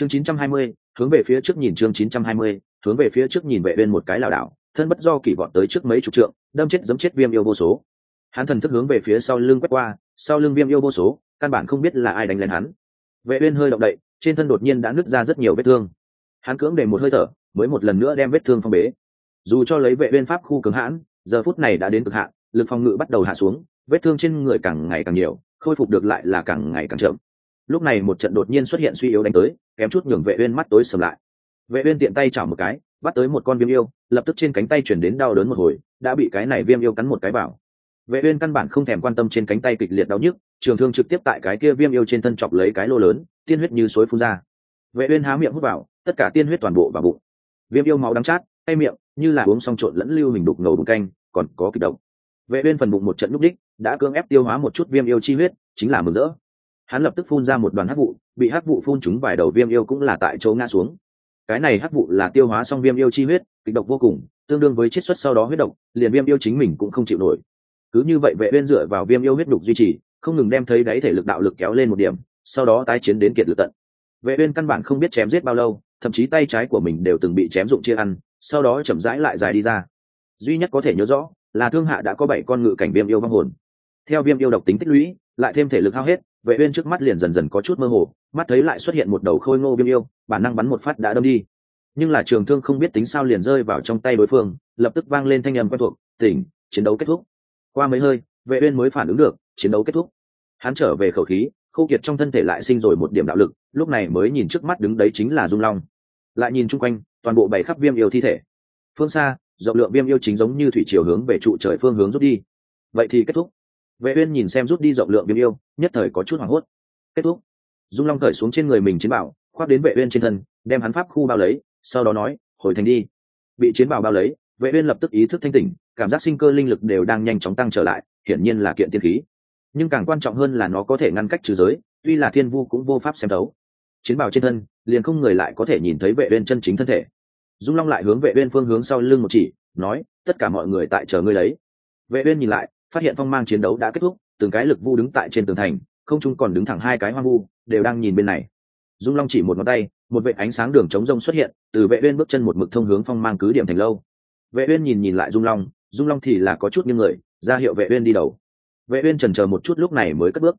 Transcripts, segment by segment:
chương 920, hướng về phía trước nhìn chương 920, hướng về phía trước nhìn vệ bên một cái lảo đảo thân bất do kỳ vọt tới trước mấy chục trượng đâm chết giấm chết viêm yêu vô số. Hắn thần thức hướng về phía sau lưng quét qua sau lưng viêm yêu vô số căn bản không biết là ai đánh lên hắn. Vệ uyên hơi động đậy trên thân đột nhiên đã nứt ra rất nhiều vết thương. Hắn cưỡng để một hơi thở mới một lần nữa đem vết thương phong bế. Dù cho lấy vệ uyên pháp khu cứng hãn giờ phút này đã đến cực hạn lực phòng ngự bắt đầu hạ xuống vết thương trên người càng ngày càng nhiều khôi phục được lại là càng ngày càng chậm lúc này một trận đột nhiên xuất hiện suy yếu đánh tới, kém chút nhường vệ uyên mắt tối sầm lại. Vệ uyên tiện tay chảo một cái, bắt tới một con viêm yêu, lập tức trên cánh tay chuyển đến đau đớn một hồi, đã bị cái này viêm yêu cắn một cái vào. Vệ uyên căn bản không thèm quan tâm trên cánh tay kịch liệt đau nhức, trường thương trực tiếp tại cái kia viêm yêu trên thân chọc lấy cái lô lớn, tiên huyết như suối phun ra. Vệ uyên há miệng hút vào, tất cả tiên huyết toàn bộ vào bụng. Viêm yêu máu đắng chát, tay miệng, như là uống xong trộn lẫn lưu hình đục ngầu bụng canh, còn có kịch động vệ uyên phần bụng một trận núc đích đã cưỡng ép tiêu hóa một chút viêm yêu chi huyết, chính là mừng rỡ hắn lập tức phun ra một đoàn hắc vụ, bị hắc vụ phun trúng vài đầu viêm yêu cũng là tại chỗ ngã xuống. Cái này hắc vụ là tiêu hóa xong viêm yêu chi huyết, kịch độc vô cùng, tương đương với chiết xuất sau đó huyết độc, liền viêm yêu chính mình cũng không chịu nổi. Cứ như vậy vệ uyên dựa vào viêm yêu huyết đục duy trì, không ngừng đem thấy đáy thể lực đạo lực kéo lên một điểm, sau đó tái chiến đến kiệt lực tận. Vệ uyên căn bản không biết chém giết bao lâu, thậm chí tay trái của mình đều từng bị chém dụng chia ăn, sau đó chậm rãi lại dài đi ra. Duy nhất có thể nhớ rõ, là thương hạ đã có bảy con ngự cảnh viêm yêu vong hồn. Theo viêm yêu độc tính tích lũy, lại thêm thể lực hao hết vệ uyên trước mắt liền dần dần có chút mơ hồ, mắt thấy lại xuất hiện một đầu khôi ngô Biêm yêu, bản năng bắn một phát đã đâm đi. Nhưng là trường thương không biết tính sao liền rơi vào trong tay đối phương, lập tức vang lên thanh âm quen thuộc, tỉnh, chiến đấu kết thúc. Qua mấy hơi, vệ uyên mới phản ứng được, chiến đấu kết thúc. Hắn trở về khẩu khí, khô kiệt trong thân thể lại sinh rồi một điểm đạo lực, lúc này mới nhìn trước mắt đứng đấy chính là dung long. Lại nhìn chung quanh, toàn bộ bảy khắp viêm yêu thi thể. Phương xa, rộng lượng viêm yêu chính giống như thủy chiều hướng về trụ trời phương hướng rút đi. Vậy thì kết thúc vệ uyên nhìn xem rút đi rộng lượng viêm yêu, nhất thời có chút hoảng hốt. Kết thúc. Dung long cởi xuống trên người mình chiến bảo, khoác đến vệ uyên trên thân, đem hắn pháp khu bao lấy, sau đó nói, hồi thành đi. Bị chiến bảo bao lấy, vệ uyên lập tức ý thức thanh tỉnh, cảm giác sinh cơ linh lực đều đang nhanh chóng tăng trở lại, hiển nhiên là kiện tiên khí. Nhưng càng quan trọng hơn là nó có thể ngăn cách trừ giới, tuy là thiên vu cũng vô pháp xem thấu. Chiến bào trên thân, liền không người lại có thể nhìn thấy vệ uyên chân chính thân thể. Dung long lại hướng vệ uyên phương hướng sau lưng một chỉ, nói, tất cả mọi người tại chờ ngươi lấy vệ uyên nhìn lại phát hiện phong mang chiến đấu đã kết thúc, từng cái lực vu đứng tại trên tường thành, không chung còn đứng thẳng hai cái hoang vu, đều đang nhìn bên này. Dung long chỉ một ngón tay, một vệ ánh sáng đường chống rông xuất hiện, từ vệ uyên bước chân một mực thông hướng phong mang cứ điểm thành lâu. Vệ uyên nhìn nhìn lại dung long dung long thì là có chút nghiêng người, ra hiệu vệ uyên đi đầu. Vệ uyên chần chờ một chút lúc này mới cất bước.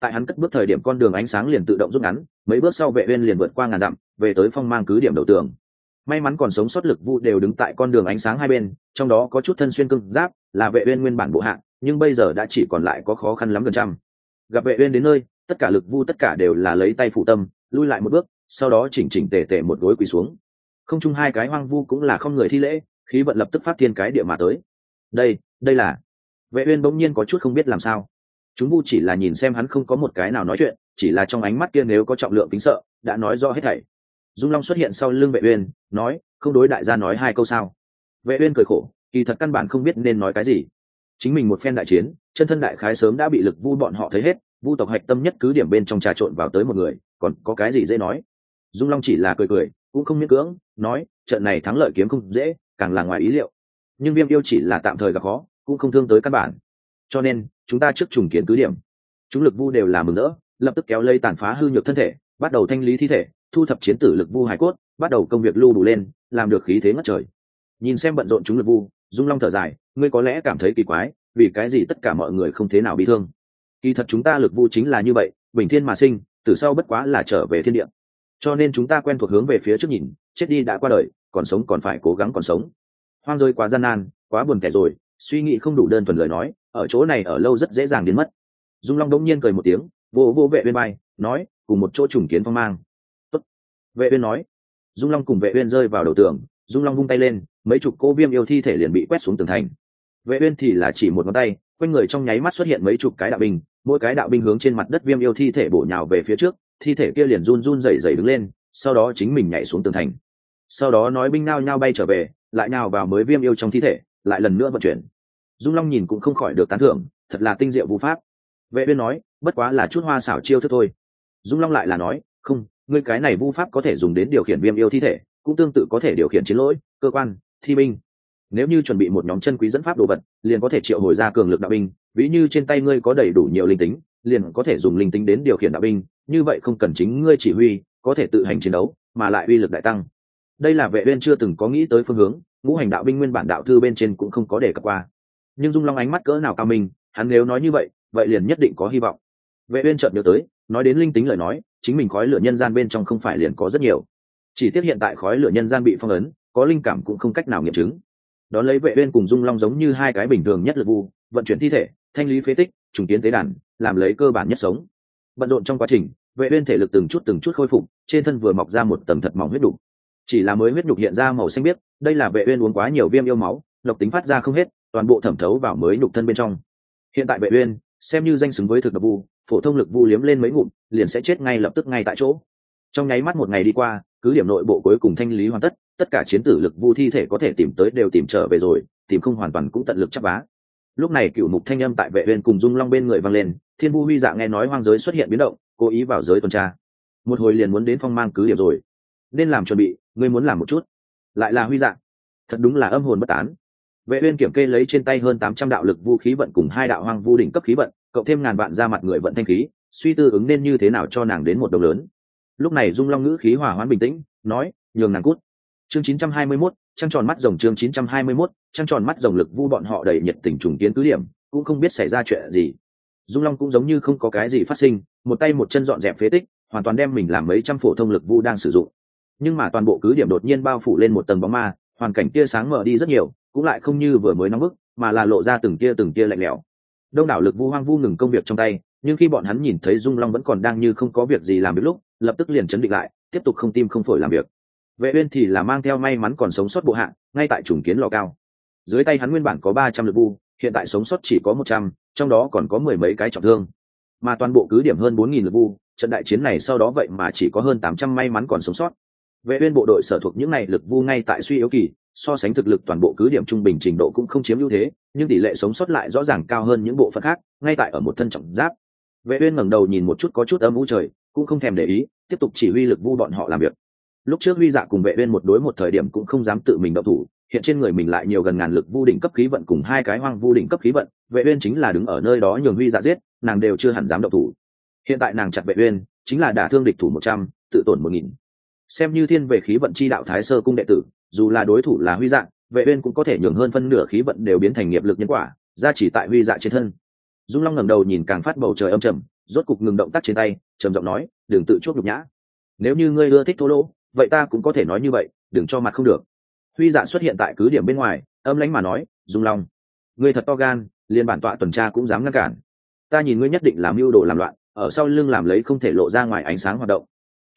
Tại hắn cất bước thời điểm con đường ánh sáng liền tự động rút ngắn, mấy bước sau vệ uyên liền vượt qua ngàn dặm, về tới phong mang cứ điểm đầu tường. May mắn còn sống sót lực vu đều đứng tại con đường ánh sáng hai bên, trong đó có chút thân xuyên cương giáp, là vệ uyên nguyên bản bộ hạng nhưng bây giờ đã chỉ còn lại có khó khăn lắm gần trăm. Gặp vệ uyên đến nơi, tất cả lực vu tất cả đều là lấy tay phụ tâm, lui lại một bước, sau đó chỉnh chỉnh tề tề một gối quỳ xuống. Không chung hai cái hoang vu cũng là không người thi lễ, khí vận lập tức phát thiên cái địa mà tới. Đây đây là. Vệ uyên bỗng nhiên có chút không biết làm sao. Chúng vu chỉ là nhìn xem hắn không có một cái nào nói chuyện, chỉ là trong ánh mắt kia nếu có trọng lượng tính sợ, đã nói rõ hết thảy. Dung long xuất hiện sau lưng vệ uyên, nói, không đối đại gia nói hai câu sao? Vệ uyên cười khổ, kỳ thật căn bản không biết nên nói cái gì chính mình một phen đại chiến, chân thân đại khái sớm đã bị lực vu bọn họ thấy hết, vu tộc hạch tâm nhất cứ điểm bên trong trà trộn vào tới một người, còn có cái gì dễ nói? Dung long chỉ là cười cười, cũng không miễn cưỡng, nói, trận này thắng lợi kiếm không dễ, càng là ngoài ý liệu. Nhưng viêm yêu chỉ là tạm thời gặp khó, cũng không thương tới căn bản. Cho nên, chúng ta trước trùng kiến cứ điểm. Chúng lực vu đều là mừng rỡ, lập tức kéo lây tàn phá hư nhược thân thể, bắt đầu thanh lý thi thể, thu thập chiến tử lực vu hải cốt, bắt đầu công việc lưu đủ lên, làm được khí thế ngất trời. Nhìn xem bận rộn chúng lực vu dung long thở dài, ngươi có lẽ cảm thấy kỳ quái, vì cái gì tất cả mọi người không thế nào bị thương? Kỳ thật chúng ta lực vu chính là như vậy, bình thiên mà sinh, từ sau bất quá là trở về thiên địa. Cho nên chúng ta quen thuộc hướng về phía trước nhìn, chết đi đã qua đời, còn sống còn phải cố gắng còn sống. Hoang rơi quá gian nan, quá buồn tẻ rồi, suy nghĩ không đủ đơn thuần lời nói, ở chỗ này ở lâu rất dễ dàng biến mất. Dung long đống nhiên cười một tiếng, vô vô vệ bên bay, nói, cùng một chỗ trùng kiến phong mang. Tốt. vệ bên nói. Dung long cùng vệ bên rơi vào đầu tường, dung long vung tay lên mấy chục cô viêm yêu thi thể liền bị quét xuống tường thành. Vệ uyên thì là chỉ một ngón tay, quanh người trong nháy mắt xuất hiện mấy chục cái đạo binh, mỗi cái đạo binh hướng trên mặt đất viêm yêu thi thể bổ nhào về phía trước, thi thể kia liền run run rẩy rẩy đứng lên, sau đó chính mình nhảy xuống tường thành. Sau đó nói binh nao nhao bay trở về, lại nhào vào mới viêm yêu trong thi thể, lại lần nữa vận chuyển. Dung long nhìn cũng không khỏi được tán thưởng, thật là tinh diệu vũ pháp. Vệ uyên nói, bất quá là chút hoa xảo chiêu thức thôi. Dung long lại là nói, không, ngươi cái này vũ pháp có thể dùng đến điều khiển viêm yêu thi thể, cũng tương tự có thể điều khiển chiến lỗi, cơ quan thi binh. Nếu như chuẩn bị một nhóm chân quý dẫn pháp đồ vật, liền có thể triệu hồi ra cường lực đạo binh, ví như trên tay ngươi có đầy đủ nhiều linh tính, liền có thể dùng linh tính đến điều khiển đạo binh, như vậy không cần chính ngươi chỉ huy, có thể tự hành chiến đấu, mà lại uy lực đại tăng. Đây là vệ uyên chưa từng có nghĩ tới phương hướng, ngũ hành đạo binh nguyên bản đạo thư bên trên cũng không có đề cập qua. Nhưng dung long ánh mắt cỡ nào cao minh, hắn nếu nói như vậy vậy liền nhất định có hy vọng. Vệ uyên chợt nhớ tới, nói đến linh tính lời nói, chính mình khói lửa nhân gian bên trong không phải liền có rất nhiều. Chỉ tiếc hiện tại khói lửa nhân gian bị phong ấn có linh cảm cũng không cách nào nghiệm chứng. Đón lấy vệ uyên cùng dung long giống như hai cái bình thường nhất lực vu, vận chuyển thi thể, thanh lý phế tích, trùng kiến tế đàn, làm lấy cơ bản nhất sống. Bận rộn trong quá trình, vệ uyên thể lực từng chút từng chút khôi phục, trên thân vừa mọc ra một tầng thật mỏng huyết đủ chỉ là mới huyết nhục hiện ra màu xanh biếc, đây là vệ uyên uống quá nhiều viêm yêu máu, độc tính phát ra không hết, toàn bộ thẩm thấu vào mới nhục thân bên trong. Hiện tại vệ uyên, xem như danh xứng với thực độc vu, phổ thông lực vu liếm lên mấy ngụm, liền sẽ chết ngay lập tức ngay tại chỗ. Trong nháy mắt một ngày đi qua, cứ điểm nội bộ cuối cùng thanh lý hoàn tất tất cả chiến tử lực vu thi thể có thể tìm tới đều tìm trở về rồi, tìm không hoàn toàn cũng tận lực chắc vá. Lúc này cựu mục thanh âm tại vệ uyên cùng dung long bên người vang lên, thiên vu huy dạ nghe nói hoang giới xuất hiện biến động, cố ý vào giới tuần tra. Một hồi liền muốn đến phong mang cứ điểm rồi. Nên làm chuẩn bị, ngươi muốn làm một chút. Lại là huy dạ. Thật đúng là âm hồn bất tán. Vệ uyên kiểm kê lấy trên tay hơn 800 đạo lực vũ khí vận cùng hai đạo hoang vu đỉnh cấp khí vận, cộng thêm ngàn vạn ra mặt người vận thanh khí, suy tư ứng nên như thế nào cho nàng đến một đồng lớn. Lúc này dung long ngữ khí hòa hoãn bình tĩnh, nói, nhường nàng cút chương 921, trăng tròn mắt rồng chương 921, trăng tròn mắt rồng lực vu bọn họ đầy nhiệt tình trùng kiến cứ điểm cũng không biết xảy ra chuyện gì. Dung long cũng giống như không có cái gì phát sinh một tay một chân dọn dẹp phế tích hoàn toàn đem mình làm mấy trăm phổ thông lực vu đang sử dụng. Nhưng mà toàn bộ cứ điểm đột nhiên bao phủ lên một tầng bóng ma hoàn cảnh tia sáng mở đi rất nhiều cũng lại không như vừa mới nóng bức mà là lộ ra từng tia từng tia lạnh lẽo. Đông đảo lực vu hoang vu ngừng công việc trong tay nhưng khi bọn hắn nhìn thấy dung long vẫn còn đang như không có việc gì làm việc lúc lập tức liền chấn định lại tiếp tục không tim không phổi làm việc vệ uyên thì là mang theo may mắn còn sống sót bộ hạ ngay tại trùng kiến lò cao. Dưới tay hắn nguyên bản có 300 lực vu hiện tại sống sót chỉ có 100, trong đó còn có mười mấy cái trọng thương. Mà toàn bộ cứ điểm hơn 4.000 lực vu trận đại chiến này sau đó vậy mà chỉ có hơn 800 may mắn còn sống sót. Vệ uyên bộ đội sở thuộc những này lực vu ngay tại suy yếu kỳ so sánh thực lực toàn bộ cứ điểm trung bình trình độ cũng không chiếm ưu thế nhưng tỷ lệ sống sót lại rõ ràng cao hơn những bộ phận khác ngay tại ở một thân trọng giáp. Vệ uyên ngẩng đầu nhìn một chút có chút âm u trời cũng không thèm để ý tiếp tục chỉ huy lực vu bọn họ làm việc lúc trước huy dạ cùng vệ uyên một đối một thời điểm cũng không dám tự mình động thủ hiện trên người mình lại nhiều gần ngàn lực vu đỉnh cấp khí vận cùng hai cái hoang vu đỉnh cấp khí vận vệ uyên chính là đứng ở nơi đó nhường huy dạ giết nàng đều chưa hẳn dám động thủ. Hiện tại nàng chặt vệ uyên chính là đả thương địch thủ 100, tự tổn 1000 xem như thiên về khí vận chi đạo thái sơ cung đệ tử dù là đối thủ là huy dạng vệ uyên cũng có thể nhường hơn phân nửa khí vận đều biến thành nghiệp lực nhân quả ra chỉ tại huy dạ trên thân. Dung long ngẩng đầu nhìn càng phát bầu trời âm trầm rốt cục ngừng động tác trên tay trầm giọng nói đừng tự chuốc nhục nhã. Nếu như ngươi ưa thích thô lỗ vậy ta cũng có thể nói như vậy, đừng cho mặt không được. Huy dạ xuất hiện tại cứ điểm bên ngoài, âm lãnh mà nói, dung long, ngươi thật to gan, liền bản tọa tuần tra cũng dám ngăn cản. Ta nhìn ngươi nhất định làm mưu đồ làm loạn, ở sau lưng làm lấy không thể lộ ra ngoài ánh sáng hoạt động.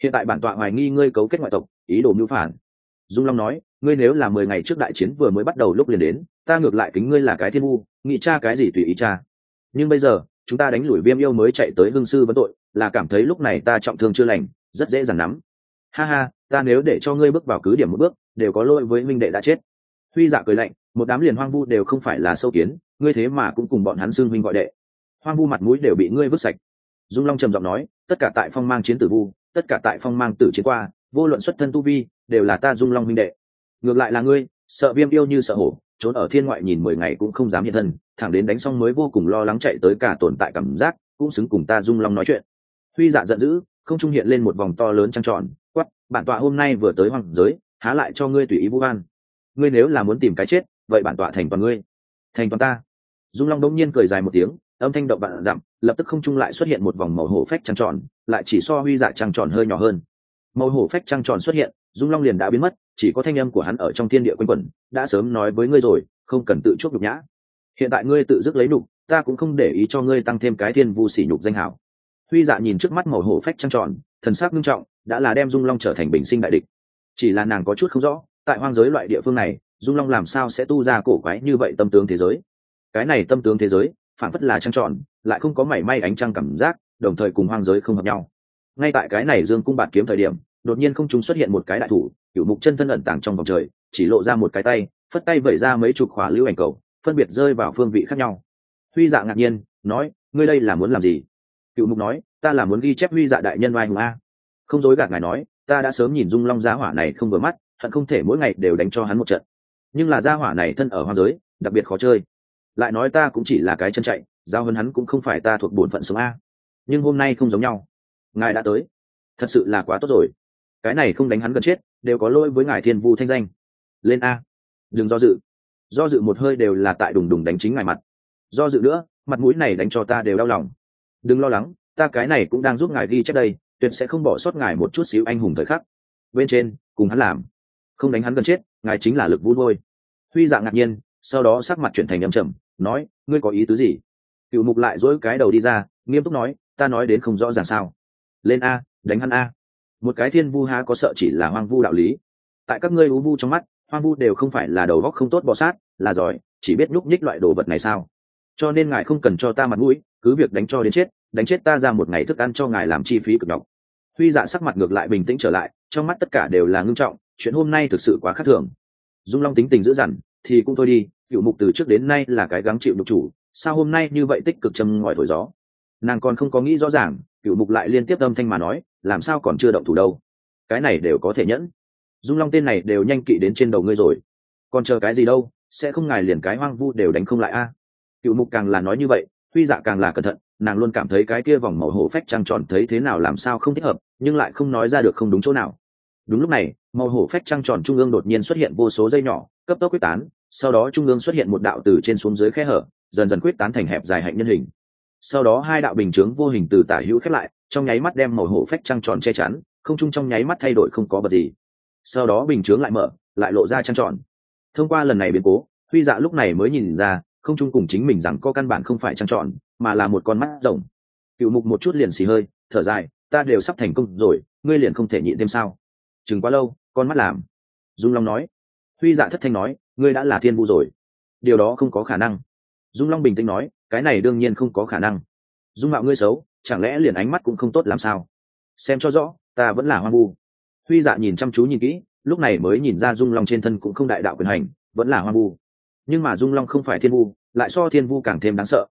Hiện tại bản tọa hoài nghi ngươi cấu kết ngoại tộc, ý đồ mưu phản. Dung long nói, ngươi nếu là mười ngày trước đại chiến vừa mới bắt đầu lúc liền đến, ta ngược lại kính ngươi là cái thiên u nghĩ cha cái gì tùy ý cha. Nhưng bây giờ, chúng ta đánh lùi viêm yêu mới chạy tới hương sư vấn tội, là cảm thấy lúc này ta trọng thương chưa lành, rất dễ dàng nắm ha ha ta nếu để cho ngươi bước vào cứ điểm một bước, đều có lỗi với minh đệ đã chết. Huy dạ cười lạnh, một đám liền hoang vu đều không phải là sâu kiến, ngươi thế mà cũng cùng bọn hắn xưng minh gọi đệ. Hoang vu mặt mũi đều bị ngươi vứt sạch. Dung long trầm giọng nói, tất cả tại phong mang chiến tử vu, tất cả tại phong mang tử chiến qua, vô luận xuất thân tu vi, đều là ta dung long minh đệ. Ngược lại là ngươi, sợ viêm yêu như sợ hổ, trốn ở thiên ngoại nhìn mười ngày cũng không dám hiện thân, thẳng đến đánh xong mới vô cùng lo lắng chạy tới cả tồn tại cảm giác, cũng xứng cùng ta dung long nói chuyện. Huy dạ giận dữ, không trung hiện lên một vòng to lớn trăng tròn bản tọa hôm nay vừa tới hoàng giới, há lại cho ngươi tùy ý vũ an ngươi nếu là muốn tìm cái chết, vậy bản tọa thành toàn ngươi. Thành toàn ta. Dung long đông nhiên cười dài một tiếng, âm thanh động bạn dặm, lập tức không trung lại xuất hiện một vòng màu hổ phách trăng tròn, lại chỉ so huy dạ trăng tròn hơi nhỏ hơn. Màu hổ phách trăng tròn xuất hiện, dung long liền đã biến mất, chỉ có thanh âm của hắn ở trong thiên địa quanh quẩn, đã sớm nói với ngươi rồi, không cần tự chuốc nhục nhã. Hiện tại ngươi tự dứt lấy nhục, ta cũng không để ý cho ngươi tăng thêm cái thiên vu sỉ nhục danh hảo. Huy dạ nhìn trước mắt màu hổ phách trăng tròn, thần sắc nghiêm trọng đã là đem dung long trở thành bình sinh đại địch. Chỉ là nàng có chút không rõ, tại hoang giới loại địa phương này, dung long làm sao sẽ tu ra cổ quái như vậy tâm tướng thế giới? Cái này tâm tướng thế giới, phản phất là trăng tròn, lại không có mảy may ánh trăng cảm giác, đồng thời cùng hoang giới không hợp nhau. Ngay tại cái này dương cung bạt kiếm thời điểm, đột nhiên không chúng xuất hiện một cái đại thủ cựu mục chân thân ẩn tàng trong vòng trời, chỉ lộ ra một cái tay, phất tay vẩy ra mấy chục khỏa lưu ảnh cầu, phân biệt rơi vào phương vị khác nhau. Huy dạ ngạc nhiên, nói, ngươi đây là muốn làm gì? Cựu mục nói, ta là muốn ghi chép huy dạ đại nhân oai hùng a không dối gạt ngài nói, ta đã sớm nhìn dung long giá hỏa này không vừa mắt, hận không thể mỗi ngày đều đánh cho hắn một trận. Nhưng là gia hỏa này thân ở hoang giới, đặc biệt khó chơi. Lại nói ta cũng chỉ là cái chân chạy, giao hơn hắn cũng không phải ta thuộc bổn phận sống a. Nhưng hôm nay không giống nhau. Ngài đã tới. Thật sự là quá tốt rồi. Cái này không đánh hắn gần chết, đều có lỗi với ngài thiên vu thanh danh. Lên a. Đừng do dự. Do dự một hơi đều là tại đùng đùng đánh chính ngài mặt. Do dự nữa, mặt mũi này đánh cho ta đều đau lòng. Đừng lo lắng, ta cái này cũng đang giúp ngài ghi chép đây tuyệt sẽ không bỏ sót ngài một chút xíu anh hùng thời khắc. Bên trên, cùng hắn làm. Không đánh hắn gần chết, ngài chính là lực vũ thôi. Huy dạng ngạc nhiên, sau đó sắc mặt chuyển thành âm trầm, nói, ngươi có ý tứ gì? Cựu mục lại dỗi cái đầu đi ra, nghiêm túc nói, ta nói đến không rõ ràng sao. Lên a, đánh hắn a. Một cái thiên vu há có sợ chỉ là hoang vu đạo lý. Tại các ngươi u vu trong mắt, hoang vu đều không phải là đầu góc không tốt bọ sát, là giỏi, chỉ biết nhúc nhích loại đồ vật này sao? Cho nên ngài không cần cho ta mặt mũi, cứ việc đánh cho đến chết đánh chết ta ra một ngày thức ăn cho ngài làm chi phí cực nhọc. Huy dạ sắc mặt ngược lại bình tĩnh trở lại, trong mắt tất cả đều là ngưng trọng, chuyện hôm nay thực sự quá khác thường. Dung long tính tình dữ dằn, thì cũng thôi đi, cựu mục từ trước đến nay là cái gắng chịu đục chủ, sao hôm nay như vậy tích cực châm ngòi thổi gió? Nàng còn không có nghĩ rõ ràng, cựu mục lại liên tiếp âm thanh mà nói, làm sao còn chưa động thủ đâu? Cái này đều có thể nhẫn. Dung long tên này đều nhanh kỵ đến trên đầu ngươi rồi. Còn chờ cái gì đâu, sẽ không ngài liền cái hoang vu đều đánh không lại a. Cựu mục càng là nói như vậy, huy dạ càng là cẩn thận nàng luôn cảm thấy cái kia vòng màu hổ phách trăng tròn thấy thế nào làm sao không thích hợp, nhưng lại không nói ra được không đúng chỗ nào. Đúng lúc này, màu hổ phách trăng tròn trung ương đột nhiên xuất hiện vô số dây nhỏ, cấp tốc quyết tán, sau đó trung ương xuất hiện một đạo từ trên xuống dưới khe hở, dần dần quyết tán thành hẹp dài hạnh nhân hình. Sau đó hai đạo bình chướng vô hình từ tả hữu khép lại, trong nháy mắt đem màu hổ phách trăng tròn che chắn, không chung trong nháy mắt thay đổi không có vật gì. Sau đó bình chướng lại mở, lại lộ ra trăng tròn. Thông qua lần này biến cố, huy dạ lúc này mới nhìn ra, không chung cùng chính mình rằng có căn bản không phải trăng tròn mà là một con mắt rồng. Cựu mục một chút liền xì hơi, thở dài, ta đều sắp thành công rồi, ngươi liền không thể nhịn thêm sao? Chừng quá lâu, con mắt làm. Dung long nói. Huy dạ thất thanh nói, ngươi đã là thiên vu rồi. Điều đó không có khả năng. Dung long bình tĩnh nói, cái này đương nhiên không có khả năng. Dung mạo ngươi xấu, chẳng lẽ liền ánh mắt cũng không tốt làm sao? Xem cho rõ, ta vẫn là hoang vu. Huy dạ nhìn chăm chú nhìn kỹ, lúc này mới nhìn ra dung long trên thân cũng không đại đạo quyền hành, vẫn là hoang vu. Nhưng mà dung long không phải thiên vu, lại so thiên vu càng thêm đáng sợ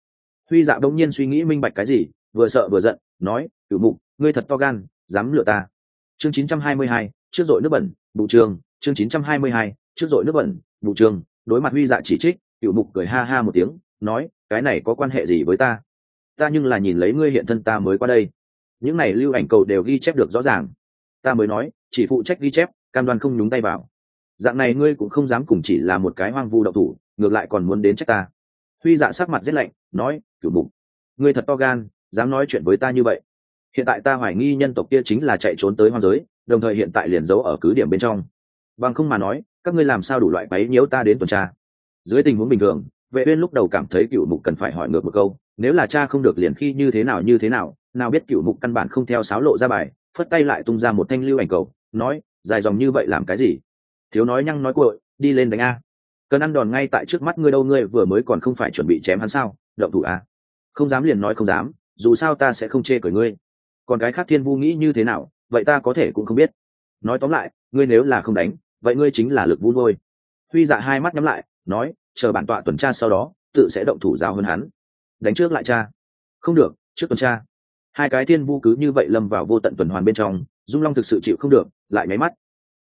huy dạ đông nhiên suy nghĩ minh bạch cái gì vừa sợ vừa giận nói cửu mục ngươi thật to gan dám lừa ta. Chương 922, trước dội nước bẩn bù trường. Chương 922, trước dội nước bẩn bù trường. Đối mặt huy dạ chỉ trích cửu mục cười ha ha một tiếng nói cái này có quan hệ gì với ta? Ta nhưng là nhìn lấy ngươi hiện thân ta mới qua đây. Những này lưu ảnh cầu đều ghi chép được rõ ràng. Ta mới nói chỉ phụ trách ghi chép cam đoan không nhúng tay vào. Dạng này ngươi cũng không dám cùng chỉ là một cái hoang vu độc thủ ngược lại còn muốn đến trách ta huy dạ sắc mặt rét lạnh, nói, cửu mục, ngươi thật to gan, dám nói chuyện với ta như vậy. Hiện tại ta hoài nghi nhân tộc kia chính là chạy trốn tới hoang giới, đồng thời hiện tại liền giấu ở cứ điểm bên trong. Bằng không mà nói, các ngươi làm sao đủ loại bấy nhiễu ta đến tuần tra? Dưới tình huống bình thường, vệ uyên lúc đầu cảm thấy cựu mục cần phải hỏi ngược một câu, nếu là cha không được liền khi như thế nào như thế nào nào biết cựu mục căn bản không theo sáo lộ ra bài, phất tay lại tung ra một thanh lưu ảnh cầu, nói, dài dòng như vậy làm cái gì? Thiếu nói nhăng nói cuội, đi lên đánh a cần ăn đòn ngay tại trước mắt ngươi đâu, ngươi vừa mới còn không phải chuẩn bị chém hắn sao? Động thủ à? Không dám liền nói không dám, dù sao ta sẽ không chê cởi ngươi. Còn cái khác thiên vu nghĩ như thế nào, vậy ta có thể cũng không biết. Nói tóm lại, ngươi nếu là không đánh, vậy ngươi chính là lực vu ngôi huy dạ hai mắt nhắm lại, nói, chờ bản tọa tuần tra sau đó, tự sẽ động thủ giáo hơn hắn. Đánh trước lại cha. Không được, trước tuần tra. Hai cái thiên vu cứ như vậy lâm vào vô tận tuần hoàn bên trong, dung long thực sự chịu không được, lại nháy mắt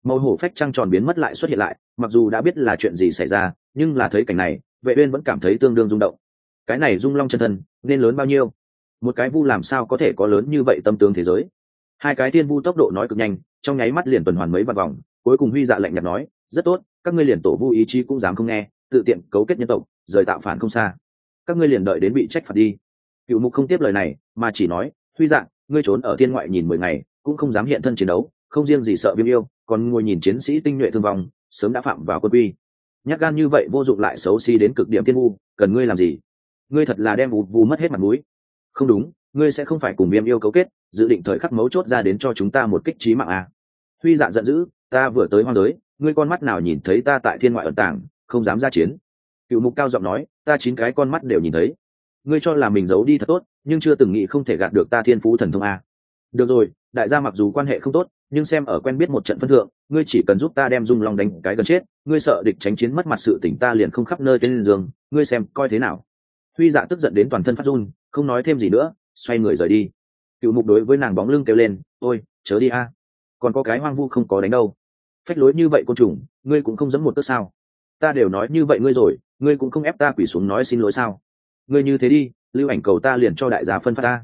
màu hổ phách trăng tròn biến mất lại xuất hiện lại, mặc dù đã biết là chuyện gì xảy ra, nhưng là thấy cảnh này, vệ uyên vẫn cảm thấy tương đương rung động. Cái này dung long chân thân, nên lớn bao nhiêu? Một cái vu làm sao có thể có lớn như vậy tâm tướng thế giới? Hai cái thiên vu tốc độ nói cực nhanh, trong nháy mắt liền tuần hoàn mấy vạn vòng, cuối cùng huy dạ lạnh nhạt nói, rất tốt, các ngươi liền tổ vu ý chí cũng dám không nghe, tự tiện cấu kết nhân tộc, rời tạo phản không xa. Các ngươi liền đợi đến bị trách phạt đi. Cựu mục không tiếp lời này, mà chỉ nói, huy dạng ngươi trốn ở thiên ngoại nhìn mười ngày, cũng không dám hiện thân chiến đấu, không riêng gì sợ viêm yêu còn ngồi nhìn chiến sĩ tinh nhuệ thương vong, sớm đã phạm vào quân quy. Nhát gan như vậy vô dụng lại xấu xí đến cực điểm tiên vu, cần ngươi làm gì? Ngươi thật là đem vù vù mất hết mặt mũi. Không đúng, ngươi sẽ không phải cùng viêm yêu cấu kết, dự định thời khắc mấu chốt ra đến cho chúng ta một kích trí mạng à. huy dạ giận dữ, ta vừa tới hoang giới, ngươi con mắt nào nhìn thấy ta tại thiên ngoại ẩn tàng, không dám ra chiến. Cựu mục cao giọng nói, ta chín cái con mắt đều nhìn thấy. Ngươi cho là mình giấu đi thật tốt, nhưng chưa từng nghĩ không thể gạt được ta thiên phú thần thông à? Được rồi, đại gia mặc dù quan hệ không tốt nhưng xem ở quen biết một trận phân thượng, ngươi chỉ cần giúp ta đem dung long đánh cái gần chết, ngươi sợ địch tránh chiến mất mặt sự tỉnh ta liền không khắp nơi tên giường, ngươi xem coi thế nào. Huy dạ tức giận đến toàn thân phát run, không nói thêm gì nữa, xoay người rời đi. Cựu mục đối với nàng bóng lưng kêu lên, ôi, chớ đi a. Còn có cái hoang vu không có đánh đâu. Phách lối như vậy côn trùng, ngươi cũng không dẫm một tấc sao? Ta đều nói như vậy ngươi rồi, ngươi cũng không ép ta quỳ xuống nói xin lỗi sao? Ngươi như thế đi, lưu ảnh cầu ta liền cho đại gia phân phát ta.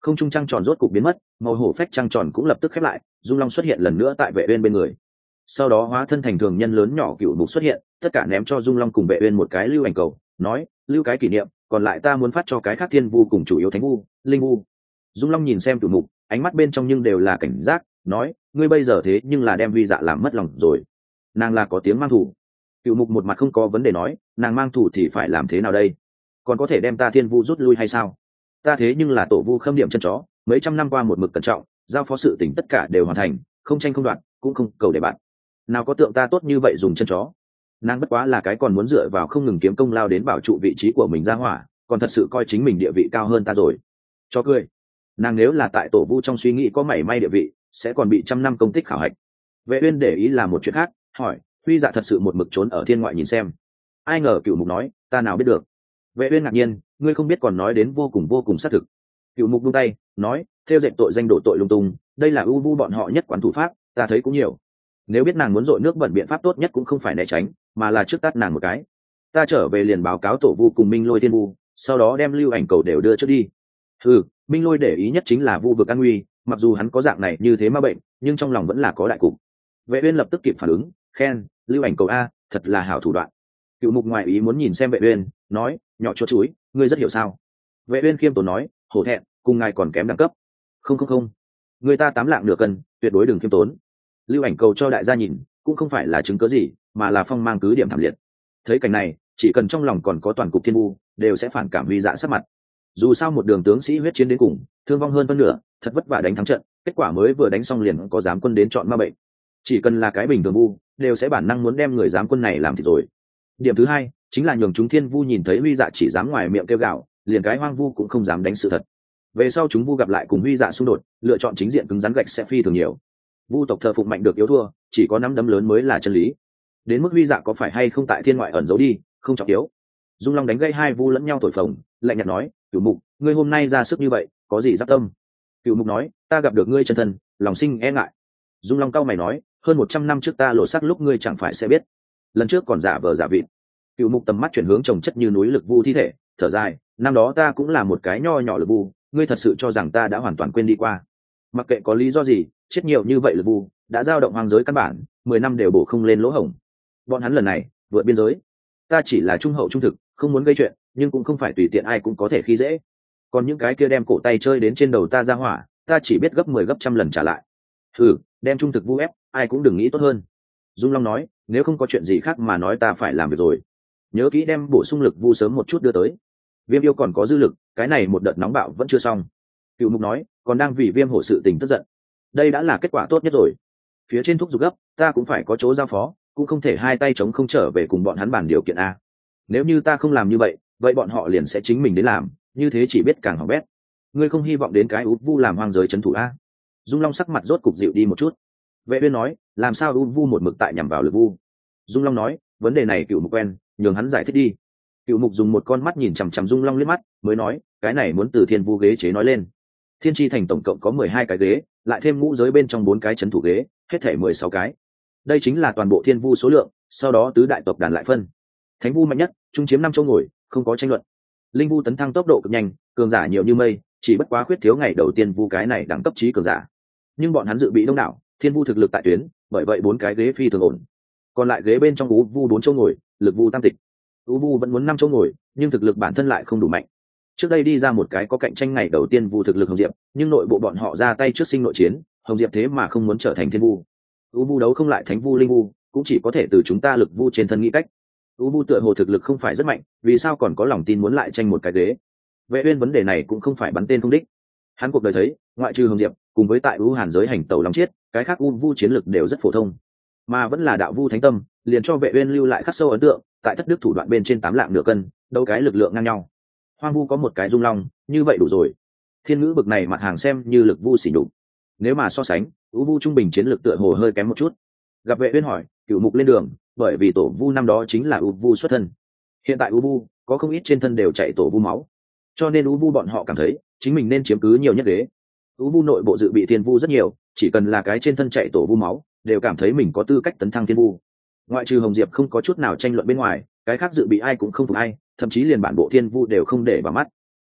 Không trung trăng tròn rốt cục biến mất màu hổ phách trăng tròn cũng lập tức khép lại, dung long xuất hiện lần nữa tại vệ uyên bên người. Sau đó hóa thân thành thường nhân lớn nhỏ cựu mục xuất hiện, tất cả ném cho dung long cùng vệ uyên một cái lưu ảnh cầu, nói, lưu cái kỷ niệm, còn lại ta muốn phát cho cái khác thiên vu cùng chủ yếu thánh vu, linh vu. Dung long nhìn xem cựu mục, ánh mắt bên trong nhưng đều là cảnh giác, nói, ngươi bây giờ thế nhưng là đem vi dạ làm mất lòng rồi. Nàng là có tiếng mang thủ. Cựu mục một mặt không có vấn đề nói, nàng mang thủ thì phải làm thế nào đây? Còn có thể đem ta thiên vu rút lui hay sao? Ta thế nhưng là tổ vu khâm điểm chân chó mấy trăm năm qua một mực cẩn trọng, giao phó sự tỉnh tất cả đều hoàn thành, không tranh không đoạt, cũng không cầu để bạn. Nào có tượng ta tốt như vậy dùng chân chó. Nàng bất quá là cái còn muốn dựa vào không ngừng kiếm công lao đến bảo trụ vị trí của mình ra hỏa, còn thật sự coi chính mình địa vị cao hơn ta rồi. Cho cười. Nàng nếu là tại tổ vu trong suy nghĩ có mảy may địa vị, sẽ còn bị trăm năm công tích khảo hạch. Vệ uyên để ý là một chuyện khác, hỏi, huy dạ thật sự một mực trốn ở thiên ngoại nhìn xem? Ai ngờ cựu mục nói, ta nào biết được. Vệ uyên ngạc nhiên, ngươi không biết còn nói đến vô cùng vô cùng xác thực cựu mục buông tay, nói, theo dệt tội danh đổ tội lung tung, đây là ưu vu bọn họ nhất quán thủ pháp, ta thấy cũng nhiều. Nếu biết nàng muốn dội nước bẩn biện pháp tốt nhất cũng không phải né tránh, mà là trước tắt nàng một cái. Ta trở về liền báo cáo tổ vu cùng minh lôi thiên vu, sau đó đem lưu ảnh cầu đều đưa trước đi. Ừ minh lôi để ý nhất chính là vu vực an nguy, mặc dù hắn có dạng này như thế mà bệnh, nhưng trong lòng vẫn là có đại cục. Vệ uyên lập tức kịp phản ứng, khen, lưu ảnh cầu a, thật là hảo thủ đoạn. Cựu mục ngoại ý muốn nhìn xem vệ uyên, nói, nhỏ chuột chuối, ngươi rất hiểu sao? Vệ uyên khiêm tốn nói, hổ thẹn cùng ngài còn kém đẳng cấp. Không không không. Người ta tám lạng nửa cân, tuyệt đối đừng khiêm tốn. Lưu ảnh cầu cho đại gia nhìn, cũng không phải là chứng cớ gì, mà là phong mang cứ điểm thảm liệt. Thấy cảnh này, chỉ cần trong lòng còn có toàn cục thiên bu đều sẽ phản cảm vi dạ sắc mặt. Dù sao một đường tướng sĩ huyết chiến đến cùng, thương vong hơn phân nửa, thật vất vả đánh thắng trận, kết quả mới vừa đánh xong liền có dám quân đến chọn ma bệnh. Chỉ cần là cái bình thường vu, đều sẽ bản năng muốn đem người dám quân này làm thì rồi. Điểm thứ hai, chính là nhường chúng thiên vu nhìn thấy huy dạ chỉ dám ngoài miệng kêu gạo liền cái hoang vu cũng không dám đánh sự thật về sau chúng vu gặp lại cùng huy dạ xung đột, lựa chọn chính diện cứng rắn gạch sẽ phi thường nhiều. Vu tộc thờ phụng mạnh được yếu thua, chỉ có nắm đấm lớn mới là chân lý. Đến mức huy dạ có phải hay không tại thiên ngoại ẩn giấu đi, không trọng yếu. Dung long đánh gây hai vu lẫn nhau thổi phồng, lạnh nhạt nói, cửu mục, ngươi hôm nay ra sức như vậy, có gì giáp tâm? Cửu mục nói, ta gặp được ngươi chân thân, lòng sinh e ngại. Dung long cao mày nói, hơn một trăm năm trước ta lộ sắc lúc ngươi chẳng phải sẽ biết. Lần trước còn giả vờ giả vịt. Cựu mục tầm mắt chuyển hướng trồng chất như núi lực vu thi thể, thở dài, năm đó ta cũng là một cái nho nhỏ lực vu ngươi thật sự cho rằng ta đã hoàn toàn quên đi qua. Mặc kệ có lý do gì, chết nhiều như vậy lực vu đã giao động hoang giới căn bản, mười năm đều bổ không lên lỗ hổng. Bọn hắn lần này, vượt biên giới. Ta chỉ là trung hậu trung thực, không muốn gây chuyện, nhưng cũng không phải tùy tiện ai cũng có thể khi dễ. Còn những cái kia đem cổ tay chơi đến trên đầu ta ra hỏa, ta chỉ biết gấp mười 10 gấp trăm lần trả lại. Ừ đem trung thực vu ép, ai cũng đừng nghĩ tốt hơn. Dung long nói, nếu không có chuyện gì khác mà nói ta phải làm việc rồi. Nhớ kỹ đem bổ sung lực vu sớm một chút đưa tới. Viêm yêu còn có dư lực cái này một đợt nóng bạo vẫn chưa xong. Cựu mục nói, còn đang vì viêm hổ sự tình tức giận. Đây đã là kết quả tốt nhất rồi. Phía trên thuốc dục gấp, ta cũng phải có chỗ giao phó, cũng không thể hai tay chống không trở về cùng bọn hắn bàn điều kiện a. Nếu như ta không làm như vậy vậy bọn họ liền sẽ chính mình đến làm, như thế chỉ biết càng hỏng bét. Ngươi không hy vọng đến cái út vu làm hoang giới c h ấ n thủ a? Dung long sắc mặt rốt cục dịu đi một chút. Vệ uyên nói, làm sao út vu một mực tại nhằm vào lực vu? Dung long nói, vấn đề này cựu mục quen, nhường hắn giải thích đi cựu mục dùng một con mắt nhìn chằm chằm dung long liếc mắt, mới nói, cái này muốn từ thiên vu ghế chế nói lên. Thiên tri thành tổng cộng có mười hai cái ghế, lại thêm ngũ giới bên trong bốn cái c h ấ n thủ ghế, hết thể mười sáu cái. Đây chính là toàn bộ thiên vu số lượng, sau đó tứ đại tộc đàn lại phân. Thánh vu mạnh nhất, trung chiếm năm chỗ ngồi, không có tranh luận. Linh vu tấn thăng tốc độ cực nhanh, cường giả nhiều như mây, chỉ bất quá khuyết thiếu ngày đầu tiên vu cái này đẳng cấp trí cường giả. Nhưng bọn hắn dự bị đông đảo, thiên vu thực lực tại tuyến, bởi vậy bốn cái ghế phi thường ổn. Còn lại ghế bên trong ú vu bốn chỗ ngồi, lực vu tam tịch. U vu vẫn muốn năm chỗ ngồi, nhưng thực lực bản thân lại không đủ mạnh. Trước đây đi ra một cái có cạnh tranh ngày đầu tiên vu thực lực hồng diệp, nhưng nội bộ bọn họ ra tay trước sinh nội chiến, hồng diệp thế mà không muốn trở thành thiên vu. U vu đấu không lại thánh vu linh vu, cũng chỉ có thể từ chúng ta lực vu trên thân nghĩ cách. U vu tựa hồ thực lực không phải rất mạnh, vì sao còn có lòng tin muốn lại tranh một cái ghế? Vệ uyên vấn đề này cũng không phải bắn tên không đích. Hắn cuộc đời thấy, ngoại trừ hồng diệp, cùng với tại u hàn giới hành tàu lòng chiết cái khác u vu chiến lực đều rất phổ thông. Mà vẫn là đạo vu thánh tâm liền cho vệ uyên lưu lại khắc sâu ấn tượng, tại thất đức thủ đoạn bên trên tám lạng nửa cân, đâu cái lực lượng ngang nhau. Hoang vu có một cái dung long, như vậy đủ rồi. Thiên ngữ bực này mặt hàng xem như lực vu xỉ đục nếu mà so sánh, ưu vu trung bình chiến lược tựa hồ hơi kém một chút. Gặp vệ uyên hỏi, cựu mục lên đường, bởi vì tổ vu năm đó chính là ưu vu xuất thân. Hiện tại ưu vu, có không ít trên thân đều chạy tổ vu máu. Cho nên ưu vu bọn họ cảm thấy, chính mình nên chiếm cứ nhiều nhất ghế. Ưu vu nội bộ dự bị thiên vu rất nhiều, chỉ cần là cái trên thân chạy tổ vu máu, đều cảm thấy mình có tư cách tấn thăng thiên vu ngoại trừ hồng diệp không có chút nào tranh luận bên ngoài cái khác dự bị ai cũng không phục ai thậm chí liền bản bộ thiên vu đều không để vào mắt.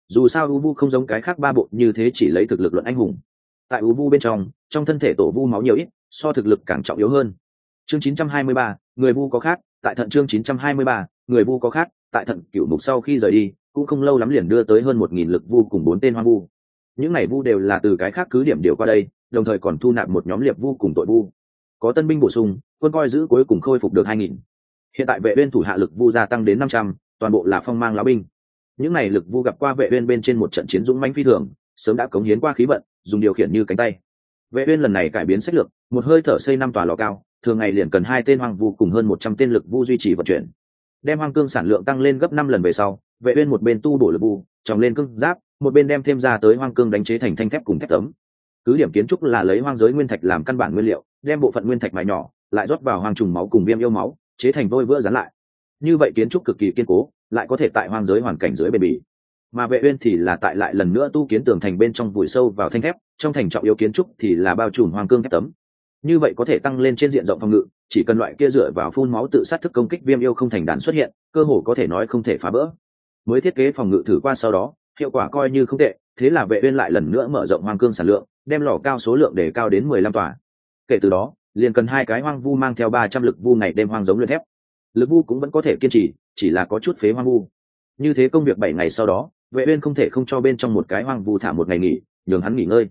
Dù sao u vu không giống cái khác ba bộ như thế chỉ lấy thực lực luận anh hùng. Tại u vu bên trong trong thân thể tổ vu máu nhiều ít so thực lực càng trọng yếu hơn. Chương 923, người vu có khác tại thận chương 923, người vu có khác tại thận cựu mục sau khi rời đi cũng không lâu lắm liền đưa tới hơn một nghìn lực vu cùng bốn tên hoang vu. Những này vu đều là từ cái khác cứ điểm điều qua đây đồng thời còn thu nạp một nhóm liệp vu cùng tội vu có tân binh bổ sung, quân coi giữ cuối cùng khôi phục được hai nghìn. Hiện tại vệ uyên thủ hạ lực vu gia tăng đến năm trăm, toàn bộ là phong mang lão binh. Những này lực vu gặp qua vệ uyên bên trên một trận chiến dũng mãnh phi thường, sớm đã cống hiến qua khí vận, dùng điều khiển như cánh tay. Vệ uyên lần này cải biến sách lược, một hơi thở xây năm tòa lò cao, thường ngày liền cần hai tên hoàng vu cùng hơn một trăm tên lực vu duy trì vận chuyển. Đem hoang cương sản lượng tăng lên gấp năm lần về sau, vệ uyên một bên tu bổ lực vu, trồng lên cương giáp, một bên đem thêm ra tới hoang cương đánh chế thành thanh thép cùng thép tấm cứ điểm kiến trúc là lấy hoang giới nguyên thạch làm căn bản nguyên liệu, đem bộ phận nguyên thạch mài nhỏ, lại rót vào hoang trùng máu cùng viêm yêu máu, chế thành vôi vữa dán lại. Như vậy kiến trúc cực kỳ kiên cố, lại có thể tại hoang giới hoàn cảnh dưới bền bỉ. Mà vệ uyên thì là tại lại lần nữa tu kiến tường thành bên trong vùi sâu vào thanh thép, trong thành trọng yếu kiến trúc thì là bao trùm hoang cương thép tấm. Như vậy có thể tăng lên trên diện rộng phòng ngự, chỉ cần loại kia dựa vào phun máu tự sát thức công kích viêm yêu không thành đàn xuất hiện, cơ hồ có thể nói không thể phá bỡ mới thiết kế phòng ngự thử qua sau đó, hiệu quả coi như không tệ thế là vệ uyên lại lần nữa mở rộng hoang cương sản lượng, đem lò cao số lượng để cao đến 15 tòa. Kể từ đó, liền cần hai cái hoang vu mang theo 300 lực vu ngày đêm hoang giống luyện thép. Lực vu cũng vẫn có thể kiên trì, chỉ là có chút phế hoang vu. Như thế công việc bảy ngày sau đó, vệ uyên không thể không cho bên trong một cái hoang vu thả một ngày nghỉ, nhường hắn nghỉ ngơi.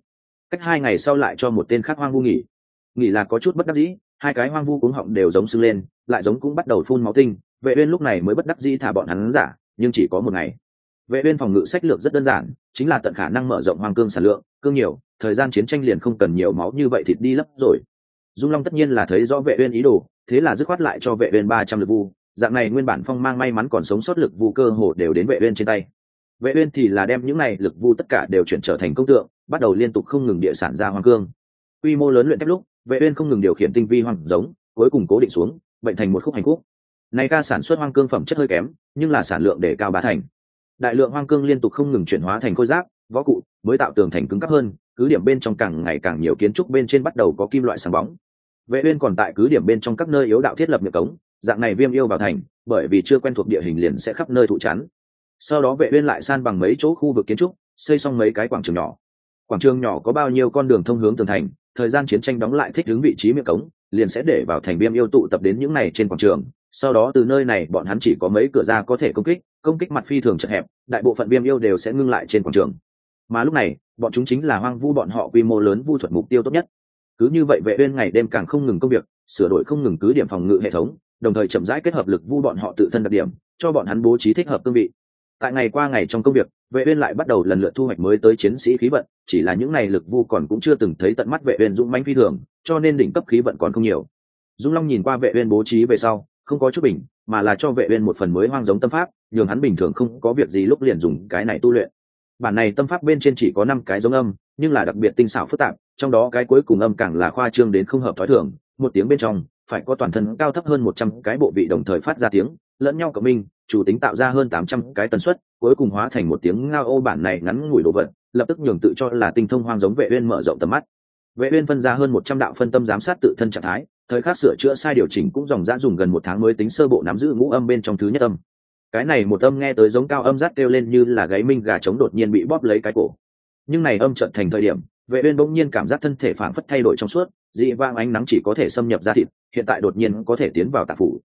Cách hai ngày sau lại cho một tên khác hoang vu nghỉ. Nghỉ là có chút bất đắc dĩ, hai cái hoang vu cuống họng đều giống sưng lên, lại giống cũng bắt đầu phun máu tinh. Vệ uyên lúc này mới bất đắc dĩ thả bọn hắn giả, nhưng chỉ có một ngày vệ uyên phòng ngự sách lược rất đơn giản, chính là tận khả năng mở rộng hoang cương sản lượng, cương nhiều, thời gian chiến tranh liền không cần nhiều máu như vậy thịt đi lấp rồi. Dung long tất nhiên là thấy rõ vệ uyên ý đồ, thế là dứt khoát lại cho vệ uyên 300 lực vu. Dạng này nguyên bản phong mang may mắn còn sống sót lực vu cơ hồ đều đến vệ uyên trên tay. Vệ uyên thì là đem những này lực vu tất cả đều chuyển trở thành công tượng, bắt đầu liên tục không ngừng địa sản ra hoang cương. Quy mô lớn luyện thép lúc, vệ uyên không ngừng điều khiển tinh vi hoang giống, cuối cùng cố định xuống, bệnh thành một khúc hành khúc. Này ca sản xuất hoang cương phẩm chất hơi kém, nhưng là sản lượng để cao bá thành đại lượng hoang cương liên tục không ngừng chuyển hóa thành khối giáp, võ cụ, mới tạo tường thành cứng cấp hơn, cứ điểm bên trong càng ngày càng nhiều kiến trúc bên trên bắt đầu có kim loại sáng bóng. Vệ uyên còn tại cứ điểm bên trong các nơi yếu đạo thiết lập miệng cống, dạng này viêm yêu vào thành, bởi vì chưa quen thuộc địa hình liền sẽ khắp nơi thụ chắn sau đó vệ uyên lại san bằng mấy chỗ khu vực kiến trúc, xây xong mấy cái quảng trường nhỏ. Quảng trường nhỏ có bao nhiêu con đường thông hướng tường thành, thời gian chiến tranh đóng lại thích ứng vị trí miệng cống, liền sẽ để vào thành viêm yêu tụ tập đến những này trên quảng trường sau đó từ nơi này bọn hắn chỉ có mấy cửa ra có thể công kích công kích mặt phi thường chật hẹp, đại bộ phận viêm yêu đều sẽ ngưng lại trên quảng trường. Mà lúc này, bọn chúng chính là hoang vu bọn họ quy mô lớn vu thuật mục tiêu tốt nhất. Cứ như vậy vệ uyên ngày đêm càng không ngừng công việc, sửa đổi không ngừng cứ điểm phòng ngự hệ thống, đồng thời chậm rãi kết hợp lực vu bọn họ tự thân đặc điểm, cho bọn hắn bố trí thích hợp cương vị. Tại ngày qua ngày trong công việc, vệ uyên lại bắt đầu lần lượt thu hoạch mới tới chiến sĩ khí vận, chỉ là những này lực vu còn cũng chưa từng thấy tận mắt vệ uyên dũng mãnh phi thường, cho nên đỉnh cấp khí vận còn không nhiều. Dung long nhìn qua vệ uyên bố trí về sau không có chút bình, mà là cho vệ uyên một phần mới hoang giống tâm pháp, nhường hắn bình thường không có việc gì lúc liền dùng cái này tu luyện. Bản này tâm pháp bên trên chỉ có năm cái giống âm, nhưng là đặc biệt tinh xảo phức tạp, trong đó cái cuối cùng âm càng là khoa trương đến không hợp thói thường, một tiếng bên trong, phải có toàn thân cao thấp hơn một trăm cái bộ vị đồng thời phát ra tiếng, lẫn nhau cộng minh, chủ tính tạo ra hơn tám trăm cái tần suất, cuối cùng hóa thành một tiếng ngao ô bản này ngắn ngủi đồ vật, lập tức nhường tự cho là tinh thông hoang giống vệ uyên mở rộng tầm mắt. Vệ uyên phân ra hơn một trăm đạo phân tâm giám sát tự thân trạng thái thời khắc sửa chữa sai điều chỉnh cũng dòng dã dùng gần một tháng mới tính sơ bộ nắm giữ ngũ âm bên trong thứ nhất âm. Cái này một âm nghe tới giống cao âm rát kêu lên như là gáy minh gà trống đột nhiên bị bóp lấy cái cổ. Nhưng này âm trận thành thời điểm, vệ uyên bỗng nhiên cảm giác thân thể phảng phất thay đổi trong suốt, dị vang ánh nắng chỉ có thể xâm nhập ra thịt, hiện tại đột nhiên có thể tiến vào tạng phủ.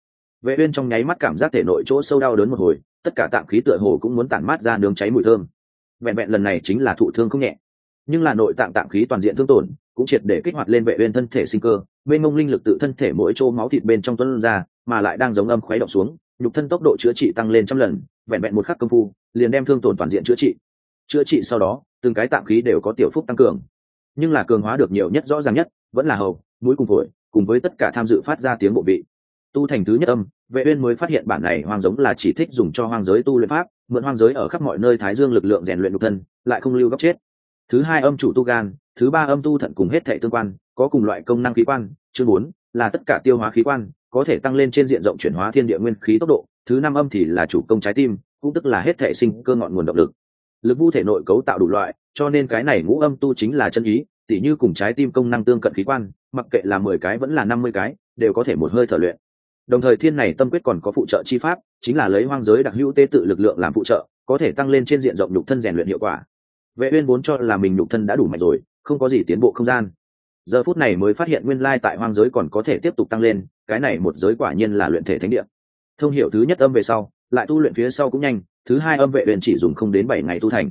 Vệ uyên trong nháy mắt cảm giác thể nội chỗ sâu đau đớn một hồi, tất cả tạng khí tựa hồ cũng muốn tản mát ra nướng cháy mùi thơm. Vẹn vẹn lần này chính là thụ thương không nhẹ. Nhưng là nội tạng tạng khí toàn diện thương tổn cũng triệt để kích hoạt lên vệ uyên thân thể sinh cơ bên ngông linh lực tự thân thể mỗi chỗ máu thịt bên trong tuôn ra, mà lại đang giống âm khuấy động xuống, nhục thân tốc độ chữa trị tăng lên trăm lần, vẹn vẹn một khắc công phu, liền đem thương tổn toàn diện chữa trị. Chữa trị sau đó, từng cái tạm khí đều có tiểu phúc tăng cường. Nhưng là cường hóa được nhiều nhất, rõ ràng nhất, vẫn là hầu, mũi cùng phổi, cùng với tất cả tham dự phát ra tiếng bộ vị. Tu thành thứ nhất âm, vệ uyên mới phát hiện bản này hoang giống là chỉ thích dùng cho hoang giới tu luyện pháp, mượn hoang giới ở khắp mọi nơi thái dương lực lượng rèn luyện nhục thân, lại không lưu góc chết. Thứ hai âm chủ tu gan thứ ba âm tu thận cùng hết thệ tương quan, có cùng loại công năng khí quan, chương bốn là tất cả tiêu hóa khí quan, có thể tăng lên trên diện rộng chuyển hóa thiên địa nguyên khí tốc độ. Thứ năm âm thì là chủ công trái tim, cũng tức là hết thệ sinh cơ ngọn nguồn động lực. Lực vu thể nội cấu tạo đủ loại, cho nên cái này ngũ âm tu chính là chân ý, tỉ như cùng trái tim công năng tương cận khí quan, mặc kệ là mười cái vẫn là năm mươi cái, đều có thể một hơi thở luyện. Đồng thời thiên này tâm quyết còn có phụ trợ chi pháp, chính là lấy hoang giới đặc hữu tế tự lực lượng làm phụ trợ, có thể tăng lên trên diện rộng nhục thân rèn luyện hiệu quả. Vệ uyên vốn cho là mình nhục thân đã đủ mạnh rồi không có gì tiến bộ không gian. Giờ phút này mới phát hiện nguyên lai tại hoang giới còn có thể tiếp tục tăng lên, cái này một giới quả nhiên là luyện thể thánh địa. Thông hiểu thứ nhất âm về sau, lại tu luyện phía sau cũng nhanh, thứ hai âm vệ luyện chỉ dùng không đến bảy ngày tu thành.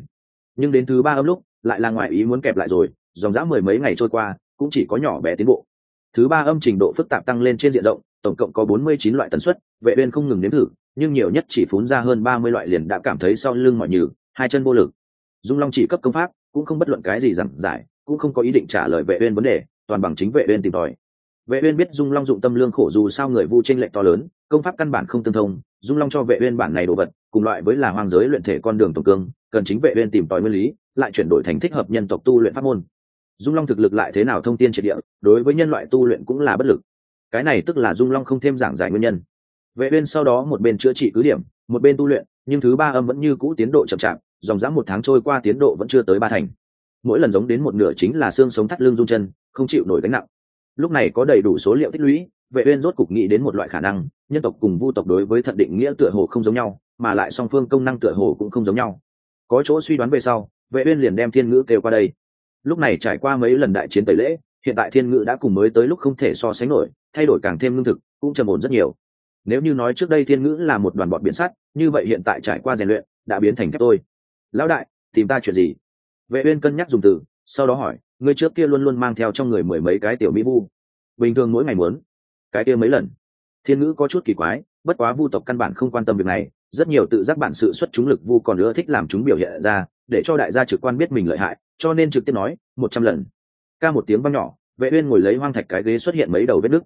Nhưng đến thứ ba âm lúc, lại là ngoại ý muốn kẹp lại rồi, dòng dã mười mấy ngày trôi qua, cũng chỉ có nhỏ bé tiến bộ. Thứ ba âm trình độ phức tạp tăng lên trên diện rộng, tổng cộng có bốn mươi chín loại tần suất, vệ bên không ngừng nếm thử, nhưng nhiều nhất chỉ phún ra hơn ba mươi loại liền đã cảm thấy sau lưng mỏi nhừ, hai chân vô lực. Dung long chỉ cấp công pháp, cũng không bất luận cái gì giảng giải cũng không có ý định trả lời vệ uyên vấn đề, toàn bằng chính vệ uyên tìm tòi. Vệ uyên biết dung long dụng tâm lương khổ dù sao người vu trên lệch to lớn, công pháp căn bản không tương thông, dung long cho vệ uyên bản này đồ vật, cùng loại với là hoang giới luyện thể con đường tổng cương, cần chính vệ uyên tìm tòi nguyên lý, lại chuyển đổi thành thích hợp nhân tộc tu luyện pháp môn. Dung long thực lực lại thế nào thông tiên triệt địa, đối với nhân loại tu luyện cũng là bất lực. Cái này tức là dung long không thêm giảng giải nguyên nhân. Vệ uyên sau đó một bên chữa trị cứ điểm, một bên tu luyện, nhưng thứ ba âm vẫn như cũ tiến độ chậm chạp, dòng dã một tháng trôi qua tiến độ vẫn chưa tới ba thành mỗi lần giống đến một nửa chính là xương sống thắt lưng rung chân, không chịu nổi gánh nặng. Lúc này có đầy đủ số liệu tích lũy, vệ uyên rốt cục nghĩ đến một loại khả năng, nhân tộc cùng vu tộc đối với thận định nghĩa tựa hồ không giống nhau, mà lại song phương công năng tựa hồ cũng không giống nhau. Có chỗ suy đoán về sau, vệ uyên liền đem thiên ngữ kêu qua đây. Lúc này trải qua mấy lần đại chiến tẩy lễ, hiện tại thiên ngữ đã cùng mới tới lúc không thể so sánh nổi, thay đổi càng thêm lương thực, cũng trầm ổn rất nhiều. Nếu như nói trước đây thiên ngữ là một đoàn bọt biển sắt, như vậy hiện tại trải qua rèn luyện, đã biến thành thép tôi. Lão đại, tìm ta chuyện gì? Vệ uyên cân nhắc dùng từ, sau đó hỏi người trước kia luôn luôn mang theo trong người mười mấy cái tiểu mỹ vu? Bình thường mỗi ngày muốn. Cái kia mấy lần? Thiên ngữ có chút kỳ quái, bất quá vu tộc căn bản không quan tâm việc này, rất nhiều tự giác bản sự xuất chúng lực vu còn nữa thích làm chúng biểu hiện ra, để cho đại gia trực quan biết mình lợi hại, cho nên trực tiếp nói, một trăm lần. Ca một tiếng vang nhỏ, vệ uyên ngồi lấy hoang thạch cái ghế xuất hiện mấy đầu vết nứt.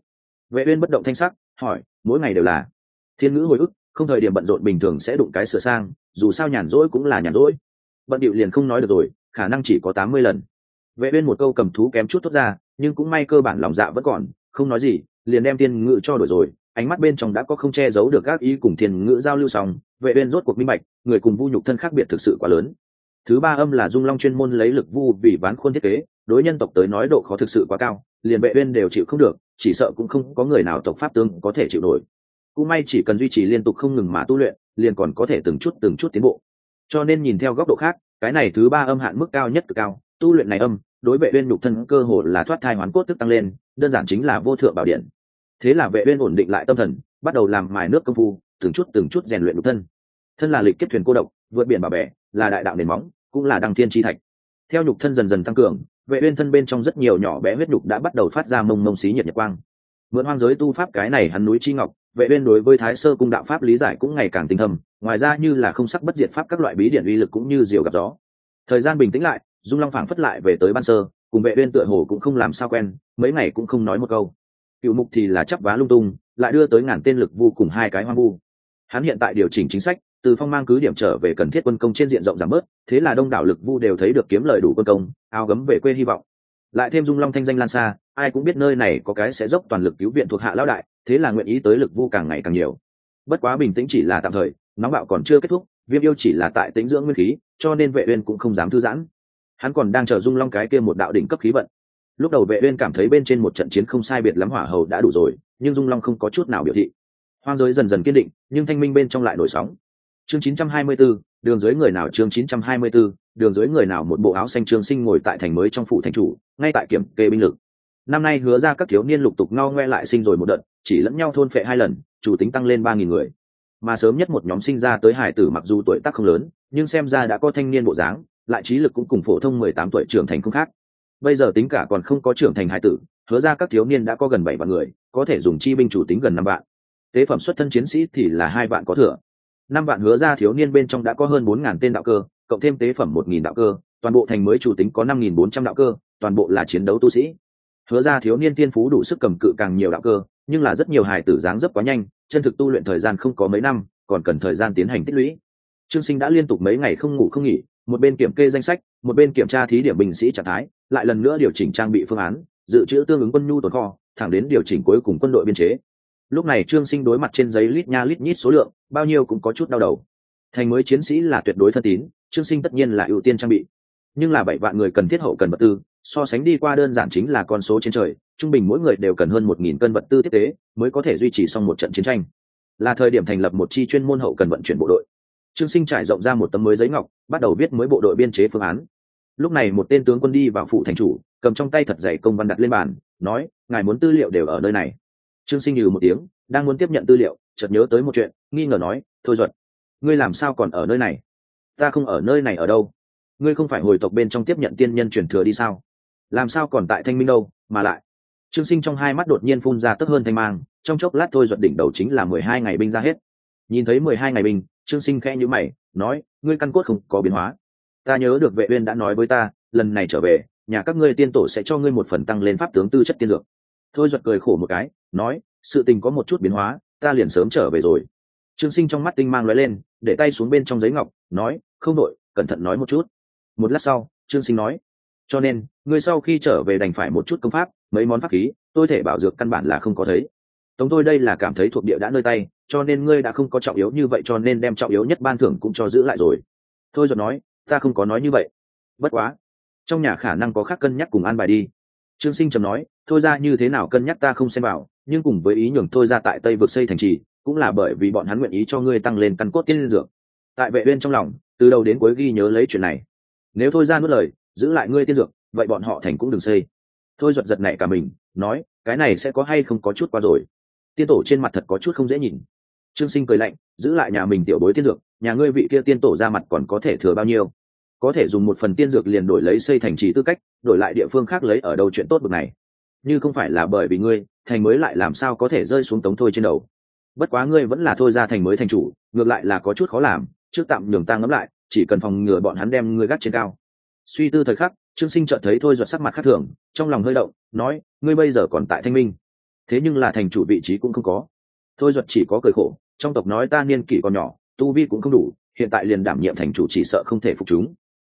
Vệ uyên bất động thanh sắc, hỏi, mỗi ngày đều là? Thiên ngữ hồi ức, không thời điểm bận rộn bình thường sẽ đụng cái sửa sang, dù sao nhàn rỗi cũng là nhàn rỗi. Bận điệu liền không nói được rồi khả năng chỉ có tám mươi lần. Vệ uyên một câu cầm thú kém chút thoát ra, nhưng cũng may cơ bản lòng dạ vẫn còn, không nói gì, liền đem tiên ngữ cho đổi rồi, ánh mắt bên trong đã có không che giấu được các ý cùng thiên ngữ giao lưu xong, vệ uyên rốt cuộc minh bạch, người cùng vu nhục thân khác biệt thực sự quá lớn. Thứ ba âm là dung long chuyên môn lấy lực vu vì ván khuôn thiết kế, đối nhân tộc tới nói độ khó thực sự quá cao, liền vệ uyên đều chịu không được, chỉ sợ cũng không có người nào tộc pháp tướng có thể chịu nổi. Cũng may chỉ cần duy trì liên tục không ngừng mà tu luyện, liền còn có thể từng chút từng chút tiến bộ. Cho nên nhìn theo góc độ khác cái này thứ ba âm hạn mức cao nhất cực cao, tu luyện này âm, đối vệ uyên nhục thân cơ hồ là thoát thai hoán cốt tức tăng lên, đơn giản chính là vô thượng bảo điện. Thế là vệ uyên ổn định lại tâm thần, bắt đầu làm mài nước công phu, từng chút từng chút rèn luyện nhục thân. Thân là lịch kiếp thuyền cô độc, vượt biển bảo bè, là đại đạo nền móng, cũng là đăng thiên chi thạch. Theo nhục thân dần dần tăng cường, vệ uyên thân bên trong rất nhiều nhỏ bé huyết nhục đã bắt đầu phát ra mông mông xí nhiệt nhật quang. Mượn hoang giới tu pháp cái này hắn núi chi ngọc vệ uyên đối với thái sơ cung đạo pháp lý giải cũng ngày càng tinh thầm ngoài ra như là không sắc bất diệt pháp các loại bí điển uy lực cũng như diều gặp gió. Thời gian bình tĩnh lại, dung long phảng phất lại về tới ban sơ, cùng vệ uyên tựa hồ cũng không làm sao quen, mấy ngày cũng không nói một câu. Cựu mục thì là chấp vá lung tung, lại đưa tới ngàn tên lực vu cùng hai cái hoang vu. Hắn hiện tại điều chỉnh chính sách, từ phong mang cứ điểm trở về cần thiết quân công trên diện rộng giảm bớt, thế là đông đảo lực vu đều thấy được kiếm lời đủ quân công, ao gấm về quê hy vọng. Lại thêm dung long thanh danh lan xa, ai cũng biết nơi này có cái sẽ dốc toàn lực cứu viện thuộc hạ lão đại thế là nguyện ý tới lực vu càng ngày càng nhiều. Bất quá bình tĩnh chỉ là tạm thời nóng bạo còn chưa kết thúc viêm yêu chỉ là tại tính dưỡng nguyên khí cho nên vệ uyên cũng không dám thư giãn. Hắn còn đang chờ dung long cái kia một đạo đỉnh cấp khí vận. Lúc đầu vệ uyên cảm thấy bên trên một trận chiến không sai biệt lắm hỏa hầu đã đủ rồi nhưng dung long không có chút nào biểu thị. Hoang giới dần dần kiên định nhưng thanh minh bên trong lại nổi sóng. Chương 924, đường dưới người nào chương 924, đường dưới người nào một bộ áo xanh trương sinh ngồi tại thành mới trong phủ thành chủ ngay tại kiểm kê binh lực năm nay hứa ra các thiếu niên lục tục no ngoe lại sinh rồi một đợt, chỉ lẫn nhau thôn phệ hai lần, chủ tính tăng lên ba nghìn người. Mà sớm nhất một nhóm sinh ra tới hải tử mặc dù tuổi tác không lớn, nhưng xem ra đã có thanh niên bộ dáng, lại trí lực cũng cùng phổ thông mười tám tuổi trưởng thành không khác. Bây giờ tính cả còn không có trưởng thành hải tử, hứa ra các thiếu niên đã có gần bảy vạn người, có thể dùng chi binh chủ tính gần năm vạn. Tế phẩm xuất thân chiến sĩ thì là hai vạn có thừa. Năm vạn hứa ra thiếu niên bên trong đã có hơn bốn ngàn tên đạo cơ, cộng thêm tế phẩm một nghìn đạo cơ, toàn bộ thành mới chủ tính có năm nghìn bốn trăm đạo cơ, toàn bộ là chiến đấu tu sĩ hứa ra thiếu niên tiên phú đủ sức cầm cự càng nhiều đạo cơ, nhưng là rất nhiều hài tử dáng dấp quá nhanh, chân thực tu luyện thời gian không có mấy năm, còn cần thời gian tiến hành tích lũy. Trương sinh đã liên tục mấy ngày không ngủ không nghỉ, một bên kiểm kê danh sách, một bên kiểm tra thí điểm binh sĩ trạng thái, lại lần nữa điều chỉnh trang bị phương án, dự trữ tương ứng quân nhu tồn kho, thẳng đến điều chỉnh cuối cùng quân đội biên chế. Lúc này trương sinh đối mặt trên giấy lít nha lít nhít số lượng, bao nhiêu cũng có chút đau đầu. Thành mới chiến sĩ là tuyệt đối thân tín, trương sinh tất nhiên là ưu tiên trang bị. Nhưng là bảy vạn người cần thiết hậu cần vật tư so sánh đi qua đơn giản chính là con số trên trời, trung bình mỗi người đều cần hơn một nghìn cân vật tư tiếp tế mới có thể duy trì xong một trận chiến tranh. Là thời điểm thành lập một chi chuyên môn hậu cần vận chuyển bộ đội. Trương sinh trải rộng ra một tấm mới giấy ngọc, bắt đầu viết mới bộ đội biên chế phương án. Lúc này một tên tướng quân đi vào phụ thành chủ, cầm trong tay thật dày công văn đặt lên bàn, nói, ngài muốn tư liệu đều ở nơi này. Trương sinh nhừ một tiếng, đang muốn tiếp nhận tư liệu, chợt nhớ tới một chuyện, nghi ngờ nói, thôi duật, ngươi làm sao còn ở nơi này? Ta không ở nơi này ở đâu. Ngươi không phải hồi tộc bên trong tiếp nhận tiên nhân truyền thừa đi sao? Làm sao còn tại thanh minh đâu, mà lại. Trương sinh trong hai mắt đột nhiên phun ra tấp hơn thanh mang, trong chốc lát thôi duật đỉnh đầu chính là mười hai ngày binh ra hết. Nhìn thấy mười hai ngày binh, trương sinh khẽ nhữ mày, nói, ngươi căn cốt không có biến hóa. Ta nhớ được vệ uyên đã nói với ta, lần này trở về, nhà các ngươi tiên tổ sẽ cho ngươi một phần tăng lên pháp tướng tư chất tiên dược. Thôi duật cười khổ một cái, nói, sự tình có một chút biến hóa, ta liền sớm trở về rồi. Trương sinh trong mắt tinh mang lóe lên, để tay xuống bên trong giấy ngọc, nói, không đội cẩn thận nói một chút. Một lát sau, trương sinh nói cho nên, ngươi sau khi trở về đành phải một chút công pháp, mấy món pháp khí, tôi thể bảo dược căn bản là không có thấy. Tống tôi đây là cảm thấy thuộc địa đã nơi tay, cho nên ngươi đã không có trọng yếu như vậy cho nên đem trọng yếu nhất ban thưởng cũng cho giữ lại rồi. Thôi rồi nói, ta không có nói như vậy. Bất quá, trong nhà khả năng có khác cân nhắc cùng an bài đi. Trương sinh trầm nói, thôi ra như thế nào cân nhắc ta không xem vào, nhưng cùng với ý nhường thôi ra tại tây vực xây thành trì, cũng là bởi vì bọn hắn nguyện ý cho ngươi tăng lên căn cốt tiên dược. Tại vệ uyên trong lòng, từ đầu đến cuối ghi nhớ lấy chuyện này. Nếu thôi ra nuốt lời giữ lại ngươi tiên dược, vậy bọn họ thành cũng đừng xây. Thôi giật giật này cả mình, nói, cái này sẽ có hay không có chút qua rồi. Tiên tổ trên mặt thật có chút không dễ nhìn. Trương sinh cười lạnh, giữ lại nhà mình tiểu bối tiên dược, nhà ngươi vị kia tiên tổ ra mặt còn có thể thừa bao nhiêu? Có thể dùng một phần tiên dược liền đổi lấy xây thành trì tư cách, đổi lại địa phương khác lấy ở đâu chuyện tốt bực này? Như không phải là bởi vì ngươi, thành mới lại làm sao có thể rơi xuống tống thôi trên đầu? Bất quá ngươi vẫn là thôi ra thành mới thành chủ, ngược lại là có chút khó làm, trước tạm nhường ta ngẫm lại, chỉ cần phòng ngừa bọn hắn đem ngươi gắt trên cao suy tư thời khắc, trương sinh chợt thấy thôi giọt sắc mặt khác thường, trong lòng hơi động, nói, ngươi bây giờ còn tại thanh minh. Thế nhưng là thành chủ vị trí cũng không có. Thôi giọt chỉ có cười khổ, trong tộc nói ta niên kỷ còn nhỏ, tu vi cũng không đủ, hiện tại liền đảm nhiệm thành chủ chỉ sợ không thể phục chúng.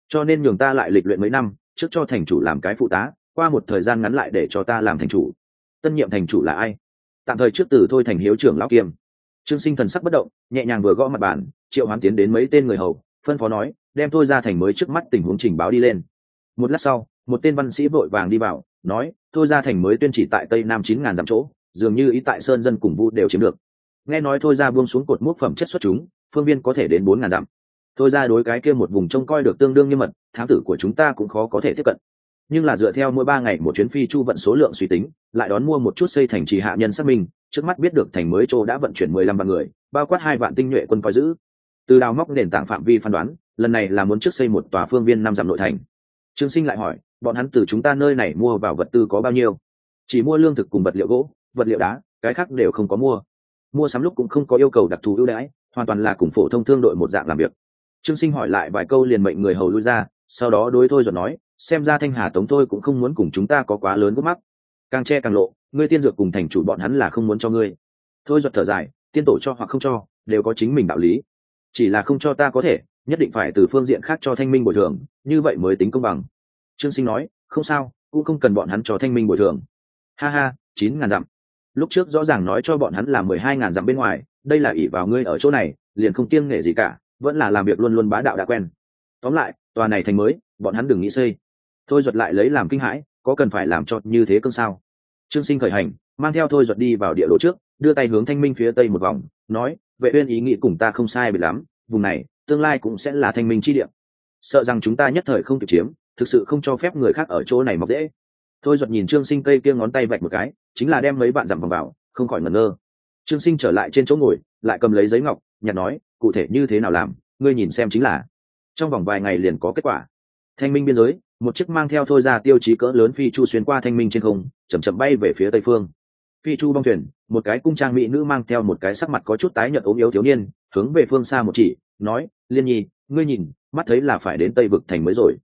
Cho nên nhường ta lại lịch luyện mấy năm, trước cho thành chủ làm cái phụ tá, qua một thời gian ngắn lại để cho ta làm thành chủ. Tân nhiệm thành chủ là ai? Tạm thời trước từ thôi thành hiếu trưởng lão kiêm. Trương sinh thần sắc bất động, nhẹ nhàng vừa gõ mặt bàn, triệu hoán tiến đến mấy tên người hầu, phân phó nói đem thôi ra thành mới trước mắt tình huống trình báo đi lên. Một lát sau, một tên văn sĩ vội vàng đi vào, nói thôi ra thành mới tuyên chỉ tại tây nam chín ngàn dặm chỗ, dường như ý tại sơn dân cùng vu đều chiếm được. Nghe nói thôi ra buông xuống cột mốc phẩm chất xuất chúng, phương viên có thể đến bốn ngàn dặm. Thôi ra đối cái kia một vùng trông coi được tương đương như mật, thám tử của chúng ta cũng khó có thể tiếp cận. Nhưng là dựa theo mỗi ba ngày một chuyến phi chu vận số lượng suy tính, lại đón mua một chút xây thành trì hạ nhân xác minh, trước mắt biết được thành mới châu đã vận chuyển mười lăm vạn người, bao quát hai vạn tinh nhuệ quân coi giữ. Từ đào móc nền tảng phạm vi phán đoán lần này là muốn trước xây một tòa phương viên năm dặm nội thành. Trương sinh lại hỏi, bọn hắn từ chúng ta nơi này mua vào vật tư có bao nhiêu? Chỉ mua lương thực cùng vật liệu gỗ, vật liệu đá, cái khác đều không có mua. Mua sắm lúc cũng không có yêu cầu đặc thù ưu đãi, hoàn toàn là cùng phổ thông thương đội một dạng làm việc. Trương sinh hỏi lại vài câu liền mệnh người hầu lui ra, sau đó đối thôi rồi nói, xem ra thanh hà tống thôi cũng không muốn cùng chúng ta có quá lớn gút mắt càng che càng lộ, ngươi tiên dược cùng thành chủ bọn hắn là không muốn cho ngươi. Thôi giật thở dài, tiên tổ cho hoặc không cho, đều có chính mình đạo lý. Chỉ là không cho ta có thể nhất định phải từ phương diện khác cho thanh minh bồi thường, như vậy mới tính công bằng. Trương sinh nói, không sao, cũng không cần bọn hắn cho thanh minh bồi thường. Ha ha, chín ngàn dặm. Lúc trước rõ ràng nói cho bọn hắn là mười hai ngàn dặm bên ngoài, đây là ỷ vào ngươi ở chỗ này, liền không kiêng nghệ gì cả, vẫn là làm việc luôn luôn bá đạo đã quen. Tóm lại, tòa này thành mới, bọn hắn đừng nghĩ xây. Thôi giật lại lấy làm kinh hãi, có cần phải làm cho như thế cơn sao? Trương sinh khởi hành, mang theo thôi giật đi vào địa đồ trước, đưa tay hướng thanh minh phía tây một vòng, nói, vệ uyên ý nghĩ cùng ta không sai bị lắm, vùng này tương lai cũng sẽ là thanh minh chi địa. Sợ rằng chúng ta nhất thời không kịp chiếm, thực sự không cho phép người khác ở chỗ này mọc dễ. Thôi duật nhìn trương sinh cây kia ngón tay vạch một cái, chính là đem mấy bạn dặm vòng vào, không khỏi ngẩn ngơ. Trương sinh trở lại trên chỗ ngồi, lại cầm lấy giấy ngọc, nhặt nói, cụ thể như thế nào làm, ngươi nhìn xem chính là. Trong vòng vài ngày liền có kết quả. Thanh minh biên giới, một chiếc mang theo thôi ra tiêu chí cỡ lớn phi chu xuyên qua thanh minh trên không chầm chậm bay về phía tây phương. Phi chu bong thuyền, một cái cung trang mỹ nữ mang theo một cái sắc mặt có chút tái nhợt ốm yếu thiếu niên, hướng về phương xa một chỉ nói, liên nhi, ngươi nhìn, mắt thấy là phải đến tây vực thành mới rồi.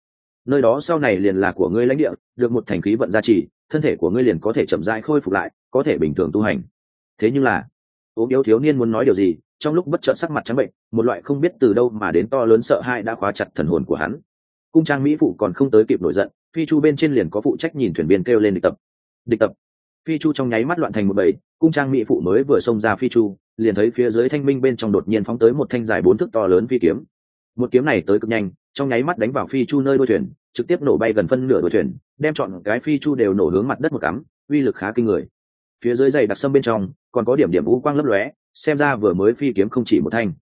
Nơi đó sau này liền là của ngươi lãnh địa, được một thành khí vận gia trì, thân thể của ngươi liền có thể chậm rãi khôi phục lại, có thể bình thường tu hành. Thế nhưng là ốm yếu thiếu niên muốn nói điều gì, trong lúc bất chợt sắc mặt trắng bệnh, một loại không biết từ đâu mà đến to lớn sợ hãi đã khóa chặt thần hồn của hắn. Cung trang mỹ phụ còn không tới kịp nổi giận, phi chu bên trên liền có phụ trách nhìn thuyền viên kêu lên địch tập. Địch tập phi chu trong nháy mắt loạn thành một bầy, cung trang mỹ phụ mới vừa xông ra phi chu, liền thấy phía dưới thanh minh bên trong đột nhiên phóng tới một thanh dài bốn thước to lớn phi kiếm. Một kiếm này tới cực nhanh, trong nháy mắt đánh vào phi chu nơi đuôi thuyền, trực tiếp nổ bay gần phân nửa đuôi thuyền, đem chọn cái phi chu đều nổ hướng mặt đất một cắm, uy lực khá kinh người. Phía dưới dày đặc sâm bên trong, còn có điểm điểm u quang lấp lóe, xem ra vừa mới phi kiếm không chỉ một thanh.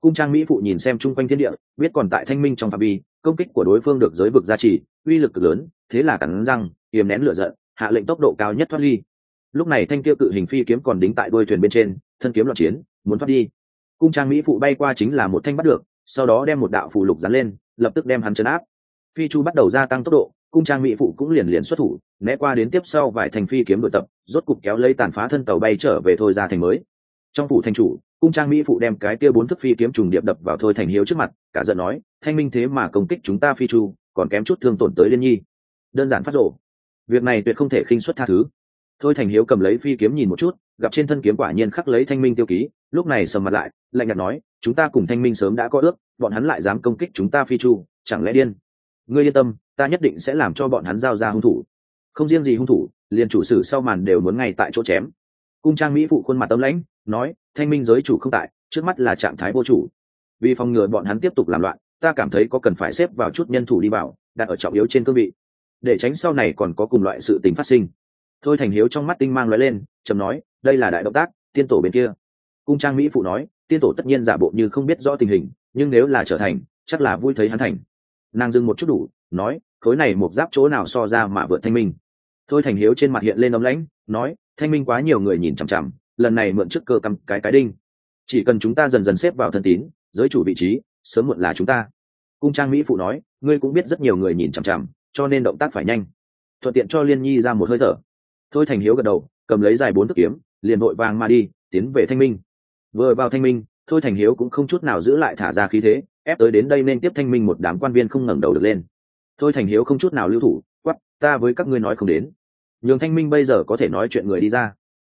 Cung trang mỹ phụ nhìn xem chung quanh thiên địa, biết còn tại thanh minh trong phạm vi, công kích của đối phương được giới vực gia trì, uy lực cực lớn, thế là cắn răng yểm nén lửa giận, hạ lệnh tốc độ cao nhất thoát ly lúc này thanh kia cự hình phi kiếm còn đính tại đuôi thuyền bên trên, thân kiếm loạn chiến, muốn thoát đi. Cung trang mỹ phụ bay qua chính là một thanh bắt được, sau đó đem một đạo phù lục dán lên, lập tức đem hắn chấn áp. Phi chu bắt đầu gia tăng tốc độ, cung trang mỹ phụ cũng liền liền xuất thủ, né qua đến tiếp sau vài thành phi kiếm đội tập, rốt cục kéo lấy tàn phá thân tàu bay trở về thôi ra thành mới. Trong phủ thành chủ, cung trang mỹ phụ đem cái kia bốn thức phi kiếm trùng điệp đập vào thôi thành hiếu trước mặt, cả giận nói, thanh minh thế mà công kích chúng ta phi chu, còn kém chút thương tổn tới liên nhi. Đơn giản phát rộ việc này tuyệt không thể khinh xuất tha thứ thôi thành hiếu cầm lấy phi kiếm nhìn một chút, gặp trên thân kiếm quả nhiên khắc lấy thanh minh tiêu ký, lúc này sầm mặt lại, lạnh nhạt nói, chúng ta cùng thanh minh sớm đã có ước, bọn hắn lại dám công kích chúng ta phi chu, chẳng lẽ điên? Ngươi yên tâm, ta nhất định sẽ làm cho bọn hắn giao ra hung thủ. Không riêng gì hung thủ, liền chủ sử sau màn đều muốn ngay tại chỗ chém. Cung trang mỹ phụ khuôn mặt tấm lãnh, nói, thanh minh giới chủ không tại, trước mắt là trạng thái vô chủ. Vì phòng ngừa bọn hắn tiếp tục làm loạn, ta cảm thấy có cần phải xếp vào chút nhân thủ đi vào, đặt ở trọng yếu trên cương vị. Để tránh sau này còn có cùng loại sự tình phát sinh thôi thành hiếu trong mắt tinh mang nói lên, trầm nói, đây là đại động tác, tiên tổ bên kia. Cung trang mỹ phụ nói, tiên tổ tất nhiên giả bộ như không biết rõ tình hình, nhưng nếu là trở thành, chắc là vui thấy hắn thành. Nàng dừng một chút đủ, nói, khối này một giáp chỗ nào so ra mà vượt thanh minh? Thôi thành hiếu trên mặt hiện lên ấm lãnh, nói, thanh minh quá nhiều người nhìn chằm chằm, lần này mượn trước cơ căm cái cái đinh. Chỉ cần chúng ta dần dần xếp vào thân tín, giới chủ vị trí, sớm muộn là chúng ta. Cung trang mỹ phụ nói, ngươi cũng biết rất nhiều người nhìn chằm chằm, cho nên động tác phải nhanh. Thuận tiện cho liên nhi ra một hơi thở thôi thành hiếu gật đầu, cầm lấy dài bốn thức kiếm, liền vội vàng mà đi, tiến về thanh minh. Vừa vào thanh minh, thôi thành hiếu cũng không chút nào giữ lại thả ra khí thế, ép tới đến đây nên tiếp thanh minh một đám quan viên không ngẩng đầu được lên. Thôi thành hiếu không chút nào lưu thủ quắp ta với các ngươi nói không đến. Nhường thanh minh bây giờ có thể nói chuyện người đi ra.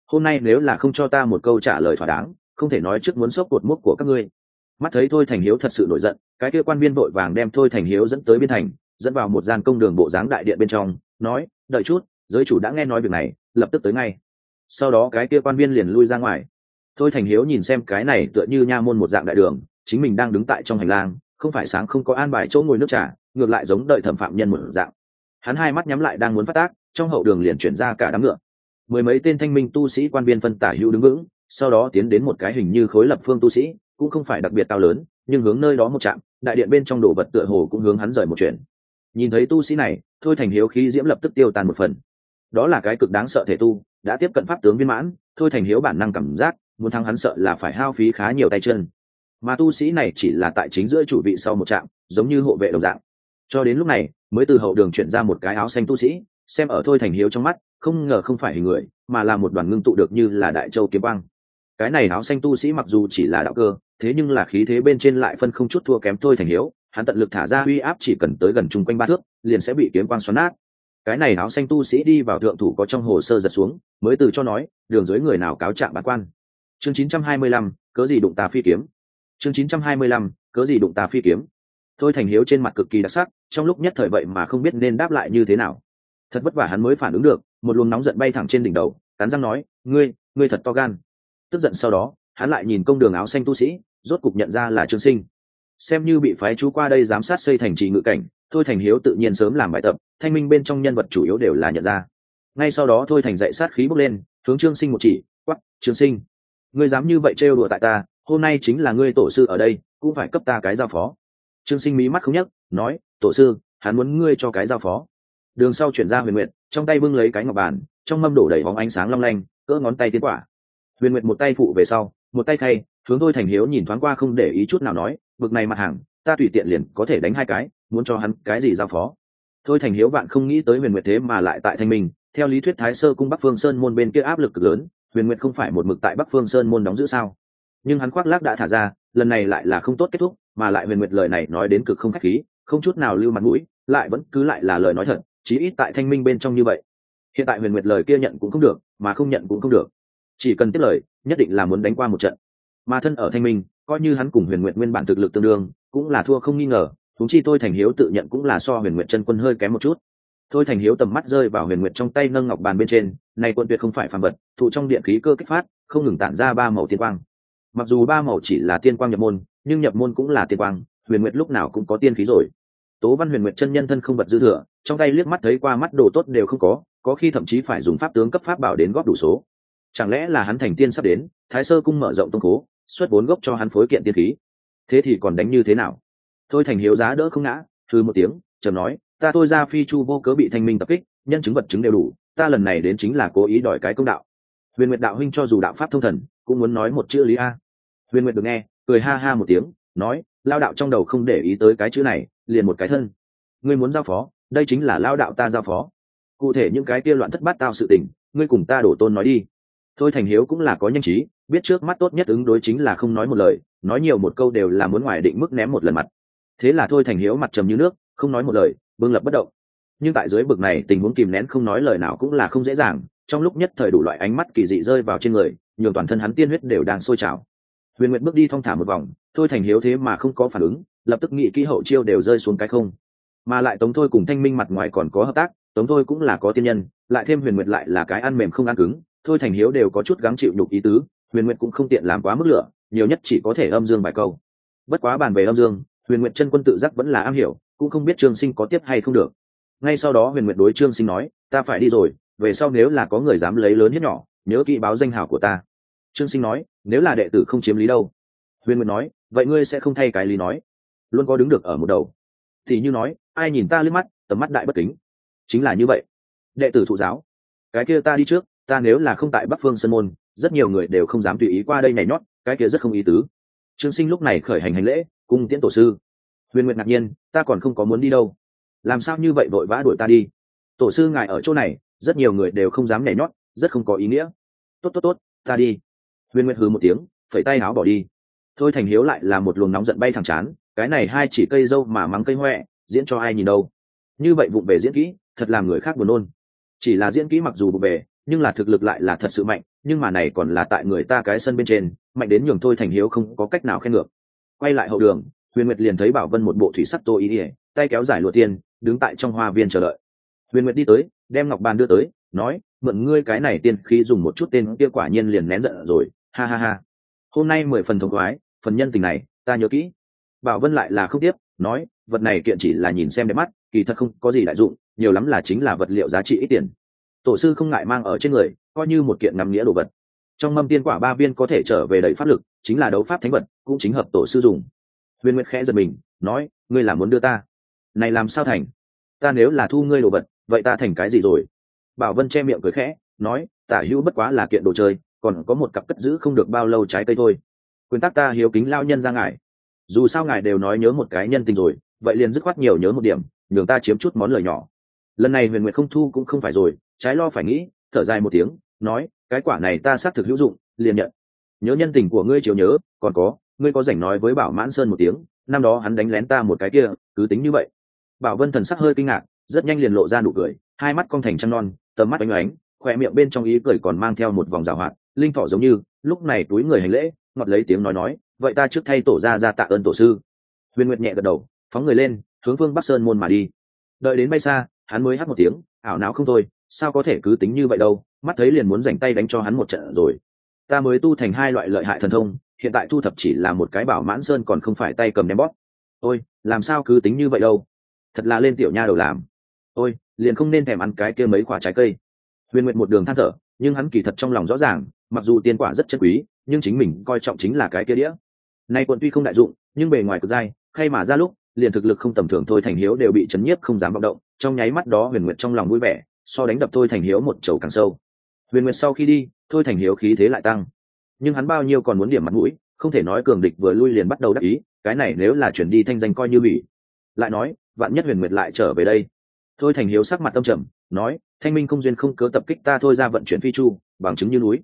Hôm nay nếu là không cho ta một câu trả lời thỏa đáng, không thể nói trước muốn xốc cột mốc của các ngươi. Mắt thấy thôi thành hiếu thật sự nổi giận, cái kia quan viên vội vàng đem thôi thành hiếu dẫn tới biên thành, dẫn vào một gian công đường bộ dáng đại điện bên trong, nói, đợi chút giới chủ đã nghe nói việc này, lập tức tới ngay. Sau đó cái kia quan viên liền lui ra ngoài. Thôi thành hiếu nhìn xem cái này tựa như nha môn một dạng đại đường, chính mình đang đứng tại trong hành lang, không phải sáng không có an bài chỗ ngồi nước trà, ngược lại giống đợi thẩm phạm nhân một dạng. Hắn hai mắt nhắm lại đang muốn phát tác, trong hậu đường liền chuyển ra cả đám ngựa. Mười mấy tên thanh minh tu sĩ quan viên phân tả hữu đứng vững, sau đó tiến đến một cái hình như khối lập phương tu sĩ, cũng không phải đặc biệt cao lớn, nhưng hướng nơi đó một trạm, đại điện bên trong đồ vật tựa hồ cũng hướng hắn rời một chuyện. Nhìn thấy tu sĩ này, thôi thành hiếu khí diễm lập tức tiêu tan một phần đó là cái cực đáng sợ thể tu, đã tiếp cận pháp tướng viên mãn, thôi thành hiếu bản năng cảm giác, muốn thắng hắn sợ là phải hao phí khá nhiều tay chân. Mà tu sĩ này chỉ là tại chính giữa chủ vị sau một trạm, giống như hộ vệ đồng dạng. Cho đến lúc này, mới từ hậu đường chuyển ra một cái áo xanh tu sĩ, xem ở thôi thành hiếu trong mắt, không ngờ không phải hình người, mà là một đoàn ngưng tụ được như là đại châu kiếm băng cái này áo xanh tu sĩ mặc dù chỉ là đạo cơ, thế nhưng là khí thế bên trên lại phân không chút thua kém thôi thành hiếu, hắn tận lực thả ra uy áp chỉ cần tới gần chung quanh ba thước, liền sẽ bị kiếm quang xoắn nát cái này áo xanh tu sĩ đi vào thượng thủ có trong hồ sơ giật xuống mới từ cho nói đường dưới người nào cáo trạng bản quan? Chương 925, cớ gì đụng tà phi kiếm? Chương 925, cớ gì đụng tà phi kiếm? Thôi thành hiếu trên mặt cực kỳ đặc sắc trong lúc nhất thời vậy mà không biết nên đáp lại như thế nào. Thật vất vả hắn mới phản ứng được một luồng nóng giận bay thẳng trên đỉnh đầu cắn răng nói ngươi ngươi thật to gan. Tức giận sau đó hắn lại nhìn công đường áo xanh tu sĩ rốt cục nhận ra là trương sinh xem như bị phái chú qua đây giám sát xây thành trì ngự cảnh, thôi thành hiếu tự nhiên sớm làm bài tập, thanh minh bên trong nhân vật chủ yếu đều là nhận ra. Ngay sau đó thôi thành dạy sát khí bốc lên, hướng trương sinh một chỉ quắp trương sinh, ngươi dám như vậy trêu đùa tại ta, hôm nay chính là ngươi tổ sư ở đây, cũng phải cấp ta cái giao phó. Trương sinh mí mắt không nhấc, nói, tổ sư, hắn muốn ngươi cho cái giao phó. Đường sau chuyển ra huyền nguyện trong tay bưng lấy cái ngọc bàn, trong mâm đổ đầy bóng ánh sáng long lanh, cỡ ngón tay tiến quả. Huyền nguyện một tay phụ về sau, một tay thay, hướng thôi thành hiếu nhìn thoáng qua không để ý chút nào nói bực này mặt hàng, ta tùy tiện liền có thể đánh hai cái, muốn cho hắn cái gì giao phó. Thôi thành hiếu bạn không nghĩ tới huyền nguyệt thế mà lại tại thanh minh, theo lý thuyết thái sơ cung bắc phương sơn môn bên kia áp lực cực lớn, huyền nguyệt không phải một mực tại bắc phương sơn môn đóng giữ sao? Nhưng hắn khoác lác đã thả ra, lần này lại là không tốt kết thúc, mà lại huyền nguyệt lời này nói đến cực không khách khí, không chút nào lưu mặt mũi, lại vẫn cứ lại là lời nói thật, chí ít tại thanh minh bên trong như vậy. Hiện tại huyền nguyệt lời kia nhận cũng không được, mà không nhận cũng không được. Chỉ cần tiếp lời, nhất định là muốn đánh qua một trận. Mà thân ở thanh minh coi như hắn cùng huyền nguyệt nguyên bản thực lực tương đương, cũng là thua không nghi ngờ thúng chi tôi thành hiếu tự nhận cũng là so huyền nguyệt chân quân hơi kém một chút. Thôi thành hiếu tầm mắt rơi vào huyền nguyệt trong tay nâng ngọc bàn bên trên, này quân tuyệt không phải phàm vật, thụ trong điện khí cơ kích phát, không ngừng tản ra ba màu tiên quang. Mặc dù ba màu chỉ là tiên quang nhập môn, nhưng nhập môn cũng là tiên quang, huyền nguyệt lúc nào cũng có tiên khí rồi. Tố văn huyền nguyệt chân nhân thân không vật dư thừa, trong tay liếc mắt thấy qua mắt đồ tốt đều không có có khi thậm chí phải dùng pháp tướng cấp pháp bảo đến góp đủ số. Chẳng lẽ là hắn thành tiên sắp đến, thái sơ cung mở rộng tông cố xuất bốn gốc cho hắn phối kiện tiên khí. Thế thì còn đánh như thế nào? Thôi thành hiếu giá đỡ không ngã thư một tiếng trầm nói, ta thôi ra phi chu vô cớ bị thanh minh tập kích, nhân chứng vật chứng đều đủ, ta lần này đến chính là cố ý đòi cái công đạo. Huyền nguyệt đạo huynh cho dù đạo pháp thông thần, cũng muốn nói một chữ lý a. Huyền nguyệt được nghe, cười ha ha một tiếng, nói, lao đạo trong đầu không để ý tới cái chữ này, liền một cái thân. Ngươi muốn giao phó, đây chính là lao đạo ta giao phó. Cụ thể những cái kia loạn thất bát tao sự tình, ngươi cùng ta đổ tôn nói đi thôi thành hiếu cũng là có nhanh trí, biết trước mắt tốt nhất ứng đối chính là không nói một lời, nói nhiều một câu đều là muốn ngoài định mức ném một lần mặt. Thế là thôi thành hiếu mặt trầm như nước, không nói một lời bưng lập bất động. Nhưng tại dưới bực này, tình huống kìm nén không nói lời nào cũng là không dễ dàng, trong lúc nhất thời đủ loại ánh mắt kỳ dị rơi vào trên người, nhường toàn thân hắn tiên huyết đều đang sôi trào. Huyền nguyệt bước đi thong thả một vòng, thôi thành hiếu thế mà không có phản ứng, lập tức nghị kỹ hậu chiêu đều rơi xuống cái không. Mà lại tống thôi cùng thanh minh mặt ngoài còn có hợp tác, tống thôi cũng là có tiên nhân, lại thêm huyền nguyệt lại là cái ăn mềm không ăn cứng thôi thành hiếu đều có chút gắng chịu nhục ý tứ, huyền nguyện cũng không tiện làm quá mức lửa, nhiều nhất chỉ có thể âm dương bài câu. Bất quá bàn về âm dương, huyền nguyện chân quân tự giác vẫn là am hiểu, cũng không biết trương sinh có tiếp hay không được. Ngay sau đó huyền nguyện đối trương sinh nói, ta phải đi rồi, về sau nếu là có người dám lấy lớn nhất nhỏ, nhớ kỹ báo danh hào của ta. Trương sinh nói, nếu là đệ tử không chiếm lý đâu. Huyền nguyện nói, vậy ngươi sẽ không thay cái lý nói. Luôn có đứng được ở một đầu. Thì như nói, ai nhìn ta liếc mắt, tầm mắt đại bất kính. Chính là như vậy. Đệ tử thụ giáo, cái kia ta đi trước ta nếu là không tại bắc phương sân môn, rất nhiều người đều không dám tùy ý qua đây nhảy nhót, cái kia rất không ý tứ. Trương sinh lúc này khởi hành hành lễ cung tiễn tổ sư. Huyền nguyệt ngạc nhiên, ta còn không có muốn đi đâu. Làm sao như vậy vội vã đuổi ta đi? Tổ sư ngài ở chỗ này, rất nhiều người đều không dám nhảy nhót, rất không có ý nghĩa. Tốt tốt tốt, ta đi. Huyền nguyệt hừ một tiếng, phẩy tay áo bỏ đi. Thôi thành hiếu lại là một luồng nóng giận bay thẳng chán, cái này hai chỉ cây dâu mà mắng cây huệ diễn cho ai nhìn đâu. Như vậy vụng về diễn kỹ, thật làm người khác buồn nôn. Chỉ là diễn kỹ mặc dù vụng về nhưng là thực lực lại là thật sự mạnh, nhưng mà này còn là tại người ta cái sân bên trên, mạnh đến nhường thôi thành hiếu không có cách nào khen ngược. Quay lại hậu đường, huyền nguyệt liền thấy bảo vân một bộ thủy sắc tô ý ỉa tay kéo giải lụa tiên, đứng tại trong hoa viên chờ đợi. Huyền nguyệt đi tới, đem ngọc bàn đưa tới, nói, mượn ngươi cái này tiên khi dùng một chút tên kia quả nhiên liền nén giận rồi, ha ha ha. Hôm nay mười phần thống khoái, phần nhân tình này, ta nhớ kỹ. Bảo vân lại là không tiếp, nói, vật này kiện chỉ là nhìn xem đẹp mắt, kỳ thật không có gì đại dụng, nhiều lắm là chính là vật liệu giá trị ít tiền tổ sư không ngại mang ở trên người, coi như một kiện ngắm nghĩa đồ vật. Trong mâm tiên quả ba viên có thể trở về đầy pháp lực, chính là đấu pháp thánh vật, cũng chính hợp tổ sư dùng. Huyền nguyệt khẽ giật mình, nói, ngươi là muốn đưa ta? Này làm sao thành? Ta nếu là thu ngươi đồ vật, vậy ta thành cái gì rồi? Bảo vân che miệng cười khẽ, nói, tả hữu bất quá là kiện đồ chơi, còn có một cặp cất giữ không được bao lâu trái cây thôi. Quyền tắc ta hiếu kính lao nhân ra ngài. Dù sao ngài đều nói nhớ một cái nhân tình rồi, vậy liền dứt khoát nhiều nhớ một điểm, nhường ta chiếm chút món lời nhỏ. Lần này huyền nguyệt không thu cũng không phải rồi trái lo phải nghĩ, thở dài một tiếng, nói, cái quả này ta xác thực hữu dụng, liền nhận. Nhớ nhân tình của ngươi chiều nhớ, còn có, ngươi có rảnh nói với bảo mãn sơn một tiếng, năm đó hắn đánh lén ta một cái kia, cứ tính như vậy. Bảo vân thần sắc hơi kinh ngạc, rất nhanh liền lộ ra nụ cười, hai mắt cong thành trăng non, tầm mắt oanh oánh khỏe miệng bên trong ý cười còn mang theo một vòng rào hoạt, linh thọ giống như, lúc này túi người hành lễ, ngọt lấy tiếng nói nói, vậy ta trước thay tổ ra ra tạ ơn tổ sư. Huyền nguyệt nhẹ gật đầu, phóng người lên, hướng phương bắc sơn môn mà đi. Đợi đến bay xa, hắn mới hát một tiếng, ảo não không thôi sao có thể cứ tính như vậy đâu, mắt thấy liền muốn dành tay đánh cho hắn một trận rồi. Ta mới tu thành hai loại lợi hại thần thông, hiện tại thu thập chỉ là một cái bảo mãn sơn còn không phải tay cầm ném bóp. Ôi, làm sao cứ tính như vậy đâu? Thật là lên tiểu nha đầu làm. Ôi, liền không nên thèm ăn cái kia mấy quả trái cây. Huyền nguyện một đường than thở, nhưng hắn kỳ thật trong lòng rõ ràng, mặc dù tiền quả rất chất quý, nhưng chính mình coi trọng chính là cái kia đĩa. Nay quận tuy không đại dụng, nhưng bề ngoài cực dai, khay mà ra lúc, liền thực lực không tầm thường thôi, thành hiếu đều bị chấn nhiếp không dám vọng động. Trong nháy mắt đó huyền nguyện trong lòng vui vẻ so đánh đập thôi thành hiếu một chầu càng sâu. Huyền nguyệt sau khi đi, thôi thành hiếu khí thế lại tăng. Nhưng hắn bao nhiêu còn muốn điểm mặt mũi, không thể nói cường địch vừa lui liền bắt đầu đắc ý, cái này nếu là chuyển đi thanh danh coi như bị. Lại nói, vạn nhất huyền nguyệt lại trở về đây. Thôi thành hiếu sắc mặt tâm trầm, nói, thanh minh không duyên không cớ tập kích ta thôi ra vận chuyển phi chu, bằng chứng như núi.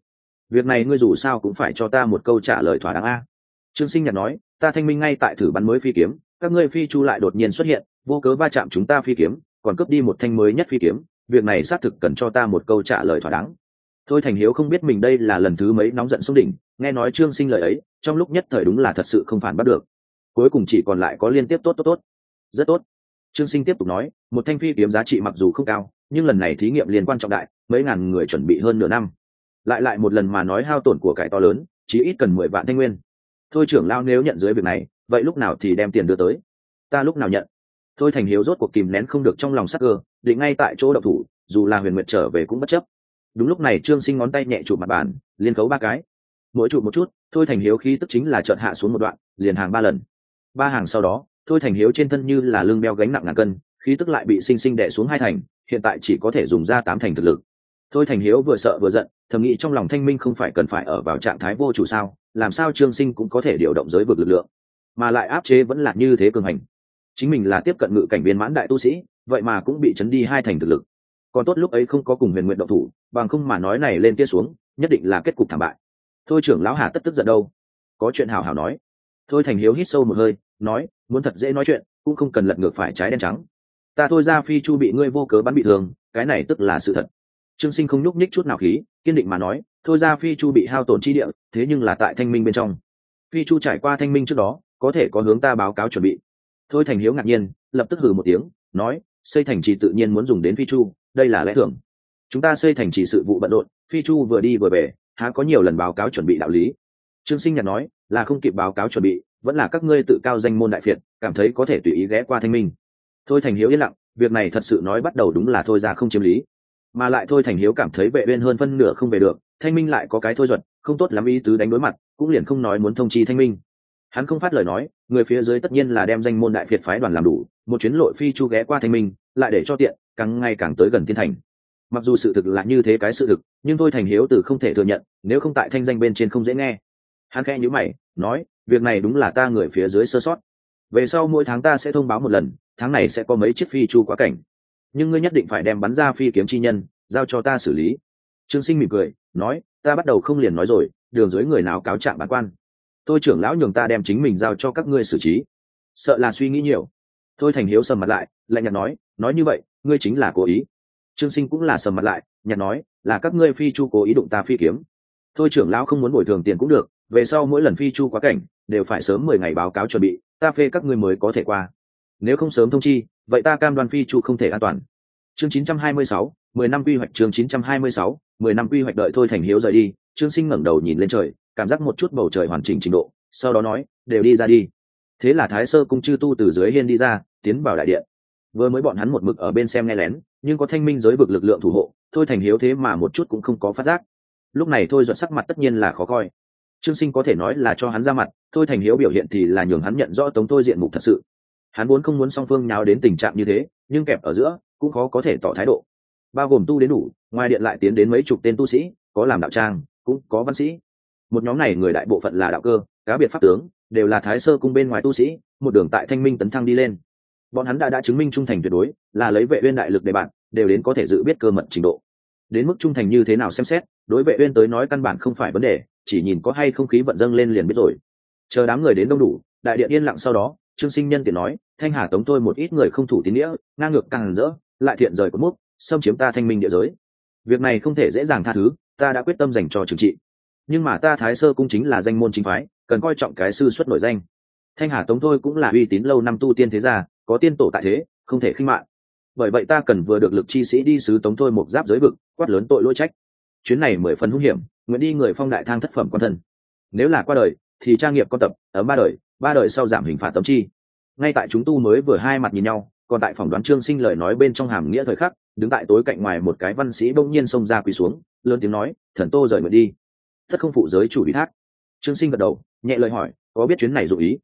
Việc này ngươi dù sao cũng phải cho ta một câu trả lời thỏa đáng a. Trương sinh nhật nói, ta thanh minh ngay tại thử bắn mới phi kiếm, các ngươi phi chu lại đột nhiên xuất hiện, vô cớ va chạm chúng ta phi kiếm, còn cướp đi một thanh mới nhất phi kiếm việc này xác thực cần cho ta một câu trả lời thỏa đáng. Thôi thành hiếu không biết mình đây là lần thứ mấy nóng giận xuống đỉnh, nghe nói trương sinh lời ấy, trong lúc nhất thời đúng là thật sự không phản bắt được. Cuối cùng chỉ còn lại có liên tiếp tốt tốt tốt. Rất tốt. Trương sinh tiếp tục nói, một thanh phi kiếm giá trị mặc dù không cao, nhưng lần này thí nghiệm liên quan trọng đại, mấy ngàn người chuẩn bị hơn nửa năm. Lại lại một lần mà nói hao tổn của cải to lớn chỉ ít cần mười vạn thanh nguyên. Thôi trưởng lao nếu nhận dưới việc này, vậy lúc nào thì đem tiền đưa tới? Ta lúc nào nhận? Thôi thành hiếu rốt cuộc kìm nén không được trong lòng sắc cơ, định ngay tại chỗ đậu thủ, dù là huyền nguyệt trở về cũng bất chấp. Đúng lúc này trương sinh ngón tay nhẹ chụp mặt bàn, liên cấu ba cái. Mỗi chụp một chút, thôi thành hiếu khí tức chính là chợt hạ xuống một đoạn, liền hàng ba lần. Ba hàng sau đó, thôi thành hiếu trên thân như là lưng đeo gánh nặng ngàn cân, khí tức lại bị sinh sinh đè xuống hai thành, hiện tại chỉ có thể dùng ra tám thành thực lực. Thôi thành hiếu vừa sợ vừa giận, thầm nghĩ trong lòng thanh minh không phải cần phải ở vào trạng thái vô chủ sao, làm sao trương sinh cũng có thể điều động giới vực lực lượng. Mà lại áp chế vẫn là như thế cường hành chính mình là tiếp cận ngự cảnh viên mãn đại tu sĩ, vậy mà cũng bị chấn đi hai thành thực lực. Còn tốt lúc ấy không có cùng huyền nguyện động thủ, bằng không mà nói này lên kia xuống, nhất định là kết cục thảm bại. Thôi trưởng lão hà tất tức giận đâu? Có chuyện hào hào nói. Thôi thành hiếu hít sâu một hơi, nói, muốn thật dễ nói chuyện, cũng không cần lật ngược phải trái đen trắng. Ta thôi ra phi chu bị ngươi vô cớ bắn bị thương, cái này tức là sự thật. Trương sinh không nhúc nhích chút nào khí, kiên định mà nói, thôi ra phi chu bị hao tổn chi địa, thế nhưng là tại thanh minh bên trong. Phi chu trải qua thanh minh trước đó, có thể có hướng ta báo cáo chuẩn bị thôi thành hiếu ngạc nhiên, lập tức hừ một tiếng, nói, xây thành trì tự nhiên muốn dùng đến phi chu, đây là lẽ thường. Chúng ta xây thành trì sự vụ bận rộn, phi chu vừa đi vừa về, há có nhiều lần báo cáo chuẩn bị đạo lý. Trương sinh nhật nói, là không kịp báo cáo chuẩn bị, vẫn là các ngươi tự cao danh môn đại phiệt, cảm thấy có thể tùy ý ghé qua thanh minh. Thôi thành hiếu yên lặng, việc này thật sự nói bắt đầu đúng là thôi ra không chiếm lý. Mà lại thôi thành hiếu cảm thấy vệ bên hơn phân nửa không về được, thanh minh lại có cái thôi duật không tốt lắm ý tứ đánh đối mặt, cũng liền không nói muốn thông chi thanh minh. Hắn không phát lời nói người phía dưới tất nhiên là đem danh môn đại phiệt phái đoàn làm đủ, một chuyến lội phi chu ghé qua thanh minh, lại để cho tiện, càng ngày càng tới gần thiên thành. Mặc dù sự thực là như thế cái sự thực, nhưng thôi thành hiếu từ không thể thừa nhận, nếu không tại thanh danh bên trên không dễ nghe. Hắn khẽ nhữ mày, nói, việc này đúng là ta người phía dưới sơ sót. Về sau mỗi tháng ta sẽ thông báo một lần, tháng này sẽ có mấy chiếc phi chu quá cảnh. Nhưng ngươi nhất định phải đem bắn ra phi kiếm chi nhân, giao cho ta xử lý. Trương sinh mỉm cười, nói, ta bắt đầu không liền nói rồi, đường dưới người nào cáo trạng bản quan tôi trưởng lão nhường ta đem chính mình giao cho các ngươi xử trí. Sợ là suy nghĩ nhiều. Thôi thành hiếu sầm mặt lại lạnh nhạt nói nói như vậy ngươi chính là cố ý. Trương sinh cũng là sầm mặt lại nhạt nói là các ngươi phi chu cố ý đụng ta phi kiếm. Thôi trưởng lão không muốn bồi thường tiền cũng được về sau mỗi lần phi chu quá cảnh đều phải sớm mười ngày báo cáo chuẩn bị ta phê các ngươi mới có thể qua. Nếu không sớm thông chi vậy ta cam đoan phi chu không thể an toàn. Chương 926, mười năm quy hoạch chương 926, mười năm quy hoạch đợi thôi thành hiếu rời đi trương sinh ngẩng đầu nhìn lên trời cảm giác một chút bầu trời hoàn chỉnh trình độ, sau đó nói, đều đi ra đi. Thế là thái sơ cung chư tu từ dưới hiên đi ra, tiến vào đại điện. Vừa mới bọn hắn một mực ở bên xem nghe lén, nhưng có thanh minh giới vực lực lượng thủ hộ, thôi thành hiếu thế mà một chút cũng không có phát giác. Lúc này thôi dọn sắc mặt tất nhiên là khó coi. Trương sinh có thể nói là cho hắn ra mặt, thôi thành hiếu biểu hiện thì là nhường hắn nhận rõ tống thôi diện mục thật sự. Hắn vốn không muốn song phương nháo đến tình trạng như thế, nhưng kẹp ở giữa, cũng khó có thể tỏ thái độ. Bao gồm tu đến đủ, ngoài điện lại tiến đến mấy chục tên tu sĩ, có làm đạo trang, cũng có văn sĩ một nhóm này người đại bộ phận là đạo cơ, cá biệt pháp tướng, đều là thái sơ cung bên ngoài tu sĩ, một đường tại thanh minh tấn thăng đi lên. Bọn hắn đã đã chứng minh trung thành tuyệt đối, là lấy vệ uyên đại lực để bạn, đều đến có thể dự biết cơ mật trình độ. Đến mức trung thành như thế nào xem xét, đối vệ uyên tới nói căn bản không phải vấn đề, chỉ nhìn có hay không khí vận dâng lên liền biết rồi. Chờ đám người đến đông đủ, đại điện yên lặng sau đó, trương sinh nhân tiện nói, thanh hà tống tôi một ít người không thủ tín nghĩa, ngang ngược càng rỡ, lại thiện rời cột mốc, xâm chiếm ta thanh minh địa giới. Việc này không thể dễ dàng tha thứ, ta đã quyết tâm dành cho trừng trị nhưng mà ta thái sơ cung chính là danh môn chính phái, cần coi trọng cái sư xuất nổi danh. Thanh hà tống thôi cũng là uy tín lâu năm tu tiên thế gia, có tiên tổ tại thế, không thể khinh mạng. Bởi vậy ta cần vừa được lực chi sĩ đi sứ tống thôi một giáp giới vực, quát lớn tội lỗi trách. Chuyến này mười phần hung hiểm, nguyện đi người phong đại thang thất phẩm quan thân. Nếu là qua đời, thì trang nghiệp con tập ở ba đời ba đời sau giảm hình phạt tấm chi. Ngay tại chúng tu mới vừa hai mặt nhìn nhau, còn tại phòng đoán trương sinh lời nói bên trong hàm nghĩa thời khắc, đứng tại tối cạnh ngoài một cái văn sĩ bỗng nhiên xông ra quỳ xuống, lớn tiếng nói, thần tô rời nguyện đi thất không phụ giới chủ ủy thác. Trương sinh gật đầu, nhẹ lời hỏi, có biết chuyến này dụ ý?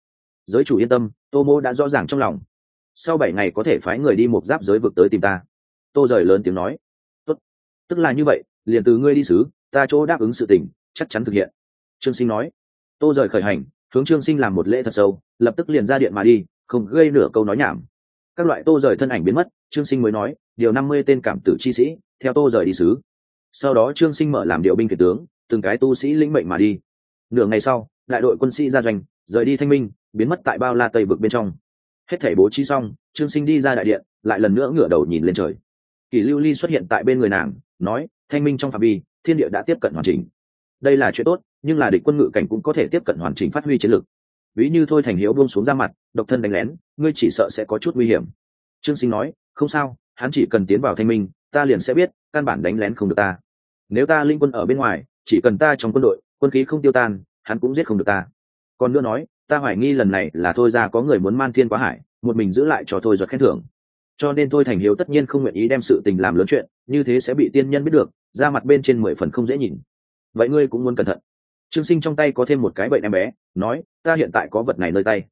Giới chủ yên tâm, tô mô đã rõ ràng trong lòng. Sau bảy ngày có thể phái người đi một giáp giới vực tới tìm ta. Tô rời lớn tiếng nói. Tốt. tức là như vậy, liền từ ngươi đi sứ ta chỗ đáp ứng sự tình, chắc chắn thực hiện. Trương sinh nói. Tô rời khởi hành, hướng trương sinh làm một lễ thật sâu, lập tức liền ra điện mà đi, không gây nửa câu nói nhảm. Các loại tô rời thân ảnh biến mất, trương sinh mới nói, điều năm mươi tên cảm tử chi sĩ, theo tô rời đi sứ sau đó trương sinh mở làm điều binh kể tướng từng cái tu sĩ lĩnh mệnh mà đi. Nửa ngày sau, đại đội quân sĩ ra doanh, rời đi thanh minh, biến mất tại bao la tây vực bên trong. Hết thể bố trí xong, trương sinh đi ra đại điện, lại lần nữa ngửa đầu nhìn lên trời. Kỷ lưu ly xuất hiện tại bên người nàng, nói, thanh minh trong phạm vi, thiên địa đã tiếp cận hoàn chỉnh. Đây là chuyện tốt, nhưng là địch quân ngự cảnh cũng có thể tiếp cận hoàn chỉnh phát huy chiến lược. Ví như thôi thành hiếu buông xuống ra mặt, độc thân đánh lén, ngươi chỉ sợ sẽ có chút nguy hiểm. Trương sinh nói, không sao, hắn chỉ cần tiến vào thanh minh, ta liền sẽ biết, căn bản đánh lén không được ta. Nếu ta linh quân ở bên ngoài chỉ cần ta trong quân đội, quân khí không tiêu tan, hắn cũng giết không được ta. Còn nữa nói, ta hoài nghi lần này là thôi ra có người muốn man thiên quá hải, một mình giữ lại cho thôi giật khen thưởng. Cho nên thôi thành hiếu tất nhiên không nguyện ý đem sự tình làm lớn chuyện, như thế sẽ bị tiên nhân biết được, ra mặt bên trên mười phần không dễ nhìn. Vậy ngươi cũng muốn cẩn thận. Trương sinh trong tay có thêm một cái bệnh em bé, nói, ta hiện tại có vật này nơi tay.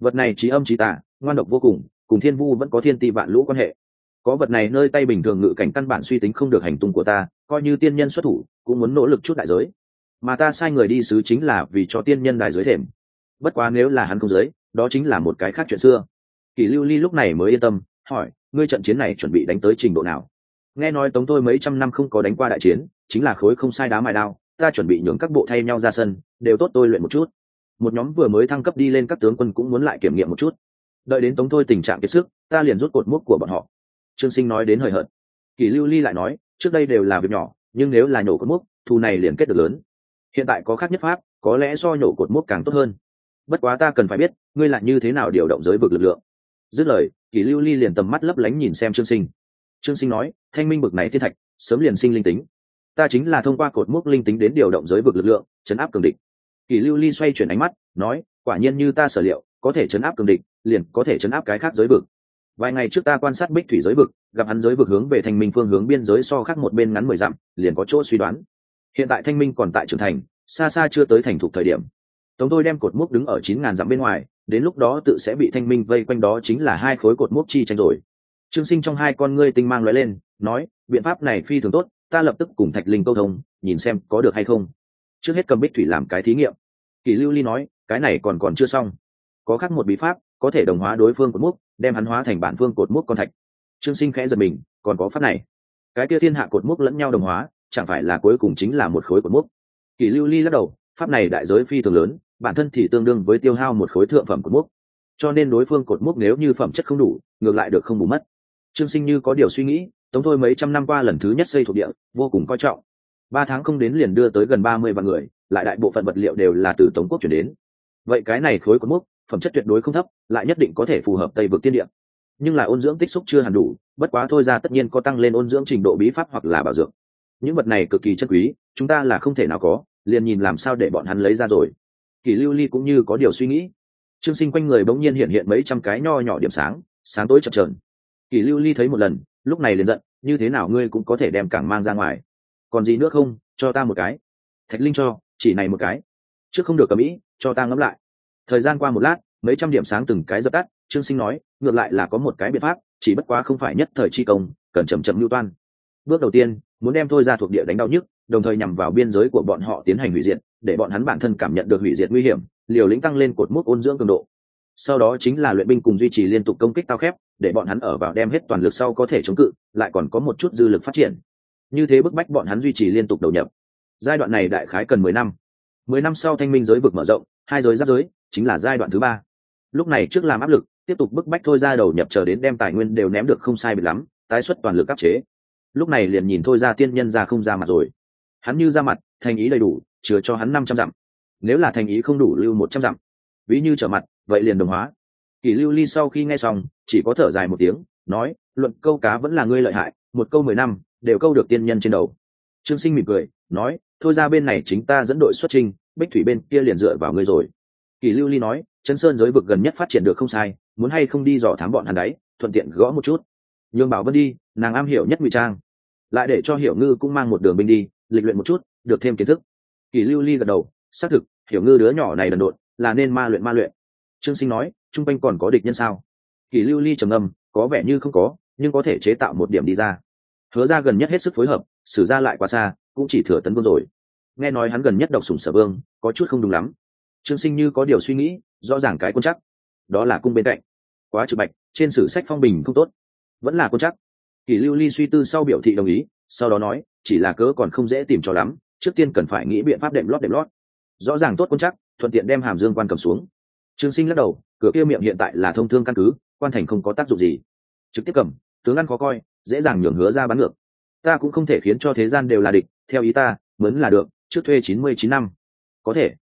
Vật này trí âm trí tả ngoan độc vô cùng cùng thiên vu vẫn có thiên ti vạn lũ quan hệ có vật này nơi tay bình thường ngự cảnh căn bản suy tính không được hành tung của ta, coi như tiên nhân xuất thủ, cũng muốn nỗ lực chút đại giới. Mà ta sai người đi sứ chính là vì cho tiên nhân đại giới thềm. Bất quá nếu là hắn không giới, đó chính là một cái khác chuyện xưa. Kỷ lưu ly lúc này mới yên tâm, hỏi, ngươi trận chiến này chuẩn bị đánh tới trình độ nào? Nghe nói tống tôi mấy trăm năm không có đánh qua đại chiến, chính là khối không sai đá mài đao, ta chuẩn bị nhường các bộ thay nhau ra sân, đều tốt tôi luyện một chút. Một nhóm vừa mới thăng cấp đi lên các tướng quân cũng muốn lại kiểm nghiệm một chút. Đợi đến tống tôi tình trạng kiệt sức, ta liền rút cột mốc của bọn họ trương sinh nói đến hời hợt. Kỷ lưu ly lại nói, trước đây đều là việc nhỏ, nhưng nếu là nhổ cột mốc, thù này liền kết được lớn. Hiện tại có khác nhất pháp, có lẽ do nhổ cột mốc càng tốt hơn. Bất quá ta cần phải biết, ngươi lại như thế nào điều động giới vực lực lượng. Dứt lời kỷ lưu ly liền tầm mắt lấp lánh nhìn xem trương sinh. Trương sinh nói, thanh minh bực này thiên thạch, sớm liền sinh linh tính. Ta chính là thông qua cột mốc linh tính đến điều động giới vực lực lượng, chấn áp cường địch. Kỷ lưu ly xoay chuyển ánh mắt, nói, quả nhiên như ta sở liệu, có thể chấn áp cường địch, liền có thể chấn áp cái khác giới vực vài ngày trước ta quan sát bích thủy giới vực, gặp hắn giới vực hướng về thanh minh phương hướng biên giới so khác một bên ngắn mười dặm, liền có chỗ suy đoán. Hiện tại thanh minh còn tại trưởng thành, xa xa chưa tới thành thục thời điểm. Tống tôi đem cột mốc đứng ở chín ngàn dặm bên ngoài, đến lúc đó tự sẽ bị thanh minh vây quanh đó chính là hai khối cột mốc chi tranh rồi. Trương sinh trong hai con ngươi tinh mang lóe lên, nói, biện pháp này phi thường tốt, ta lập tức cùng thạch linh câu thông, nhìn xem có được hay không. Trước hết cầm bích thủy làm cái thí nghiệm. Kỷ lưu ly nói, cái này còn còn chưa xong. Có khác một bí pháp, có thể đồng hóa đối phương cột mốc đem hắn hóa thành bản phương cột mốc con thạch. Trương sinh khẽ giật mình, còn có pháp này. Cái kia thiên hạ cột mốc lẫn nhau đồng hóa, chẳng phải là cuối cùng chính là một khối cột mốc? Kỷ lưu ly lắc đầu, pháp này đại giới phi thường lớn, bản thân thì tương đương với tiêu hao một khối thượng phẩm cột mốc. Cho nên đối phương cột mốc nếu như phẩm chất không đủ, ngược lại được không bù mất. Trương sinh như có điều suy nghĩ, tống thôi mấy trăm năm qua lần thứ nhất xây thuộc địa, vô cùng coi trọng. Ba tháng không đến liền đưa tới gần ba mươi vạn người, lại đại bộ phận vật liệu đều là từ tống quốc chuyển đến. Vậy cái này khối cột mốc phẩm chất tuyệt đối không thấp, lại nhất định có thể phù hợp tây vực tiên địa. Nhưng là ôn dưỡng tích xúc chưa hẳn đủ, bất quá thôi ra tất nhiên có tăng lên ôn dưỡng trình độ bí pháp hoặc là bảo dưỡng. Những vật này cực kỳ chân quý, chúng ta là không thể nào có, liền nhìn làm sao để bọn hắn lấy ra rồi. Kỷ lưu ly cũng như có điều suy nghĩ. Trương sinh quanh người bỗng nhiên hiện hiện mấy trăm cái nho nhỏ điểm sáng sáng tối chập trờn kỷ lưu ly thấy một lần, lúc này liền giận, như thế nào ngươi cũng có thể đem cảng mang ra ngoài. Còn gì nữa không, cho ta một cái. Thạch linh cho, chỉ này một cái. Trước không được cầm ý, cho ta ngẫm lại thời gian qua một lát, mấy trăm điểm sáng từng cái dập tắt, trương sinh nói, ngược lại là có một cái biện pháp, chỉ bất quá không phải nhất thời chi công, cần chậm chậm lưu toan. Bước đầu tiên, muốn đem thôi ra thuộc địa đánh đau nhức, đồng thời nhằm vào biên giới của bọn họ tiến hành hủy diệt, để bọn hắn bản thân cảm nhận được hủy diệt nguy hiểm, liều lĩnh tăng lên cột mốc ôn dưỡng cường độ. Sau đó chính là luyện binh cùng duy trì liên tục công kích tao khép, để bọn hắn ở vào đem hết toàn lực sau có thể chống cự, lại còn có một chút dư lực phát triển. Như thế bức bách bọn hắn duy trì liên tục đầu nhập. Giai đoạn này đại khái cần mười năm. Mười năm sau thanh minh giới vực mở rộng, hai giới giáp giới chính là giai đoạn thứ ba. Lúc này trước làm áp lực, tiếp tục bức bách thôi ra đầu nhập chờ đến đem tài nguyên đều ném được không sai biệt lắm, tái xuất toàn lực áp chế. Lúc này liền nhìn thôi ra tiên nhân ra không ra mặt rồi. Hắn như ra mặt, thành ý đầy đủ, chứa cho hắn năm trăm dặm. Nếu là thành ý không đủ lưu một trăm dặm. Ví như trở mặt, vậy liền đồng hóa. Kỷ lưu ly sau khi nghe xong, chỉ có thở dài một tiếng, nói, luận câu cá vẫn là ngươi lợi hại, một câu mười năm, đều câu được tiên nhân trên đầu. Trương sinh mỉm cười, nói, thôi ra bên này chính ta dẫn đội xuất trình, bích thủy bên kia liền dựa vào ngươi rồi. Kỳ lưu ly nói Trấn sơn giới vực gần nhất phát triển được không sai muốn hay không đi dò thám bọn hắn đấy thuận tiện gõ một chút. Nhường bảo vân đi nàng am hiểu nhất ngụy trang. Lại để cho hiểu ngư cũng mang một đường binh đi lịch luyện một chút được thêm kiến thức. Kỳ lưu ly gật đầu xác thực hiểu ngư đứa nhỏ này đần độn là nên ma luyện ma luyện. Trương sinh nói trung quanh còn có địch nhân sao? Kỳ lưu ly trầm ngâm, có vẻ như không có nhưng có thể chế tạo một điểm đi ra. Hứa ra gần nhất hết sức phối hợp xử ra lại quá xa cũng chỉ thừa tấn vương rồi. Nghe nói hắn gần nhất độc sủng sở vương có chút không đúng lắm trương sinh như có điều suy nghĩ, rõ ràng cái quân chắc. Đó là cung bên cạnh. Quá trực bạch, trên sử sách phong bình không tốt. Vẫn là quân chắc. Kỷ lưu ly suy tư sau biểu thị đồng ý, sau đó nói, chỉ là cớ còn không dễ tìm cho lắm, trước tiên cần phải nghĩ biện pháp đệm lót đệm lót. Rõ ràng tốt quân chắc, thuận tiện đem hàm dương quan cầm xuống. Trương sinh lắc đầu, cửa kia miệng hiện tại là thông thương căn cứ, quan thành không có tác dụng gì. Trực tiếp cầm, tướng ăn khó coi, dễ dàng nhường hứa ra bắn ngược. Ta cũng không thể khiến cho thế gian đều là địch, theo ý ta, mướn là được, trước thuê chín mươi chín năm. Có thể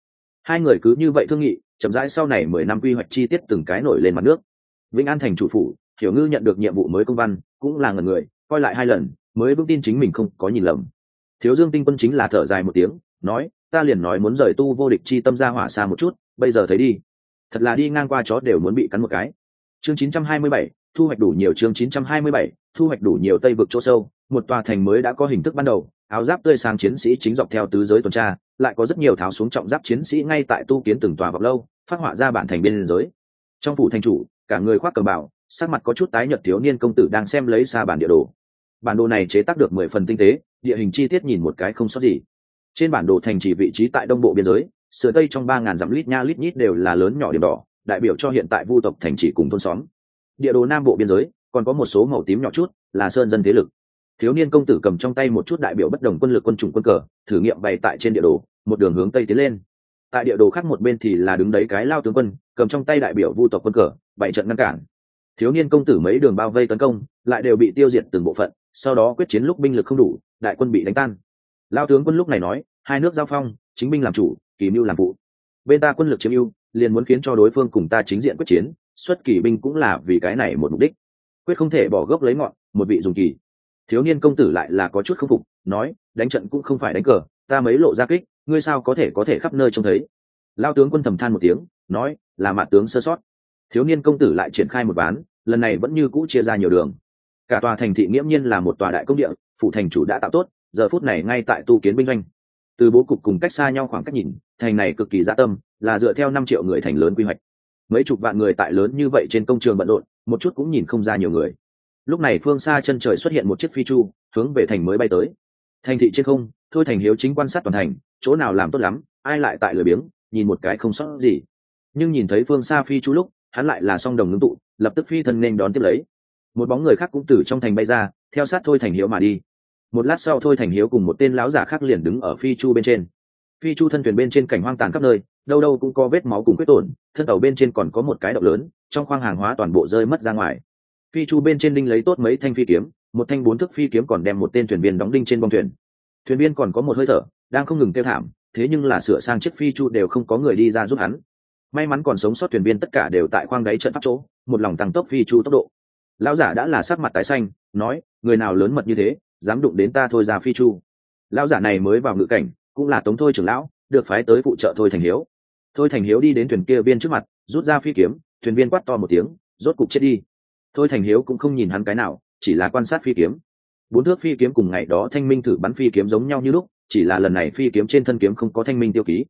hai người cứ như vậy thương nghị chậm rãi sau này mười năm quy hoạch chi tiết từng cái nổi lên mặt nước. Vĩnh an thành chủ phủ hiểu ngư nhận được nhiệm vụ mới công văn cũng là ngần người coi lại hai lần mới vững tin chính mình không có nhìn lầm. Thiếu dương tinh quân chính là thở dài một tiếng nói ta liền nói muốn rời tu vô địch chi tâm ra hỏa xa một chút bây giờ thấy đi. Thật là đi ngang qua chó đều muốn bị cắn một cái. Chương 927, thu hoạch đủ nhiều chương 927, thu hoạch đủ nhiều tây vực chỗ sâu một tòa thành mới đã có hình thức ban đầu áo giáp tươi sáng chiến sĩ chính dọc theo tứ giới tuần tra, lại có rất nhiều tháo xuống trọng giáp chiến sĩ ngay tại tu kiến từng tòa vọc lâu, phát họa ra bản thành biên giới. Trong phủ thành chủ, cả người khoác cờ bảo sắc mặt có chút tái nhợt thiếu niên công tử đang xem lấy xa bản địa đồ. Bản đồ này chế tác được mười phần tinh tế, địa hình chi tiết nhìn một cái không sót gì. Trên bản đồ thành trì vị trí tại đông bộ biên giới sửa tây trong ba ngàn dặm lít nha lít nhít đều là lớn nhỏ điểm đỏ, đại biểu cho hiện tại vu tộc thành trì cùng thôn xóm. Địa đồ nam bộ biên giới, còn có một số màu tím nhỏ chút, là sơn dân thế lực thiếu niên công tử cầm trong tay một chút đại biểu bất đồng quân lực quân chủng quân cờ, thử nghiệm bày tại trên địa đồ, một đường hướng tây tiến lên. Tại địa đồ khác một bên thì là đứng đấy cái lao tướng quân, cầm trong tay đại biểu vu tộc quân cờ, bảy trận ngăn cản. Thiếu niên công tử mấy đường bao vây tấn công, lại đều bị tiêu diệt từng bộ phận, sau đó quyết chiến lúc binh lực không đủ, đại quân bị đánh tan. Lao tướng quân lúc này nói, hai nước giao phong, chính binh làm chủ, kỳ mưu làm vụ. Bên ta quân lực chiếm ưu, liền muốn khiến cho đối phương cùng ta chính diện quyết chiến, xuất kỳ binh cũng là vì cái này một mục đích. Quyết không thể bỏ gốc lấy ngọn, một vị dùng kỳ thiếu niên công tử lại là có chút khâm phục, nói, đánh trận cũng không phải đánh cờ, ta mấy lộ ra kích, ngươi sao có thể có thể khắp nơi trông thấy? Lao tướng quân thầm than một tiếng, nói, là mạ tướng sơ sót. Thiếu niên công tử lại triển khai một ván, lần này vẫn như cũ chia ra nhiều đường. Cả tòa thành thị nghiễm nhiên là một tòa đại công địa phụ thành chủ đã tạo tốt, giờ phút này ngay tại tu kiến binh doanh. Từ bố cục cùng cách xa nhau khoảng cách nhìn, thành này cực kỳ dã tâm, là dựa theo năm triệu người thành lớn quy hoạch. Mấy chục vạn người tại lớn như vậy trên công trường bận rộn, một chút cũng nhìn không ra nhiều người lúc này phương xa chân trời xuất hiện một chiếc phi chu, hướng về thành mới bay tới. Thành thị trên không, thôi thành hiếu chính quan sát toàn thành, chỗ nào làm tốt lắm, ai lại tại lười biếng, nhìn một cái không sót gì. Nhưng nhìn thấy phương xa phi chu lúc, hắn lại là song đồng ngưng tụ, lập tức phi thân nên đón tiếp lấy. Một bóng người khác cũng từ trong thành bay ra, theo sát thôi thành hiếu mà đi. Một lát sau thôi thành hiếu cùng một tên lão giả khác liền đứng ở phi chu bên trên. Phi chu thân thuyền bên trên cảnh hoang tàn khắp nơi, đâu đâu cũng có vết máu cùng quyết tổn, thân tàu bên trên còn có một cái động lớn, trong khoang hàng hóa toàn bộ rơi mất ra ngoài phi chu bên trên đinh lấy tốt mấy thanh phi kiếm, một thanh bốn thức phi kiếm còn đem một tên thuyền viên đóng đinh trên bông thuyền. Thuyền viên còn có một hơi thở, đang không ngừng kêu thảm, thế nhưng là sửa sang chiếc phi chu đều không có người đi ra giúp hắn. May mắn còn sống sót thuyền viên tất cả đều tại khoang đáy trận pháp chỗ, một lòng tăng tốc phi chu tốc độ. Lão giả đã là sắc mặt tái xanh, nói, người nào lớn mật như thế, dám đụng đến ta thôi ra phi chu. Lão giả này mới vào ngự cảnh, cũng là tống thôi trưởng lão, được phái tới phụ trợ thôi thành hiếu. Thôi thành hiếu đi đến thuyền kia viên trước mặt, rút ra phi kiếm, thuyền viên quát to một tiếng, rốt cục chết đi thôi thành hiếu cũng không nhìn hắn cái nào, chỉ là quan sát phi kiếm. Bốn thước phi kiếm cùng ngày đó thanh minh thử bắn phi kiếm giống nhau như lúc, chỉ là lần này phi kiếm trên thân kiếm không có thanh minh tiêu ký.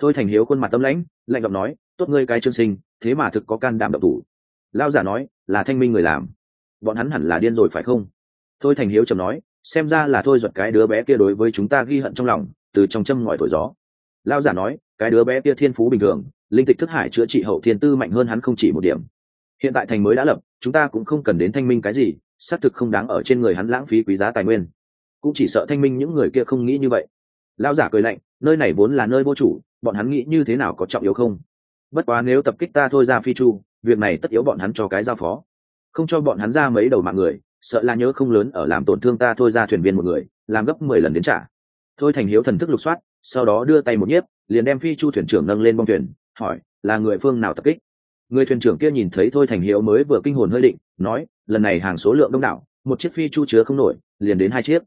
Thôi thành hiếu khuôn mặt tâm lãnh, lạnh giọng nói, tốt ngươi cái trương sinh, thế mà thực có can đảm độc thủ. Lao giả nói, là thanh minh người làm. Bọn hắn hẳn là điên rồi phải không? Thôi thành hiếu trầm nói, xem ra là thôi giật cái đứa bé kia đối với chúng ta ghi hận trong lòng, từ trong châm ngòi thổi gió. Lao giả nói, cái đứa bé kia thiên phú bình thường, linh tịch thức hải chữa trị hậu thiên tư mạnh hơn hắn không chỉ một điểm. Hiện tại thành mới đã lập chúng ta cũng không cần đến thanh minh cái gì, xác thực không đáng ở trên người hắn lãng phí quý giá tài nguyên. Cũng chỉ sợ thanh minh những người kia không nghĩ như vậy. Lao giả cười lạnh, nơi này vốn là nơi vô chủ, bọn hắn nghĩ như thế nào có trọng yếu không? Bất quá nếu tập kích ta thôi ra phi chu, việc này tất yếu bọn hắn cho cái giao phó. Không cho bọn hắn ra mấy đầu mạng người, sợ là nhớ không lớn ở làm tổn thương ta thôi ra thuyền viên một người, làm gấp mười lần đến trả. Thôi thành hiếu thần thức lục soát, sau đó đưa tay một nhiếp, liền đem phi chu thuyền trưởng nâng lên bong thuyền, hỏi, là người phương nào tập kích? Người thuyền trưởng kia nhìn thấy thôi thành hiếu mới vừa kinh hồn hơi định, nói, lần này hàng số lượng đông đảo, một chiếc phi chu chứa không nổi, liền đến hai chiếc.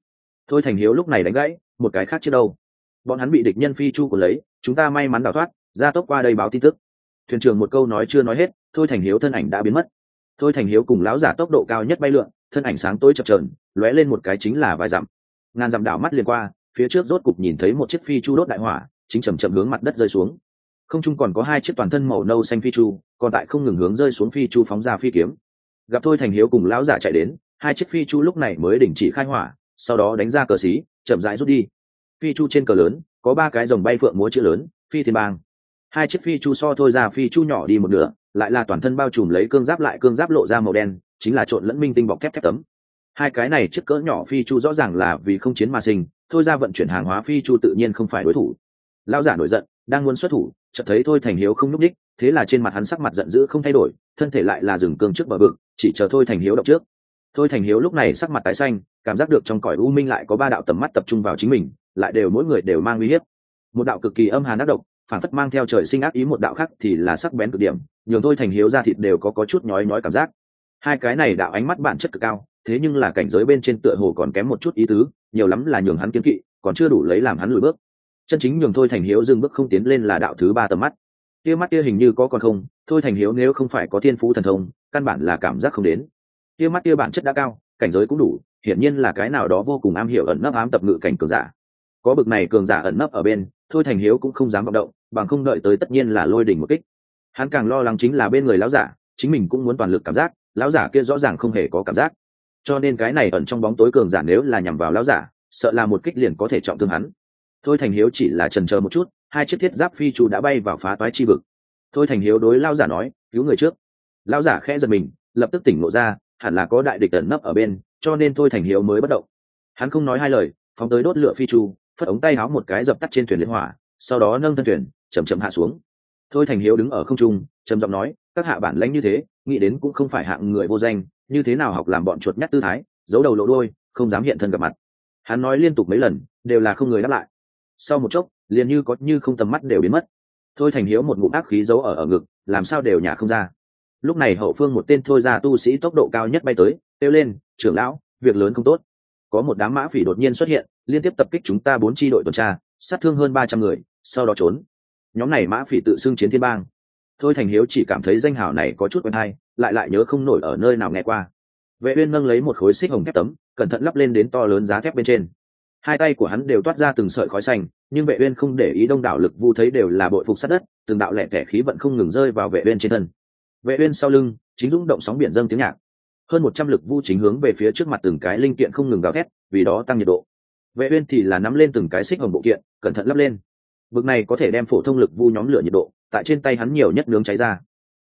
Thôi thành hiếu lúc này đánh gãy, một cái khác chưa đâu? Bọn hắn bị địch nhân phi chu của lấy, chúng ta may mắn đào thoát, ra tốc qua đây báo tin tức. Thuyền trưởng một câu nói chưa nói hết, thôi thành hiếu thân ảnh đã biến mất. Thôi thành hiếu cùng láo giả tốc độ cao nhất bay lượn, thân ảnh sáng tối chập trờn lóe lên một cái chính là vài dặm. Ngàn dặm đảo mắt liền qua, phía trước rốt cục nhìn thấy một chiếc phi chu đốt đại hỏa, chính chầm chậm hướng mặt đất rơi xuống không trung còn có hai chiếc toàn thân màu nâu xanh phi chu, còn tại không ngừng hướng rơi xuống phi chu phóng ra phi kiếm. Gặp thôi thành hiếu cùng lão giả chạy đến, hai chiếc phi chu lúc này mới đình chỉ khai hỏa, sau đó đánh ra cờ xí, chậm rãi rút đi. Phi chu trên cờ lớn, có ba cái dòng bay phượng múa chữ lớn, phi thiên bang. Hai chiếc phi chu so thôi ra phi chu nhỏ đi một nửa, lại là toàn thân bao trùm lấy cương giáp lại cương giáp lộ ra màu đen, chính là trộn lẫn minh tinh bọc thép thép tấm. Hai cái này chiếc cỡ nhỏ phi chu rõ ràng là vì không chiến mà sinh, thôi ra vận chuyển hàng hóa phi chu tự nhiên không phải đối thủ. Lão giả nổi giận, đang muốn xuất thủ chợt thấy thôi thành hiếu không núp đích, thế là trên mặt hắn sắc mặt giận dữ không thay đổi, thân thể lại là dừng cương trước bờ vực, chỉ chờ thôi thành hiếu động trước. Thôi thành hiếu lúc này sắc mặt tái xanh, cảm giác được trong cõi u minh lại có ba đạo tầm mắt tập trung vào chính mình, lại đều mỗi người đều mang uy hiếp. Một đạo cực kỳ âm hàn ác độc, phản phất mang theo trời sinh ác ý một đạo khác thì là sắc bén cực điểm, nhường thôi thành hiếu ra thịt đều có có chút nhói nhói cảm giác. Hai cái này đạo ánh mắt bản chất cực cao, thế nhưng là cảnh giới bên trên tựa hồ còn kém một chút ý tứ, nhiều lắm là nhường hắn kiến kỵ, còn chưa đủ lấy làm hắn lùi bước chân chính nhường thôi thành hiếu dừng bước không tiến lên là đạo thứ ba tầm mắt. Tia mắt tia hình như có còn không, thôi thành hiếu nếu không phải có thiên phú thần thông, căn bản là cảm giác không đến. Tia mắt tia bản chất đã cao, cảnh giới cũng đủ, hiển nhiên là cái nào đó vô cùng am hiểu ẩn nấp ám tập ngự cảnh cường giả. Có bực này cường giả ẩn nấp ở bên, thôi thành hiếu cũng không dám vọng động, bằng không đợi tới tất nhiên là lôi đỉnh một kích. Hắn càng lo lắng chính là bên người lão giả, chính mình cũng muốn toàn lực cảm giác, lão giả kia rõ ràng không hề có cảm giác. Cho nên cái này ẩn trong bóng tối cường giả nếu là nhằm vào lão giả, sợ là một kích liền có thể trọng thương hắn thôi thành hiếu chỉ là trần chờ một chút, hai chiếc thiết giáp phi chu đã bay vào phá toái chi vực. Thôi thành hiếu đối lao giả nói, cứu người trước. Lao giả khẽ giật mình, lập tức tỉnh ngộ ra, hẳn là có đại địch ẩn nấp ở bên, cho nên thôi thành hiếu mới bất động. Hắn không nói hai lời, phóng tới đốt lửa phi chu, phất ống tay háo một cái dập tắt trên thuyền liên hỏa, sau đó nâng thân thuyền chầm chậm hạ xuống. Thôi thành hiếu đứng ở không trung, trầm giọng nói, các hạ bản lãnh như thế, nghĩ đến cũng không phải hạng người vô danh, như thế nào học làm bọn chuột nhắt tư thái, giấu đầu lộ đôi không dám hiện thân gặp mặt. Hắn nói liên tục mấy lần, đều là không người đáp lại sau một chốc, liền như có như không tầm mắt đều biến mất. Thôi thành hiếu một ngụm ác khí giấu ở ở ngực, làm sao đều nhả không ra. Lúc này hậu phương một tên thôi ra tu sĩ tốc độ cao nhất bay tới, kêu lên, trưởng lão, việc lớn không tốt. Có một đám mã phỉ đột nhiên xuất hiện, liên tiếp tập kích chúng ta bốn tri đội tuần tra, sát thương hơn ba trăm người, sau đó trốn. Nhóm này mã phỉ tự xưng chiến thiên bang. Thôi thành hiếu chỉ cảm thấy danh hào này có chút quen hay, lại lại nhớ không nổi ở nơi nào nghe qua. Vệ uyên nâng lấy một khối xích hồng thép tấm, cẩn thận lắp lên đến to lớn giá thép bên trên hai tay của hắn đều toát ra từng sợi khói xanh, nhưng vệ uyên không để ý đông đảo lực vu thấy đều là bội phục sát đất, từng đạo lẻ tẻ khí vận không ngừng rơi vào vệ uyên trên thân. Vệ uyên sau lưng, chính dũng động sóng biển dâng tiếng nhạc. Hơn một trăm lực vu chính hướng về phía trước mặt từng cái linh kiện không ngừng gào thét, vì đó tăng nhiệt độ. Vệ uyên thì là nắm lên từng cái xích hồng bộ kiện, cẩn thận lắp lên. Bước này có thể đem phổ thông lực vu nhóm lửa nhiệt độ, tại trên tay hắn nhiều nhất nướng cháy ra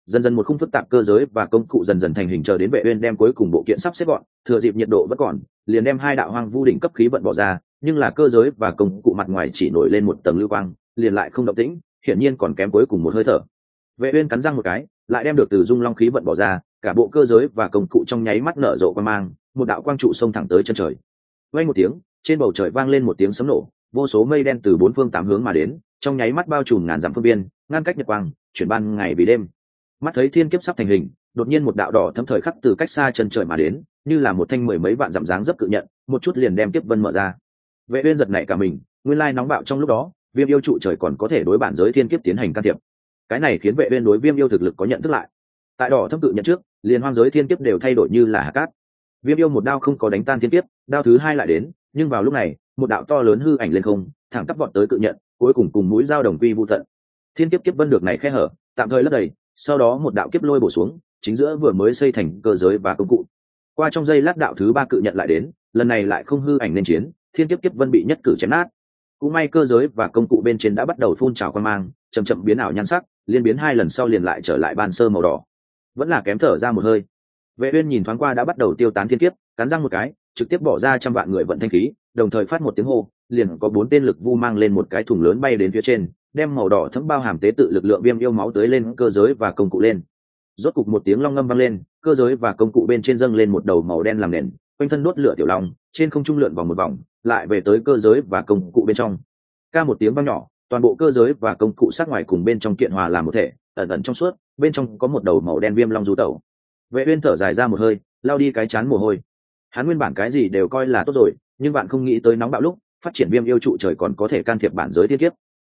dần dần một khung phức tạp cơ giới và công cụ dần dần thành hình chờ đến vệ uyên đem cuối cùng bộ kiện sắp xếp gọn, thừa dịp nhiệt độ vẫn còn, liền đem hai đạo hoang vu đỉnh cấp khí vận bỏ ra, nhưng là cơ giới và công cụ mặt ngoài chỉ nổi lên một tầng lưu quang, liền lại không động tĩnh, hiển nhiên còn kém cuối cùng một hơi thở. Vệ uyên cắn răng một cái, lại đem được từ dung long khí vận bỏ ra, cả bộ cơ giới và công cụ trong nháy mắt nở rộ quang mang, một đạo quang trụ xông thẳng tới chân trời. Vang một tiếng, trên bầu trời vang lên một tiếng sấm nổ, vô số mây đen từ bốn phương tám hướng mà đến, trong nháy mắt bao trùm ngàn dặm phương biên, ngăn cách nhật quang, chuyển ban ngày vì đêm mắt thấy thiên kiếp sắp thành hình, đột nhiên một đạo đỏ thấm thời khắc từ cách xa chân trời mà đến, như là một thanh mười mấy vạn dặm dáng dấp cự nhận, một chút liền đem kiếp vân mở ra. Vệ uyên giật nảy cả mình, nguyên lai nóng bạo trong lúc đó, viêm yêu trụ trời còn có thể đối bản giới thiên kiếp tiến hành can thiệp. Cái này khiến vệ uyên đối viêm yêu thực lực có nhận thức lại. Tại đỏ thâm cự nhận trước, liền hoang giới thiên kiếp đều thay đổi như là hạt cát. Viêm yêu một đao không có đánh tan thiên kiếp, đao thứ hai lại đến, nhưng vào lúc này, một đạo to lớn hư ảnh lên không, thẳng tắp vọt tới cự nhận, cuối cùng cùng mũi dao đồng quy vu tận. Thiên kiếp kiếp vân được này khe hở, tạm thời lấp đầy sau đó một đạo kiếp lôi bổ xuống, chính giữa vừa mới xây thành cơ giới và công cụ. Qua trong giây lát đạo thứ ba cự nhận lại đến, lần này lại không hư ảnh nên chiến, thiên kiếp kiếp vân bị nhất cử chém nát. Cũng may cơ giới và công cụ bên trên đã bắt đầu phun trào quan mang chầm chậm biến ảo nhan sắc, liên biến hai lần sau liền lại trở lại ban sơ màu đỏ. Vẫn là kém thở ra một hơi. Vệ uyên nhìn thoáng qua đã bắt đầu tiêu tán thiên kiếp cắn răng một cái, trực tiếp bỏ ra trăm vạn người vận thanh khí, đồng thời phát một tiếng hô, liền có bốn tên lực vu mang lên một cái thùng lớn bay đến phía trên, đem màu đỏ thấm bao hàm tế tự lực lượng viêm yêu máu tới lên cơ giới và công cụ lên. Rốt cục một tiếng long ngâm vang lên, cơ giới và công cụ bên trên dâng lên một đầu màu đen làm nền, quanh thân đốt lửa tiểu long, trên không trung lượn vòng một vòng, lại về tới cơ giới và công cụ bên trong. Ca một tiếng vang nhỏ, toàn bộ cơ giới và công cụ sát ngoài cùng bên trong kiện hòa làm một thể, ẩn ẩn trong suốt, bên trong có một đầu màu đen viêm long du tẩu. Vệ uyên thở dài ra một hơi lao đi cái chán mồ hôi hắn nguyên bản cái gì đều coi là tốt rồi, nhưng bạn không nghĩ tới nóng bạo lúc, phát triển viêm yêu trụ trời còn có thể can thiệp bản giới thiên kiếp.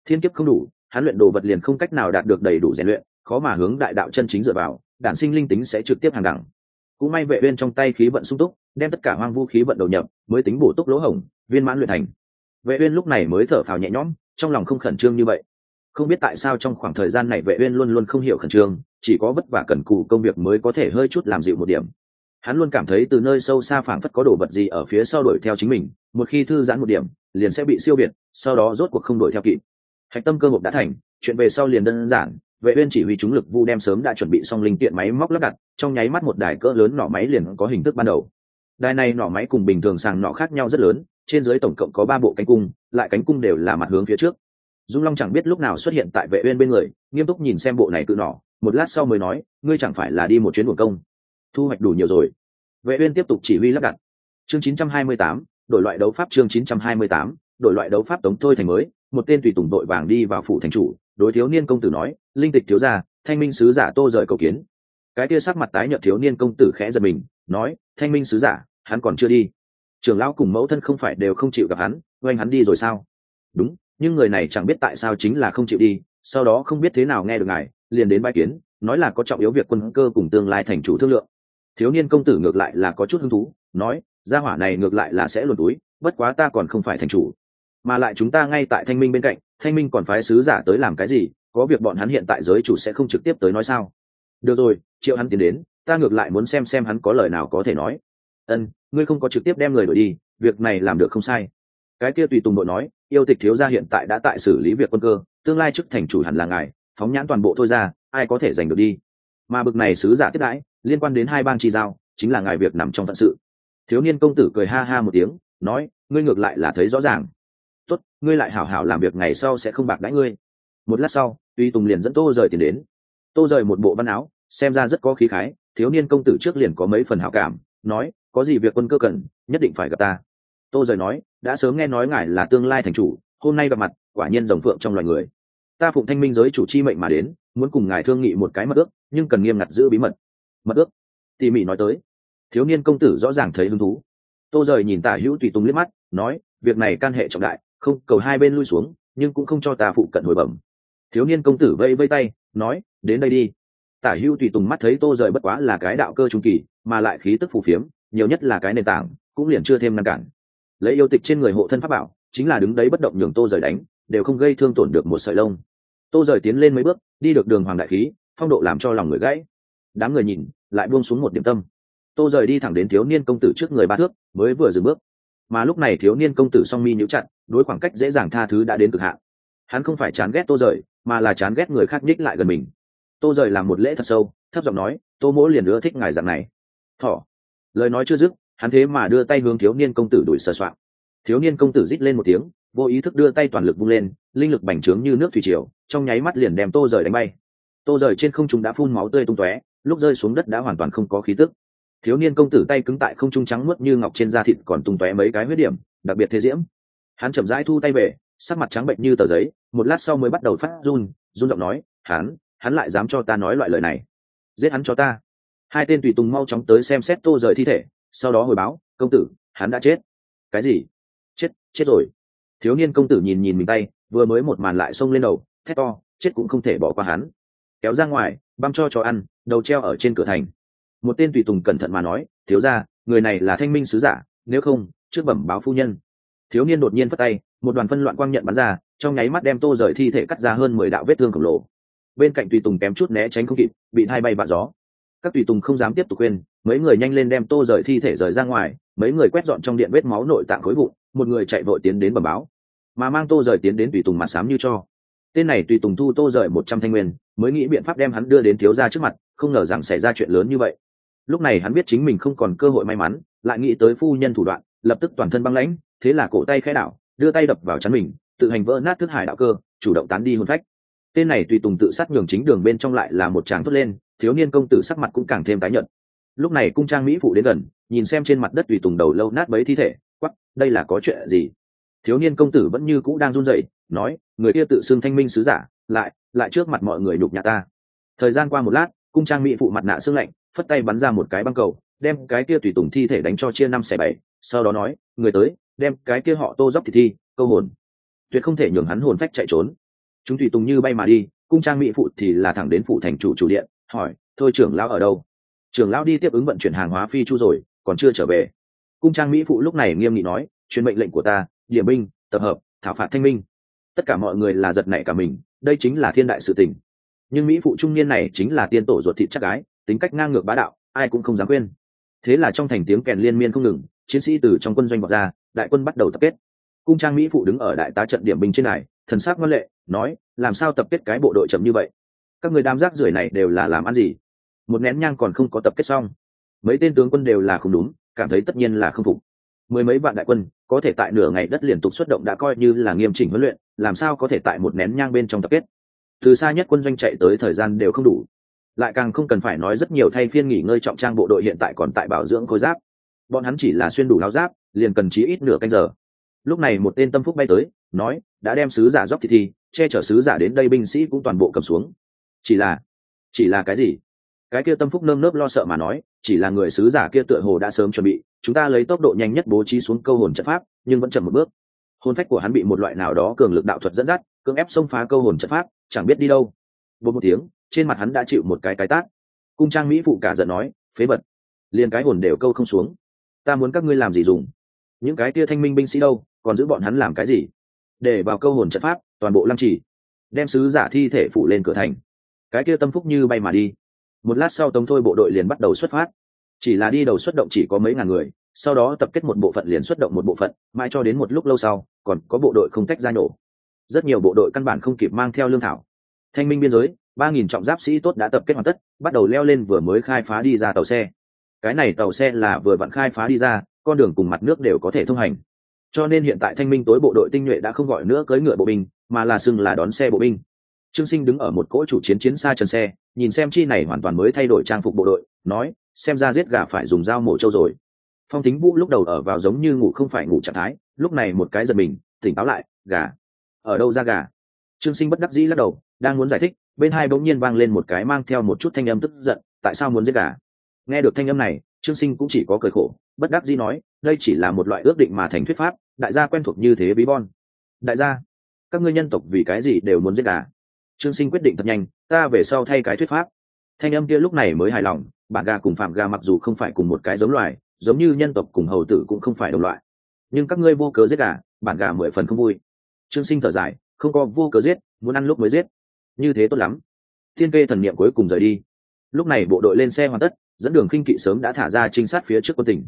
Thiên kiếp không đủ, hắn luyện đồ vật liền không cách nào đạt được đầy đủ rèn luyện, khó mà hướng đại đạo chân chính dựa vào, đản sinh linh tính sẽ trực tiếp hàng đẳng. Cũng may vệ uyên trong tay khí vận sung túc, đem tất cả hoang vu khí vận đầu nhập, mới tính bổ túc lỗ hổng, viên mãn luyện thành. Vệ uyên lúc này mới thở phào nhẹ nhõm, trong lòng không khẩn trương như vậy. Không biết tại sao trong khoảng thời gian này vệ uyên luôn luôn không hiểu khẩn trương, chỉ có vất vả cần cù công việc mới có thể hơi chút làm dịu một điểm hắn luôn cảm thấy từ nơi sâu xa phảng phất có đồ vật gì ở phía sau đuổi theo chính mình, một khi thư giãn một điểm, liền sẽ bị siêu biệt sau đó rốt cuộc không đuổi theo kịp. Hạch tâm cơ hộp đã thành, chuyện về sau liền đơn giản, vệ uyên chỉ huy chúng lực vu đem sớm đã chuẩn bị xong linh kiện máy móc lắp đặt, trong nháy mắt một đài cỡ lớn nỏ máy liền có hình thức ban đầu. Đài này nỏ máy cùng bình thường sàng nỏ khác nhau rất lớn, trên dưới tổng cộng có ba bộ cánh cung, lại cánh cung đều là mặt hướng phía trước. Dung long chẳng biết lúc nào xuất hiện tại vệ uyên bên người, nghiêm túc nhìn xem bộ này cự nỏ, một lát sau mới nói, ngươi chẳng phải là đi một chuyến buồn công? Thu hoạch đủ nhiều rồi. Vệ uyên tiếp tục chỉ huy lắp đặt. Chương 928, đổi loại đấu pháp chương 928, đổi loại đấu pháp tống thôi thành mới một tên tùy tùng đội vàng đi vào phủ thành chủ đối thiếu niên công tử nói linh tịch thiếu gia thanh minh sứ giả tô rời cầu kiến. Cái kia sắc mặt tái nhợt thiếu niên công tử khẽ giật mình nói thanh minh sứ giả hắn còn chưa đi. Trưởng lão cùng mẫu thân không phải đều không chịu gặp hắn oanh hắn đi rồi sao? Đúng nhưng người này chẳng biết tại sao chính là không chịu đi sau đó không biết thế nào nghe được ngài liền đến bãi kiến nói là có trọng yếu việc quân cơ cùng tương lai thành chủ thương lượng thiếu niên công tử ngược lại là có chút hứng thú, nói, gia hỏa này ngược lại là sẽ luồn túi, bất quá ta còn không phải thành chủ. Mà lại chúng ta ngay tại thanh minh bên cạnh, thanh minh còn phái sứ giả tới làm cái gì, có việc bọn hắn hiện tại giới chủ sẽ không trực tiếp tới nói sao? Được rồi, triệu hắn tiến đến, ta ngược lại muốn xem xem hắn có lời nào có thể nói. Ân, ngươi không có trực tiếp đem người đổi đi, việc này làm được không sai. Cái kia tùy tùng đội nói, yêu tịch thiếu gia hiện tại đã tại xử lý việc quân cơ, tương lai chức thành chủ hẳn là ngài, phóng nhãn toàn bộ thôi ra, ai có thể giành được đi? Mà bực này sứ giả tiếp đãi, liên quan đến hai bang chi giao, chính là ngài việc nằm trong phận sự. Thiếu niên công tử cười ha ha một tiếng, nói, ngươi ngược lại là thấy rõ ràng. Tốt, ngươi lại hảo hảo làm việc ngày sau sẽ không bạc đãi ngươi. Một lát sau, tuy tùng liền dẫn tô rời tiền đến. Tô rời một bộ văn áo, xem ra rất có khí khái, thiếu niên công tử trước liền có mấy phần hảo cảm, nói, có gì việc quân cơ cần, nhất định phải gặp ta. Tô rời nói, đã sớm nghe nói ngài là tương lai thành chủ, hôm nay gặp mặt, quả nhiên rồng phượng trong loài người. Ta phụng thanh minh giới chủ chi mệnh mà đến, muốn cùng ngài thương nghị một cái mật ước nhưng cần nghiêm ngặt giữ bí mật. Mật ước, tỉ mỉ nói tới. Thiếu niên công tử rõ ràng thấy hứng thú. Tô rời nhìn tả hữu tùy tùng liếc mắt, nói, việc này can hệ trọng đại, không, cầu hai bên lui xuống, nhưng cũng không cho ta phụ cận hồi bẩm. Thiếu niên công tử vây vây tay, nói, đến đây đi. Tả hữu tùy tùng mắt thấy tô rời bất quá là cái đạo cơ trung kỳ, mà lại khí tức phù phiếm, nhiều nhất là cái nền tảng, cũng liền chưa thêm ngăn cản. Lấy yêu tịch trên người hộ thân pháp bảo, chính là đứng đấy bất động nhường tô rời đánh, đều không gây thương tổn được một sợi lông. Tô rời tiến lên mấy bước, đi được đường hoàng đại khí phong độ làm cho lòng người gãy. Đám người nhìn, lại buông xuống một điểm tâm. Tô rời đi thẳng đến thiếu niên công tử trước người ba thước, mới vừa dừng bước. Mà lúc này thiếu niên công tử song mi nhíu chặt, đối khoảng cách dễ dàng tha thứ đã đến cực hạn. Hắn không phải chán ghét tô rời, mà là chán ghét người khác nhích lại gần mình. Tô rời làm một lễ thật sâu, thấp giọng nói, tô mỗ liền ưa thích ngài dạng này. Thỏ. Lời nói chưa dứt, hắn thế mà đưa tay hướng thiếu niên công tử đuổi sờ soạn thiếu niên công tử rít lên một tiếng, vô ý thức đưa tay toàn lực vung lên, linh lực bành trướng như nước thủy triều, trong nháy mắt liền đem tô rời đánh bay tô rời trên không trung đã phun máu tươi tung tóe, lúc rơi xuống đất đã hoàn toàn không có khí tức. Thiếu niên công tử tay cứng tại không trung trắng muốt như ngọc trên da thịt còn tung tóe mấy cái huyết điểm, đặc biệt thế diễm. Hắn chậm rãi thu tay về, sắc mặt trắng bệnh như tờ giấy, một lát sau mới bắt đầu phát run run giọng nói, hắn hắn lại dám cho ta nói loại lời này. Giết hắn cho ta. Hai tên tùy tùng mau chóng tới xem xét tô rời thi thể, sau đó hồi báo, công tử, hắn đã chết. Cái gì? Chết chết rồi. Thiếu niên công tử nhìn nhìn mình tay, vừa mới một màn lại xông lên đầu, thét to, chết cũng không thể bỏ qua hắn kéo ra ngoài, băm cho cho ăn, đầu treo ở trên cửa thành. Một tên tùy tùng cẩn thận mà nói, thiếu ra người này là thanh minh sứ giả, nếu không, trước bẩm báo phu nhân. Thiếu niên đột nhiên phất tay, một đoàn phân loạn quang nhận bắn ra, trong nháy mắt đem tô rời thi thể cắt ra hơn mười đạo vết thương khổng lồ. Bên cạnh tùy tùng kém chút né tránh không kịp, bị hai bay vạ gió. Các tùy tùng không dám tiếp tục khuyên, mấy người nhanh lên đem tô rời thi thể rời ra ngoài, mấy người quét dọn trong điện vết máu nội tạng khối vụn, một người chạy vội tiến đến bẩm báo. Mà mang tô rời tiến đến tùy tùng mặt sám như cho tên này tùy tùng thu tô rời một trăm thanh nguyên mới nghĩ biện pháp đem hắn đưa đến thiếu gia trước mặt không ngờ rằng xảy ra chuyện lớn như vậy. Lúc này hắn biết chính mình không còn cơ hội may mắn lại nghĩ tới phu nhân thủ đoạn lập tức toàn thân băng lãnh thế là cổ tay khai đảo đưa tay đập vào chắn mình tự hành vỡ nát thức hải đạo cơ chủ động tán đi hôn phách. Tên này tùy tùng tự sát nhường chính đường bên trong lại là một tràng thốt lên thiếu niên công tử sắc mặt cũng càng thêm tái nhợt. Lúc này cung trang mỹ phụ đến gần nhìn xem trên mặt đất tùy tùng đầu lâu nát bấy thi thể quắc, đây là có chuyện gì? Thiếu niên công tử vẫn như cũ đang run rẩy nói người kia tự xưng thanh minh sứ giả, lại lại trước mặt mọi người đục nhã ta. Thời gian qua một lát, cung trang mỹ phụ mặt nạ xương lạnh, phất tay bắn ra một cái băng cầu, đem cái kia tùy tùng thi thể đánh cho chia năm xẻ bảy, sau đó nói, người tới, đem cái kia họ tô dốc thì thi, câu hồn. Tuyệt không thể nhường hắn hồn phách chạy trốn. Chúng tùy tùng như bay mà đi, cung trang mỹ phụ thì là thẳng đến phụ thành chủ chủ điện, hỏi, thôi trưởng lão ở đâu? Trưởng lão đi tiếp ứng vận chuyển hàng hóa phi chu rồi, còn chưa trở về. Cung trang mỹ phụ lúc này nghiêm nghị nói, truyền mệnh lệnh của ta, điểm binh, tập hợp, thảo phạt thanh minh tất cả mọi người là giật nảy cả mình, đây chính là thiên đại sự tình. Nhưng mỹ phụ trung niên này chính là tiên tổ ruột thịt chắc gái, tính cách ngang ngược bá đạo, ai cũng không dám quên. Thế là trong thành tiếng kèn liên miên không ngừng, chiến sĩ từ trong quân doanh vọt ra, đại quân bắt đầu tập kết. Cung trang mỹ phụ đứng ở đại tá trận điểm binh trên này, thần sắc ngoan lệ, nói, làm sao tập kết cái bộ đội chậm như vậy? Các người đám giác rưởi này đều là làm ăn gì? Một nén nhang còn không có tập kết xong. Mấy tên tướng quân đều là không đúng, cảm thấy tất nhiên là không phục. Mười mấy vạn đại quân, có thể tại nửa ngày đất liên tục xuất động đã coi như là nghiêm chỉnh huấn luyện làm sao có thể tại một nén nhang bên trong tập kết? Từ xa nhất quân doanh chạy tới thời gian đều không đủ. Lại càng không cần phải nói rất nhiều thay phiên nghỉ ngơi trọng trang bộ đội hiện tại còn tại bảo dưỡng khôi giáp. Bọn hắn chỉ là xuyên đủ lao giáp, liền cần chí ít nửa canh giờ. Lúc này một tên tâm phúc bay tới, nói, đã đem sứ giả dốc thị thi, che chở sứ giả đến đây binh sĩ cũng toàn bộ cầm xuống. Chỉ là chỉ là cái gì? Cái kia tâm phúc nơm nớp lo sợ mà nói, chỉ là người sứ giả kia tựa hồ đã sớm chuẩn bị, chúng ta lấy tốc độ nhanh nhất bố trí xuống câu hồn trận pháp, nhưng vẫn chậm một bước hôn phách của hắn bị một loại nào đó cường lực đạo thuật dẫn dắt, cưỡng ép xông phá câu hồn trận pháp, chẳng biết đi đâu. Một một tiếng, trên mặt hắn đã chịu một cái cái tát. Cung trang mỹ phụ cả giận nói, phế bật liền cái hồn đều câu không xuống. Ta muốn các ngươi làm gì dùng? Những cái kia thanh minh binh sĩ đâu, còn giữ bọn hắn làm cái gì? Để vào câu hồn trận pháp, toàn bộ lăng trì, đem sứ giả thi thể phủ lên cửa thành. Cái kia tâm phúc như bay mà đi. Một lát sau tống thôi bộ đội liền bắt đầu xuất phát. Chỉ là đi đầu xuất động chỉ có mấy ngàn người sau đó tập kết một bộ phận liền xuất động một bộ phận, mãi cho đến một lúc lâu sau, còn có bộ đội không tách ra nổ. Rất nhiều bộ đội căn bản không kịp mang theo lương thảo. Thanh minh biên giới, ba nghìn trọng giáp sĩ tốt đã tập kết hoàn tất, bắt đầu leo lên vừa mới khai phá đi ra tàu xe. Cái này tàu xe là vừa vặn khai phá đi ra, con đường cùng mặt nước đều có thể thông hành. Cho nên hiện tại thanh minh tối bộ đội tinh nhuệ đã không gọi nữa cưỡi ngựa bộ binh, mà là xưng là đón xe bộ binh. Trương sinh đứng ở một cỗ chủ chiến chiến xa trần xe, nhìn xem chi này hoàn toàn mới thay đổi trang phục bộ đội, nói, xem ra giết gà phải dùng dao mổ trâu rồi phong tính vũ lúc đầu ở vào giống như ngủ không phải ngủ trạng thái, lúc này một cái giật mình, tỉnh táo lại, gà, ở đâu ra gà? Trương sinh bất đắc dĩ lắc đầu, đang muốn giải thích, bên hai bỗng nhiên vang lên một cái mang theo một chút thanh âm tức giận, tại sao muốn giết gà? Nghe được thanh âm này, trương sinh cũng chỉ có cười khổ, bất đắc dĩ nói, đây chỉ là một loại ước định mà thành thuyết pháp, đại gia quen thuộc như thế bí bon. Đại gia, các ngươi nhân tộc vì cái gì đều muốn giết gà? Trương sinh quyết định thật nhanh, ta về sau thay cái thuyết pháp. Thanh âm kia lúc này mới hài lòng, bản gà cùng phạm gà mặc dù không phải cùng một cái giống loài giống như nhân tộc cùng hầu tử cũng không phải đồng loại. Nhưng các ngươi vô cớ giết gà, bản gà mười phần không vui. Trương sinh thở dài, không có vô cớ giết, muốn ăn lúc mới giết. Như thế tốt lắm. Thiên kê thần niệm cuối cùng rời đi. Lúc này bộ đội lên xe hoàn tất, dẫn đường khinh kỵ sớm đã thả ra trinh sát phía trước quân tỉnh.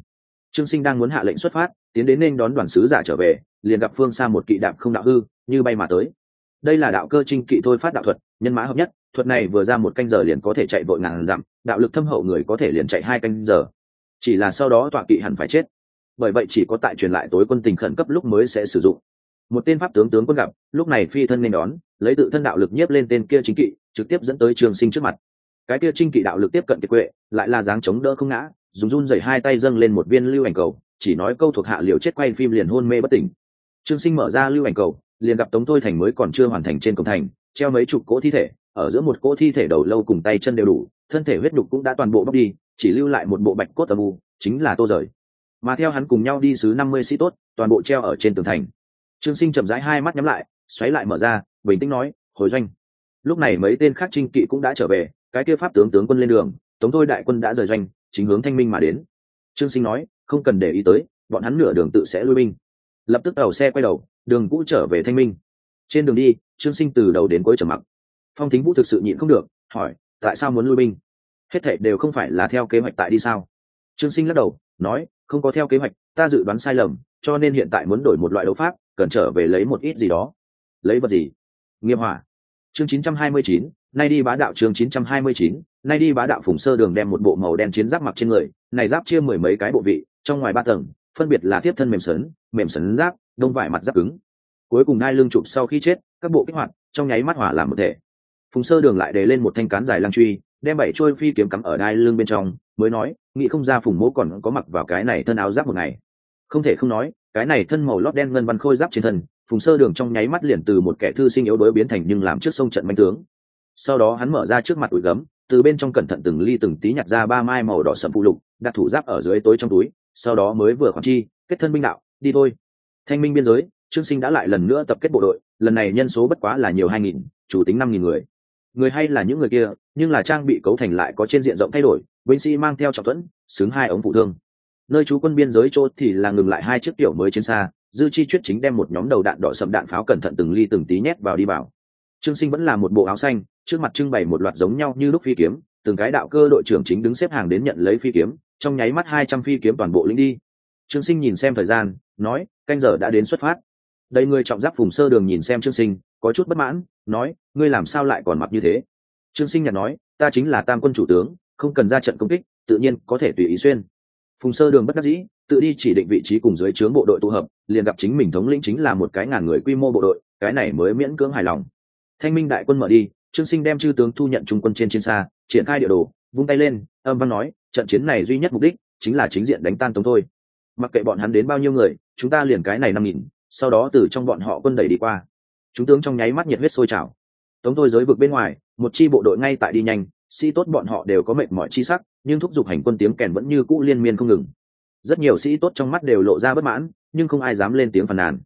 Trương sinh đang muốn hạ lệnh xuất phát, tiến đến nên đón đoàn sứ giả trở về, liền gặp phương xa một kỵ đạp không đạo hư, như bay mà tới. Đây là đạo cơ trinh kỵ thôi phát đạo thuật, nhân mã hợp nhất, thuật này vừa ra một canh giờ liền có thể chạy vội ngàn dặm, đạo lực thâm hậu người có thể liền chạy hai canh giờ chỉ là sau đó tọa kỵ hẳn phải chết. Bởi vậy chỉ có tại truyền lại tối quân tình khẩn cấp lúc mới sẽ sử dụng. Một tên pháp tướng tướng quân gặp, lúc này phi thân nên đón, lấy tự thân đạo lực nhiếp lên tên kia chính kỵ, trực tiếp dẫn tới trường sinh trước mặt. Cái kia trinh kỵ đạo lực tiếp cận kiệt quệ, lại là dáng chống đỡ không ngã, dùng run dày hai tay dâng lên một viên lưu ảnh cầu, chỉ nói câu thuộc hạ liều chết quay phim liền hôn mê bất tỉnh. Trương sinh mở ra lưu ảnh cầu, liền gặp tống thôi thành mới còn chưa hoàn thành trên cổng thành, treo mấy chục cỗ thi thể, ở giữa một cỗ thi thể đầu lâu cùng tay chân đều đủ, thân thể huyết đục cũng đã toàn bộ bóc đi chỉ lưu lại một bộ bạch cốt âm u, chính là tô rời. Mà theo hắn cùng nhau đi sứ năm mươi sĩ tốt, toàn bộ treo ở trên tường thành. Trương sinh chậm rãi hai mắt nhắm lại, xoáy lại mở ra, bình tĩnh nói, hồi doanh. Lúc này mấy tên khác trinh kỵ cũng đã trở về, cái kia pháp tướng tướng quân lên đường, tống thôi đại quân đã rời doanh, chính hướng thanh minh mà đến. Trương sinh nói, không cần để ý tới, bọn hắn nửa đường tự sẽ lui binh. Lập tức tàu xe quay đầu, đường cũ trở về thanh minh. Trên đường đi, trương sinh từ đầu đến cuối trầm mặc. Phong thính vũ thực sự nhịn không được, hỏi, tại sao muốn lui binh? Hết thảy đều không phải là theo kế hoạch tại đi sao? Trương sinh lắc đầu nói không có theo kế hoạch ta dự đoán sai lầm cho nên hiện tại muốn đổi một loại đấu pháp cần trở về lấy một ít gì đó. Lấy vật gì? Nghiêm hỏa. Chương 929, nay đi bá đạo chương 929, nay đi bá đạo phùng sơ đường đem một bộ màu đen chiến giáp mặc trên người này giáp chia mười mấy cái bộ vị trong ngoài ba tầng phân biệt là tiếp thân mềm sấn mềm sấn giáp đông vải mặt giáp cứng. Cuối cùng nai lưng chụp sau khi chết các bộ kích hoạt trong nháy mắt hỏa làm một thể. Phùng sơ đường lại đề lên một thanh cán dài lăng truy đem bảy trôi phi kiếm cắm ở đai lưng bên trong, mới nói, nghĩ không ra phùng mỗ còn có mặc vào cái này thân áo giáp một ngày. Không thể không nói, cái này thân màu lót đen ngân văn khôi giáp trên thân, phùng sơ đường trong nháy mắt liền từ một kẻ thư sinh yếu đuối biến thành nhưng làm trước sông trận manh tướng. Sau đó hắn mở ra trước mặt ủi gấm, từ bên trong cẩn thận từng ly từng tí nhặt ra ba mai màu đỏ sậm phụ lục, đặt thủ giáp ở dưới tối trong túi, sau đó mới vừa khoản chi, kết thân binh đạo, đi thôi. Thanh minh biên giới, trương sinh đã lại lần nữa tập kết bộ đội, lần này nhân số bất quá là nhiều hai nghìn, chủ tính năm nghìn người người hay là những người kia, nhưng là trang bị cấu thành lại có trên diện rộng thay đổi, binh sĩ mang theo trọng thuẫn xứng hai ống phụ thương. Nơi chú quân biên giới chốt thì là ngừng lại hai chiếc tiểu mới trên xa, dư chi chuyết chính đem một nhóm đầu đạn đỏ sậm đạn pháo cẩn thận từng ly từng tí nhét vào đi vào. Trương sinh vẫn là một bộ áo xanh, trước mặt trưng bày một loạt giống nhau như lúc phi kiếm, từng cái đạo cơ đội trưởng chính đứng xếp hàng đến nhận lấy phi kiếm, trong nháy mắt hai trăm phi kiếm toàn bộ lính đi. Trương sinh nhìn xem thời gian, nói, canh giờ đã đến xuất phát. Đây người trọng giáp phùng sơ đường nhìn xem trương sinh có chút bất mãn, nói, ngươi làm sao lại còn mặc như thế? Trương sinh nhạt nói, ta chính là tam quân chủ tướng, không cần ra trận công kích, tự nhiên có thể tùy ý xuyên. Phùng sơ đường bất đắc dĩ, tự đi chỉ định vị trí cùng dưới trướng bộ đội tụ hợp, liền gặp chính mình thống lĩnh chính là một cái ngàn người quy mô bộ đội, cái này mới miễn cưỡng hài lòng. Thanh minh đại quân mở đi, trương sinh đem chư tướng thu nhận trung quân trên chiến xa, triển khai địa đồ, vung tay lên, âm văn nói, trận chiến này duy nhất mục đích chính là chính diện đánh tan tống thôi. Mặc kệ bọn hắn đến bao nhiêu người, chúng ta liền cái này năm nghìn, sau đó từ trong bọn họ quân đẩy đi qua chúng tướng trong nháy mắt nhiệt huyết sôi trào. Tống tôi giới vực bên ngoài, một chi bộ đội ngay tại đi nhanh, sĩ tốt bọn họ đều có mệt mỏi chi sắc, nhưng thúc giục hành quân tiếng kèn vẫn như cũ liên miên không ngừng. Rất nhiều sĩ tốt trong mắt đều lộ ra bất mãn, nhưng không ai dám lên tiếng phàn nàn.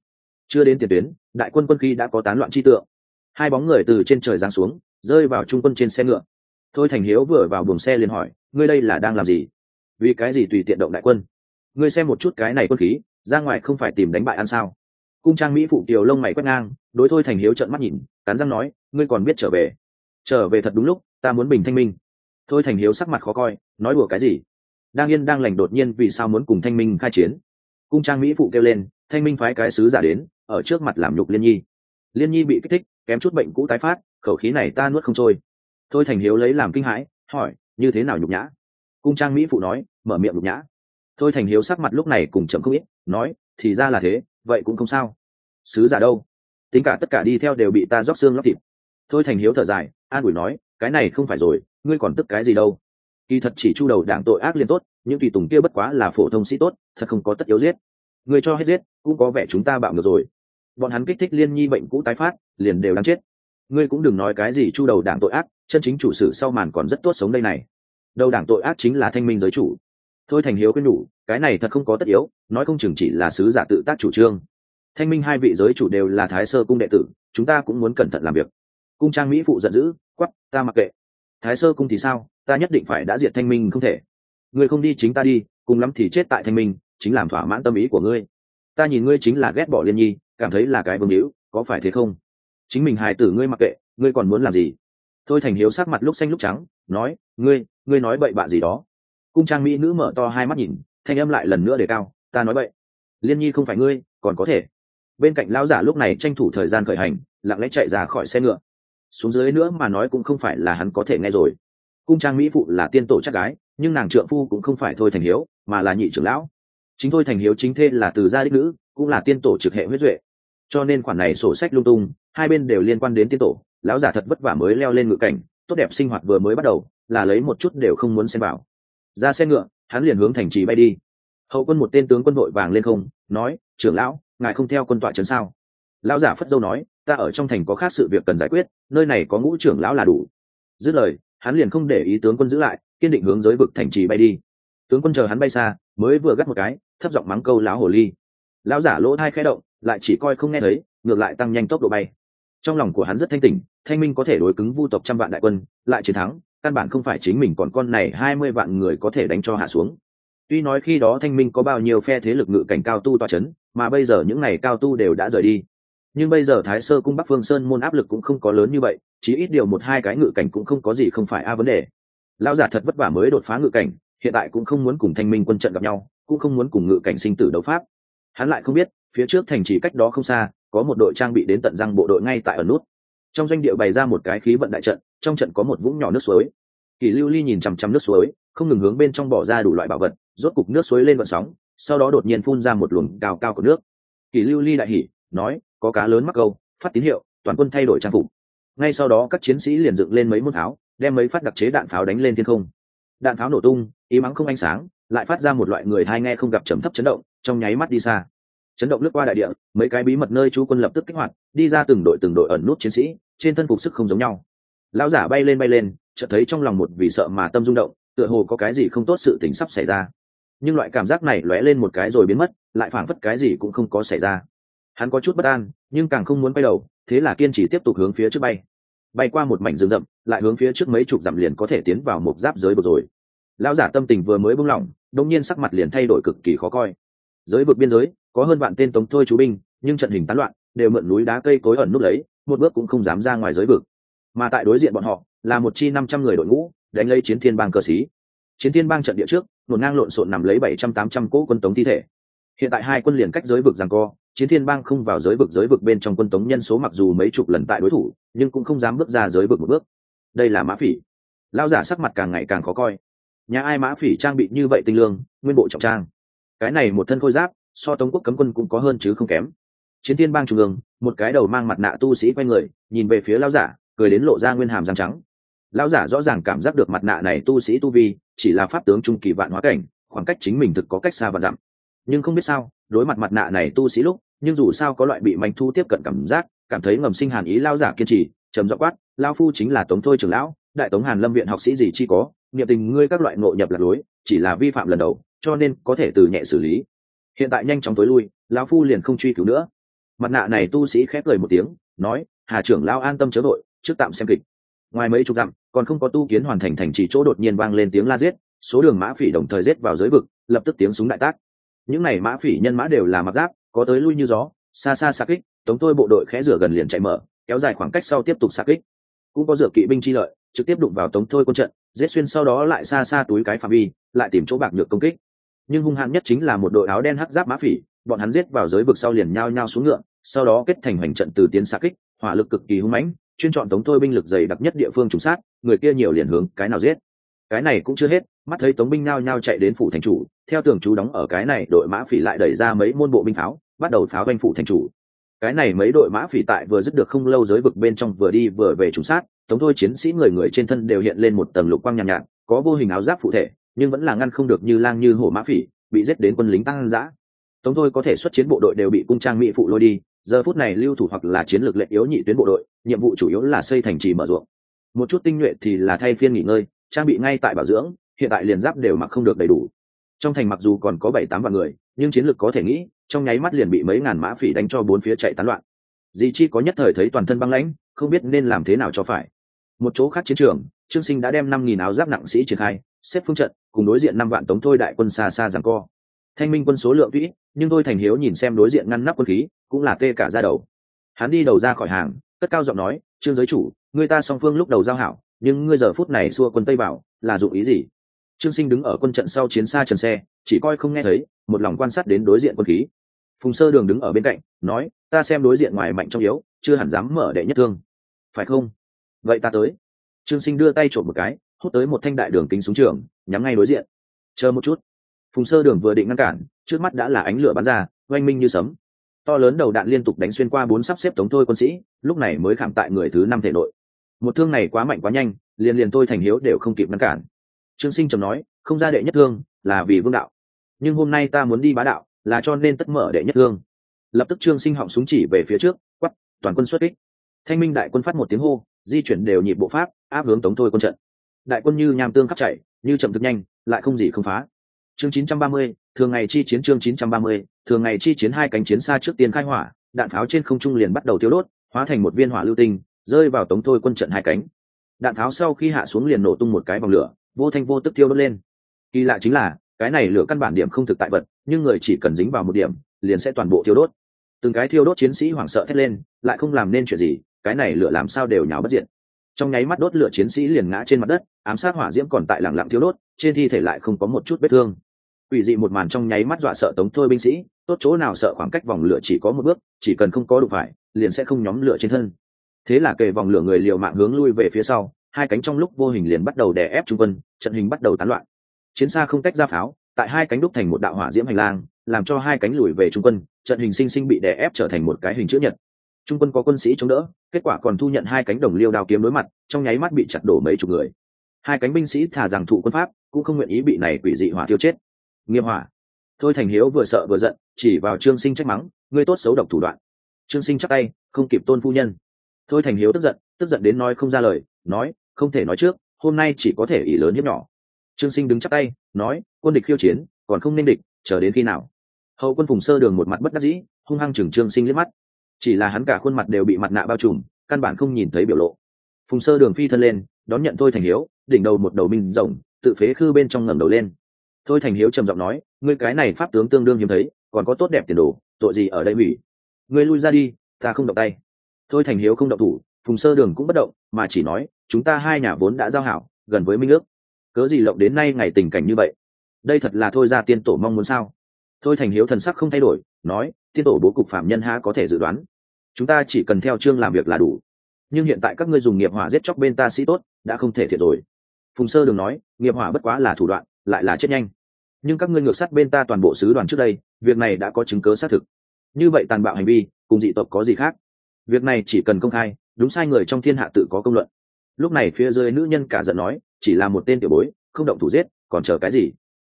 Chưa đến tiền tuyến, đại quân quân khí đã có tán loạn chi tượng. Hai bóng người từ trên trời giáng xuống, rơi vào trung quân trên xe ngựa. Thôi thành hiếu vừa vào buồng xe liền hỏi, ngươi đây là đang làm gì? Vì cái gì tùy tiện động đại quân? Ngươi xem một chút cái này quân khí, ra ngoài không phải tìm đánh bại ăn sao? Cung trang mỹ phụ kiều lông mày quét ngang, đối thôi thành hiếu trợn mắt nhìn, cắn răng nói, ngươi còn biết trở về. Trở về thật đúng lúc, ta muốn bình thanh minh. Thôi thành hiếu sắc mặt khó coi, nói đùa cái gì? Đang yên đang lành đột nhiên vì sao muốn cùng thanh minh khai chiến? Cung trang mỹ phụ kêu lên, thanh minh phái cái sứ giả đến, ở trước mặt làm nhục liên nhi. Liên nhi bị kích thích, kém chút bệnh cũ tái phát, khẩu khí này ta nuốt không trôi. Thôi thành hiếu lấy làm kinh hãi, hỏi, như thế nào nhục nhã? Cung trang mỹ phụ nói, mở miệng nhục nhã. Thôi thành hiếu sắc mặt lúc này cùng chậm không ít, nói, thì ra là thế vậy cũng không sao. Sứ giả đâu? Tính cả tất cả đi theo đều bị ta róc xương lóc thịt. Thôi thành hiếu thở dài, an ủi nói, cái này không phải rồi, ngươi còn tức cái gì đâu? Kỳ thật chỉ chu đầu đảng tội ác liên tốt, những tùy tùng kia bất quá là phổ thông sĩ tốt, thật không có tất yếu giết. Người cho hết giết, cũng có vẻ chúng ta bạo ngược rồi. Bọn hắn kích thích liên nhi bệnh cũ tái phát, liền đều đáng chết. Ngươi cũng đừng nói cái gì chu đầu đảng tội ác, chân chính chủ sử sau màn còn rất tốt sống đây này. Đầu đảng tội ác chính là thanh minh giới chủ thôi thành hiếu quên nhủ, cái này thật không có tất yếu, nói không chừng chỉ là sứ giả tự tác chủ trương. Thanh minh hai vị giới chủ đều là thái sơ cung đệ tử, chúng ta cũng muốn cẩn thận làm việc. Cung trang mỹ phụ giận dữ quắp ta mặc kệ. Thái sơ cung thì sao? Ta nhất định phải đã diệt thanh minh không thể. Ngươi không đi chính ta đi, cùng lắm thì chết tại thanh minh, chính làm thỏa mãn tâm ý của ngươi. Ta nhìn ngươi chính là ghét bỏ liên nhi, cảm thấy là cái vương hữu, có phải thế không? Chính mình hài tử ngươi mặc kệ, ngươi còn muốn làm gì? Thôi thành hiếu sắc mặt lúc xanh lúc trắng, nói, ngươi ngươi nói bậy bạ gì đó? Cung trang mỹ nữ mở to hai mắt nhìn thanh âm lại lần nữa để cao ta nói vậy, liên nhi không phải ngươi còn có thể. Bên cạnh lão giả lúc này tranh thủ thời gian khởi hành lặng lẽ chạy ra khỏi xe ngựa. Xuống dưới nữa mà nói cũng không phải là hắn có thể nghe rồi. Cung trang mỹ phụ là tiên tổ chắc gái nhưng nàng trượng phu cũng không phải thôi thành hiếu mà là nhị trưởng lão. Chính thôi thành hiếu chính thê là từ gia đích nữ cũng là tiên tổ trực hệ huyết duệ. Cho nên khoản này sổ sách lung tung hai bên đều liên quan đến tiên tổ lão giả thật vất vả mới leo lên ngựa cảnh tốt đẹp sinh hoạt vừa mới bắt đầu là lấy một chút đều không muốn xem vào ra xe ngựa, hắn liền hướng thành trì bay đi. Hậu quân một tên tướng quân đội vàng lên không, nói, trưởng lão, ngài không theo quân tọa trấn sao? Lão giả phất dâu nói, ta ở trong thành có khác sự việc cần giải quyết, nơi này có ngũ trưởng lão là đủ. Dứt lời, hắn liền không để ý tướng quân giữ lại, kiên định hướng giới vực thành trì bay đi. Tướng quân chờ hắn bay xa, mới vừa gắt một cái, thấp giọng mắng câu lão hồ ly. Lão giả lỗ thai khẽ động, lại chỉ coi không nghe thấy, ngược lại tăng nhanh tốc độ bay. Trong lòng của hắn rất thanh tỉnh, thanh minh có thể đối cứng vu tộc trăm vạn đại quân, lại chiến thắng căn bản không phải chính mình còn con này hai mươi vạn người có thể đánh cho hạ xuống. Tuy nói khi đó thanh minh có bao nhiêu phe thế lực ngự cảnh cao tu toa c h ấ n mà bây giờ những n à y cao tu đều đã rời đi. Nhưng bây giờ thái sơ cung bắc phương sơn môn áp lực cũng không có lớn như vậy chỉ ít điều một hai cái ngự cảnh cũng không có gì không phải a vấn đề. Lão giả thật vất vả mới đột phá ngự cảnh, hiện tại cũng không muốn cùng thanh minh quân trận gặp nhau, cũng không muốn cùng ngự cảnh sinh tử đấu pháp. Hắn lại không biết, phía trước thành trì cách đó không xa, có một đội trang bị đến tận răng bộ đội ngay tại ở nút. Trong doanh địa bày ra một cái khí vận đại trận trong trận có một vũng nhỏ nước suối. Kỷ lưu ly nhìn chằm chằm nước suối, không ngừng hướng bên trong bỏ ra đủ loại bảo vật, rốt cục nước suối lên vận sóng, sau đó đột nhiên phun ra một luồng cao cao của nước. Kỷ lưu ly đại hỉ, nói, có cá lớn mắc câu, phát tín hiệu, toàn quân thay đổi trang phục. Ngay sau đó các chiến sĩ liền dựng lên mấy môn pháo, đem mấy phát đặc chế đạn pháo đánh lên thiên không. Đạn pháo nổ tung, ý mắng không ánh sáng, lại phát ra một loại người hai nghe không gặp trầm thấp chấn động, trong nháy mắt đi xa. Chấn động lướt qua đại địa, mấy cái bí mật nơi chú quân lập tức kích hoạt, đi ra từng đội từng đội ẩn nút chiến sĩ, trên thân phục sức không giống nhau lão giả bay lên bay lên, chợt thấy trong lòng một vì sợ mà tâm rung động, tựa hồ có cái gì không tốt sự tình sắp xảy ra. Nhưng loại cảm giác này lóe lên một cái rồi biến mất, lại phảng phất cái gì cũng không có xảy ra. Hắn có chút bất an, nhưng càng không muốn bay đầu, thế là kiên trì tiếp tục hướng phía trước bay. Bay qua một mảnh rừng rậm, lại hướng phía trước mấy chục dặm liền có thể tiến vào một giáp giới vực rồi. Lão giả tâm tình vừa mới buông lỏng đông nhiên sắc mặt liền thay đổi cực kỳ khó coi. Giới vực biên giới, có hơn vạn tên tống thôi chú binh, nhưng trận hình tán loạn, đều mượn núi đá cây cối ẩn núp lấy, một bước cũng không dám ra ngoài giới vực mà tại đối diện bọn họ là một chi năm trăm người đội ngũ, đánh lấy chiến thiên bang cơ sĩ. Chiến thiên bang trận địa trước một ngang lộn xộn nằm lấy bảy trăm tám trăm cỗ quân tống thi thể. Hiện tại hai quân liền cách giới vực rằng co, chiến thiên bang không vào giới vực giới vực bên trong quân tống nhân số mặc dù mấy chục lần tại đối thủ, nhưng cũng không dám bước ra giới vực một bước. Đây là mã phỉ. Lao giả sắc mặt càng ngày càng khó coi. Nhà ai mã phỉ trang bị như vậy tinh lương, nguyên bộ trọng trang. Cái này một thân khôi giáp, so tống quốc cấm quân cũng có hơn chứ không kém. Chiến thiên bang trung ương, một cái đầu mang mặt nạ tu sĩ quay người, nhìn về phía lao giả cười đến lộ ra nguyên hàm răng trắng. Lão giả rõ ràng cảm giác được mặt nạ này tu sĩ tu vi, chỉ là pháp tướng trung kỳ vạn hóa cảnh, khoảng cách chính mình thực có cách xa và dặm. Nhưng không biết sao, đối mặt mặt nạ này tu sĩ lúc, nhưng dù sao có loại bị manh thu tiếp cận cảm giác, cảm thấy ngầm sinh hàn ý lao giả kiên trì, trầm dọ quát lao phu chính là tống thôi trưởng lão, đại tống hàn lâm viện học sĩ gì chi có, niệm tình ngươi các loại ngộ nhập lạc lối chỉ là vi phạm lần đầu, cho nên có thể từ nhẹ xử lý. Hiện tại nhanh chóng tối lui, lão phu liền không truy cứu nữa. Mặt nạ này tu sĩ khép cười một tiếng, nói, hà trưởng lao an tâm chớ đội trước tạm xem kịch. Ngoài mấy chục dặm, còn không có tu kiến hoàn thành thành trì chỗ đột nhiên vang lên tiếng la giết, số đường mã phỉ đồng thời giết vào giới vực, lập tức tiếng súng đại tác. Những này mã phỉ nhân mã đều là mặc giáp, có tới lui như gió, xa xa xa kích, tống tôi bộ đội khẽ rửa gần liền chạy mở, kéo dài khoảng cách sau tiếp tục xa kích. Cũng có dựa kỵ binh chi lợi, trực tiếp đụng vào tống thôi quân trận, giết xuyên sau đó lại xa xa túi cái phạm vi, lại tìm chỗ bạc được công kích. Nhưng hung hãn nhất chính là một đội áo đen hắc giáp mã phỉ, bọn hắn giết vào giới vực sau liền nhao nhao xuống ngựa, sau đó kết thành hành trận từ tiến xa kích, hỏa lực cực kỳ hung mãnh chuyên chọn tống thôi binh lực dày đặc nhất địa phương trùng sát người kia nhiều liền hướng cái nào giết. Cái này cũng chưa hết mắt thấy tống binh nao nhao chạy đến phủ thành chủ theo tường chú đóng ở cái này đội mã phỉ lại đẩy ra mấy môn bộ binh pháo bắt đầu pháo banh phủ thành chủ. Cái này mấy đội mã phỉ tại vừa dứt được không lâu giới vực bên trong vừa đi vừa về trùng sát tống thôi chiến sĩ người người trên thân đều hiện lên một tầng lục quang nhàn nhạt, nhạt có vô hình áo giáp phụ thể nhưng vẫn là ngăn không được như lang như hổ mã phỉ bị giết đến quân lính tăng dã. Tống thôi có thể xuất chiến bộ đội đều bị cung trang mỹ phụ lôi đi giờ phút này lưu thủ hoặc là chiến lược lệnh yếu nhị tuyến bộ đội, nhiệm vụ chủ yếu là xây thành trì mở ruộng. Một chút tinh nhuệ thì là thay phiên nghỉ ngơi, trang bị ngay tại bảo dưỡng, hiện tại liền giáp đều mặc không được đầy đủ. Trong thành mặc dù còn có bảy tám vạn người, nhưng chiến lược có thể nghĩ, trong nháy mắt liền bị mấy ngàn mã phỉ đánh cho bốn phía chạy tán loạn. Dì chi có nhất thời thấy toàn thân băng lãnh, không biết nên làm thế nào cho phải. Một chỗ khác chiến trường, trương sinh đã đem năm nghìn áo giáp nặng sĩ triển khai, xếp phương trận, cùng đối diện năm vạn tống thôi đại quân xa xa rằng co. Thanh minh quân số lượng tuy nhưng tôi thành hiếu nhìn xem đối diện ngăn nắp quân khí, cũng là tê cả ra đầu. Hắn đi đầu ra khỏi hàng, cất cao giọng nói, trương giới chủ, người ta song phương lúc đầu giao hảo, nhưng ngươi giờ phút này xua quân tây bảo, là dụng ý gì? Trương sinh đứng ở quân trận sau chiến xa trần xe, chỉ coi không nghe thấy, một lòng quan sát đến đối diện quân khí. Phùng sơ đường đứng ở bên cạnh, nói, ta xem đối diện ngoài mạnh trong yếu, chưa hẳn dám mở đệ nhất thương. Phải không? Vậy ta tới. Trương sinh đưa tay trộm một cái, hút tới một thanh đại đường kính súng trường, nhắm ngay đối diện. Chờ một chút. Phùng sơ đường vừa định ngăn cản trước mắt đã là ánh lửa bắn ra, oanh minh như sấm. To lớn đầu đạn liên tục đánh xuyên qua bốn sắp xếp tống thôi quân sĩ, lúc này mới khảm tại người thứ năm thể nội một thương này quá mạnh quá nhanh, liền liền tôi thành hiếu đều không kịp ngăn cản. Trương sinh trầm nói, không ra đệ nhất thương, là vì vương đạo. Nhưng hôm nay ta muốn đi bá đạo, là cho nên tất mở đệ nhất thương. Lập tức trương sinh họng súng chỉ về phía trước quắp toàn quân xuất kích. Thanh minh đại quân phát một tiếng hô, di chuyển đều nhịp bộ pháp, áp hướng tống thôi quân trận. Đại quân như nham tương khắp chạy, như chậm thực nhanh, lại không gì không phá chương 930, thường ngày chi chiến chương 930, thường ngày chi chiến hai cánh chiến xa trước tiên khai hỏa đạn pháo trên không trung liền bắt đầu tiêu đốt hóa thành một viên hỏa lưu tinh rơi vào tống thôi quân trận hai cánh. Đạn pháo sau khi hạ xuống liền nổ tung một cái vòng lửa vô thanh vô tức tiêu đốt lên. Kỳ lạ chính là cái này lửa căn bản điểm không thực tại vật nhưng người chỉ cần dính vào một điểm liền sẽ toàn bộ tiêu đốt. Từng cái thiêu đốt chiến sĩ hoảng sợ thét lên lại không làm nên chuyện gì cái này lửa làm sao đều nháo bất diệt trong nháy mắt đốt lửa chiến sĩ liền ngã trên mặt đất ám sát hỏa diễm còn tại lặng lặng thiêu đốt trên thi thể lại không có một chút vết thương ủy dị một màn trong nháy mắt dọa sợ tống thôi binh sĩ, tốt chỗ nào sợ khoảng cách vòng lửa chỉ có một bước, chỉ cần không có đụng phải, liền sẽ không nhóm lửa trên thân. Thế là kề vòng lửa người liều mạng hướng lui về phía sau, hai cánh trong lúc vô hình liền bắt đầu đè ép trung quân, trận hình bắt đầu tán loạn. Chiến xa không tách ra pháo, tại hai cánh đúc thành một đạo hỏa diễm hành lang, làm cho hai cánh lùi về trung quân, trận hình sinh sinh bị đè ép trở thành một cái hình chữ nhật. Trung quân có quân sĩ chống đỡ, kết quả còn thu nhận hai cánh đồng liêu đao kiếm đối mặt, trong nháy mắt bị chặt đổ mấy chục người. Hai cánh binh sĩ thả rằng thụ quân pháp, cũng không nguyện ý bị này quỷ dị hỏa tiêu chết nghiêm hỏa. Thôi thành hiếu vừa sợ vừa giận, chỉ vào trương sinh trách mắng, ngươi tốt xấu độc thủ đoạn. Trương sinh chắc tay, không kịp tôn phu nhân. Thôi thành hiếu tức giận tức giận đến nói không ra lời, nói, không thể nói trước, hôm nay chỉ có thể ỷ lớn hiếp nhỏ. Trương sinh đứng chắc tay, nói, quân địch khiêu chiến, còn không nên địch, chờ đến khi nào? Hậu quân phùng sơ đường một mặt bất đắc dĩ, hung hăng chừng trương sinh liếc mắt. Chỉ là hắn cả khuôn mặt đều bị mặt nạ bao trùm, căn bản không nhìn thấy biểu lộ. Phùng sơ đường phi thân lên, đón nhận thôi thành hiếu, đỉnh đầu một đầu minh rồng tự phế khư bên trong ngẩng đầu lên thôi thành hiếu trầm giọng nói, ngươi cái này pháp tướng tương đương hiếm thấy, còn có tốt đẹp tiền đồ, tội gì ở đây hủy? Ngươi lui ra đi, ta không động tay. Thôi thành hiếu không động thủ, phùng sơ đường cũng bất động, mà chỉ nói, chúng ta hai nhà vốn đã giao hảo, gần với minh ước. Cớ gì lộng đến nay ngày tình cảnh như vậy? Đây thật là thôi ra tiên tổ mong muốn sao? Thôi thành hiếu thần sắc không thay đổi, nói, tiên tổ bố cục phạm nhân ha có thể dự đoán? Chúng ta chỉ cần theo chương làm việc là đủ. Nhưng hiện tại các ngươi dùng nghiệp hỏa giết chóc bên ta sĩ tốt, đã không thể thiệt rồi. Phùng sơ đường nói, nghiệp hỏa bất quá là thủ đoạn, lại là chết nhanh nhưng các ngươi ngược sát bên ta toàn bộ sứ đoàn trước đây, việc này đã có chứng cớ xác thực. Như vậy tàn bạo hành vi, cùng dị tộc có gì khác? Việc này chỉ cần công khai, đúng sai người trong thiên hạ tự có công luận. Lúc này phía dưới nữ nhân cả giận nói, chỉ là một tên tiểu bối, không động thủ giết, còn chờ cái gì?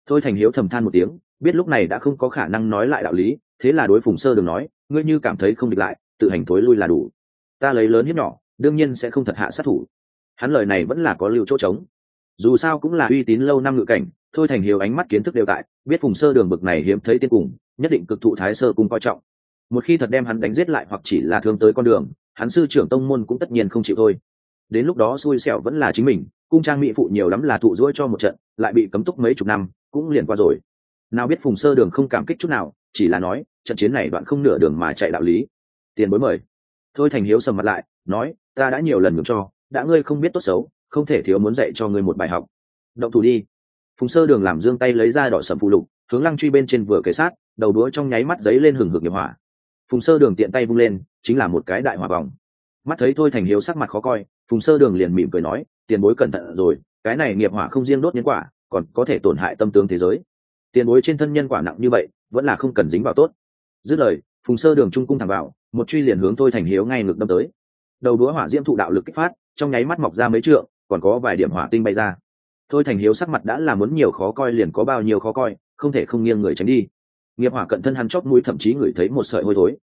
Thôi thành hiếu thầm than một tiếng, biết lúc này đã không có khả năng nói lại đạo lý, thế là đối phùng sơ đường nói, ngươi như cảm thấy không địch lại, tự hành thối lui là đủ. Ta lấy lớn hiếp nhỏ, đương nhiên sẽ không thật hạ sát thủ. Hắn lời này vẫn là có lưu chỗ trống. Dù sao cũng là uy tín lâu năm ngự cảnh thôi thành hiếu ánh mắt kiến thức đều tại, biết phùng sơ đường bực này hiếm thấy tiên cùng, nhất định cực thụ thái sơ cung coi trọng. Một khi thật đem hắn đánh giết lại hoặc chỉ là thương tới con đường, hắn sư trưởng tông môn cũng tất nhiên không chịu thôi. Đến lúc đó xui xẻo vẫn là chính mình, cung trang mỹ phụ nhiều lắm là thụ dỗi cho một trận, lại bị cấm túc mấy chục năm, cũng liền qua rồi. Nào biết phùng sơ đường không cảm kích chút nào, chỉ là nói, trận chiến này đoạn không nửa đường mà chạy đạo lý. Tiền bối mời. Thôi thành hiếu sầm mặt lại, nói, ta đã nhiều lần ngừng cho, đã ngươi không biết tốt xấu, không thể thiếu muốn dạy cho ngươi một bài học. Động thủ đi phùng sơ đường làm dương tay lấy ra đỏ sầm phụ lục, hướng lăng truy bên trên vừa kế sát, đầu đũa trong nháy mắt giấy lên hừng hực nghiệp hỏa. Phùng sơ đường tiện tay vung lên, chính là một cái đại hỏa vòng. Mắt thấy thôi thành hiếu sắc mặt khó coi, phùng sơ đường liền mỉm cười nói, tiền bối cẩn thận rồi, cái này nghiệp hỏa không riêng đốt nhân quả, còn có thể tổn hại tâm tướng thế giới. Tiền bối trên thân nhân quả nặng như vậy, vẫn là không cần dính vào tốt. Dứt lời, phùng sơ đường trung cung thẳng vào, một truy liền hướng thôi thành hiếu ngay ngực đâm tới. Đầu đũa hỏa diễm thụ đạo lực kích phát, trong nháy mắt mọc ra mấy trượng, còn có vài điểm hỏa tinh bay ra thôi thành hiếu sắc mặt đã là muốn nhiều khó coi liền có bao nhiêu khó coi, không thể không nghiêng người tránh đi. Nghiệp hỏa cận thân hắn chót mũi thậm chí ngửi thấy một sợi hôi thối.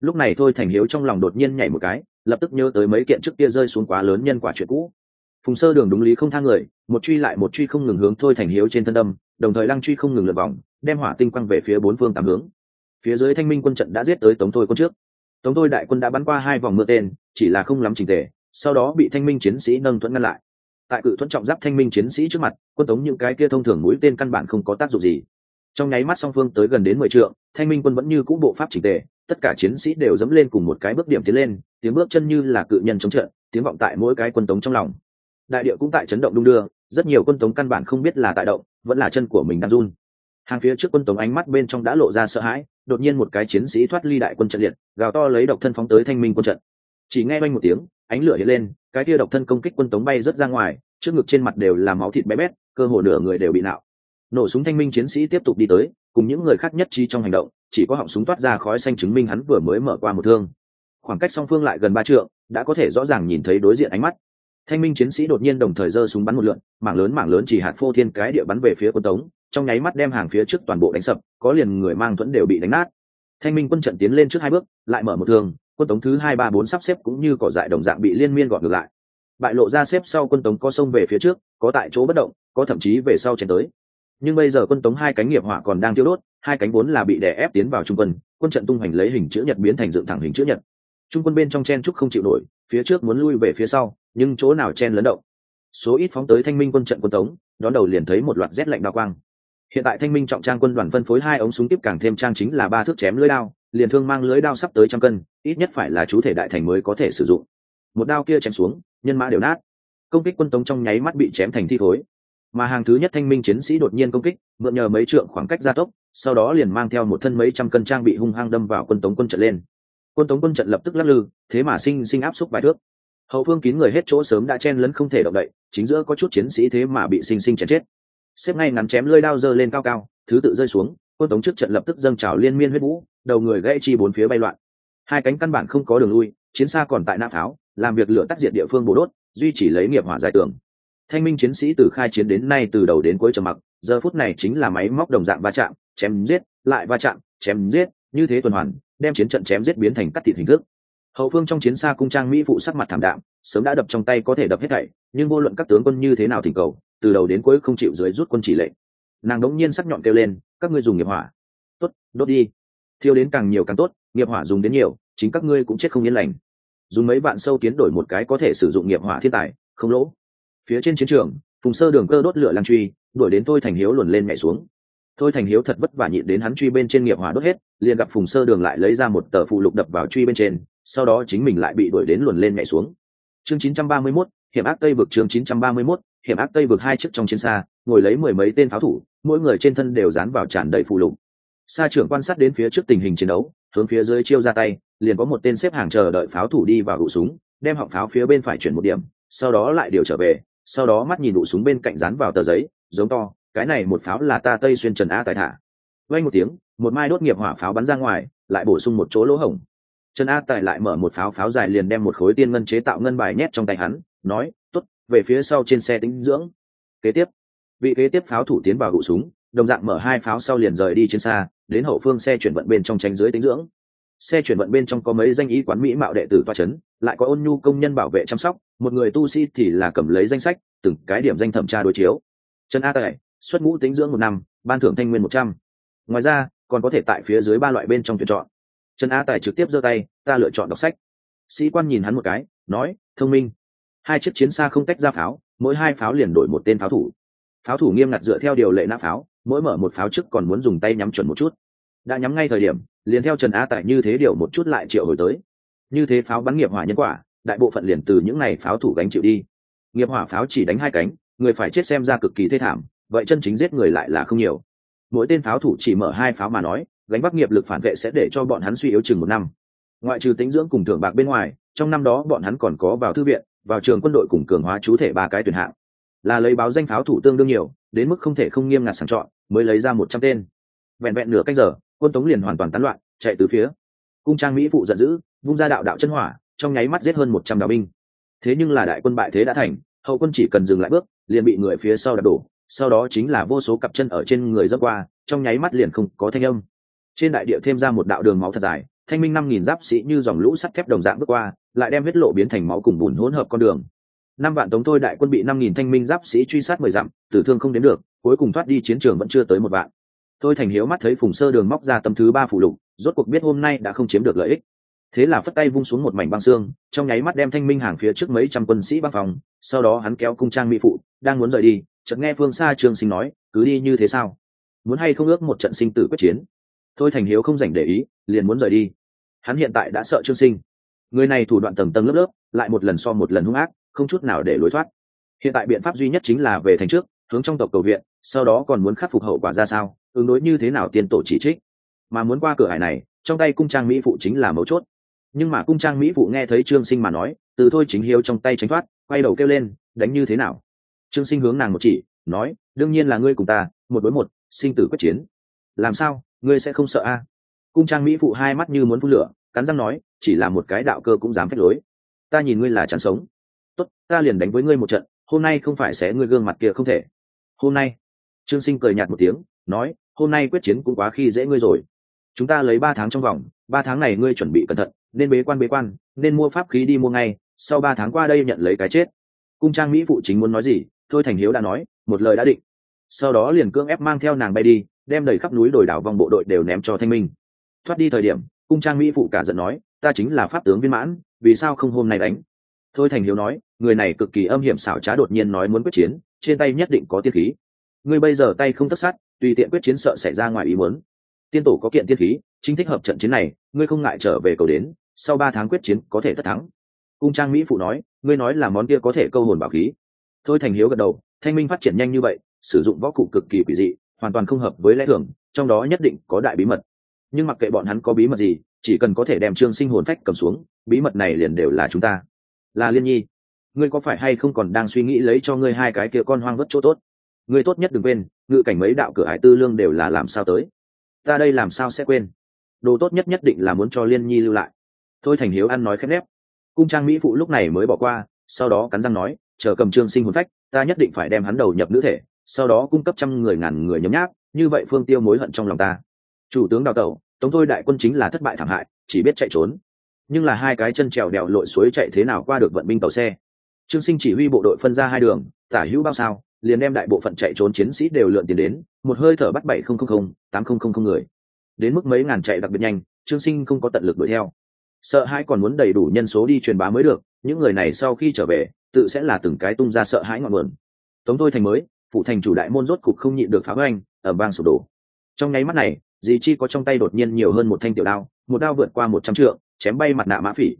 Lúc này thôi thành hiếu trong lòng đột nhiên nhảy một cái, lập tức nhớ tới mấy kiện trước kia rơi xuống quá lớn nhân quả chuyện cũ. Phùng sơ đường đúng lý không thang người, một truy lại một truy không ngừng hướng thôi thành hiếu trên thân đâm, đồng thời lăng truy không ngừng lượt vòng, đem hỏa tinh quăng về phía bốn phương tám hướng. Phía dưới thanh minh quân trận đã giết tới tống thôi quân trước. Tống thôi đại quân đã bắn qua hai vòng mưa tên, chỉ là không lắm trình tề, sau đó bị thanh minh chiến sĩ nâng thuẫn ngăn lại tại cự thuẫn trọng giáp thanh minh chiến sĩ trước mặt, quân tống những cái kia thông thường mũi tên căn bản không có tác dụng gì. Trong nháy mắt song phương tới gần đến mười trượng, thanh minh quân vẫn như cũ bộ pháp trình tề, tất cả chiến sĩ đều dẫm lên cùng một cái bước điểm tiến lên, tiếng bước chân như là cự nhân chống trận, tiếng vọng tại mỗi cái quân tống trong lòng. Đại địa cũng tại chấn động đung đưa, rất nhiều quân tống căn bản không biết là tại động, vẫn là chân của mình đang run. Hàng phía trước quân tống ánh mắt bên trong đã lộ ra sợ hãi, đột nhiên một cái chiến sĩ thoát ly đại quân trận liệt, gào to lấy độc thân phóng tới thanh minh quân trận. Chỉ nghe oanh một tiếng ánh lửa hiện lên, cái kia độc thân công kích quân tống bay rớt ra ngoài, trước ngực trên mặt đều là máu thịt bé bét, cơ hồ nửa người đều bị nạo. Nổ súng thanh minh chiến sĩ tiếp tục đi tới, cùng những người khác nhất trí trong hành động, chỉ có họng súng toát ra khói xanh chứng minh hắn vừa mới mở qua một thương. Khoảng cách song phương lại gần ba trượng, đã có thể rõ ràng nhìn thấy đối diện ánh mắt. Thanh minh chiến sĩ đột nhiên đồng thời giơ súng bắn một lượn, mảng lớn mảng lớn chỉ hạt phô thiên cái địa bắn về phía quân tống, trong nháy mắt đem hàng phía trước toàn bộ đánh sập, có liền người mang thuẫn đều bị đánh nát. Thanh minh quân trận tiến lên trước hai bước, lại mở một thương quân tống thứ hai, ba, bốn sắp xếp cũng như cỏ dại đồng dạng bị liên miên gọn ngược lại. Bại lộ ra xếp sau quân tống có sông về phía trước, có tại chỗ bất động, có thậm chí về sau chen tới. Nhưng bây giờ quân tống hai cánh nghiệp hỏa còn đang tiêu đốt, hai cánh vốn là bị đè ép tiến vào trung quân quân trận tung hành lấy hình chữ nhật biến thành dựng thẳng hình chữ nhật. Trung quân bên trong chen trúc không chịu nổi, phía trước muốn lui về phía sau, nhưng chỗ nào chen lấn động. Số ít phóng tới thanh minh quân trận quân tống, đón đầu liền thấy một loạt rét lạnh đao quang. Hiện tại thanh minh trọng trang quân đoàn phân phối hai ống súng tiếp càng thêm trang chính là ba thước chém lưới đao liền thương mang lưới đao sắp tới trăm cân, ít nhất phải là chú thể đại thành mới có thể sử dụng. Một đao kia chém xuống, nhân mã đều nát. Công kích quân tống trong nháy mắt bị chém thành thi thối. Mà hàng thứ nhất thanh minh chiến sĩ đột nhiên công kích, mượn nhờ mấy trượng khoảng cách gia tốc, sau đó liền mang theo một thân mấy trăm cân trang bị hung hăng đâm vào quân tống quân trận lên. Quân tống quân trận lập tức lắc lư, thế mà sinh sinh áp xúc vài thước. Hậu phương kín người hết chỗ sớm đã chen lấn không thể động đậy, chính giữa có chút chiến sĩ thế mà bị sinh sinh chém chết. Xếp ngay ngắn chém lơi đao dơ lên cao cao, thứ tự rơi xuống quân tống trước trận lập tức dâng trào liên miên huyết vũ, đầu người gãy chi bốn phía bay loạn. Hai cánh căn bản không có đường lui, chiến xa còn tại nã pháo, làm việc lửa tắt diệt địa phương bổ đốt, duy chỉ lấy nghiệp hỏa giải tường. Thanh minh chiến sĩ từ khai chiến đến nay từ đầu đến cuối trầm mặc, giờ phút này chính là máy móc đồng dạng va chạm, chém giết, lại va chạm, chém giết, như thế tuần hoàn, đem chiến trận chém giết biến thành cắt thịt hình thức. Hậu phương trong chiến xa cung trang mỹ phụ sắc mặt thảm đạm, sớm đã đập trong tay có thể đập hết thảy, nhưng vô luận các tướng quân như thế nào thỉnh cầu, từ đầu đến cuối không chịu dưới rút quân chỉ lệnh nàng đống nhiên sắc nhọn kêu lên các ngươi dùng nghiệp hỏa. Tốt đốt đi. Thiêu đến càng nhiều càng tốt nghiệp hỏa dùng đến nhiều chính các ngươi cũng chết không yên lành. Dùng mấy bạn sâu tiến đổi một cái có thể sử dụng nghiệp hỏa thiên tài không lỗ. Phía trên chiến trường phùng sơ đường cơ đốt lửa lan truy đuổi đến tôi thành hiếu luồn lên nhảy xuống. Thôi thành hiếu thật vất vả nhịn đến hắn truy bên trên nghiệp hỏa đốt hết liền gặp phùng sơ đường lại lấy ra một tờ phụ lục đập vào truy bên trên sau đó chính mình lại bị đuổi đến luồn lên nhảy xuống. Chương 931, hiểm ác tây vực chương 931, hiểm ác tây vực hai chiếc trong chiến xa ngồi lấy mười mấy tên pháo thủ mỗi người trên thân đều dán vào tràn đầy phụ lục. Sa trưởng quan sát đến phía trước tình hình chiến đấu, hướng phía dưới chiêu ra tay, liền có một tên xếp hàng chờ đợi pháo thủ đi vào hụ súng, đem họng pháo phía bên phải chuyển một điểm, sau đó lại điều trở về, sau đó mắt nhìn đủ súng bên cạnh dán vào tờ giấy, giống to, cái này một pháo là ta tây xuyên trần a tài thả. Vang một tiếng, một mai đốt nghiệp hỏa pháo bắn ra ngoài, lại bổ sung một chỗ lỗ hổng. Trần a tài lại mở một pháo pháo dài liền đem một khối tiên ngân chế tạo ngân bài nhét trong tay hắn, nói t ố t về phía sau trên xe tính dưỡng. Kế tiếp vị kế tiếp pháo thủ tiến vào hụ súng, đồng dạng mở hai pháo sau liền rời đi trên xa, đến hậu phương xe chuyển vận bên trong tranh dưới tính dưỡng. Xe chuyển vận bên trong có mấy danh y quán mỹ mạo đệ tử toa c h ấ n lại có ôn nhu công nhân bảo vệ chăm sóc, một người tu sĩ thì là cầm lấy danh sách, từng cái điểm danh thẩm tra đối chiếu. Trần a tài, xuất ngũ tính dưỡng một năm, ban thưởng thanh nguyên một trăm. Ngoài ra, còn có thể tại phía dưới ba loại bên trong tuyển chọn. Trần a tài trực tiếp giơ tay, ta lựa chọn đọc sách. Sĩ quan nhìn hắn một cái, nói, thông minh. Hai chiếc chiến xa không tách ra pháo, mỗi hai pháo liền đổi một tên pháo thủ pháo thủ nghiêm ngặt dựa theo điều lệ nã pháo, mỗi mở một pháo trước còn muốn dùng tay nhắm chuẩn một chút. Đã nhắm ngay thời điểm, liền theo trần a tại như thế điều một chút lại triệu hồi tới. Như thế pháo bắn nghiệp hỏa nhân quả, đại bộ phận liền từ những này pháo thủ gánh chịu đi. Nghiệp hỏa pháo chỉ đánh hai cánh, người phải chết xem ra cực kỳ thê thảm, vậy chân chính giết người lại là không nhiều. Mỗi tên pháo thủ chỉ mở hai pháo mà nói, gánh bắc nghiệp lực phản vệ sẽ để cho bọn hắn suy yếu chừng một năm. Ngoại trừ tính dưỡng cùng thưởng bạc bên ngoài, trong năm đó bọn hắn còn có vào thư viện, vào trường quân đội cùng cường hóa chú thể ba cái tuyển hạng là lấy báo danh pháo thủ tương đương nhiều, đến mức không thể không nghiêm ngặt sàng chọn, mới lấy ra một trăm tên. Vẹn vẹn nửa cách giờ, quân tống liền hoàn toàn tán loạn, chạy từ phía cung trang mỹ phụ giận dữ, vung ra đạo đạo chân hỏa, trong nháy mắt giết hơn một trăm đạo binh. Thế nhưng là đại quân bại thế đã thành, hậu quân chỉ cần dừng lại bước, liền bị người phía sau đập đổ, sau đó chính là vô số cặp chân ở trên người dốc qua, trong nháy mắt liền không có thanh âm. Trên đại địa thêm ra một đạo đường máu thật dài, thanh minh năm nghìn giáp sĩ như dòng lũ sắt thép đồng dạng bước qua, lại đem huyết lộ biến thành máu cùng bùn hỗn hợp con đường năm vạn tống thôi đại quân bị năm nghìn thanh minh giáp sĩ truy sát mười dặm, tử thương không đến được, cuối cùng thoát đi chiến trường vẫn chưa tới một vạn. Tôi thành hiếu mắt thấy phùng sơ đường móc ra tấm thứ ba phủ lục, rốt cuộc biết hôm nay đã không chiếm được lợi ích. Thế là phất tay vung xuống một mảnh băng xương, trong nháy mắt đem thanh minh hàng phía trước mấy trăm quân sĩ băng phòng, sau đó hắn kéo cung trang mỹ phụ, đang muốn rời đi, chợt nghe phương xa trương sinh nói, cứ đi như thế sao? Muốn hay không ước một trận sinh tử quyết chiến? Thôi thành hiếu không dành để ý, liền muốn rời đi. Hắn hiện tại đã sợ trương sinh. Người này thủ đoạn tầng tầng lớp lớp, lại một lần so một lần hung ác không chút nào để lối thoát. Hiện tại biện pháp duy nhất chính là về thành trước, hướng trong tộc cầu viện, sau đó còn muốn khắc phục hậu quả ra sao, ứng đối như thế nào tiên tổ chỉ trích. Mà muốn qua cửa hải này, trong tay cung trang mỹ phụ chính là mấu chốt. Nhưng mà cung trang mỹ phụ nghe thấy trương sinh mà nói, từ thôi chính hiếu trong tay tránh thoát, quay đầu kêu lên, đánh như thế nào? Trương sinh hướng nàng một chỉ, nói, đương nhiên là ngươi cùng ta, một đối một, sinh tử quyết chiến. Làm sao? Ngươi sẽ không sợ a? Cung trang mỹ phụ hai mắt như muốn phun lửa, cắn răng nói, chỉ là một cái đạo cơ cũng dám phép lối. Ta nhìn ngươi là chán sống tốt, ta liền đánh với ngươi một trận, hôm nay không phải sẽ ngươi gương mặt kia không thể. Hôm nay? Trương sinh cười nhạt một tiếng, nói, hôm nay quyết chiến cũng quá khi dễ ngươi rồi. Chúng ta lấy ba tháng trong vòng, ba tháng này ngươi chuẩn bị cẩn thận, nên bế quan bế quan, nên mua pháp khí đi mua ngay, sau ba tháng qua đây nhận lấy cái chết. Cung trang mỹ phụ chính muốn nói gì, thôi thành hiếu đã nói, một lời đã định. Sau đó liền cưỡng ép mang theo nàng bay đi, đem đầy khắp núi đồi đảo vòng bộ đội đều ném cho thanh minh. Thoát đi thời điểm, cung trang mỹ phụ cả giận nói, ta chính là pháp tướng viên mãn, vì sao không hôm nay đánh? Thôi thành hiếu nói, người này cực kỳ âm hiểm xảo trá đột nhiên nói muốn quyết chiến, trên tay nhất định có tiên khí. Ngươi bây giờ tay không tất sát, tùy tiện quyết chiến sợ xảy ra ngoài ý muốn. Tiên tổ có kiện tiên khí, chính thích hợp trận chiến này, ngươi không ngại trở về cầu đến, sau ba tháng quyết chiến có thể tất thắng. Cung trang mỹ phụ nói, ngươi nói là món kia có thể câu hồn bảo khí. Thôi thành hiếu gật đầu, thanh minh phát triển nhanh như vậy, sử dụng võ cụ cực kỳ quỷ dị, hoàn toàn không hợp với lẽ thường, trong đó nhất định có đại bí mật. Nhưng mặc kệ bọn hắn có bí mật gì, chỉ cần có thể đem trương sinh hồn phách cầm xuống, bí mật này liền đều là chúng ta là liên nhi. Ngươi có phải hay không còn đang suy nghĩ lấy cho ngươi hai cái kia con hoang vất chỗ tốt? Ngươi tốt nhất đừng quên, ngự cảnh mấy đạo cửa hải tư lương đều là làm sao tới? Ta đây làm sao sẽ quên? Đồ tốt nhất nhất định là muốn cho liên nhi lưu lại. Thôi thành hiếu ăn nói khép nép. Cung trang mỹ phụ lúc này mới bỏ qua, sau đó cắn răng nói, chờ cầm trương sinh hồn phách, ta nhất định phải đem hắn đầu nhập nữ thể, sau đó cung cấp trăm người ngàn người nhấm nháp, như vậy phương tiêu mối hận trong lòng ta. Chủ tướng đào tẩu, tống thôi đại quân chính là thất bại thảm hại, chỉ biết chạy trốn nhưng là hai cái chân trèo đèo lội suối chạy thế nào qua được vận binh tàu xe. Trương sinh chỉ huy bộ đội phân ra hai đường, tả hữu bao sao, liền đem đại bộ phận chạy trốn chiến sĩ đều lượn tiền đến, một hơi thở bắt bảy không không không, tám không không không người. Đến mức mấy ngàn chạy đặc biệt nhanh, trương sinh không có tận lực đuổi theo. Sợ hãi còn muốn đầy đủ nhân số đi truyền bá mới được, những người này sau khi trở về, tự sẽ là từng cái tung ra sợ hãi ngọn nguồn. Tống thôi thành mới phụ thành chủ đại môn rốt cục không nhịn được phá hoành ở bang sụp đổ. Trong nháy mắt này, dì chi có trong tay đột nhiên nhiều hơn một thanh tiểu đao, một đao vượt qua một trăm trượng chém bay mặt nạ mã phỉ.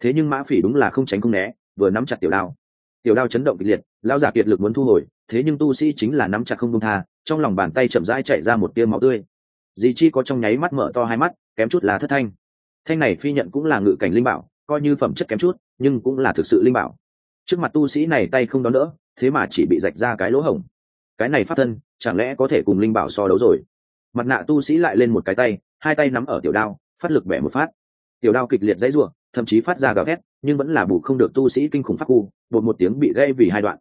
Thế nhưng mã phỉ đúng là không tránh không né, vừa nắm chặt tiểu đao. Tiểu đao chấn động kịch liệt lao giả kiệt lực muốn thu hồi, thế nhưng tu sĩ chính là nắm chặt không công tha, trong lòng bàn tay chậm rãi chạy ra một tia máu tươi. Dì chi có trong nháy mắt mở to hai mắt, kém chút là thất thanh. Thanh này phi nhận cũng là ngự cảnh linh bảo, coi như phẩm chất kém chút, nhưng cũng là thực sự linh bảo. Trước mặt tu sĩ này tay không đón đỡ, thế mà chỉ bị rạch ra cái lỗ hổng. Cái này phát thân, chẳng lẽ có thể cùng linh bảo so đấu rồi? Mặt nạ tu sĩ lại lên một cái tay, hai tay nắm ở tiểu đao, phát lực bẻ một phát tiểu đao kịch liệt dãy rủa, thậm chí phát ra gào thét nhưng vẫn là bù không được tu sĩ kinh khủng pháp cu bột một tiếng bị gây vì hai đoạn.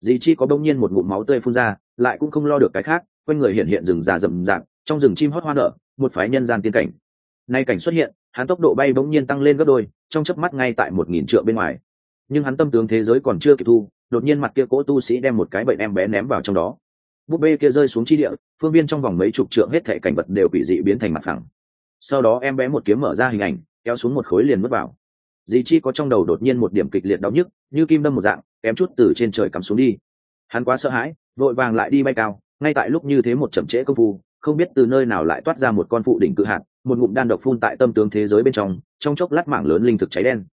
Dì chi có bỗng nhiên một ngụm máu tươi phun ra lại cũng không lo được cái khác quanh người hiện hiện rừng già rậm rạp trong rừng chim hót hoa nở một phái nhân gian tiên cảnh. Nay cảnh xuất hiện hắn tốc độ bay bỗng nhiên tăng lên gấp đôi trong chớp mắt ngay tại một nghìn trượng bên ngoài. Nhưng hắn tâm tướng thế giới còn chưa kịp thu đột nhiên mặt kia cỗ tu sĩ đem một cái bệnh em bé ném vào trong đó. Búp bê kia rơi xuống chi địa phương viên trong vòng mấy chục trượng hết thảy cảnh vật đều bị dị biến thành mặt phẳng. Sau đó em bé một kiếm mở ra hình ảnh kéo xuống một khối liền mất vào. Dì chi có trong đầu đột nhiên một điểm kịch liệt đau nhức, như kim đâm một dạng, kém chút từ trên trời cắm xuống đi. Hắn quá sợ hãi, vội vàng lại đi bay cao, ngay tại lúc như thế một chậm trễ công phu, không biết từ nơi nào lại toát ra một con phụ đỉnh cự hạt, một ngụm đan độc phun tại tâm tướng thế giới bên trong trong chốc lát mảng lớn linh thực cháy đen.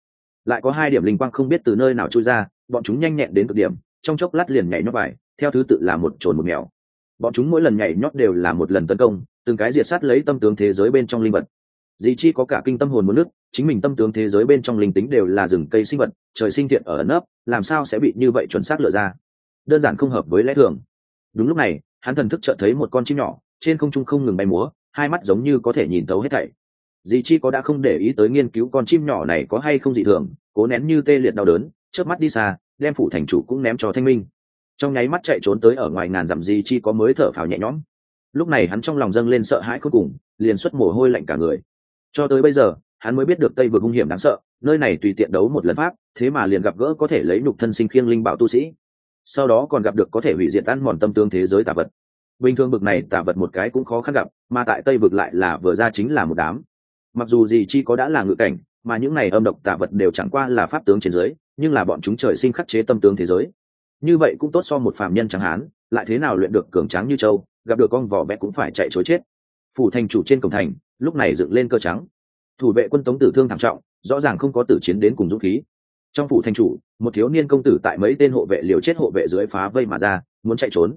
Lại có hai điểm linh quang không biết từ nơi nào trôi ra, bọn chúng nhanh nhẹn đến cực điểm, trong chốc lát liền nhảy nhót vải theo thứ tự là một trồn một mèo. Bọn chúng mỗi lần nhảy nhót đều là một lần tấn công, từng cái diệt sát lấy tâm tướng thế giới bên trong linh vật dì chi có cả kinh tâm hồn muốn nước, chính mình tâm tướng thế giới bên trong linh tính đều là rừng cây sinh vật, trời sinh thiện ở ẩn ấp làm sao sẽ bị như vậy chuẩn xác lựa ra? Đơn giản không hợp với lẽ thường. Đúng lúc này, hắn thần thức chợt thấy một con chim nhỏ, trên không trung không ngừng bay múa, hai mắt giống như có thể nhìn thấu hết thảy. Dì chi có đã không để ý tới nghiên cứu con chim nhỏ này có hay không dị thường, cố nén như tê liệt đau đớn trước mắt đi xa, đem phủ thành chủ cũng ném cho thanh minh. Trong nháy mắt chạy trốn tới ở ngoài ngàn dặm dì chi có mới thở phào nhẹ nhõm. Lúc này hắn trong lòng dâng lên sợ hãi cuối cùng, liền xuất mồ hôi lạnh cả người cho tới bây giờ, hắn mới biết được tây vực hung hiểm đáng sợ, nơi này tùy tiện đấu một lần pháp, thế mà liền gặp gỡ có thể lấy nhục thân sinh khiêng linh bảo tu sĩ. Sau đó còn gặp được có thể hủy diệt ăn mòn tâm tương thế giới tà vật. Bình thường bực này tà vật một cái cũng khó khăn gặp, mà tại tây vực lại là vừa ra chính là một đám. Mặc dù gì chi có đã là ngự cảnh, mà những này âm độc tà vật đều chẳng qua là pháp tướng trên giới, nhưng là bọn chúng trời sinh khắc chế tâm tướng thế giới. Như vậy cũng tốt so một phạm nhân chẳng hán, lại thế nào luyện được cường tráng như châu, gặp được con vỏ vẽ cũng phải chạy chối chết. Phủ thành chủ trên cổng thành lúc này dựng lên cơ trắng. Thủ vệ quân tống tử thương thảm trọng, rõ ràng không có tử chiến đến cùng dũng khí. Trong phủ thành chủ, một thiếu niên công tử tại mấy tên hộ vệ liều chết hộ vệ dưới phá vây mà ra, muốn chạy trốn.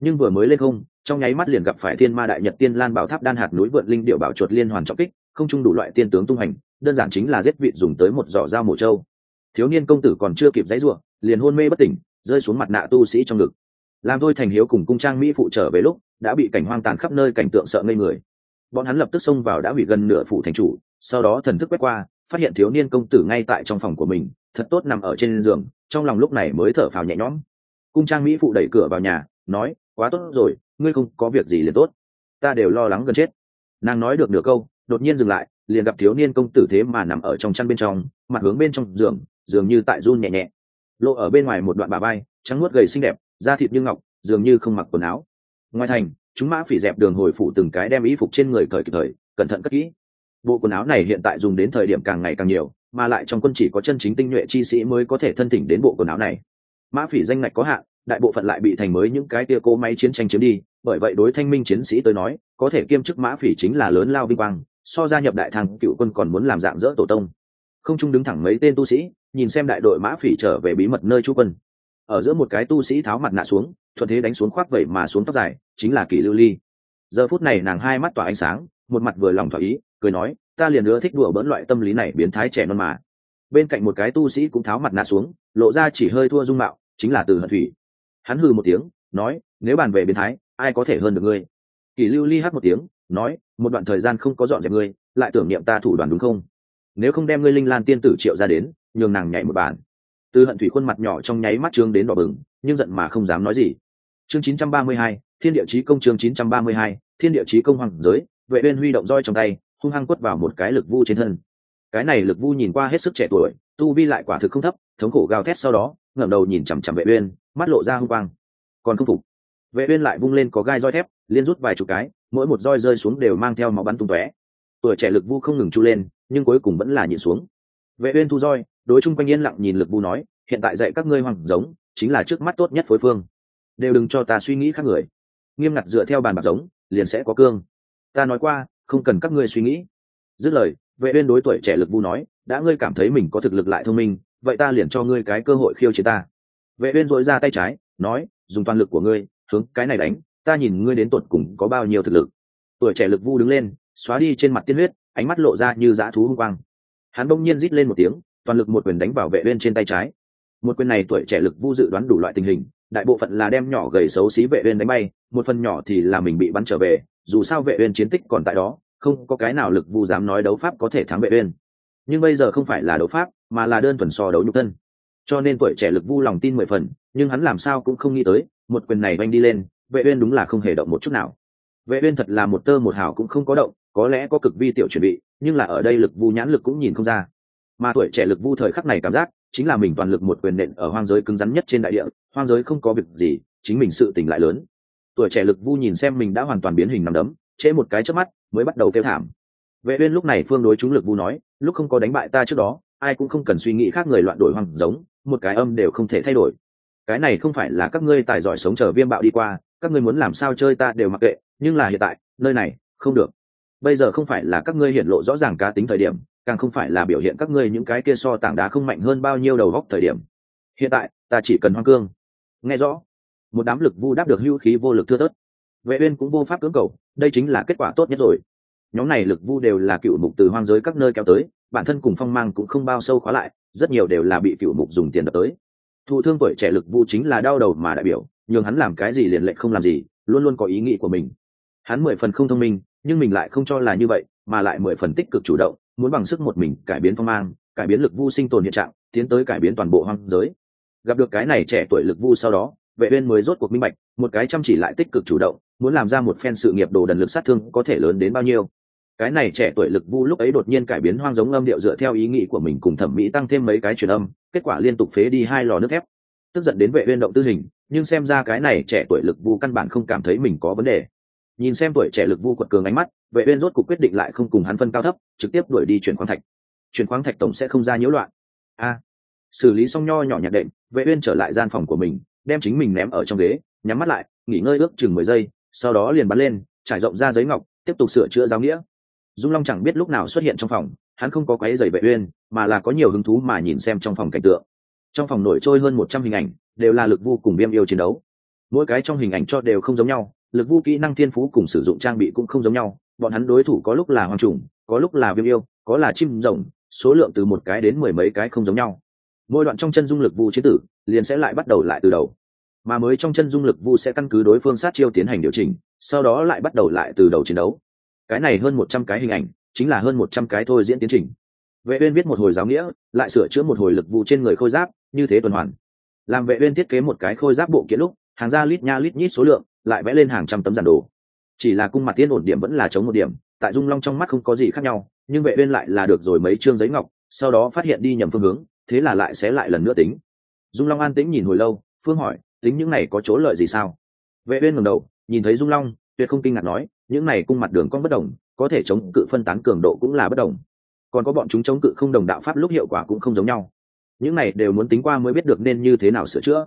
Nhưng vừa mới lên không, trong nháy mắt liền gặp phải thiên ma đại nhật tiên lan bảo tháp đan hạt núi vượn linh điệu bảo chuột liên hoàn trọng kích, không chung đủ loại tiên tướng tung hành, đơn giản chính là giết vị dùng tới một giỏ dao mổ trâu. Thiếu niên công tử còn chưa kịp dãy ruộng liền hôn mê bất tỉnh, rơi xuống mặt nạ tu sĩ trong ngực. Làm thôi thành hiếu cùng cung trang mỹ phụ trở về lúc, đã bị cảnh hoang tàn khắp nơi cảnh tượng sợ ngây người bọn hắn lập tức xông vào đã hủy gần nửa phủ thành chủ, sau đó thần thức quét qua, phát hiện thiếu niên công tử ngay tại trong phòng của mình, thật tốt nằm ở trên giường, trong lòng lúc này mới thở phào nhẹ nhõm. Cung trang mỹ phụ đẩy cửa vào nhà, nói, quá tốt rồi, ngươi không có việc gì liền tốt. Ta đều lo lắng gần chết. Nàng nói được nửa câu, đột nhiên dừng lại, liền gặp thiếu niên công tử thế mà nằm ở trong chăn bên trong, mặt hướng bên trong giường, dường như tại run nhẹ nhẹ. Lộ ở bên ngoài một đoạn bà bay trắng nuốt gầy xinh đẹp, da thịt như ngọc, dường như không mặc quần áo. Ngoài thành chúng mã phỉ dẹp đường hồi phủ từng cái đem y phục trên người cởi kịp thời, cẩn thận cất kỹ. Bộ quần áo này hiện tại dùng đến thời điểm càng ngày càng nhiều, mà lại trong quân chỉ có chân chính tinh nhuệ chi sĩ mới có thể thân thỉnh đến bộ quần áo này. Mã phỉ danh ngạch có hạn, đại bộ phận lại bị thành mới những cái tia cố máy chiến tranh chiếm đi, bởi vậy đối thanh minh chiến sĩ tới nói, có thể kiêm chức mã phỉ chính là lớn lao vinh quang, so gia nhập đại thăng cựu quân còn muốn làm dạng dỡ tổ tông. Không trung đứng thẳng mấy tên tu sĩ, nhìn xem đại đội mã phỉ trở về bí mật nơi chú quân. Ở giữa một cái tu sĩ tháo mặt nạ xuống thuận thế đánh xuống khoác vẩy mà xuống tóc dài, chính là kỷ lưu ly. Giờ phút này nàng hai mắt tỏa ánh sáng, một mặt vừa lòng thỏa ý, cười nói, ta liền nữa thích đùa bỡn loại tâm lý này biến thái trẻ non mà. Bên cạnh một cái tu sĩ cũng tháo mặt nạ xuống, lộ ra chỉ hơi thua dung mạo, chính là từ hận thủy. Hắn hừ một tiếng, nói, nếu bàn về biến thái, ai có thể hơn được ngươi? Kỷ lưu ly hát một tiếng, nói, một đoạn thời gian không có dọn dẹp ngươi, lại tưởng niệm ta thủ đoàn đúng không? Nếu không đem ngươi linh lan tiên tử triệu ra đến, nhường nàng nhảy một bản từ hận thủy khuôn mặt nhỏ trong nháy mắt trương đến đỏ bừng, nhưng giận mà không dám nói gì chương 932, thiên địa chí công chương 932, thiên địa chí công hoàng giới vệ uyên huy động roi trong tay hung hăng quất vào một cái lực vu trên thân. Cái này lực vu nhìn qua hết sức trẻ tuổi tu vi lại quả thực không thấp thống khổ gào thét sau đó ngẩng đầu nhìn chằm chằm vệ uyên mắt lộ ra hung quang. Còn không phục. Vệ uyên lại vung lên có gai roi thép liên rút vài chục cái mỗi một roi rơi xuống đều mang theo máu bắn tung tóe. Tuổi trẻ lực vu không ngừng chu lên nhưng cuối cùng vẫn là nhịn xuống. Vệ uyên thu roi đối chung quanh yên lặng nhìn lực vu nói hiện tại dạy các ngươi hoàng giống chính là trước mắt tốt nhất phối phương đều đừng cho ta suy nghĩ khác người. Nghiêm ngặt dựa theo bàn bạc giống, liền sẽ có cương. Ta nói qua, không cần các ngươi suy nghĩ. Dứt lời, vệ uyên đối tuổi trẻ lực vu nói, đã ngươi cảm thấy mình có thực lực lại thông minh, vậy ta liền cho ngươi cái cơ hội khiêu chiến ta. Vệ uyên dội ra tay trái, nói, dùng toàn lực của ngươi, hướng cái này đánh, ta nhìn ngươi đến tuột cùng có bao nhiêu thực lực. Tuổi trẻ lực vu đứng lên, xóa đi trên mặt tiên huyết, ánh mắt lộ ra như dã thú hung quang. Hắn bỗng nhiên rít lên một tiếng, toàn lực một quyền đánh vào vệ uyên trên tay trái. Một quyền này tuổi trẻ lực vu dự đoán đủ loại tình hình đại bộ phận là đem nhỏ gầy xấu xí vệ uyên đánh bay, một phần nhỏ thì là mình bị bắn trở về, dù sao vệ uyên chiến tích còn tại đó, không có cái nào lực vu dám nói đấu pháp có thể thắng vệ uyên. Nhưng bây giờ không phải là đấu pháp, mà là đơn thuần so đấu nhục thân. Cho nên tuổi trẻ lực vu lòng tin mười phần, nhưng hắn làm sao cũng không nghĩ tới, một quyền này vanh đi lên, vệ uyên đúng là không hề động một chút nào. Vệ uyên thật là một tơ một hào cũng không có động, có lẽ có cực vi tiểu chuẩn bị, nhưng là ở đây lực vu nhãn lực cũng nhìn không ra. Mà tuổi trẻ lực vu thời khắc này cảm giác chính là mình toàn lực một quyền nện ở hoang giới cứng rắn nhất trên đại địa, hoang giới không có việc gì, chính mình sự tỉnh lại lớn. Tuổi trẻ lực vu nhìn xem mình đã hoàn toàn biến hình nằm đấm, trễ một cái trước mắt, mới bắt đầu kêu thảm. Vệ uyên lúc này phương đối chúng lực vu nói, lúc không có đánh bại ta trước đó, ai cũng không cần suy nghĩ khác người loạn đổi hoang giống, một cái âm đều không thể thay đổi. Cái này không phải là các ngươi tài giỏi sống chờ viêm bạo đi qua, các ngươi muốn làm sao chơi ta đều mặc kệ, nhưng là hiện tại, nơi này, không được. Bây giờ không phải là các ngươi hiện lộ rõ ràng cá tính thời điểm càng không phải là biểu hiện các ngươi những cái kia so tảng đá không mạnh hơn bao nhiêu đầu góc thời điểm. Hiện tại, ta chỉ cần hoang cương. Nghe rõ. Một đám lực vu đáp được hưu khí vô lực thưa thớt. Vệ uyên cũng vô pháp cưỡng cầu, đây chính là kết quả tốt nhất rồi. Nhóm này lực vu đều là cựu mục từ hoang giới các nơi kéo tới, bản thân cùng phong mang cũng không bao sâu khóa lại, rất nhiều đều là bị cựu mục dùng tiền đập tới. Thụ thương tuổi trẻ lực vu chính là đau đầu mà đại biểu nhưng hắn làm cái gì liền lệnh không làm gì, luôn luôn có ý nghĩ của mình. Hắn mười phần không thông minh, nhưng mình lại không cho là như vậy mà lại mười phần tích cực chủ động, muốn bằng sức một mình cải biến phong mang, cải biến lực vu sinh tồn hiện trạng, tiến tới cải biến toàn bộ hoang giới. Gặp được cái này trẻ tuổi lực vu sau đó, vệ uyên mới rốt cuộc minh bạch, một cái chăm chỉ lại tích cực chủ động, muốn làm ra một phen sự nghiệp đồ đần lực sát thương có thể lớn đến bao nhiêu. Cái này trẻ tuổi lực vu lúc ấy đột nhiên cải biến hoang giống âm điệu dựa theo ý nghĩ của mình cùng thẩm mỹ tăng thêm mấy cái truyền âm, kết quả liên tục phế đi hai lò nước thép. Tức giận đến vệ uyên động tư hình, nhưng xem ra cái này trẻ tuổi lực vu căn bản không cảm thấy mình có vấn đề nhìn xem tuổi trẻ lực vu quật cường ánh mắt, vệ uyên rốt cuộc quyết định lại không cùng hắn phân cao thấp, trực tiếp đuổi đi chuyển khoáng thạch. Chuyển khoáng thạch tổng sẽ không ra nhiễu loạn. A. Xử lý xong nho nhỏ nhạc đệm, vệ uyên trở lại gian phòng của mình, đem chính mình ném ở trong ghế, nhắm mắt lại, nghỉ ngơi ước chừng mười giây, sau đó liền bắn lên, trải rộng ra giấy ngọc, tiếp tục sửa chữa giáo nghĩa. Dung long chẳng biết lúc nào xuất hiện trong phòng, hắn không có quấy giày vệ uyên, mà là có nhiều hứng thú mà nhìn xem trong phòng cảnh tượng. Trong phòng nổi trôi hơn một trăm hình ảnh, đều là lực vu cùng viêm yêu chiến đấu. Mỗi cái trong hình ảnh cho đều không giống nhau lực vu kỹ năng thiên phú cùng sử dụng trang bị cũng không giống nhau. Bọn hắn đối thủ có lúc là hoàng trùng, có lúc là viêm yêu, có là chim rồng, số lượng từ một cái đến mười mấy cái không giống nhau. Mỗi đoạn trong chân dung lực vu chế tử, liền sẽ lại bắt đầu lại từ đầu. Mà mới trong chân dung lực vu sẽ căn cứ đối phương sát chiêu tiến hành điều chỉnh, sau đó lại bắt đầu lại từ đầu chiến đấu. Cái này hơn một trăm cái hình ảnh, chính là hơn một trăm cái thôi diễn tiến trình. Vệ uyên viết một hồi giáo nghĩa, lại sửa chữa một hồi lực Vu trên người khôi giáp, như thế tuần hoàn. Làm vệ uyên thiết kế một cái khôi giáp bộ kiện lúc, hàng ra lít nha lít nhít số lượng lại vẽ lên hàng trăm tấm giản đồ. Chỉ là cung mặt tiên ổn điểm vẫn là chống một điểm, tại dung long trong mắt không có gì khác nhau, nhưng vệ uyên lại là được rồi mấy chương giấy ngọc, sau đó phát hiện đi nhầm phương hướng, thế là lại sẽ lại lần nữa tính. Dung long an tĩnh nhìn hồi lâu, phương hỏi, tính những này có chỗ lợi gì sao? Vệ uyên ngẩng đầu, nhìn thấy dung long, tuyệt không kinh ngạc nói, những này cung mặt đường con bất đồng, có thể chống cự phân tán cường độ cũng là bất đồng. Còn có bọn chúng chống cự không đồng đạo pháp lúc hiệu quả cũng không giống nhau. Những này đều muốn tính qua mới biết được nên như thế nào sửa chữa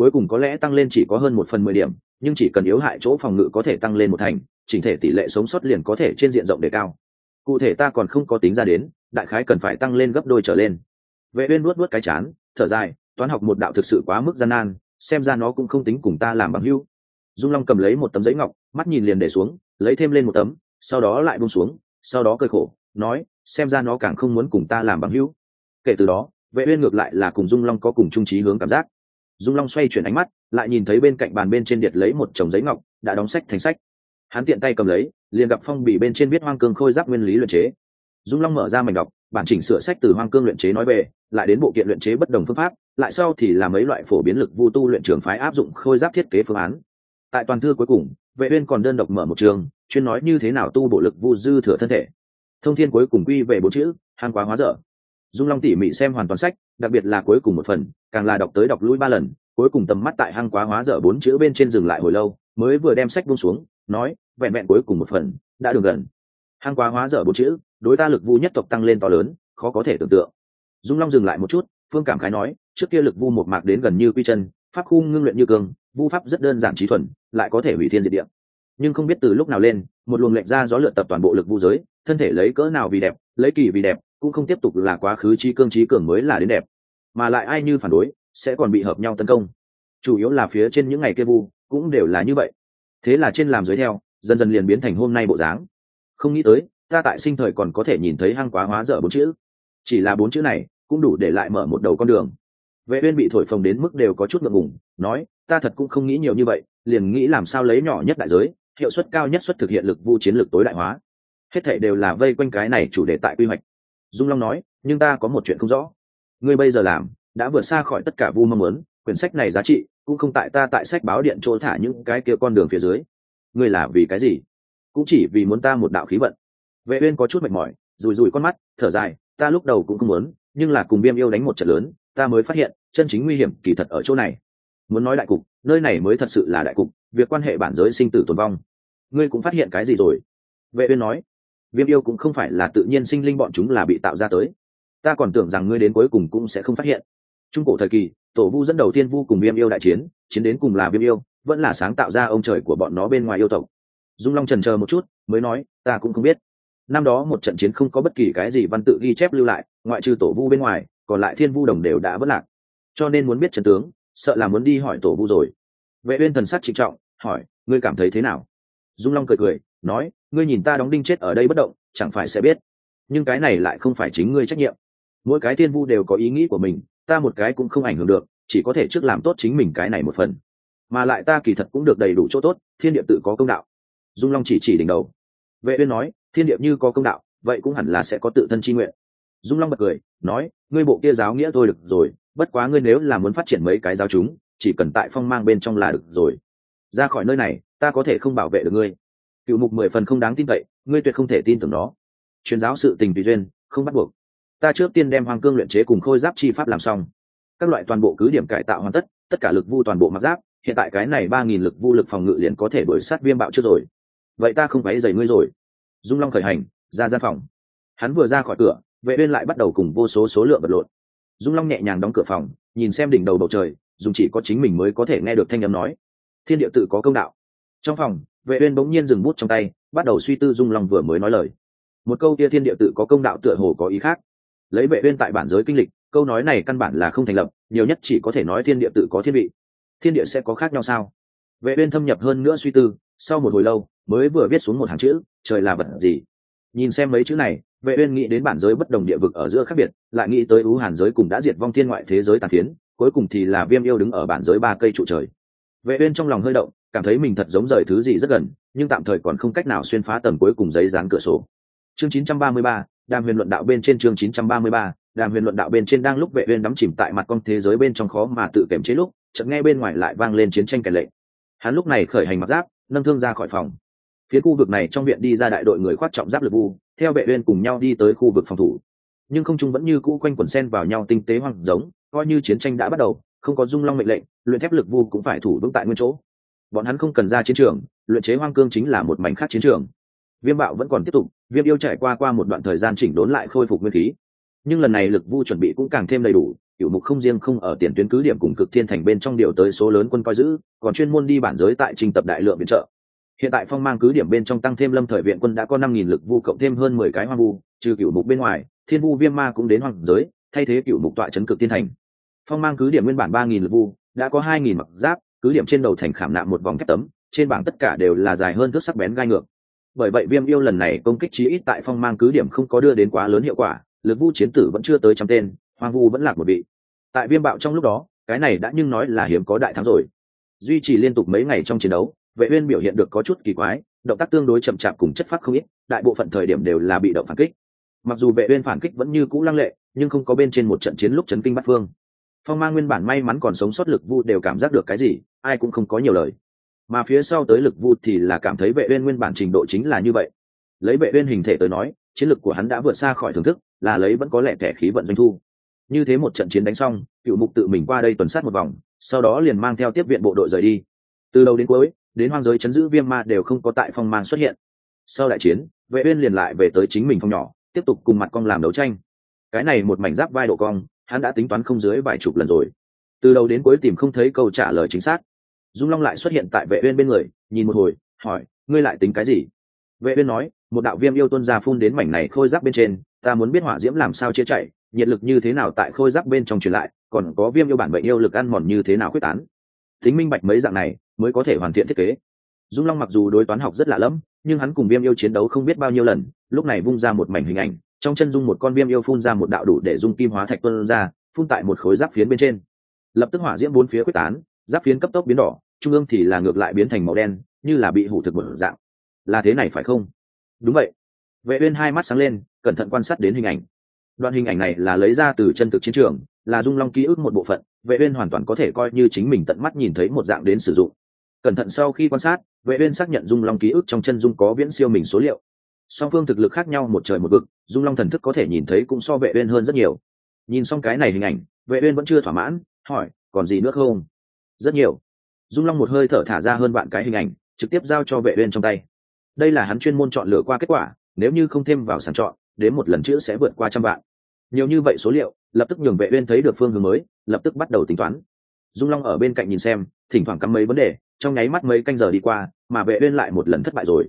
cuối cùng có lẽ tăng lên chỉ có hơn một phần mười điểm, nhưng chỉ cần yếu hại chỗ phòng ngự có thể tăng lên một thành, chỉnh thể tỷ lệ sống sót liền có thể trên diện rộng đề cao. Cụ thể ta còn không có tính ra đến, đại khái cần phải tăng lên gấp đôi trở lên. Vệ uyên nuốt nuốt cái chán, thở dài, toán học một đạo thực sự quá mức gian nan, xem ra nó cũng không tính cùng ta làm bằng hữu. Dung long cầm lấy một tấm giấy ngọc, mắt nhìn liền để xuống, lấy thêm lên một tấm, sau đó lại buông xuống, sau đó cười khổ, nói, xem ra nó càng không muốn cùng ta làm bằng hữu. Kể từ đó, vệ uyên ngược lại là cùng dung long có cùng chung trí hướng cảm giác dung long xoay chuyển ánh mắt, lại nhìn thấy bên cạnh bàn bên trên điệt lấy một chồng giấy ngọc, đã đóng sách thành sách. Hắn tiện tay cầm lấy, liền gặp phong bì bên trên viết hoang cương khôi giáp nguyên lý luyện chế. Dung long mở ra mảnh đọc, bản chỉnh sửa sách từ hoang cương luyện chế nói về, lại đến bộ kiện luyện chế bất đồng phương pháp, lại sau thì là mấy loại phổ biến lực vu tu luyện trường phái áp dụng khôi giáp thiết kế phương án. Tại toàn thư cuối cùng, vệ uyên còn đơn độc mở một trường, chuyên nói như thế nào tu bộ lực vu dư thừa thân thể. Thông thiên cuối cùng quy về bốn chữ hàng quá hóa dở dung long tỉ mỉ xem hoàn toàn sách, đặc biệt là cuối cùng một phần, càng là đọc tới đọc lui ba lần, cuối cùng tầm mắt tại hang quá hóa dở bốn chữ bên trên dừng lại hồi lâu, mới vừa đem sách buông xuống, nói, vẹn vẹn cuối cùng một phần, đã được gần. Hang quá hóa dở bốn chữ, đối ta lực vu nhất tộc tăng lên to lớn, khó có thể tưởng tượng. Dung long dừng lại một chút, phương cảm khái nói, trước kia lực vu một mạc đến gần như quy chân, pháp khu ngưng luyện như cương, vu pháp rất đơn giản trí thuần, lại có thể hủy thiên diệt địa. Nhưng không biết từ lúc nào lên, một luồng lệnh ra gió lượn tập toàn bộ lực vu giới, thân thể lấy cỡ nào vì đẹp, lấy kỳ vì đẹp cũng không tiếp tục là quá khứ chi cương trí cường mới là đến đẹp. Mà lại ai như phản đối, sẽ còn bị hợp nhau tấn công. Chủ yếu là phía trên những ngày kia vu, cũng đều là như vậy. Thế là trên làm dưới theo, dần dần liền biến thành hôm nay bộ dáng. Không nghĩ tới, ta tại sinh thời còn có thể nhìn thấy hăng quá hóa dở bốn chữ. Chỉ là bốn chữ này, cũng đủ để lại mở một đầu con đường. Vệ uyên bị thổi phồng đến mức đều có chút ngượng ngùng, nói, ta thật cũng không nghĩ nhiều như vậy, liền nghĩ làm sao lấy nhỏ nhất đại giới, hiệu suất cao nhất suất thực hiện lực vu chiến lược tối đại hóa. Hết thảy đều là vây quanh cái này chủ đề tại quy hoạch dung long nói, nhưng ta có một chuyện không rõ. Ngươi bây giờ làm, đã vượt xa khỏi tất cả vu mong muốn, quyển sách này giá trị cũng không tại ta tại sách báo điện chỗ thả những cái kia con đường phía dưới. Ngươi là vì cái gì? Cũng chỉ vì muốn ta một đạo khí vận. Vệ uyên có chút mệt mỏi rùi rùi con mắt, thở dài, ta lúc đầu cũng không muốn, nhưng là cùng viêm yêu đánh một trận lớn, ta mới phát hiện, chân chính nguy hiểm kỳ thật ở chỗ này. Muốn nói đại cục, nơi này mới thật sự là đại cục, việc quan hệ bản giới sinh tử tồn vong. Ngươi cũng phát hiện cái gì rồi? Vệ uyên nói viêm yêu cũng không phải là tự nhiên sinh linh bọn chúng là bị tạo ra tới. Ta còn tưởng rằng ngươi đến cuối cùng cũng sẽ không phát hiện. Trung cổ thời kỳ, tổ vu dẫn đầu tiên vu cùng viêm yêu đại chiến chiến đến cùng là viêm yêu, vẫn là sáng tạo ra ông trời của bọn nó bên ngoài yêu tộc. Dung long trần chờ một chút, mới nói, ta cũng không biết. Năm đó một trận chiến không có bất kỳ cái gì văn tự ghi chép lưu lại, ngoại trừ tổ vu bên ngoài, còn lại thiên vu đồng đều đã vất lạc. Cho nên muốn biết trận tướng, sợ là muốn đi hỏi tổ vu rồi. Vệ uyên thần sắc trịnh trọng, hỏi, ngươi cảm thấy thế nào? Dung long cười cười nói, ngươi nhìn ta đóng đinh chết ở đây bất động, chẳng phải sẽ biết. Nhưng cái này lại không phải chính ngươi trách nhiệm. Mỗi cái thiên vu đều có ý nghĩ của mình, ta một cái cũng không ảnh hưởng được, chỉ có thể trước làm tốt chính mình cái này một phần. Mà lại ta kỳ thật cũng được đầy đủ chỗ tốt, thiên địa tự có công đạo. Dung long chỉ chỉ đỉnh đầu. Vệ uyên nói, thiên địa như có công đạo, vậy cũng hẳn là sẽ có tự thân chi nguyện. Dung long bật cười, nói, ngươi bộ kia giáo nghĩa thôi được rồi, bất quá ngươi nếu là muốn phát triển mấy cái giáo chúng, chỉ cần tại phong mang bên trong là được rồi. Ra khỏi nơi này, ta có thể không bảo vệ được ngươi cựu mục mười phần không đáng tin cậy, ngươi tuyệt không thể tin tưởng nó. Truyền giáo sự tình tùy duyên, không bắt buộc. Ta trước tiên đem hoàng cương luyện chế cùng khôi giáp chi pháp làm xong. Các loại toàn bộ cứ điểm cải tạo hoàn tất tất cả lực vu toàn bộ mặc giáp, hiện tại cái này ba nghìn lực vu lực phòng ngự liền có thể đuổi sát viêm bạo trước rồi. Vậy ta không phải giày ngươi rồi. Dung long khởi hành, ra gian phòng. Hắn vừa ra khỏi cửa, vệ uyên lại bắt đầu cùng vô số số lượng vật lộn. Dung long nhẹ nhàng đóng cửa phòng, nhìn xem đỉnh đầu bầu trời, dùng chỉ có chính mình mới có thể nghe được thanh âm nói. Thiên địa tự có công đạo. Trong phòng vệ uyên bỗng nhiên dừng bút trong tay, bắt đầu suy tư dung long vừa mới nói lời. Một câu kia thiên địa tự có công đạo tựa hồ có ý khác. Lấy vệ uyên tại bản giới kinh lịch, câu nói này căn bản là không thành lập, nhiều nhất chỉ có thể nói thiên địa tự có thiên vị. Thiên địa sẽ có khác nhau sao? Vệ uyên thâm nhập hơn nữa suy tư, sau một hồi lâu, mới vừa viết xuống một hàng chữ, trời là vật gì? Nhìn xem mấy chữ này, vệ uyên nghĩ đến bản giới bất đồng địa vực ở giữa khác biệt, lại nghĩ tới ú hàn giới cùng đã diệt vong thiên ngoại thế giới tàn phiến, cuối cùng thì là viêm yêu đứng ở bản giới ba cây trụ trời. Vệ uyên trong lòng hơi động cảm thấy mình thật giống rời thứ gì rất gần nhưng tạm thời còn không cách nào xuyên phá tầng cuối cùng giấy dán cửa sổ. Chương 933, đàm huyền luận đạo bên trên chương 933, đàm huyền luận đạo bên trên đang lúc vệ uyên đắm chìm tại mặt con thế giới bên trong khó mà tự kiểm chế lúc chợt nghe bên ngoài lại vang lên chiến tranh kẻ lệnh. Hắn lúc này khởi hành mặc giáp nâng thương ra khỏi phòng. Phía khu vực này trong viện đi ra đại đội người khoác trọng giáp lực vu theo vệ uyên cùng nhau đi tới khu vực phòng thủ. Nhưng không trung vẫn như cũ quanh quẩn xen vào nhau tinh tế hoang giống coi như chiến tranh đã bắt đầu không có dung long mệnh lệnh luyện thép lực vu cũng phải thủ vững tại nguyên chỗ bọn hắn không cần ra chiến trường, luyện chế hoang cương chính là một mảnh khác chiến trường. Viêm bạo vẫn còn tiếp tục, viêm yêu trải qua qua một đoạn thời gian chỉnh đốn lại khôi phục nguyên khí. Nhưng lần này lực vu chuẩn bị cũng càng thêm đầy đủ cựu mục không riêng không ở tiền tuyến cứ điểm cùng cực thiên thành bên trong điều tới số lớn quân coi giữ, còn chuyên môn đi bản giới tại trình tập đại lượng viện trợ. Hiện tại phong mang cứ điểm bên trong tăng thêm lâm thời viện quân đã có năm nghìn lực vu cộng thêm hơn mười cái hoang vu, trừ cựu mục bên ngoài, thiên vu viêm ma cũng đến hoàng giới, thay thế cựu mục tọa chấn cực thiên thành. Phong mang cứ điểm nguyên bản ba nghìn lực vu, đã có hai nghìn mặc giáp cứ điểm trên đầu thành khảm nạm một vòng thép tấm, trên bảng tất cả đều là dài hơn thước sắc bén gai ngược. Bởi vậy viêm yêu lần này công kích chí ít tại phong mang cứ điểm không có đưa đến quá lớn hiệu quả, lực vu chiến tử vẫn chưa tới trăm tên, hoang vu vẫn lạc một vị. Tại viêm bạo trong lúc đó, cái này đã nhưng nói là hiếm có đại thắng rồi. Duy trì liên tục mấy ngày trong chiến đấu, vệ uyên biểu hiện được có chút kỳ quái, động tác tương đối chậm chạp cùng chất phát không ít, đại bộ phận thời điểm đều là bị động phản kích. Mặc dù vệ uyên phản kích vẫn như cũ lăng lệ, nhưng không có bên trên một trận chiến lúc chấn kinh bát phương phong mang nguyên bản may mắn còn sống sót lực vu đều cảm giác được cái gì, ai cũng không có nhiều lời. Mà phía sau tới lực vu thì là cảm thấy vệ uyên nguyên bản trình độ chính là như vậy. Lấy vệ uyên hình thể tới nói, chiến lực của hắn đã vượt xa khỏi thưởng thức, là lấy vẫn có lẽ kẻ khí vận doanh thu. Như thế một trận chiến đánh xong, cựu mục tự mình qua đây tuần sát một vòng, sau đó liền mang theo tiếp viện bộ đội rời đi. Từ đầu đến cuối, đến hoang giới chấn giữ viêm ma đều không có tại phong mang xuất hiện. Sau đại chiến, vệ uyên liền lại về tới chính mình phong nhỏ, tiếp tục cùng mặt cong làm đấu tranh. Cái này một mảnh giáp vai độ cong hắn đã tính toán không dưới vài chục lần rồi. Từ đầu đến cuối tìm không thấy câu trả lời chính xác. Dung long lại xuất hiện tại vệ uyên bên người, nhìn một hồi, hỏi, ngươi lại tính cái gì? Vệ uyên nói, một đạo viêm yêu tuân ra phun đến mảnh này khôi giáp bên trên, ta muốn biết hỏa diễm làm sao chia chạy, nhiệt lực như thế nào tại khôi giáp bên trong truyền lại, còn có viêm yêu bản bệnh yêu lực ăn mòn như thế nào quyết tán. Tính minh bạch mấy dạng này, mới có thể hoàn thiện thiết kế. Dung long mặc dù đối toán học rất lạ lẫm, nhưng hắn cùng viêm yêu chiến đấu không biết bao nhiêu lần, lúc này vung ra một mảnh hình ảnh trong chân dung một con viêm yêu phun ra một đạo đủ để dung kim hóa thạch tuân ra, phun tại một khối giáp phiến bên trên. Lập tức hỏa diễm bốn phía quyết tán, giáp phiến cấp tốc biến đỏ, trung ương thì là ngược lại biến thành màu đen, như là bị hủ thực một dạng. Là thế này phải không? Đúng vậy. Vệ uyên hai mắt sáng lên, cẩn thận quan sát đến hình ảnh. Đoạn hình ảnh này là lấy ra từ chân thực chiến trường, là dung long ký ức một bộ phận, vệ uyên hoàn toàn có thể coi như chính mình tận mắt nhìn thấy một dạng đến sử dụng. Cẩn thận sau khi quan sát, vệ uyên xác nhận dung long ký ức trong chân dung có viễn siêu mình số liệu song phương thực lực khác nhau một trời một vực, dung long thần thức có thể nhìn thấy cũng so vệ uyên hơn rất nhiều. Nhìn xong cái này hình ảnh, vệ uyên vẫn chưa thỏa mãn, hỏi, còn gì nữa không? Rất nhiều. Dung long một hơi thở thả ra hơn bạn cái hình ảnh, trực tiếp giao cho vệ uyên trong tay. Đây là hắn chuyên môn chọn lựa qua kết quả, nếu như không thêm vào sàng chọn, đến một lần chữ sẽ vượt qua trăm vạn. Nhiều như vậy số liệu, lập tức nhường vệ uyên thấy được phương hướng mới, lập tức bắt đầu tính toán. Dung long ở bên cạnh nhìn xem, thỉnh thoảng cắm mấy vấn đề, trong nháy mắt mấy canh giờ đi qua, mà vệ uyên lại một lần thất bại rồi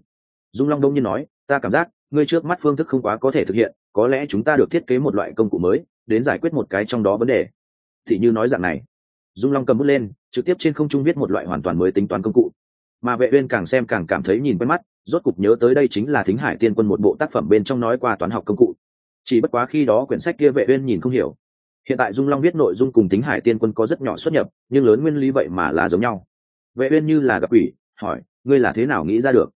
dung long đông nhiên nói, ta cảm giác, ngươi trước mắt phương thức không quá có thể thực hiện, có lẽ chúng ta được thiết kế một loại công cụ mới, đến giải quyết một cái trong đó vấn đề. Thì như nói dạng này, dung long cầm bút lên, trực tiếp trên không trung viết một loại hoàn toàn mới tính toán công cụ. Mà vệ uyên càng xem càng cảm thấy nhìn quen mắt, rốt cục nhớ tới đây chính là thính hải tiên quân một bộ tác phẩm bên trong nói qua toán học công cụ. Chỉ bất quá khi đó quyển sách kia vệ uyên nhìn không hiểu. Hiện tại dung long viết nội dung cùng thính hải tiên quân có rất nhỏ xuất nhập, nhưng lớn nguyên lý vậy mà là giống nhau. Vệ uyên như là gặp quỷ, hỏi, ngươi là thế nào nghĩ ra được?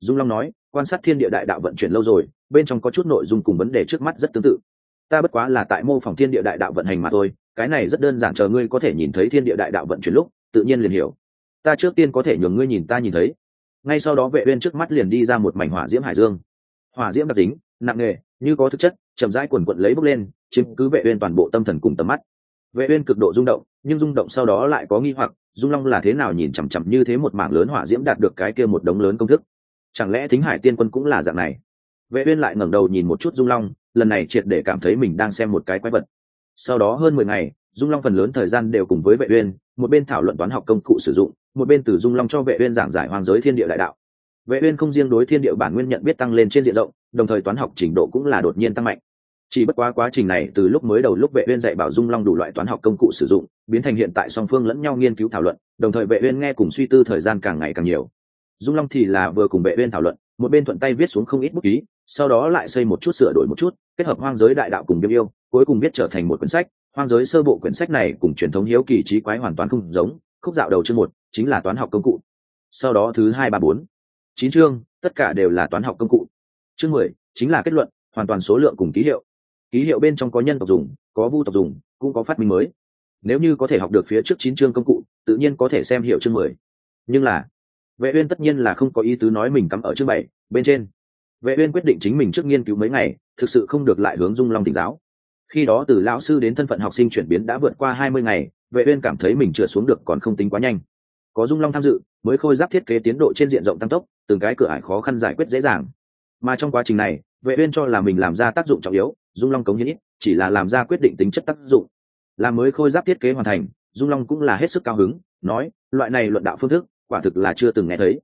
Dung long nói, quan sát thiên địa đại đạo vận chuyển lâu rồi, bên trong có chút nội dung cùng vấn đề trước mắt rất tương tự. Ta bất quá là tại mô phỏng thiên địa đại đạo vận hành mà thôi, cái này rất đơn giản chờ ngươi có thể nhìn thấy thiên địa đại đạo vận chuyển lúc, tự nhiên liền hiểu. Ta trước tiên có thể nhường ngươi nhìn ta nhìn thấy. Ngay sau đó vệ uyên trước mắt liền đi ra một mảnh hỏa diễm hải dương. Hỏa diễm đặc tính, nặng nề, như có thực chất, chậm rãi cuộn cuộn lấy bốc lên, chiếm cứ vệ uyên toàn bộ tâm thần cùng tầm mắt. Vệ uyên cực độ rung động, nhưng rung động sau đó lại có nghi hoặc, dung long là thế nào nhìn chằm chằm như thế một mảng lớn hỏa diễm đạt được cái kia một đống lớn công thức? Chẳng lẽ thính hải tiên quân cũng là dạng này? Vệ uyên lại ngẩng đầu nhìn một chút dung long, lần này triệt để cảm thấy mình đang xem một cái quái vật. Sau đó hơn mười ngày, dung long phần lớn thời gian đều cùng với vệ uyên, một bên thảo luận toán học công cụ sử dụng, một bên từ dung long cho vệ uyên giảng giải hoang giới thiên địa đại đạo. Vệ uyên không riêng đối thiên địa bản nguyên nhận biết tăng lên trên diện rộng, đồng thời toán học trình độ cũng là đột nhiên tăng mạnh. Chỉ bất quá quá trình này từ lúc mới đầu lúc vệ uyên dạy bảo dung long đủ loại toán học công cụ sử dụng, biến thành hiện tại song phương lẫn nhau nghiên cứu thảo luận, đồng thời vệ uyên nghe cùng suy tư thời gian càng ngày càng nhiều dung long thì là vừa cùng vệ bên thảo luận, một bên thuận tay viết xuống không ít bút ký, sau đó lại xây một chút sửa đổi một chút, kết hợp hoang giới đại đạo cùng biêm yêu, cuối cùng viết trở thành một quyển sách. Hoang giới sơ bộ quyển sách này cùng truyền thống hiếu kỳ trí quái hoàn toàn không giống, khúc dạo đầu chương một, chính là toán học công cụ. Sau đó thứ hai ba bốn, chín chương, tất cả đều là toán học công cụ. Chương mười, chính là kết luận, hoàn toàn số lượng cùng ký hiệu. Ký hiệu bên trong có nhân tộc dùng, có vu tộc dùng, cũng có phát minh mới. Nếu như có thể học được phía trước chín chương công cụ, tự nhiên có thể xem hiệu chương mười. Nhưng là vệ uyên tất nhiên là không có ý tứ nói mình cắm ở chương bảy, bên trên. Vệ uyên quyết định chính mình trước nghiên cứu mấy ngày, thực sự không được lại hướng dung long tỉnh giáo. Khi đó từ lão sư đến thân phận học sinh chuyển biến đã vượt qua 20 ngày, vệ uyên cảm thấy mình trượt xuống được còn không tính quá nhanh. Có dung long tham dự, mới khôi giáp thiết kế tiến độ trên diện rộng tăng tốc, từng cái cửa ải khó khăn giải quyết dễ dàng. Mà trong quá trình này, vệ uyên cho là mình làm ra tác dụng trọng yếu, dung long cống hiến ít, chỉ là làm ra quyết định tính chất tác dụng. Làm mới khôi giáp thiết kế hoàn thành, dung long cũng là hết sức cao hứng, nói, loại này luận đạo phương thức quả thực là chưa từng nghe thấy.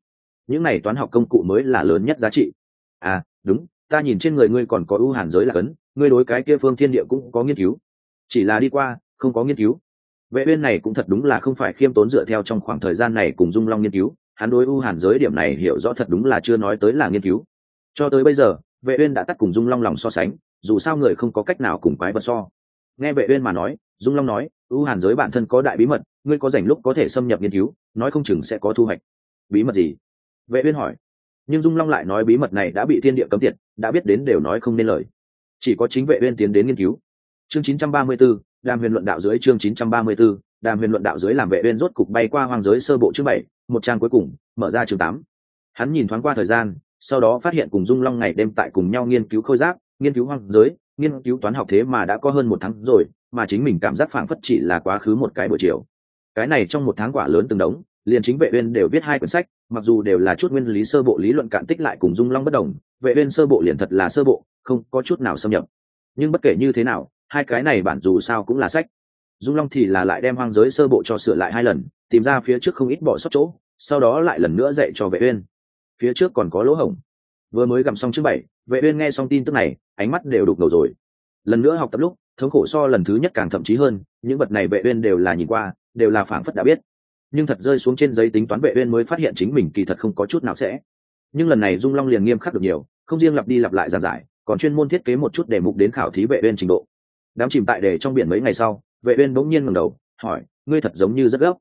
Những này toán học công cụ mới là lớn nhất giá trị. À đúng, ta nhìn trên người ngươi còn có ưu hàn giới là cấn, ngươi đối cái kia phương thiên địa cũng có nghiên cứu. Chỉ là đi qua, không có nghiên cứu. Vệ uyên này cũng thật đúng là không phải khiêm tốn dựa theo trong khoảng thời gian này cùng dung long nghiên cứu, hắn đối ưu hàn giới điểm này hiểu rõ thật đúng là chưa nói tới là nghiên cứu. Cho tới bây giờ, vệ uyên đã tắt cùng dung long lòng so sánh, dù sao người không có cách nào cùng quái vật so. Nghe vệ uyên mà nói, dung long nói ưu hàn giới bản thân có đại bí mật ngươi có rảnh lúc có thể xâm nhập nghiên cứu nói không chừng sẽ có thu hoạch. Bí mật gì? Vệ uyên hỏi. Nhưng dung long lại nói bí mật này đã bị thiên địa cấm tiệt đã biết đến đều nói không nên lời. Chỉ có chính vệ uyên tiến đến nghiên cứu. Chương 934, đàm huyền luận đạo dưới chương 934, đàm huyền luận đạo dưới làm vệ uyên rốt cục bay qua hoàng giới sơ bộ chương bảy một trang cuối cùng mở ra chương tám. Hắn nhìn thoáng qua thời gian sau đó phát hiện cùng dung long ngày đêm tại cùng nhau nghiên cứu khôi giáp nghiên cứu hoàng giới nghiên cứu toán học thế mà đã có hơn một tháng rồi, mà chính mình cảm giác phảng phất chỉ là quá khứ một cái buổi chiều. Cái này trong một tháng quả lớn từng đống, liền chính vệ uyên đều viết hai quyển sách, mặc dù đều là chút nguyên lý sơ bộ lý luận cạn tích lại cùng dung long bất đồng, vệ uyên sơ bộ liền thật là sơ bộ, không có chút nào xâm nhập. Nhưng bất kể như thế nào, hai cái này bản dù sao cũng là sách. Dung long thì là lại đem hoang giới sơ bộ cho sửa lại hai lần, tìm ra phía trước không ít bỏ sót chỗ, sau đó lại lần nữa dạy cho vệ uyên. Phía trước còn có lỗ hổng vừa mới gặm xong chương bảy, vệ uyên nghe xong tin tức này, ánh mắt đều đục ngầu rồi. Lần nữa học tập lúc, thống khổ so lần thứ nhất càng thậm chí hơn, những vật này vệ uyên đều là nhìn qua, đều là phảng phất đã biết. Nhưng thật rơi xuống trên giấy tính toán vệ uyên mới phát hiện chính mình kỳ thật không có chút nào sẽ. Nhưng lần này dung long liền nghiêm khắc được nhiều, không riêng lặp đi lặp lại giảng giải, còn chuyên môn thiết kế một chút đề mục đến khảo thí vệ uyên trình độ. Đám chìm tại đề trong biển mấy ngày sau, vệ uyên bỗng nhiên ngẩng đầu, hỏi, ngươi thật giống như rất gấp.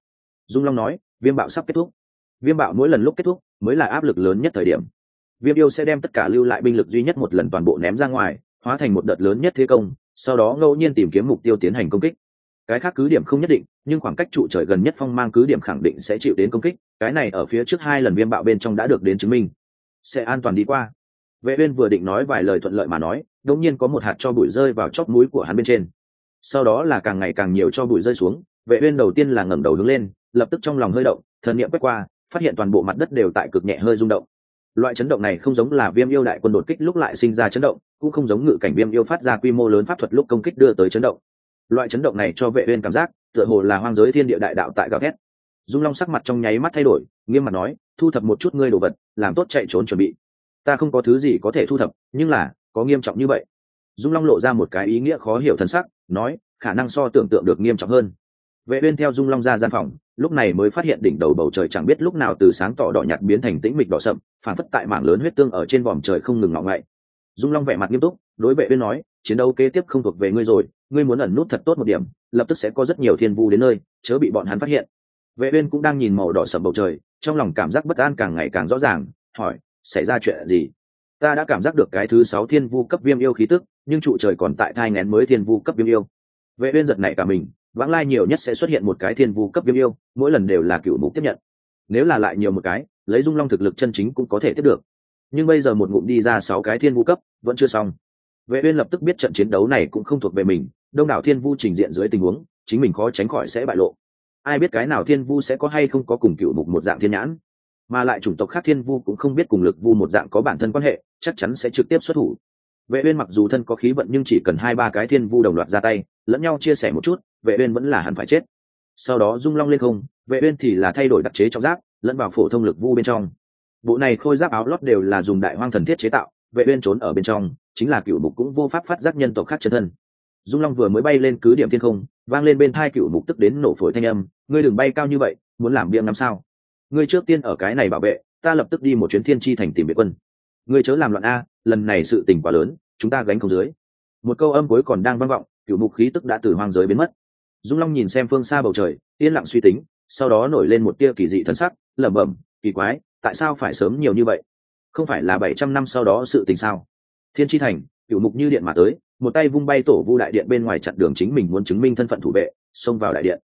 Dung long nói, viêm bạo sắp kết thúc. Viêm bạo mỗi lần lúc kết thúc, mới là áp lực lớn nhất thời điểm viêm yêu sẽ đem tất cả lưu lại binh lực duy nhất một lần toàn bộ ném ra ngoài, hóa thành một đợt lớn nhất thế công, sau đó ngẫu nhiên tìm kiếm mục tiêu tiến hành công kích. Cái khác cứ điểm không nhất định, nhưng khoảng cách trụ trời gần nhất phong mang cứ điểm khẳng định sẽ chịu đến công kích, cái này ở phía trước hai lần viêm bạo bên trong đã được đến chứng minh. Sẽ an toàn đi qua. Vệ uyên vừa định nói vài lời thuận lợi mà nói, đột nhiên có một hạt cho bụi rơi vào chóp mũi của hắn bên trên. Sau đó là càng ngày càng nhiều cho bụi rơi xuống, vệ uyên đầu tiên là ngẩng đầu đứng lên, lập tức trong lòng hơi động, thần niệm quét qua, phát hiện toàn bộ mặt đất đều tại cực nhẹ hơi rung động loại chấn động này không giống là viêm yêu đại quân đột kích lúc lại sinh ra chấn động, cũng không giống ngự cảnh viêm yêu phát ra quy mô lớn pháp thuật lúc công kích đưa tới chấn động. Loại chấn động này cho vệ uyên cảm giác, tựa hồ là hoang giới thiên địa đại đạo tại gào thét. Dung long sắc mặt trong nháy mắt thay đổi, nghiêm mặt nói, thu thập một chút ngươi đồ vật, làm tốt chạy trốn chuẩn bị. Ta không có thứ gì có thể thu thập, nhưng là, có nghiêm trọng như vậy. Dung long lộ ra một cái ý nghĩa khó hiểu thân sắc, nói, khả năng so tưởng tượng được nghiêm trọng hơn. Vệ uyên theo dung long ra gian phòng lúc này mới phát hiện đỉnh đầu bầu trời chẳng biết lúc nào từ sáng tỏ đỏ nhạt biến thành tĩnh mịch đỏ sậm phản phất tại mảng lớn huyết tương ở trên vòm trời không ngừng ngọ ngậy. Dung long vẻ mặt nghiêm túc, đối vệ viên nói, chiến đấu kế tiếp không thuộc về ngươi rồi, ngươi muốn ẩn nút thật tốt một điểm, lập tức sẽ có rất nhiều thiên vu đến nơi, chớ bị bọn hắn phát hiện. Vệ uyên cũng đang nhìn màu đỏ sậm bầu trời, trong lòng cảm giác bất an càng ngày càng rõ ràng, hỏi, xảy ra chuyện gì? Ta đã cảm giác được cái thứ sáu thiên vu cấp viêm yêu khí tức, nhưng trụ trời còn tại thai nén mới thiên vu cấp viêm yêu. Vệ uyên giật nảy cả mình vãng lai nhiều nhất sẽ xuất hiện một cái thiên vu cấp viêm yêu, mỗi lần đều là cựu mục tiếp nhận. Nếu là lại nhiều một cái, lấy dung long thực lực chân chính cũng có thể tiếp được. Nhưng bây giờ một ngụm đi ra sáu cái thiên vu cấp, vẫn chưa xong. Vệ uyên lập tức biết trận chiến đấu này cũng không thuộc về mình, đông đảo thiên vu trình diện dưới tình huống, chính mình khó tránh khỏi sẽ bại lộ. Ai biết cái nào thiên vu sẽ có hay không có cùng cựu mục một dạng thiên nhãn? Mà lại chủng tộc khác thiên vu cũng không biết cùng lực vu một dạng có bản thân quan hệ, chắc chắn sẽ trực tiếp xuất thủ. Vệ uyên mặc dù thân có khí vận nhưng chỉ cần hai ba cái thiên vu đồng loạt ra tay lẫn nhau chia sẻ một chút, vệ uyên vẫn là hẳn phải chết. Sau đó dung long lên không, vệ uyên thì là thay đổi đặc chế trong giáp, lẫn vào phổ thông lực vu bên trong. Bộ này khôi giáp áo lót đều là dùng đại hoang thần thiết chế tạo, vệ uyên trốn ở bên trong, chính là cựu mục cũng vô pháp phát giác nhân tộc khác chân thân. Dung long vừa mới bay lên cứ điểm thiên không, vang lên bên thai cựu mục tức đến nổ phổi thanh âm, ngươi đừng bay cao như vậy, muốn làm biếng năm sao? Ngươi trước tiên ở cái này bảo vệ, ta lập tức đi một chuyến thiên chi thành tìm biệt quân. Ngươi chớ làm loạn a, lần này sự tình quá lớn, chúng ta gánh không dưới. Một câu âm cuối còn đang vang vọng cựu mục khí tức đã từ hoang giới biến mất. Dung long nhìn xem phương xa bầu trời, yên lặng suy tính, sau đó nổi lên một tia kỳ dị thân sắc, lẩm bẩm, kỳ quái, tại sao phải sớm nhiều như vậy? Không phải là bảy trăm năm sau đó sự tình sao? Thiên tri thành cựu mục như điện mà tới, một tay vung bay tổ vu đại điện bên ngoài chặn đường chính mình muốn chứng minh thân phận thủ vệ, xông vào đại điện.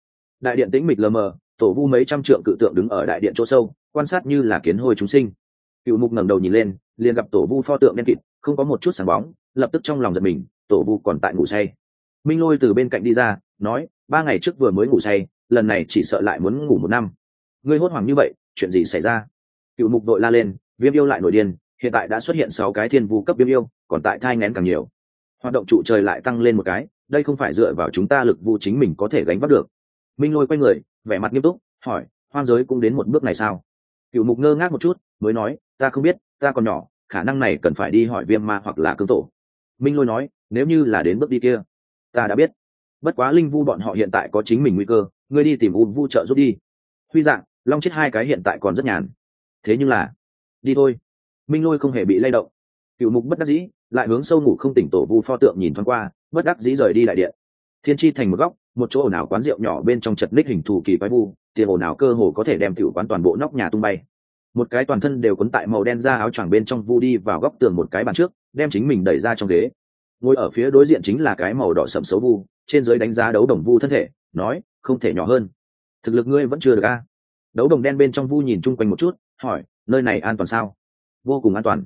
Đại điện tĩnh mịch lờ mờ, tổ vu mấy trăm trượng cự tượng đứng ở đại điện chỗ sâu, quan sát như là kiến hôi chúng sinh. Cựu mục ngẩng đầu nhìn lên, liền gặp tổ vu pho tượng đen kịt, không có một chút sáng bóng, lập tức trong lòng giật mình, tổ vu còn tại ngủ say minh lôi từ bên cạnh đi ra, nói, ba ngày trước vừa mới ngủ say, lần này chỉ sợ lại muốn ngủ một năm. Ngươi hốt hoảng như vậy, chuyện gì xảy ra? Cựu mục đội la lên, viêm yêu lại nổi điên, hiện tại đã xuất hiện sáu cái thiên vu cấp viêm yêu, còn tại thai ngén càng nhiều. Hoạt động trụ trời lại tăng lên một cái, đây không phải dựa vào chúng ta lực vu chính mình có thể gánh vác được. Minh lôi quay người, vẻ mặt nghiêm túc, hỏi, hoang giới cũng đến một bước này sao? Cựu mục ngơ ngác một chút, mới nói, ta không biết, ta còn nhỏ, khả năng này cần phải đi hỏi viêm ma hoặc là cương tổ. Minh lôi nói, nếu như là đến bước đi kia ta đã biết. Bất quá linh vu bọn họ hiện tại có chính mình nguy cơ, ngươi đi tìm u vu trợ giúp đi. Huy dạng, long chết hai cái hiện tại còn rất nhàn. Thế nhưng là, đi thôi. Minh lôi không hề bị lay động. Cựu mục bất đắc dĩ, lại hướng sâu ngủ không tỉnh tổ vu pho tượng nhìn thoáng qua, bất đắc dĩ rời đi đại điện. Thiên chi thành một góc, một chỗ ồn ào quán rượu nhỏ bên trong chật ních hình thù kỳ quái vu, tiền ồn ào cơ hồ có thể đem cựu quán toàn bộ nóc nhà tung bay. Một cái toàn thân đều quấn tại màu đen ra áo choàng bên trong vu đi vào góc tường một cái bàn trước, đem chính mình đẩy ra trong ghế ngồi ở phía đối diện chính là cái màu đỏ sậm xấu vu, trên dưới đánh giá đấu đồng vu thân thể, nói, không thể nhỏ hơn. Thực lực ngươi vẫn chưa được a. Đấu đồng đen bên trong vu nhìn chung quanh một chút, hỏi, nơi này an toàn sao? Vô cùng an toàn.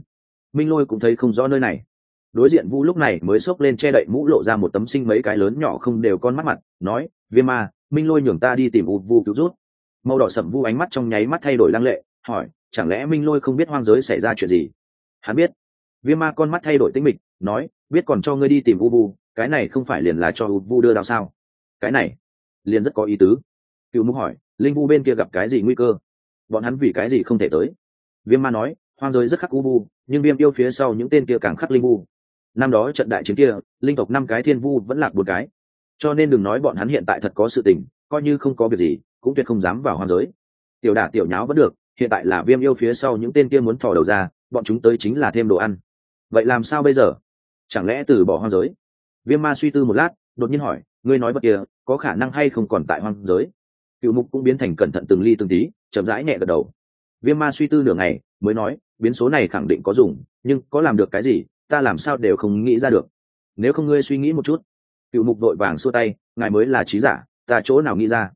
Minh lôi cũng thấy không rõ nơi này. Đối diện vu lúc này mới xốc lên che đậy mũ lộ ra một tấm sinh mấy cái lớn nhỏ không đều con mắt mặt, nói, viêm ma, minh lôi nhường ta đi tìm u vu cứu rút. Màu đỏ sậm vu ánh mắt trong nháy mắt thay đổi lăng lệ, hỏi, chẳng lẽ minh lôi không biết hoang giới xảy ra chuyện gì? Hắn biết viêm ma con mắt thay đổi tính mịch, nói, biết còn cho ngươi đi tìm u vu cái này không phải liền là cho u vu đưa đào sao? Cái này? Liền rất có ý tứ. Cựu mục hỏi, linh vu bên kia gặp cái gì nguy cơ? Bọn hắn vì cái gì không thể tới? Viêm ma nói, hoang giới rất khắc u vu nhưng viêm yêu phía sau những tên kia càng khắc linh vu. Năm đó trận đại chiến kia, linh tộc năm cái thiên vu vẫn lạc một cái. Cho nên đừng nói bọn hắn hiện tại thật có sự tình, coi như không có việc gì, cũng tuyệt không dám vào hoang giới. Tiểu đả tiểu nháo vẫn được, hiện tại là viêm yêu phía sau những tên kia muốn thò đầu ra, bọn chúng tới chính là thêm đồ ăn vậy làm sao bây giờ? Chẳng lẽ từ bỏ hoang giới? Viêm ma suy tư một lát, đột nhiên hỏi, ngươi nói bất kia, có khả năng hay không còn tại hoang giới? Cựu mục cũng biến thành cẩn thận từng ly từng tí, chậm rãi nhẹ gật đầu. Viêm ma suy tư nửa ngày, mới nói, biến số này khẳng định có dùng, nhưng có làm được cái gì, ta làm sao đều không nghĩ ra được. Nếu không ngươi suy nghĩ một chút. Cựu mục đội vàng xua tay, ngài mới là trí giả, ta chỗ nào nghĩ ra?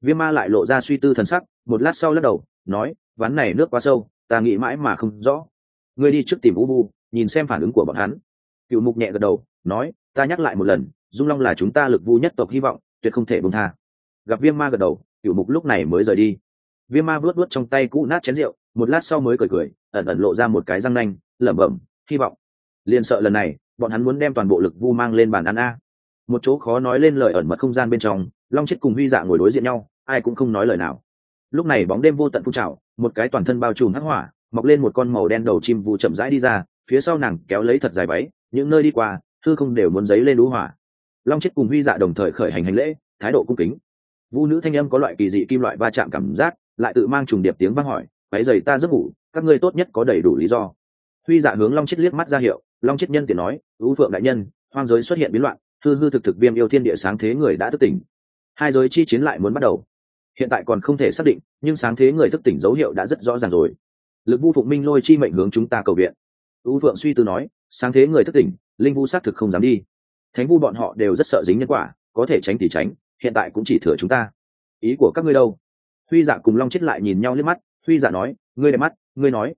Viêm ma lại lộ ra suy tư thần sắc, một lát sau lắc đầu, nói, ván này nước quá sâu, ta nghĩ mãi mà không rõ. Ngươi đi trước tìm u bu nhìn xem phản ứng của bọn hắn. Cựu mục nhẹ gật đầu, nói, ta nhắc lại một lần, dung long là chúng ta lực vu nhất tộc hy vọng, tuyệt không thể bông tha. Gặp viêm ma gật đầu, cựu mục lúc này mới rời đi. Viêm ma vuốt vuốt trong tay cũ nát chén rượu, một lát sau mới cười cười, ẩn ẩn lộ ra một cái răng nanh, lẩm bẩm, hy vọng. Liền sợ lần này, bọn hắn muốn đem toàn bộ lực vu mang lên bàn ăn a. Một chỗ khó nói lên lời ẩn mật không gian bên trong, long chết cùng huy dạ ngồi đối diện nhau, ai cũng không nói lời nào. Lúc này bóng đêm vô tận phun trào, một cái toàn thân bao trùm hắc hỏa, mọc lên một con màu đen đầu chim vụ chậm rãi đi ra phía sau nàng kéo lấy thật dài váy, những nơi đi qua, thư không đều muốn giấy lên đũ hỏa. Long chết cùng huy dạ đồng thời khởi hành hành lễ, thái độ cung kính. Vũ nữ thanh âm có loại kỳ dị kim loại va chạm cảm giác, lại tự mang trùng điệp tiếng vang hỏi, váy giày ta giấc ngủ, các ngươi tốt nhất có đầy đủ lý do. Huy dạ hướng long chết liếc mắt ra hiệu, long chết nhân tiện nói ưu phượng đại nhân, hoang giới xuất hiện biến loạn hư hư thực thực viêm yêu thiên địa sáng thế người đã thức tỉnh. Hai giới chi chiến lại muốn bắt đầu. Hiện tại còn không thể xác định, nhưng sáng thế người thức tỉnh dấu hiệu đã rất rõ ràng rồi. Lực vu phụng minh lôi chi mệnh hướng chúng ta cầu viện ưu phượng suy tư nói, sáng thế người thức tỉnh, linh vu xác thực không dám đi. Thánh vu bọn họ đều rất sợ dính nhân quả, có thể tránh thì tránh, hiện tại cũng chỉ thừa chúng ta. Ý của các ngươi đâu? Huy dạ cùng long chết lại nhìn nhau liếc mắt, huy dạ nói, ngươi đẹp mắt, ngươi nói.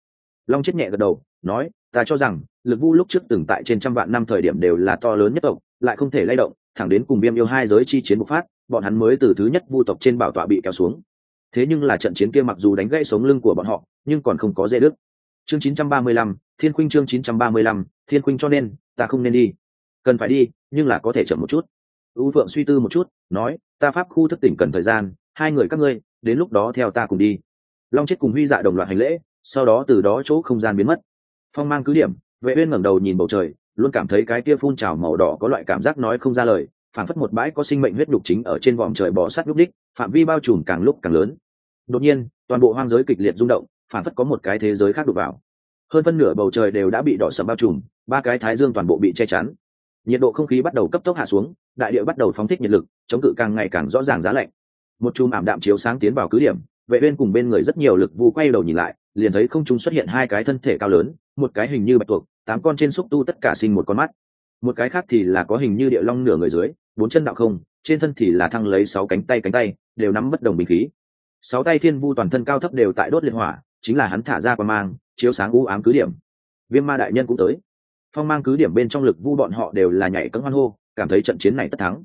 Long chết nhẹ gật đầu, nói, ta cho rằng, lực vu lúc trước từng tại trên trăm vạn năm thời điểm đều là to lớn nhất tộc, lại không thể lay động, thẳng đến cùng viêm yêu hai giới chi chiến bộc phát, bọn hắn mới từ thứ nhất vu tộc trên bảo tọa bị kéo xuống. Thế nhưng là trận chiến kia mặc dù đánh gãy sống lưng của bọn họ, nhưng còn không có dễ đức chương 935, thiên khuynh chương 935, thiên khuynh cho nên ta không nên đi. Cần phải đi nhưng là có thể chậm một chút. U phượng suy tư một chút nói ta pháp khu thức tỉnh cần thời gian hai người các ngươi đến lúc đó theo ta cùng đi. Long chết cùng huy dạ đồng loạt hành lễ sau đó từ đó chỗ không gian biến mất. Phong mang cứ điểm vệ uyên ngẩng đầu nhìn bầu trời luôn cảm thấy cái kia phun trào màu đỏ có loại cảm giác nói không ra lời phản phất một bãi có sinh mệnh huyết đục chính ở trên vòm trời bò sát lúc đích phạm vi bao trùm càng lúc càng lớn. Đột nhiên toàn bộ hoang giới kịch liệt rung động phản phất có một cái thế giới khác đục vào. Hơn phân nửa bầu trời đều đã bị đỏ sầm bao trùm, ba cái thái dương toàn bộ bị che chắn. Nhiệt độ không khí bắt đầu cấp tốc hạ xuống, đại địa bắt đầu phóng thích nhiệt lực, chống cự càng ngày càng rõ ràng giá lạnh. Một chùm ảm đạm chiếu sáng tiến vào cứ điểm, vệ viên cùng bên người rất nhiều lực vu quay đầu nhìn lại, liền thấy không trung xuất hiện hai cái thân thể cao lớn, một cái hình như bạch tuộc, tám con trên xúc tu tất cả sinh một con mắt. Một cái khác thì là có hình như địa long nửa người dưới, bốn chân đạo không, trên thân thì là thăng lấy sáu cánh tay cánh tay, đều nắm bất đồng bình khí. Sáu tay thiên vu toàn thân cao thấp đều tại đốt liệt hỏa chính là hắn thả ra qua mang, chiếu sáng u ám cứ điểm. Viêm ma đại nhân cũng tới. Phong mang cứ điểm bên trong lực vu bọn họ đều là nhảy cấm hoan hô, cảm thấy trận chiến này tất thắng.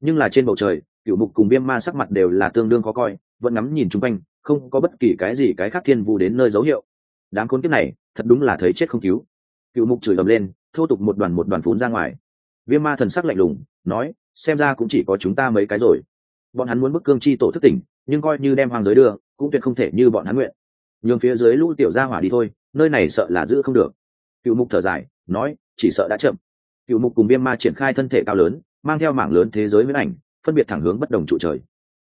Nhưng là trên bầu trời cựu mục cùng viêm ma sắc mặt đều là tương đương khó coi, vẫn ngắm nhìn chung quanh, không có bất kỳ cái gì cái khác thiên vu đến nơi dấu hiệu. Đáng khốn kiếp này, thật đúng là thấy chết không cứu. Cựu mục chửi ầm lên, thô tục một đoàn một đoàn phún ra ngoài. Viêm ma thần sắc lạnh lùng, nói, xem ra cũng chỉ có chúng ta mấy cái rồi. Bọn hắn muốn bức cương chi tổ thức tỉnh, nhưng coi như đem hoàng giới đưa, cũng tuyệt không thể như bọn hắn nguyện nhường phía dưới lũ tiểu gia hỏa đi thôi, nơi này sợ là giữ không được. Cựu mục thở dài, nói, chỉ sợ đã chậm. Cựu mục cùng viêm ma triển khai thân thể cao lớn, mang theo mảng lớn thế giới huyễn ảnh, phân biệt thẳng hướng bất đồng trụ trời.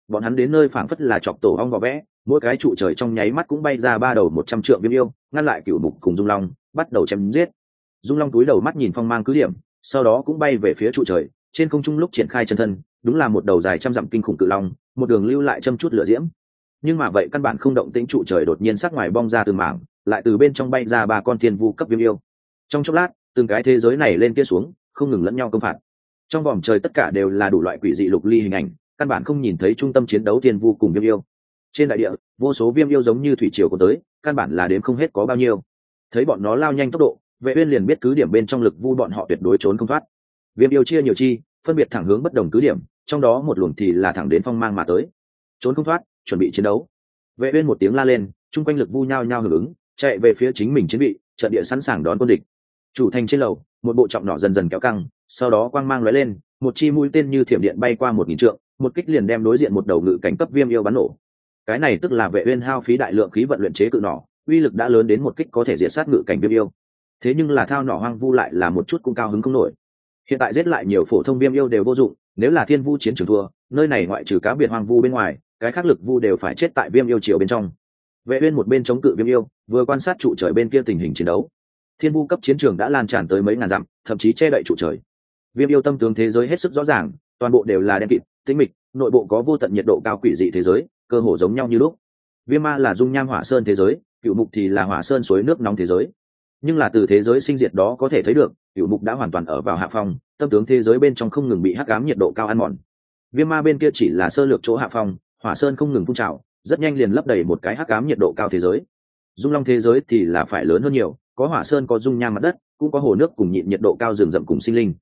Bọn hắn đến nơi phảng phất là chọc tổ ong vỏ vẽ, mỗi cái trụ trời trong nháy mắt cũng bay ra ba đầu một trăm trượng viêm yêu, ngăn lại cựu mục cùng dung long, bắt đầu chém giết. Dung long túi đầu mắt nhìn phong mang cứ điểm, sau đó cũng bay về phía trụ trời, trên không trung lúc triển khai chân thân, đúng là một đầu dài trăm dặm kinh khủng cự long, một đường lưu lại châm chút lửa diễm nhưng mà vậy căn bản không động tĩnh trụ trời đột nhiên sắc ngoài bong ra từ mảng, lại từ bên trong bay ra ba con thiên vu cấp viêm yêu. Trong chốc lát, từng cái thế giới này lên kia xuống, không ngừng lẫn nhau công phạt. Trong vòng trời tất cả đều là đủ loại quỷ dị lục ly hình ảnh, căn bản không nhìn thấy trung tâm chiến đấu thiên vu cùng viêm yêu. Trên đại địa, vô số viêm yêu giống như thủy triều có tới, căn bản là đếm không hết có bao nhiêu. Thấy bọn nó lao nhanh tốc độ, vệ uyên liền biết cứ điểm bên trong lực vu bọn họ tuyệt đối trốn không thoát. Viêm yêu chia nhiều chi, phân biệt thẳng hướng bất đồng cứ điểm, trong đó một luồng thì là thẳng đến phong mang mà tới. Trốn không thoát chuẩn bị chiến đấu. Vệ uyên một tiếng la lên trung quanh lực vu nhao nhao hưởng ứng, chạy về phía chính mình chiến bị trận địa sẵn sàng đón quân địch. Chủ thành trên lầu, một bộ trọng nỏ dần dần kéo căng, sau đó quang mang lóe lên, một chi mũi tên như thiểm điện bay qua một nghìn trượng, một kích liền đem đối diện một đầu ngự cảnh cấp viêm yêu bắn nổ. Cái này tức là vệ uyên hao phí đại lượng khí vận luyện chế cự nỏ, uy lực đã lớn đến một kích có thể diệt sát ngự cảnh viêm yêu. Thế nhưng là thao nỏ hoang vu lại là một chút cũng cao hứng không nổi. Hiện tại giết lại nhiều phổ thông viêm yêu đều vô dụng, nếu là thiên vu chiến trường thua, nơi này ngoại trừ cá biệt hoang vu bên ngoài cái khác lực vu đều phải chết tại viêm yêu triều bên trong. Vệ uyên một bên chống cự viêm yêu, vừa quan sát trụ trời bên kia tình hình chiến đấu. Thiên vu cấp chiến trường đã lan tràn tới mấy ngàn dặm, thậm chí che đậy trụ trời. Viêm yêu tâm tướng thế giới hết sức rõ ràng, toàn bộ đều là đen kịt, tĩnh mịch, nội bộ có vô tận nhiệt độ cao quỷ dị thế giới, cơ hồ giống nhau như lúc. Viêm ma là dung nham hỏa sơn thế giới cựu mục thì là hỏa sơn suối nước nóng thế giới. Nhưng là từ thế giới sinh diệt đó có thể thấy được cựu mục đã hoàn toàn ở vào hạ phong, tâm tướng thế giới bên trong không ngừng bị hắc ám nhiệt độ cao ăn mòn. Viêm ma bên kia chỉ là sơ lược chỗ hạ phong hỏa sơn không ngừng phun trào, rất nhanh liền lấp đầy một cái hắc ám nhiệt độ cao thế giới. Dung long thế giới thì là phải lớn hơn nhiều, có hỏa sơn, có dung nham mặt đất, cũng có hồ nước cùng nhịn nhiệt độ cao rừng rậm cùng sinh linh.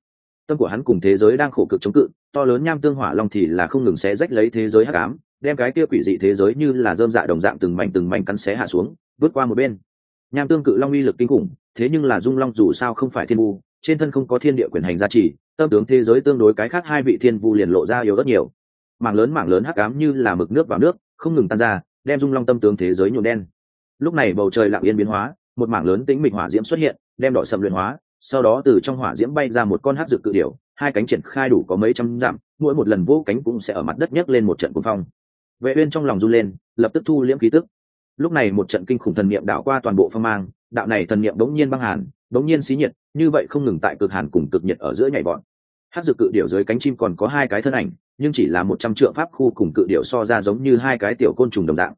Tâm của hắn cùng thế giới đang khổ cực chống cự, to lớn nham tương hỏa long thì là không ngừng xé rách lấy thế giới hắc ám, đem cái kia quỷ dị thế giới như là dơm dạ đồng dạng từng mảnh từng mảnh cắn xé hạ xuống, vượt qua một bên. Nham tương cự long uy lực kinh khủng, thế nhưng là dung long dù sao không phải thiên vu, trên thân không có thiên địa quyền hành gia trì, tâm tướng thế giới tương đối cái khác hai vị thiên vu liền lộ ra yếu rất nhiều mảng lớn mảng lớn hắc ám như là mực nước vào nước, không ngừng tan ra, đem dung long tâm tướng thế giới nhuộm đen. Lúc này bầu trời lặng yên biến hóa, một mảng lớn tính mịch hỏa diễm xuất hiện, đem đỏ sầm luyện hóa, sau đó từ trong hỏa diễm bay ra một con hát dược cự điểu, hai cánh triển khai đủ có mấy trăm dặm, mỗi một lần vỗ cánh cũng sẽ ở mặt đất nhấc lên một trận cuồng phong. Vệ uyên trong lòng run lên, lập tức thu liễm khí tức. Lúc này một trận kinh khủng thần niệm đảo qua toàn bộ phong mang, đạo này thần niệm đống nhiên băng hàn đống nhiên xí nhiệt, như vậy không ngừng tại cực hàn cùng cực nhiệt ở giữa nhảy vọt. Hát dược cự điểu dưới cánh chim còn có hai cái thân ảnh nhưng chỉ là một trăm trượng pháp khu cùng cự điểu so ra giống như hai cái tiểu côn trùng đồng dạng.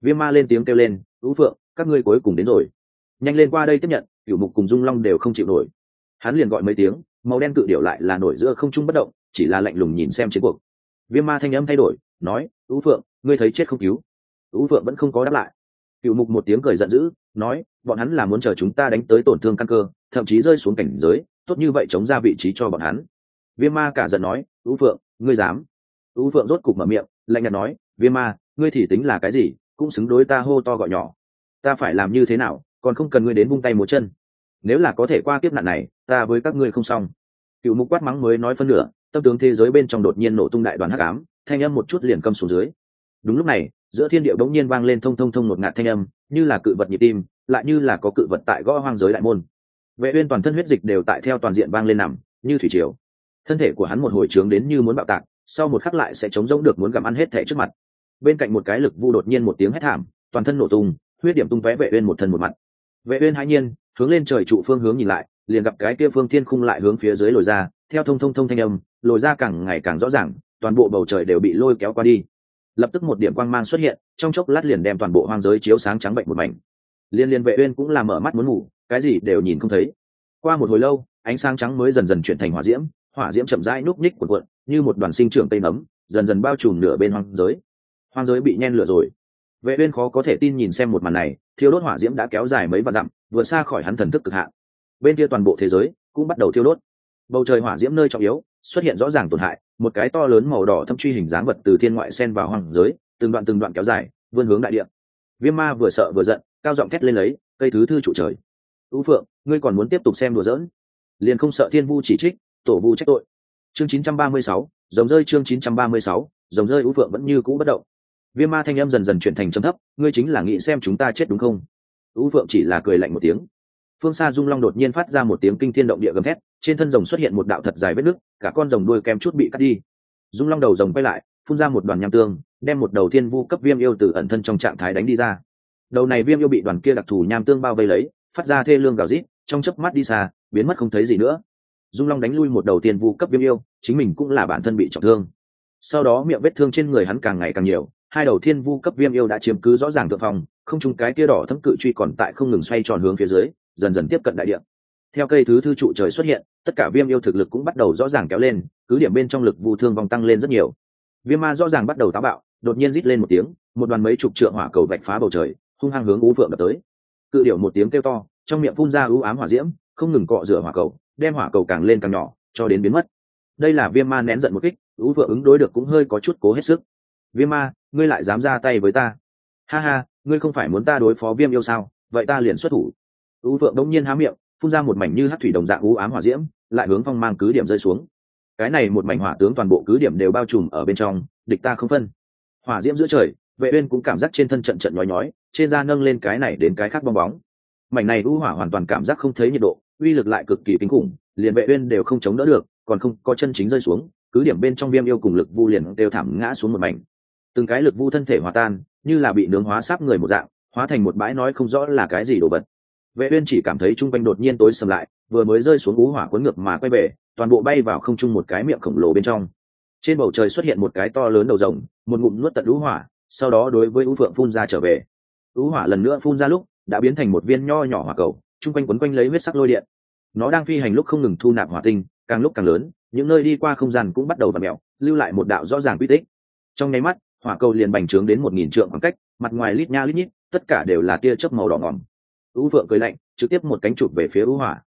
Viêm ma lên tiếng kêu lên, ú phượng, các ngươi cuối cùng đến rồi. Nhanh lên qua đây tiếp nhận cựu mục cùng dung long đều không chịu nổi. Hắn liền gọi mấy tiếng, màu đen cự điểu lại là nổi giữa không trung bất động, chỉ là lạnh lùng nhìn xem chiến cuộc. Viêm ma thanh âm thay đổi, nói, ú phượng, ngươi thấy chết không cứu? Ú phượng vẫn không có đáp lại. Cựu mục một tiếng cười giận dữ, nói, bọn hắn là muốn chờ chúng ta đánh tới tổn thương căn cơ, thậm chí rơi xuống cảnh giới, tốt như vậy chống ra vị trí cho bọn hắn. Viêm ma cả giận nói, ú phượng ngươi dám? U phượng rốt cục mở miệng, lạnh nhạt nói, viêm ma, ngươi thì tính là cái gì, cũng xứng đối ta hô to gọi nhỏ. Ta phải làm như thế nào, còn không cần ngươi đến vung tay một chân. Nếu là có thể qua kiếp nạn này, ta với các ngươi không xong. Cựu mục quát mắng mới nói phân nửa, tâm tướng thế giới bên trong đột nhiên nổ tung đại đoàn hắc ám, thanh âm một chút liền câm xuống dưới. Đúng lúc này, giữa thiên địa đống nhiên vang lên thông thông thông một ngạt thanh âm, như là cự vật nhịp tim, lại như là có cự vật tại gõ hoang giới đại môn. Vệ uyên toàn thân huyết dịch đều tại theo toàn diện vang lên nằm, như thủy triều thân thể của hắn một hồi trướng đến như muốn bạo tạc, sau một khắc lại sẽ chống rỗng được muốn gặm ăn hết thể trước mặt. Bên cạnh một cái lực vu đột nhiên một tiếng hét thảm, toàn thân nổ tung, huyết điểm tung vé vệ uyên một thân một mặt. Vệ uyên hãi nhiên, hướng lên trời trụ phương hướng nhìn lại, liền gặp cái kia phương thiên khung lại hướng phía dưới lồi ra, theo thông thông thông thanh âm, lồi ra càng ngày càng rõ ràng, toàn bộ bầu trời đều bị lôi kéo qua đi. Lập tức một điểm quang mang xuất hiện, trong chốc lát liền đem toàn bộ hoang giới chiếu sáng trắng bệnh một mảnh. Liên liên vệ uyên cũng là mở mắt muốn ngủ, cái gì đều nhìn không thấy. Qua một hồi lâu, ánh sáng trắng mới dần dần chuyển thành hỏa diễm hỏa diễm chậm rãi núp ních cuộn cuộn, như một đoàn sinh trưởng tây nấm, dần dần bao trùm nửa bên hoang giới. Hoang giới bị nhen lửa rồi. Vệ uyên khó có thể tin nhìn xem một màn này, thiêu đốt hỏa diễm đã kéo dài mấy vạn dặm, vượt xa khỏi hắn thần thức cực hạn. Bên kia toàn bộ thế giới cũng bắt đầu thiêu đốt. Bầu trời hỏa diễm nơi trọng yếu, xuất hiện rõ ràng tổn hại, một cái to lớn màu đỏ thâm truy hình dáng vật từ thiên ngoại sen vào hoang giới, từng đoạn từng đoạn kéo dài, vươn hướng đại địa. Viêm ma vừa sợ vừa giận, cao giọng thét lên lấy, cây thứ thư trụ trời. U phượng, ngươi còn muốn tiếp tục xem đùa giỡn? Liền không sợ thiên vu chỉ trích tổ vu trách tội. Chương 936, dòng rơi chương 936, dòng rơi ú phượng vẫn như cũ bất động. Viêm ma thanh âm dần dần chuyển thành trầm thấp ngươi chính là nghĩ xem chúng ta chết đúng không? Ú phượng chỉ là cười lạnh một tiếng. Phương xa dung long đột nhiên phát ra một tiếng kinh thiên động địa gầm thét trên thân rồng xuất hiện một đạo thật dài vết nứt cả con rồng đuôi kem chút bị cắt đi. Dung long đầu rồng quay lại phun ra một đoàn nham tương đem một đầu thiên vu cấp viêm yêu từ ẩn thân trong trạng thái đánh đi ra. Đầu này viêm yêu bị đoàn kia đặc thù nham tương bao vây lấy phát ra thê lương gào rít trong chớp mắt đi xa biến mất không thấy gì nữa dung long đánh lui một đầu tiên vu cấp viêm yêu, chính mình cũng là bản thân bị trọng thương. Sau đó miệng vết thương trên người hắn càng ngày càng nhiều, hai đầu thiên vu cấp viêm yêu đã chiếm cứ rõ ràng thượng phòng không chung cái kia đỏ thấm cự truy còn tại không ngừng xoay tròn hướng phía dưới, dần dần tiếp cận đại địa. Theo cây thứ thư trụ trời xuất hiện, tất cả viêm yêu thực lực cũng bắt đầu rõ ràng kéo lên, cứ điểm bên trong lực vu thương vong tăng lên rất nhiều. Viêm ma rõ ràng bắt đầu táo bạo, đột nhiên rít lên một tiếng, một đoàn mấy chục trượng hỏa cầu vạch phá bầu trời, hung hăng hướng ú phượng đập tới. Cự điểu một tiếng kêu to, trong miệng phun ra ưu ám hỏa diễm, không ngừng cọ rửa hỏa cầu đem hỏa cầu càng lên càng nhỏ, cho đến biến mất. Đây là viêm ma nén giận một kích ú vừa ứng đối được cũng hơi có chút cố hết sức. Viêm ma, ngươi lại dám ra tay với ta? Ha ha, ngươi không phải muốn ta đối phó viêm yêu sao? Vậy ta liền xuất thủ. Ú phượng đông nhiên há miệng, phun ra một mảnh như hát thủy đồng dạng ú ám hỏa diễm, lại hướng phong mang cứ điểm rơi xuống. Cái này một mảnh hỏa tướng toàn bộ cứ điểm đều bao trùm ở bên trong, địch ta không phân. Hỏa diễm giữa trời, vệ uyên cũng cảm giác trên thân trận trận nhói nhói, trên da nâng lên cái này đến cái khác bong bóng. Mảnh này u hỏa hoàn toàn cảm giác không thấy nhiệt độ uy lực lại cực kỳ kinh khủng, liền vệ uyên đều không chống đỡ được, còn không có chân chính rơi xuống, cứ điểm bên trong viêm yêu cùng lực vu liền đều thảm ngã xuống một mảnh. Từng cái lực vu thân thể hòa tan, như là bị nướng hóa sáp người một dạng, hóa thành một bãi nói không rõ là cái gì đồ vật. Vệ uyên chỉ cảm thấy trung quanh đột nhiên tối sầm lại, vừa mới rơi xuống ú hỏa cuốn ngược mà quay về, toàn bộ bay vào không trung một cái miệng khổng lồ bên trong. Trên bầu trời xuất hiện một cái to lớn đầu rồng, một ngụm nuốt tận ú hỏa, sau đó đối với ú phượng phun ra trở về. Ú hỏa lần nữa phun ra lúc, đã biến thành một viên nho nhỏ hỏa cầu chung quanh quấn quanh lấy huyết sắc lôi điện. Nó đang phi hành lúc không ngừng thu nạp hỏa tinh, càng lúc càng lớn, những nơi đi qua không gian cũng bắt đầu và mẹo lưu lại một đạo rõ ràng quy tích. Trong nháy mắt, hỏa cầu liền bành trướng đến một nghìn trượng khoảng cách, mặt ngoài lít nha lít nhít, tất cả đều là tia chớp màu đỏ ngỏm. U phượng cười lạnh, trực tiếp một cánh chụp về phía u hỏa.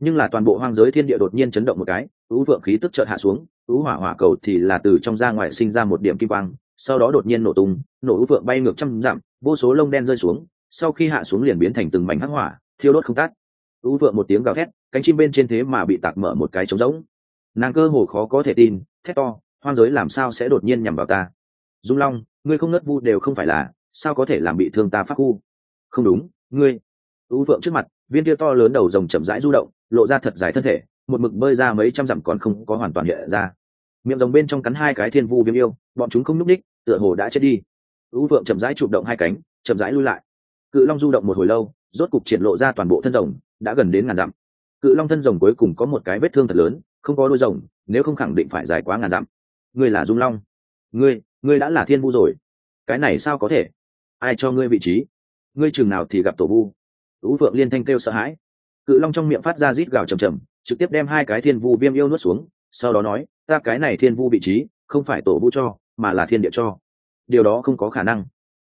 Nhưng là toàn bộ hoang giới thiên địa đột nhiên chấn động một cái, u phượng khí tức chợt hạ xuống, u hỏa hỏa cầu thì là từ trong ra ngoài sinh ra một điểm kim quang, sau đó đột nhiên nổ tung, nổ u phượng bay ngược trăm dặm, vô số lông đen rơi xuống, sau khi hạ xuống liền biến thành từng mảnh hắc hỏa thiêu đốt không tắt U phượng một tiếng gào thét, cánh chim bên trên thế mà bị tạc mở một cái trống rỗng. Nàng cơ hồ khó có thể tin, thét to, hoang giới làm sao sẽ đột nhiên nhằm vào ta? Dung long, ngươi không nớt vu đều không phải là, sao có thể làm bị thương ta phát khu? Không đúng, ngươi. U phượng trước mặt, viên kia to lớn đầu rồng chậm rãi du động, lộ ra thật dài thân thể, một mực bơi ra mấy trăm dặm còn không có hoàn toàn hiện ra. Miệng rồng bên trong cắn hai cái thiên vu viêm yêu, bọn chúng không nhúc ních tựa hồ đã chết đi. U phượng chậm rãi chụp động hai cánh, chậm rãi lui lại. Cự long du động một hồi lâu rốt cục triển lộ ra toàn bộ thân rồng, đã gần đến ngàn dặm. Cự long thân rồng cuối cùng có một cái vết thương thật lớn, không có đôi rồng, nếu không khẳng định phải dài quá ngàn dặm. Ngươi là dung long. Ngươi ngươi đã là thiên vu rồi. Cái này sao có thể? Ai cho ngươi vị trí? Ngươi chừng nào thì gặp tổ vu? Ú phượng liên thanh kêu sợ hãi. Cự long trong miệng phát ra rít gào chầm chầm trực tiếp đem hai cái thiên vu viêm yêu nuốt xuống, sau đó nói, ta cái này thiên vu vị trí, không phải tổ vu cho, mà là thiên địa cho. Điều đó không có khả năng.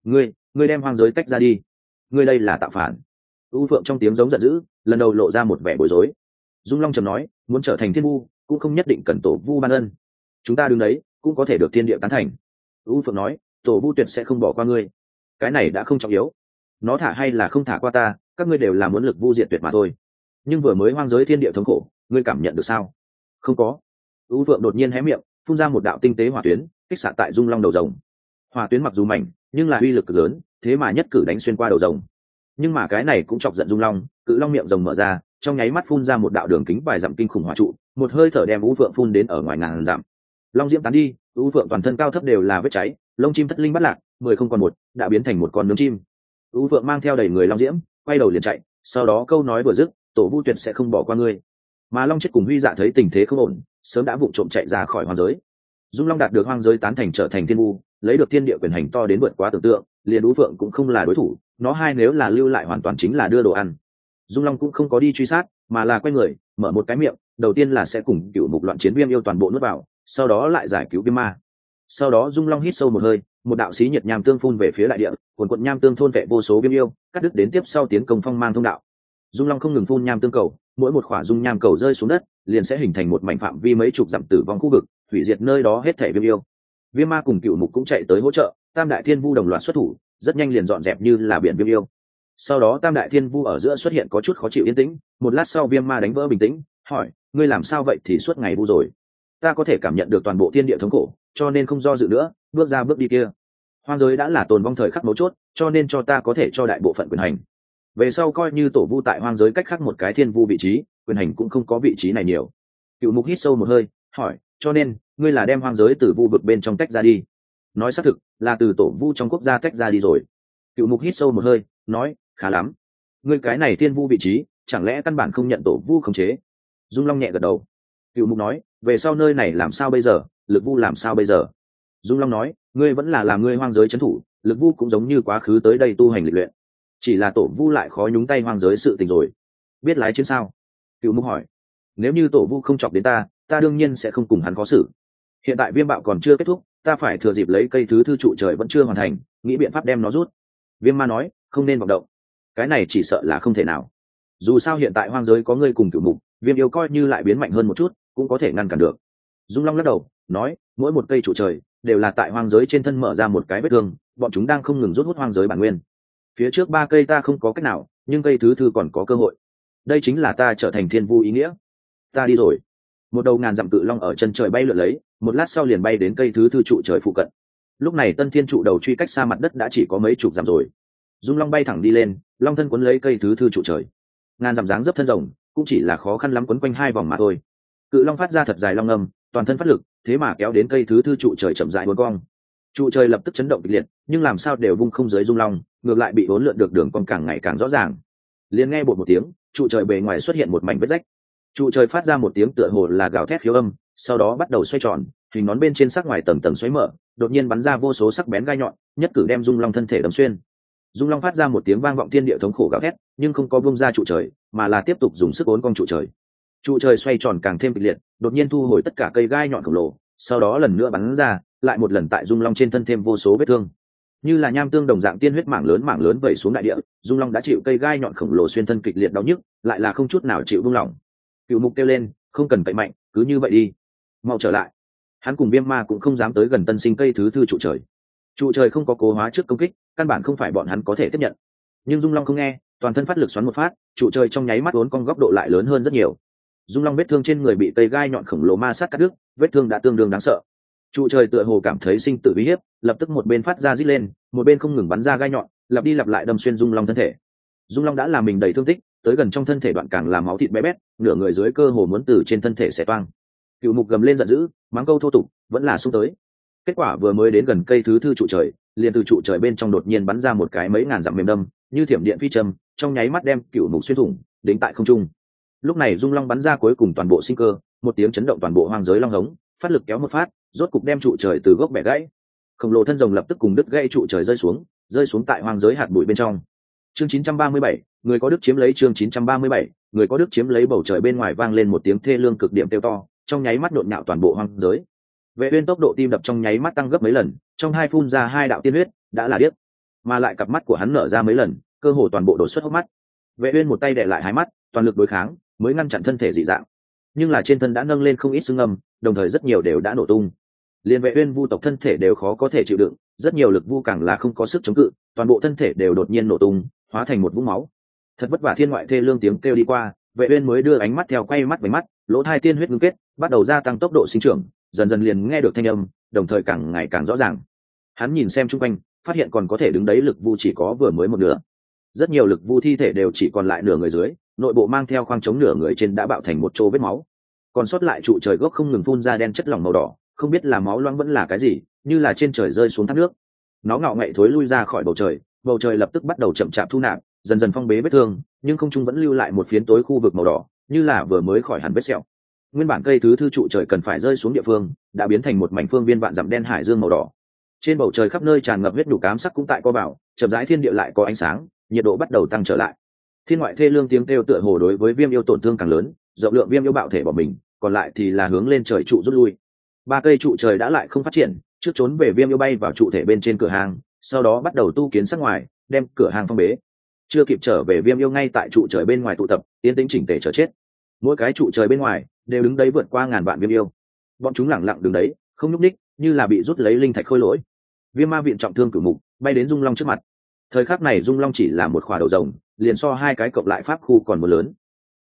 Ngươi ngươi đem hoang giới tách ra đi. Ngươi đây là tạo phản u phượng trong tiếng giống giận dữ, lần đầu lộ ra một vẻ bối rối. Dung long trầm nói, muốn trở thành thiên vu, cũng không nhất định cần tổ vu ban ân. Chúng ta đứng đấy, cũng có thể được thiên địa tán thành. U phượng nói, tổ vu tuyệt sẽ không bỏ qua ngươi. Cái này đã không trọng yếu. Nó thả hay là không thả qua ta, các ngươi đều là muốn lực vu diệt tuyệt mà thôi. Nhưng vừa mới hoang giới thiên địa thống khổ, ngươi cảm nhận được sao? Không có. U phượng đột nhiên hé miệng, phun ra một đạo tinh tế hỏa tuyến, kích xạ tại dung long đầu rồng. Hỏa tuyến mặc dù mảnh, nhưng là uy lực lớn, thế mà nhất cử đánh xuyên qua đầu rồng nhưng mà cái này cũng chọc giận dung long, cự long miệng rồng mở ra, trong nháy mắt phun ra một đạo đường kính vài dặm kinh khủng hỏa trụ, một hơi thở đem u phượng phun đến ở ngoài ngàn dặm. Long diễm tán đi u phượng toàn thân cao thấp đều là vết cháy, lông chim thất linh bắt lạc, mười không còn một, đã biến thành một con nướng chim. U phượng mang theo đầy người long diễm, quay đầu liền chạy, sau đó câu nói vừa dứt, tổ vu tuyệt sẽ không bỏ qua ngươi. Mà long chết cùng huy dạ thấy tình thế không ổn, sớm đã vụ trộm chạy ra khỏi hoang giới. Dung long đạt được hoang giới tán thành trở thành thiên vu, lấy được thiên địa quyền hành to đến vượt quá tưởng tượng liền ú phượng cũng không là đối thủ, nó hai nếu là lưu lại hoàn toàn chính là đưa đồ ăn. Dung long cũng không có đi truy sát, mà là quay người, mở một cái miệng, đầu tiên là sẽ cùng cựu mục loạn chiến viêm yêu toàn bộ nuốt vào, sau đó lại giải cứu viêm ma. Sau đó dung long hít sâu một hơi, một đạo xí nhiệt nham tương phun về phía đại địa quần quận nham tương thôn vệ vô số viêm yêu, cắt đứt đến tiếp sau tiến công phong mang thông đạo. Dung long không ngừng phun nham tương cầu, mỗi một khỏa dung nham cầu rơi xuống đất, liền sẽ hình thành một mảnh phạm vi mấy chục dặm tử vong khu vực, hủy diệt nơi đó hết thể viêm yêu. Viêm ma cùng cựu mục cũng chạy tới hỗ trợ tam đại thiên vu đồng loạt xuất thủ, rất nhanh liền dọn dẹp như là biển viêm yêu. Sau đó tam đại thiên vu ở giữa xuất hiện có chút khó chịu yên tĩnh, một lát sau viêm ma đánh vỡ bình tĩnh, hỏi, ngươi làm sao vậy thì suốt ngày vu rồi? Ta có thể cảm nhận được toàn bộ thiên địa thống khổ, cho nên không do dự nữa, bước ra bước đi kia. Hoang giới đã là tồn vong thời khắc mấu chốt, cho nên cho ta có thể cho đại bộ phận quyền hành. Về sau coi như tổ vu tại hoang giới cách khác một cái thiên vu vị trí, quyền hành cũng không có vị trí này nhiều. Cựu mục hít sâu một hơi, hỏi, cho nên, ngươi là đem hoang giới từ vu vực bên trong tách ra đi? Nói xác thực, là từ tổ vu trong quốc gia tách ra đi rồi. Cựu mục hít sâu một hơi, nói, khá lắm. Ngươi cái này thiên vu vị trí, chẳng lẽ căn bản không nhận tổ vu khống chế? Dung long nhẹ gật đầu. Cựu mục nói, về sau nơi này làm sao bây giờ? Lực vu làm sao bây giờ? Dung long nói, ngươi vẫn là làm ngươi hoang giới trấn thủ, lực vu cũng giống như quá khứ tới đây tu hành lịch luyện. Chỉ là tổ vu lại khó nhúng tay hoang giới sự tình rồi. Biết lái chiến sao? Cựu mục hỏi. Nếu như tổ vu không chọc đến ta ta đương nhiên sẽ không cùng hắn khó xử. Hiện tại viêm bạo còn chưa kết thúc ta phải thừa dịp lấy cây thứ thư trụ trời vẫn chưa hoàn thành, nghĩ biện pháp đem nó rút. Viêm ma nói, không nên vọng động. Cái này chỉ sợ là không thể nào. Dù sao hiện tại hoang giới có ngươi cùng cửu mục, viêm yêu coi như lại biến mạnh hơn một chút, cũng có thể ngăn cản được. Dung long lắc đầu, nói, mỗi một cây trụ trời đều là tại hoang giới trên thân mở ra một cái vết thương, bọn chúng đang không ngừng rút hút hoang giới bản nguyên. Phía trước ba cây ta không có cách nào, nhưng cây thứ thư còn có cơ hội. Đây chính là ta trở thành thiên vu ý nghĩa. Ta đi rồi. Một đầu ngàn dặm cự long ở chân trời bay lượn lấy một lát sau liền bay đến cây thứ thư trụ trời phụ cận. Lúc này tân thiên trụ đầu truy cách xa mặt đất đã chỉ có mấy chục dặm rồi. Dung long bay thẳng đi lên, long thân quấn lấy cây thứ thư trụ trời. Ngàn dặm dáng dấp thân rồng, cũng chỉ là khó khăn lắm quấn quanh hai vòng mà thôi. Cự long phát ra thật dài long âm, toàn thân phát lực, thế mà kéo đến cây thứ thư trụ trời chậm dại uốn cong. Trụ trời lập tức chấn động kịch liệt, nhưng làm sao đều vung không dưới dung long, ngược lại bị hỗn lượn được đường cong càng ngày càng rõ ràng. Liền nghe bột một tiếng, trụ trời bề ngoài xuất hiện một mảnh vết rách. Trụ trời phát ra một tiếng tựa hồ là gào thét khiếu âm sau đó bắt đầu xoay tròn, hình nón bên trên sắc ngoài tầng tầng xoáy mở, đột nhiên bắn ra vô số sắc bén gai nhọn, nhất cử đem dung long thân thể đâm xuyên. Dung long phát ra một tiếng vang vọng thiên địa thống khổ gào thét, nhưng không có bông ra trụ trời, mà là tiếp tục dùng sức ốn cong trụ trời. Trụ trời xoay tròn càng thêm kịch liệt, đột nhiên thu hồi tất cả cây gai nhọn khổng lồ, sau đó lần nữa bắn ra, lại một lần tại dung long trên thân thêm vô số vết thương. Như là nham tương đồng dạng tiên huyết mảng lớn mảng lớn vẩy xuống đại địa, dung long đã chịu cây gai nhọn khổng lồ xuyên thân kịch liệt đau nhức, lại là không chút nào chịu buông lỏng. Cựu mục kêu lên, không cần cậy mạnh, cứ như vậy đi mau trở lại. Hắn cùng viêm ma cũng không dám tới gần tân sinh cây thứ thư trụ trời. Trụ trời không có cố hóa trước công kích, căn bản không phải bọn hắn có thể tiếp nhận. Nhưng dung long không nghe, toàn thân phát lực xoắn một phát, trụ trời trong nháy mắt ốn con góc độ lại lớn hơn rất nhiều. Dung long vết thương trên người bị cây gai nhọn khổng lồ ma sát cắt đứt, vết thương đã tương đương đáng sợ. Trụ trời tựa hồ cảm thấy sinh tử uy hiếp, lập tức một bên phát ra rít lên, một bên không ngừng bắn ra gai nhọn, lặp đi lặp lại đâm xuyên dung long thân thể. Dung long đã làm mình đầy thương tích, tới gần trong thân thể đoạn càng làm máu thịt bé bét, nửa người dưới cơ hồ muốn từ trên thân thể xẻ toang cựu mục gầm lên giận dữ mắng câu thô tục vẫn là xuống tới. Kết quả vừa mới đến gần cây thứ thư trụ trời liền từ trụ trời bên trong đột nhiên bắn ra một cái mấy ngàn dặm mềm đâm như thiểm điện phi châm trong nháy mắt đem cựu mục xuyên thủng đến tại không trung. Lúc này dung long bắn ra cuối cùng toàn bộ sinh cơ một tiếng chấn động toàn bộ hoang giới long hống phát lực kéo một phát rốt cục đem trụ trời từ gốc bẻ gãy. Khổng lồ thân rồng lập tức cùng đứt gãy trụ trời rơi xuống rơi xuống tại hoang giới hạt bụi bên trong. Chương 937, người có đức chiếm lấy chương 937, người có đức chiếm lấy bầu trời bên ngoài vang lên một tiếng thê lương cực điểm tiêu to trong nháy mắt nhộn nhạo toàn bộ hoang giới. Vệ uyên tốc độ tim đập trong nháy mắt tăng gấp mấy lần, trong hai phun ra hai đạo tiên huyết, đã là điếc. Mà lại cặp mắt của hắn nở ra mấy lần, cơ hồ toàn bộ đổ xuất hốc mắt. Vệ uyên một tay đè lại hai mắt, toàn lực đối kháng, mới ngăn chặn thân thể dị dạng. Nhưng là trên thân đã nâng lên không ít xương âm, đồng thời rất nhiều đều đã nổ tung. Liên vệ uyên vu tộc thân thể đều khó có thể chịu đựng, rất nhiều lực vu càng là không có sức chống cự, toàn bộ thân thể đều đột nhiên nổ tung, hóa thành một vũng máu. Thật vất vả thiên ngoại thê lương tiếng kêu đi qua, vệ uyên mới đưa ánh mắt theo quay mắt với mắt, lỗ thay tiên huyết ngưng kết bắt đầu gia tăng tốc độ sinh trưởng, dần dần liền nghe được thanh âm, đồng thời càng ngày càng rõ ràng. Hắn nhìn xem chung quanh, phát hiện còn có thể đứng đấy lực vu chỉ có vừa mới một nửa. Rất nhiều lực vu thi thể đều chỉ còn lại nửa người dưới, nội bộ mang theo khoang chống nửa người trên đã bạo thành một chỗ vết máu. Còn sót lại trụ trời gốc không ngừng phun ra đen chất lỏng màu đỏ, không biết là máu loang vẫn là cái gì, như là trên trời rơi xuống thác nước. Nó ngạo nghệ thối lui ra khỏi bầu trời bầu trời lập tức bắt đầu chậm chạp thu nạp, dần dần phong bế vết thương, nhưng không trung vẫn lưu lại một phiến tối khu vực màu đỏ, như là vừa mới khỏi hẳn vết sẹo nguyên bản cây thứ thư trụ trời cần phải rơi xuống địa phương, đã biến thành một mảnh phương viên vạn dặm đen hải dương màu đỏ. Trên bầu trời khắp nơi tràn ngập huyết đủ cám sắc cũng tại co bảo chậm rãi thiên địa lại có ánh sáng, nhiệt độ bắt đầu tăng trở lại. Thiên ngoại thê lương tiếng kêu tựa hồ đối với viêm yêu tổn thương càng lớn, rộng lượng viêm yêu bạo thể bỏ mình, còn lại thì là hướng lên trời trụ rút lui. Ba cây trụ trời đã lại không phát triển, trước trốn về viêm yêu bay vào trụ thể bên trên cửa hàng, sau đó bắt đầu tu kiến sắc ngoài, đem cửa hàng phong bế. Chưa kịp trở về viêm yêu ngay tại trụ trời bên ngoài tụ tập tiến tính chỉnh tề chờ chết mỗi cái trụ trời bên ngoài đều đứng đấy vượt qua ngàn vạn viêm yêu. Bọn chúng lẳng lặng đứng đấy, không nhúc ních như là bị rút lấy linh thạch khôi lỗi. Viêm ma viện trọng thương cửu mục, bay đến dung long trước mặt. Thời khắc này dung long chỉ là một khỏa đầu rồng, liền so hai cái cộng lại pháp khu còn một lớn.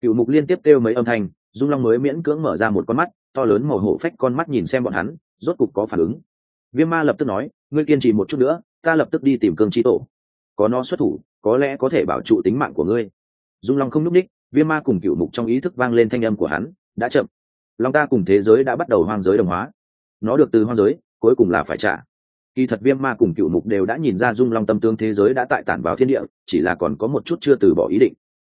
Cựu mục liên tiếp kêu mấy âm thanh, dung long mới miễn cưỡng mở ra một con mắt, to lớn màu hổ phách con mắt nhìn xem bọn hắn, rốt cục có phản ứng. Viêm ma lập tức nói, ngươi kiên trì một chút nữa, ta lập tức đi tìm cương trí tổ. Có nó xuất thủ, có lẽ có thể bảo trụ tính mạng của ngươi. Dung long không n ú c ních viêm ma cùng cựu mục trong ý thức vang lên thanh âm của hắn, đã chậm. Long ta cùng thế giới đã bắt đầu hoang giới đồng hóa. Nó được từ hoang giới, cuối cùng là phải trả. Kỳ thật viêm ma cùng cựu mục đều đã nhìn ra dung long tâm tương thế giới đã tại tản vào thiên địa, chỉ là còn có một chút chưa từ bỏ ý định.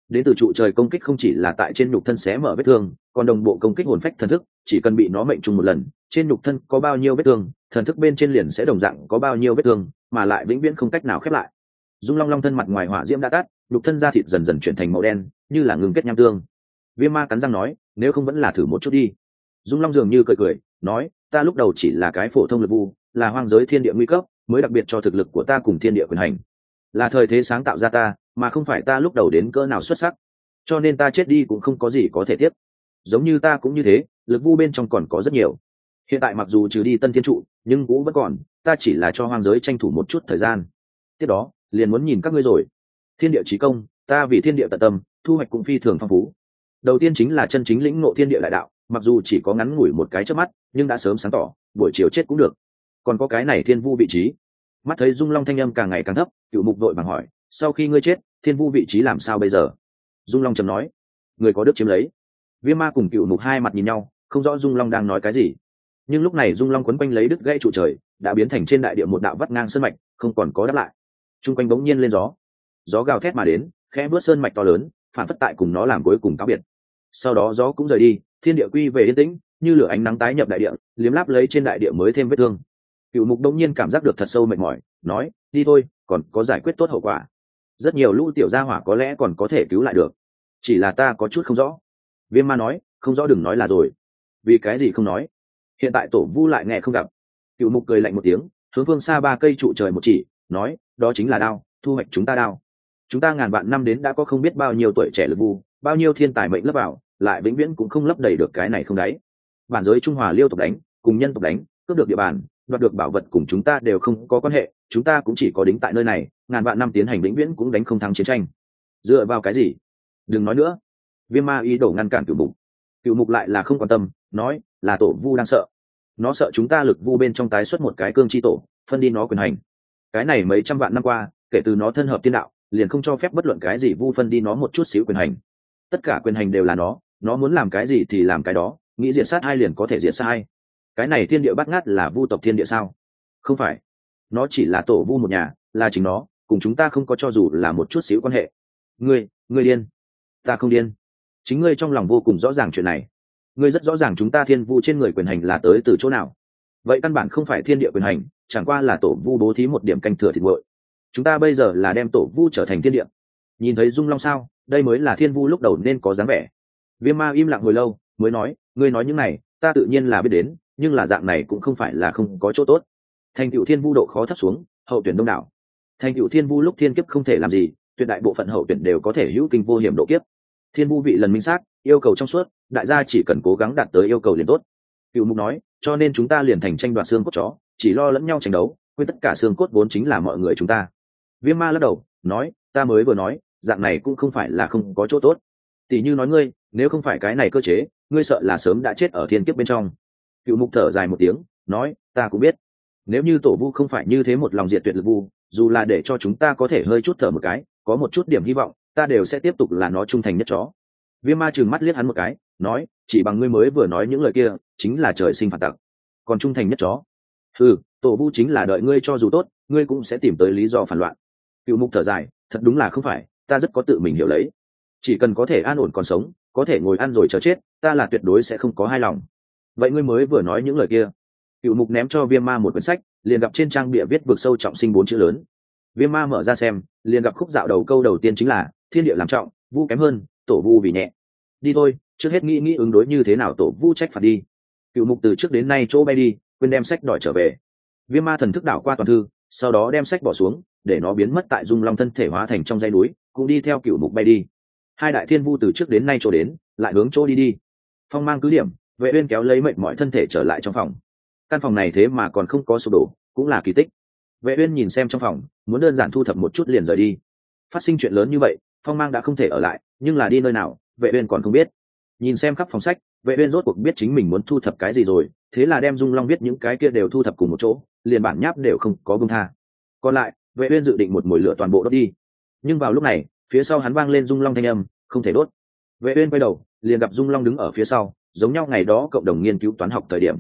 Đến từ trụ trời công kích không chỉ là tại trên nhục thân xé mở vết thương, còn đồng bộ công kích hồn phách thần thức, chỉ cần bị nó mệnh trùng một lần, trên nhục thân có bao nhiêu vết thương, thần thức bên trên liền sẽ đồng dạng có bao nhiêu vết thương, mà lại vĩnh viễn không cách nào khép lại. Dung long long thân mặt ngoài hỏa diễm đã tắt, nhục thân da thịt dần dần chuyển thành màu đen như là ngừng kết nham tương. Viêm ma cắn răng nói, nếu không vẫn là thử một chút đi. Dung long dường như cười cười, nói, ta lúc đầu chỉ là cái phổ thông lực vu là hoang giới thiên địa nguy cấp, mới đặc biệt cho thực lực của ta cùng thiên địa quyền hành. Là thời thế sáng tạo ra ta, mà không phải ta lúc đầu đến cỡ nào xuất sắc. Cho nên ta chết đi cũng không có gì có thể tiếp. Giống như ta cũng như thế, lực vu bên trong còn có rất nhiều. Hiện tại mặc dù trừ đi tân thiên trụ, nhưng cũng vẫn còn, ta chỉ là cho hoang giới tranh thủ một chút thời gian. Tiếp đó, liền muốn nhìn các ngươi rồi. Thiên địa trí công, ta vì thiên địa tận tâm thu hoạch cũng phi thường phong phú. Đầu tiên chính là chân chính lĩnh ngộ thiên địa đại đạo, mặc dù chỉ có ngắn ngủi một cái trước mắt, nhưng đã sớm sáng tỏ, buổi chiều chết cũng được. Còn có cái này thiên vu vị trí. Mắt thấy dung long thanh âm càng ngày càng thấp, cựu mục đội bằng hỏi, sau khi ngươi chết, thiên vu vị trí làm sao bây giờ? Dung long trầm nói, người có đức chiếm lấy. Viêm ma cùng cựu mục hai mặt nhìn nhau, không rõ dung long đang nói cái gì. Nhưng lúc này dung long quấn quanh lấy đứt gãy trụ trời, đã biến thành trên đại địa một đạo vắt ngang sơn mạch, không còn có đáp lại. T r u n g quanh bỗng nhiên lên gió. Gió gào thét mà đến, khẽ bước sơn mạch to lớn phản phất tại cùng nó làm cuối cùng cáo biệt. Sau đó gió cũng rời đi, thiên địa quy về yên tĩnh, như lửa ánh nắng tái nhập đại địa, liếm láp lấy trên đại địa mới thêm vết thương. Cựu mục đông nhiên cảm giác được thật sâu mệt mỏi, nói, đi thôi, còn có giải quyết tốt hậu quả. Rất nhiều lũ tiểu gia hỏa có lẽ còn có thể cứu lại được. Chỉ là ta có chút không rõ. Viêm ma nói, không rõ đừng nói là rồi. Vì cái gì không nói? Hiện tại tổ vu lại nghe không gặp. Cựu mục cười lạnh một tiếng, hướng phương xa ba cây trụ trời một chỉ, nói, đó chính là đao, thu hoạch chúng ta đao chúng ta ngàn vạn năm đến đã có không biết bao nhiêu tuổi trẻ lực vu bao nhiêu thiên tài mệnh lấp vào, lại vĩnh viễn cũng không lấp đầy được cái này không đáy. Bản giới trung hòa liêu tộc đánh, cùng nhân tộc đánh, cướp được địa bàn, đoạt được bảo vật cùng chúng ta đều không có quan hệ, chúng ta cũng chỉ có đính tại nơi này, ngàn vạn năm tiến hành vĩnh viễn cũng đánh không thắng chiến tranh. Dựa vào cái gì? Đừng nói nữa. Viêm ma ý đồ ngăn cản cựu mục. Cựu mục lại là không quan tâm, nói là tổ vu đang sợ. Nó sợ chúng ta lực vu bên trong tái xuất một cái cương tri tổ, phân đi nó quyền hành. Cái này mấy trăm vạn năm qua, kể từ nó thân hợp tiên đạo liền không cho phép bất luận cái gì vu phân đi nó một chút xíu quyền hành. Tất cả quyền hành đều là nó nó muốn làm cái gì thì làm cái đó, nghĩ diệt sát hai liền có thể diệt sát hai cái này thiên địa bắt ngát là vu tộc thiên địa sao? Không phải. Nó chỉ là tổ vu một nhà, là chính nó, cùng chúng ta không có cho dù là một chút xíu quan hệ. Ngươi ngươi điên. Ta không điên. Chính ngươi trong lòng vô cùng rõ ràng chuyện này. Ngươi rất rõ ràng chúng ta thiên vu trên người quyền hành là tới từ chỗ nào. Vậy căn bản không phải thiên địa quyền hành, chẳng qua là tổ vu bố thí một điểm canh thừa thịt nguội chúng ta bây giờ là đem tổ vu trở thành thiên địa. Nhìn thấy dung long sao? Đây mới là thiên vu lúc đầu nên có dáng vẻ. Viêm ma im lặng hồi lâu, mới nói, ngươi nói những này, ta tự nhiên là biết đến, nhưng là dạng này cũng không phải là không có chỗ tốt. Thành cựu thiên vu độ khó thấp xuống, hậu tuyển đông đảo. Thành cựu thiên vu lúc thiên kiếp không thể làm gì, tuyệt đại bộ phận hậu tuyển đều có thể hữu kinh vô hiểm độ kiếp. Thiên vu vị lần minh xác yêu cầu trong suốt, đại gia chỉ cần cố gắng đạt tới yêu cầu liền tốt. Cựu mục nói, cho nên chúng ta liền thành tranh đoạt xương cốt chó, chỉ lo lẫn nhau tranh đấu, quên tất cả xương cốt vốn chính là mọi người chúng ta viêm ma lắc đầu, nói, ta mới vừa nói, dạng này cũng không phải là không có chỗ tốt. Tỷ như nói ngươi, nếu không phải cái này cơ chế, ngươi sợ là sớm đã chết ở thiên kiếp bên trong. Cựu mục thở dài một tiếng, nói, ta cũng biết. Nếu như tổ vu không phải như thế một lòng diệt tuyệt lực vu, dù là để cho chúng ta có thể hơi chút thở một cái, có một chút điểm hy vọng, ta đều sẽ tiếp tục là nó trung thành nhất chó. Viêm ma trừng mắt liếc hắn một cái, nói, chỉ bằng ngươi mới vừa nói những lời kia, chính là trời sinh phản tặc. Còn trung thành nhất chó. Ừ tổ vu chính là đợi ngươi cho dù tốt, ngươi cũng sẽ tìm tới lý do phản loạn cựu mục thở dài, thật đúng là không phải, ta rất có tự mình hiểu lấy. Chỉ cần có thể an ổn còn sống, có thể ngồi ăn rồi chờ chết, ta là tuyệt đối sẽ không có hai lòng. Vậy ngươi mới vừa nói những lời kia. Cựu mục ném cho viêm ma một quyển sách, liền gặp trên trang bịa viết vực sâu trọng sinh bốn chữ lớn. Viêm ma mở ra xem, liền gặp khúc dạo đầu câu đầu tiên chính là, thiên địa làm trọng, vu kém hơn, tổ vu vì nhẹ. Đi thôi, trước hết nghĩ nghĩ ứng đối như thế nào tổ vu trách phạt đi. Cựu mục từ trước đến nay chỗ bay đi, quên đem sách đòi trở về. Viêm ma thần thức đảo qua toàn thư, sau đó đem sách bỏ xuống để nó biến mất tại dung long thân thể hóa thành trong dây núi, cũng đi theo cựu mục bay đi. Hai đại thiên vu từ trước đến nay chỗ đến, lại hướng chỗ đi đi. Phong mang cứ điểm, vệ uyên kéo lấy mệnh mọi thân thể trở lại trong phòng. Căn phòng này thế mà còn không có sụp đổ, cũng là kỳ tích. Vệ uyên nhìn xem trong phòng, muốn đơn giản thu thập một chút liền rời đi. Phát sinh chuyện lớn như vậy, phong mang đã không thể ở lại, nhưng là đi nơi nào, vệ uyên còn không biết. Nhìn xem khắp phòng sách, vệ uyên rốt cuộc biết chính mình muốn thu thập cái gì rồi, thế là đem dung long biết những cái kia đều thu thập cùng một chỗ, liền bản nháp đều không có buông tha. Còn lại vệ uyên dự định một mũi lửa toàn bộ đốt đi. Nhưng vào lúc này, phía sau hắn vang lên dung long thanh âm, không thể đốt. Vệ uyên quay đầu, liền gặp dung long đứng ở phía sau, giống nhau ngày đó cộng đồng nghiên cứu toán học thời điểm.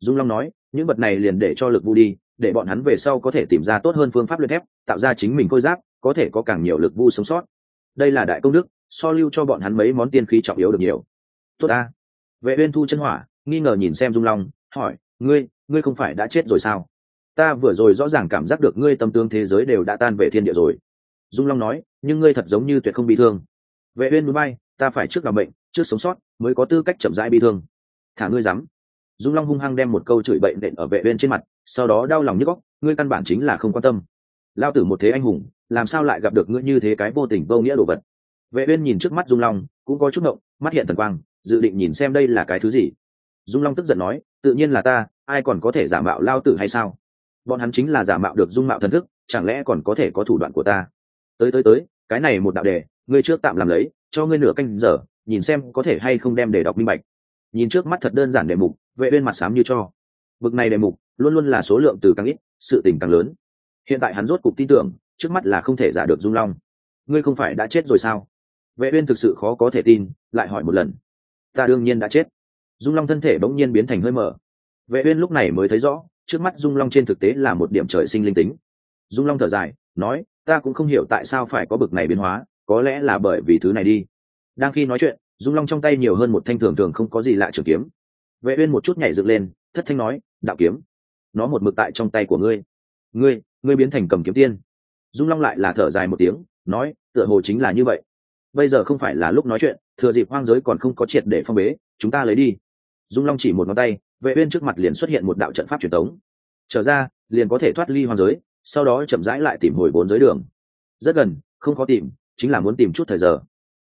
Dung long nói, những vật này liền để cho lực vu đi, để bọn hắn về sau có thể tìm ra tốt hơn phương pháp luyện thép, tạo ra chính mình khôi giáp, có thể có càng nhiều lực vu sống sót. Đây là đại công đức, so lưu cho bọn hắn mấy món tiên khí trọng yếu được nhiều. Tốt ta. Vệ uyên thu chân hỏa, nghi ngờ nhìn xem dung long, hỏi, ngươi ngươi không phải đã chết rồi sao? Ta vừa rồi rõ ràng cảm giác được ngươi tâm tương thế giới đều đã tan về thiên địa rồi. Dung long nói, nhưng ngươi thật giống như tuyệt không bị thương. Vệ uyên núi bay, ta phải trước làm bệnh, trước sống sót, mới có tư cách chậm rãi bị thương. Thả ngươi dám. Dung long hung hăng đem một câu chửi bậy nện ở vệ uyên trên mặt, sau đó đau lòng nhức óc, ngươi căn bản chính là không quan tâm. Lao tử một thế anh hùng, làm sao lại gặp được ngươi như thế cái vô tình vô nghĩa đồ vật? Vệ uyên nhìn trước mắt dung long, cũng có chút ngộng, mắt hiện thần quang, dự định nhìn xem đây là cái thứ gì. Dung long tức giận nói, tự nhiên là ta, ai còn có thể giả mạo lao tử hay sao? Bọn hắn chính là giả mạo được dung mạo thần thức, chẳng lẽ còn có thể có thủ đoạn của ta? Tới tới tới, cái này một đạo đề, ngươi trước tạm làm lấy, cho ngươi nửa canh giờ, nhìn xem có thể hay không đem để đọc minh bạch. Nhìn trước mắt thật đơn giản đề mục, vệ bên mặt sám như cho. Bực này đề mục, luôn luôn là số lượng từ càng ít, sự tình càng lớn. Hiện tại hắn rốt cục tin tưởng, trước mắt là không thể giả được dung long. Ngươi không phải đã chết rồi sao? Vệ uyên thực sự khó có thể tin, lại hỏi một lần. Ta đương nhiên đã chết. Dung long thân thể bỗng nhiên biến thành hơi mở vệ uyên lúc này mới thấy rõ trước mắt dung long trên thực tế là một điểm trời sinh linh tính. Dung long thở dài, nói, ta cũng không hiểu tại sao phải có bực này biến hóa, có lẽ là bởi vì thứ này đi. Đang khi nói chuyện, dung long trong tay nhiều hơn một thanh thường thường không có gì lạ trường kiếm. Vệ uyên một chút nhảy dựng lên, thất thanh nói, đạo kiếm, nó một mực tại trong tay của ngươi. Ngươi ngươi biến thành cầm kiếm tiên. Dung long lại là thở dài một tiếng, nói, tựa hồ chính là như vậy. Bây giờ không phải là lúc nói chuyện, thừa dịp hoang giới còn không có triệt để phong bế, chúng ta lấy đi. Dung long chỉ một ngón tay vệ uyên trước mặt liền xuất hiện một đạo trận pháp truyền tống. Trở ra, liền có thể thoát ly hoàng giới, sau đó chậm rãi lại tìm hồi bốn giới đường. Rất gần, không khó tìm, chính là muốn tìm chút thời giờ.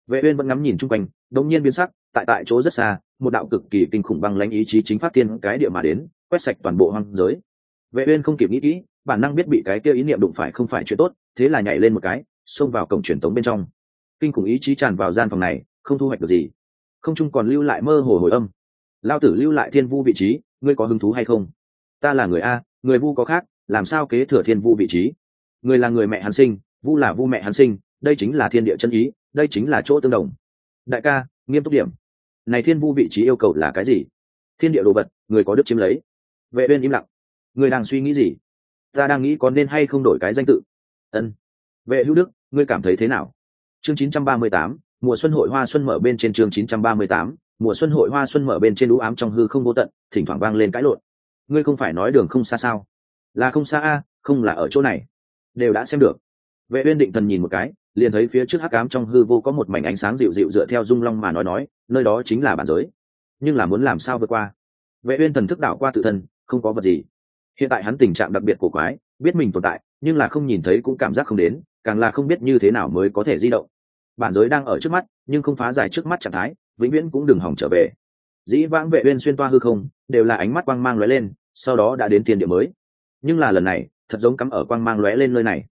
Vệ uyên vẫn ngắm nhìn chung quanh, đống nhiên biến sắc, tại tại chỗ rất xa, một đạo cực kỳ kinh khủng băng lãnh ý chí chính phát tiên cái địa mà đến, quét sạch toàn bộ hoang giới. Vệ uyên không kịp nghĩ kỹ, bản năng biết bị cái kia ý niệm đụng phải không phải chuyện tốt, thế là nhảy lên một cái, xông vào cổng truyền tống bên trong. Kinh khủng ý chí tràn vào gian phòng này, không thu hoạch được gì. Không chung còn lưu lại mơ hồ hồi âm lao tử lưu lại thiên vu vị trí ngươi có hứng thú hay không? Ta là người a người vu có khác làm sao kế thừa thiên vu vị trí? Người là người mẹ hắn sinh vu là vu mẹ hắn sinh đây chính là thiên địa chân ý đây chính là chỗ tương đồng. Đại ca nghiêm túc điểm. Này thiên vu vị trí yêu cầu là cái gì? Thiên địa đồ vật người có đức chiếm lấy. Vệ uyên im lặng. Người đang suy nghĩ gì? Ta đang nghĩ có nên hay không đổi cái danh tự. Ân. Vệ hữu đức ngươi cảm thấy thế nào? Chương 938, mùa xuân hội hoa xuân mở bên trên chương 938, mùa xuân hội hoa xuân mở bên trên đũ ám trong hư không vô tận, thỉnh thoảng vang lên cãi lộn. Ngươi không phải nói đường không xa sao? Là không xa a, không là ở chỗ này. Đều đã xem được. Vệ uyên định thần nhìn một cái, liền thấy phía trước hắc ám trong hư vô có một mảnh ánh sáng dịu dịu dựa theo dung long mà nói nói, nơi đó chính là bản giới. Nhưng là muốn làm sao vượt qua? Vệ uyên thần thức đảo qua tự thân, không có vật gì. Hiện tại hắn tình trạng đặc biệt của quái, biết mình tồn tại, nhưng là không nhìn thấy cũng cảm giác không đến, càng là không biết như thế nào mới có thể di động. Bản giới đang ở trước mắt, nhưng không phá giải trước mắt trạng thái vĩnh viễn cũng đừng hỏng trở về. Dĩ vãng vệ uyên xuyên toa hư không, đều là ánh mắt quang mang lóe lên, sau đó đã đến tiền địa mới. Nhưng là lần này, thật giống cắm ở quang mang lóe lên nơi này.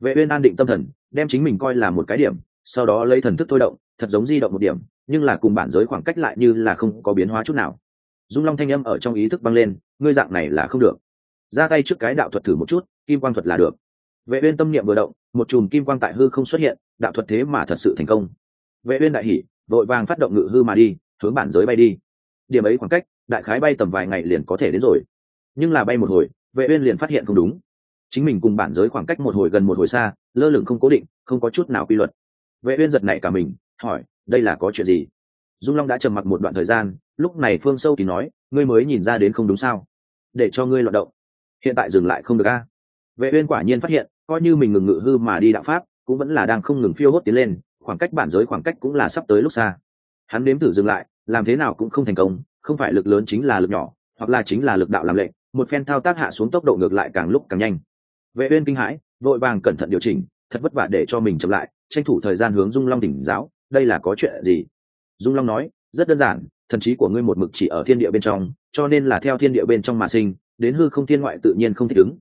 Vệ uyên an định tâm thần, đem chính mình coi là một cái điểm, sau đó lấy thần thức thôi động, thật giống di động một điểm, nhưng là cùng bản giới khoảng cách lại như là không có biến hóa chút nào. Dung long thanh âm ở trong ý thức băng lên, ngươi dạng này là không được. Ra tay trước cái đạo thuật thử một chút, kim quang thuật là được. Vệ uyên tâm niệm vừa động, một chùm kim quang tại hư không xuất hiện, đạo thuật thế mà thật sự thành công. Vệ uyên đại hỉ vội vàng phát động ngự hư mà đi, hướng bản giới bay đi. Điểm ấy khoảng cách, đại khái bay tầm vài ngày liền có thể đến rồi. Nhưng là bay một hồi, vệ uyên liền phát hiện không đúng. Chính mình cùng bản giới khoảng cách một hồi gần một hồi xa, lơ lửng không cố định, không có chút nào quy luật. Vệ uyên giật nảy cả mình, hỏi, đây là có chuyện gì? Dung long đã trầm mặc một đoạn thời gian, lúc này phương sâu thì nói, ngươi mới nhìn ra đến không đúng sao? Để cho ngươi loạn động. Hiện tại dừng lại không được a. Vệ uyên quả nhiên phát hiện, coi như mình ngừng ngự hư mà đi đạo pháp, cũng vẫn là đang không ngừng phiêu hốt tiến lên khoảng cách bản giới khoảng cách cũng là sắp tới lúc xa. Hắn nếm thử dừng lại, làm thế nào cũng không thành công, không phải lực lớn chính là lực nhỏ, hoặc là chính là lực đạo làm lệ. một phen thao tác hạ xuống tốc độ ngược lại càng lúc càng nhanh. Vệ uyên kinh hãi, vội vàng cẩn thận điều chỉnh, thật vất vả để cho mình chậm lại, tranh thủ thời gian hướng dung long đỉnh giáo, đây là có chuyện gì? Dung long nói, rất đơn giản, thần trí của ngươi một mực chỉ ở thiên địa bên trong, cho nên là theo thiên địa bên trong mà sinh, đến hư không thiên ngoại tự nhiên không thích ứng.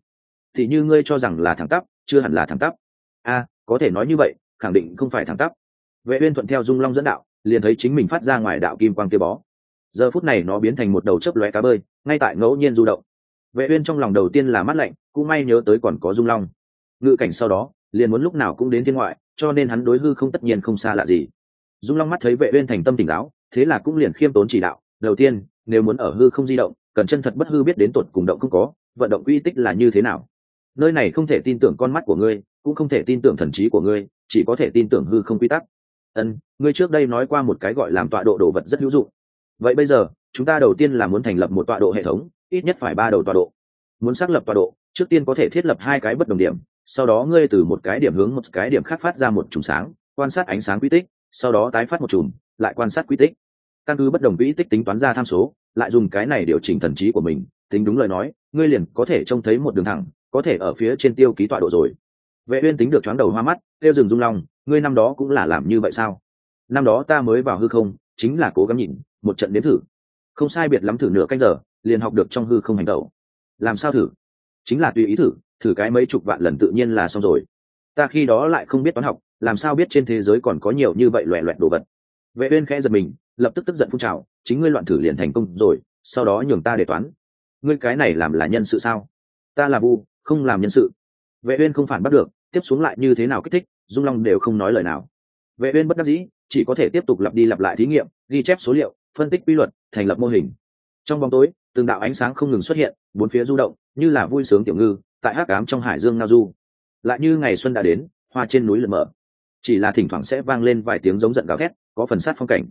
Thì như ngươi cho rằng là thẳng tắp, chưa hẳn là thẳng tắp. A có thể nói như vậy khẳng định không phải thẳng tắp. Vệ uyên thuận theo dung long dẫn đạo, liền thấy chính mình phát ra ngoài đạo kim quang kia bó. Giờ phút này nó biến thành một đầu chớp lóe cá bơi, ngay tại ngẫu nhiên du động. Vệ uyên trong lòng đầu tiên là mát lạnh, cũng may nhớ tới còn có dung long. Ngự cảnh sau đó, liền muốn lúc nào cũng đến thiên ngoại, cho nên hắn đối hư không tất nhiên không xa lạ gì. Dung long mắt thấy vệ uyên thành tâm tỉnh táo, thế là cũng liền khiêm tốn chỉ đạo, đầu tiên, nếu muốn ở hư không di động, cần chân thật bất hư biết đến tuột cùng động không có, vận động uy tích là như thế nào? Nơi này không thể tin tưởng con mắt của ngươi cũng không thể tin tưởng thần trí của ngươi, chỉ có thể tin tưởng hư không quy tắc. Ân, ngươi trước đây nói qua một cái gọi làm tọa độ đồ vật rất hữu dụng. Vậy bây giờ, chúng ta đầu tiên là muốn thành lập một tọa độ hệ thống, ít nhất phải ba đầu tọa độ. Muốn xác lập tọa độ, trước tiên có thể thiết lập hai cái bất đồng điểm, sau đó ngươi từ một cái điểm hướng một cái điểm khác phát ra một chùm sáng, quan sát ánh sáng quy tích, sau đó tái phát một chùm, lại quan sát quy tích. Căn cứ bất đồng quy tích tính toán ra tham số, lại dùng cái này điều chỉnh thần trí của mình, tính đúng lời nói, ngươi liền có thể trông thấy một đường thẳng, có thể ở phía trên tiêu ký tọa độ rồi vệ uyên tính được choáng đầu hoa mắt tiêu rừng rung long, ngươi năm đó cũng là làm như vậy sao? Năm đó ta mới vào hư không, chính là cố gắng nhịn một trận đến thử. Không sai biệt lắm thử nửa canh giờ, liền học được trong hư không hành động. Làm sao thử? Chính là tùy ý thử thử cái mấy chục vạn lần tự nhiên là xong rồi. Ta khi đó lại không biết toán học, làm sao biết trên thế giới còn có nhiều như vậy loẹ loẹt đồ vật? Vệ uyên khẽ giật mình, lập tức tức giận phun trào, chính ngươi loạn thử liền thành công rồi, sau đó nhường ta để toán. Ngươi cái này làm là nhân sự sao? Ta là vu, không làm nhân sự. Vệ uyên không phản bắt được tiếp xuống lại như thế nào kích thích dung long đều không nói lời nào. Vệ uyên bất đắc dĩ chỉ có thể tiếp tục lặp đi lặp lại thí nghiệm ghi chép số liệu phân tích quy luật thành lập mô hình. Trong bóng tối từng đạo ánh sáng không ngừng xuất hiện bốn phía du động như là vui sướng tiểu ngư tại hắc ám trong hải dương ngao du. Lại như ngày xuân đã đến hoa trên núi lượn mở. Chỉ là thỉnh thoảng sẽ vang lên vài tiếng giống giận gào thét có phần sát phong cảnh.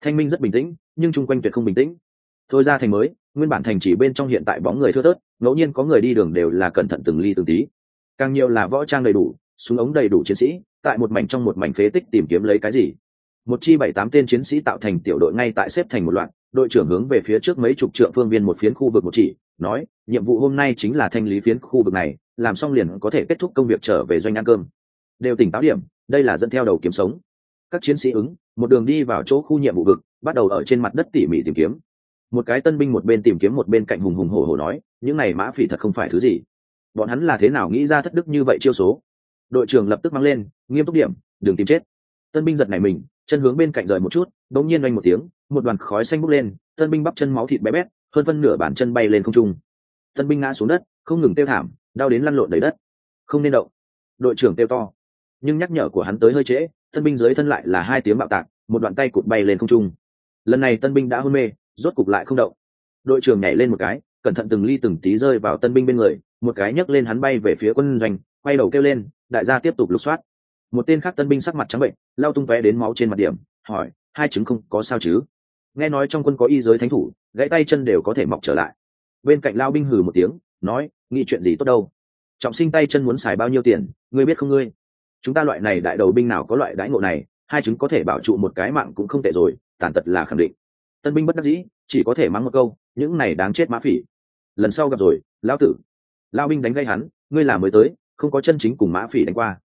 Thanh minh rất bình tĩnh nhưng chung quanh tuyệt không bình tĩnh. Thôi ra thành mới nguyên bản thành chỉ bên trong hiện tại bóng người thưa thớt, ngẫu nhiên có người đi đường đều là cẩn thận từng ly từng tí càng nhiều là võ trang đầy đủ, súng ống đầy đủ chiến sĩ, tại một mảnh trong một mảnh phế tích tìm kiếm lấy cái gì? Một chi bảy tám tên chiến sĩ tạo thành tiểu đội ngay tại xếp thành một loạt, đội trưởng hướng về phía trước mấy chục trượng phương viên một phiến khu vực một chỉ, nói, nhiệm vụ hôm nay chính là thanh lý phiến khu vực này, làm xong liền có thể kết thúc công việc trở về doanh ăn cơm. Đều tỉnh táo điểm, đây là dẫn theo đầu kiếm sống. Các chiến sĩ ứng, một đường đi vào chỗ khu nhiệm vụ vực, bắt đầu ở trên mặt đất tỉ mỉ tìm kiếm. Một cái tân binh một bên tìm kiếm một bên cạnh hùng hùng hổ hổ nói, những này mã phỉ thật không phải thứ gì bọn hắn là thế nào nghĩ ra thất đức như vậy chiêu số? Đội trưởng lập tức mang lên, nghiêm túc điểm, đừng tìm chết. Tân binh giật này mình, chân hướng bên cạnh rời một chút đống nhiên oanh một tiếng, một đoàn khói xanh bốc lên, tân binh bắp chân máu thịt bé bét, hơn phân nửa bàn chân bay lên không trung. Tân binh ngã xuống đất, không ngừng tiêu thảm, đau đến lăn lộn đầy đất. Không nên động. Đội trưởng tiêu to. Nhưng nhắc nhở của hắn tới hơi trễ, tân binh dưới thân lại là hai tiếng bạo tạc, một đoạn tay cụt bay lên không trung. Lần này tân binh đã hôn mê, rốt cục lại không động. Đội trưởng nhảy lên một cái, cẩn thận từng ly từng tí rơi vào tân binh bên người một cái nhấc lên hắn bay về phía quân doanh, quay đầu kêu lên, đại gia tiếp tục lục soát. Một tên khác tân binh sắc mặt trắng bệnh, lao tung vé đến máu trên mặt điểm, hỏi, hai chứng không có sao chứ? Nghe nói trong quân có y giới thánh thủ, gãy tay chân đều có thể mọc trở lại. Bên cạnh lao binh hừ một tiếng, nói, nghĩ chuyện gì tốt đâu? Trọng sinh tay chân muốn xài bao nhiêu tiền, ngươi biết không ngươi? Chúng ta loại này đại đầu binh nào có loại đãi ngộ này, hai chứng có thể bảo trụ một cái mạng cũng không tệ rồi, tàn tật là khẳng định. Tân binh bất đắc dĩ, chỉ có thể mắng một câu, những này đáng chết mã phỉ. Lần sau gặp rồi, lão tử lao binh đánh gây hắn, ngươi là mới tới, không có chân chính cùng mã phỉ đánh qua.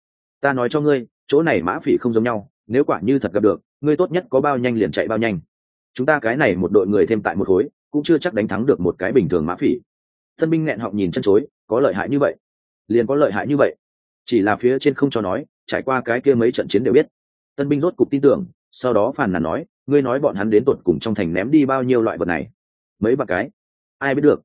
Ta nói cho ngươi, chỗ này mã phỉ không giống nhau, nếu quả như thật gặp được, ngươi tốt nhất có bao nhanh liền chạy bao nhanh. Chúng ta cái này một đội người thêm tại một khối, cũng chưa chắc đánh thắng được một cái bình thường mã phỉ. Tân binh nghẹn họng nhìn chân chối, có lợi hại như vậy? Liền có lợi hại như vậy? Chỉ là phía trên không cho nói, trải qua cái kia mấy trận chiến đều biết. Tân binh rốt cục tin tưởng, sau đó phàn nàn nói, ngươi nói bọn hắn đến tột cùng trong thành ném đi bao nhiêu loại vật này? Mấy bạc cái? Ai biết được?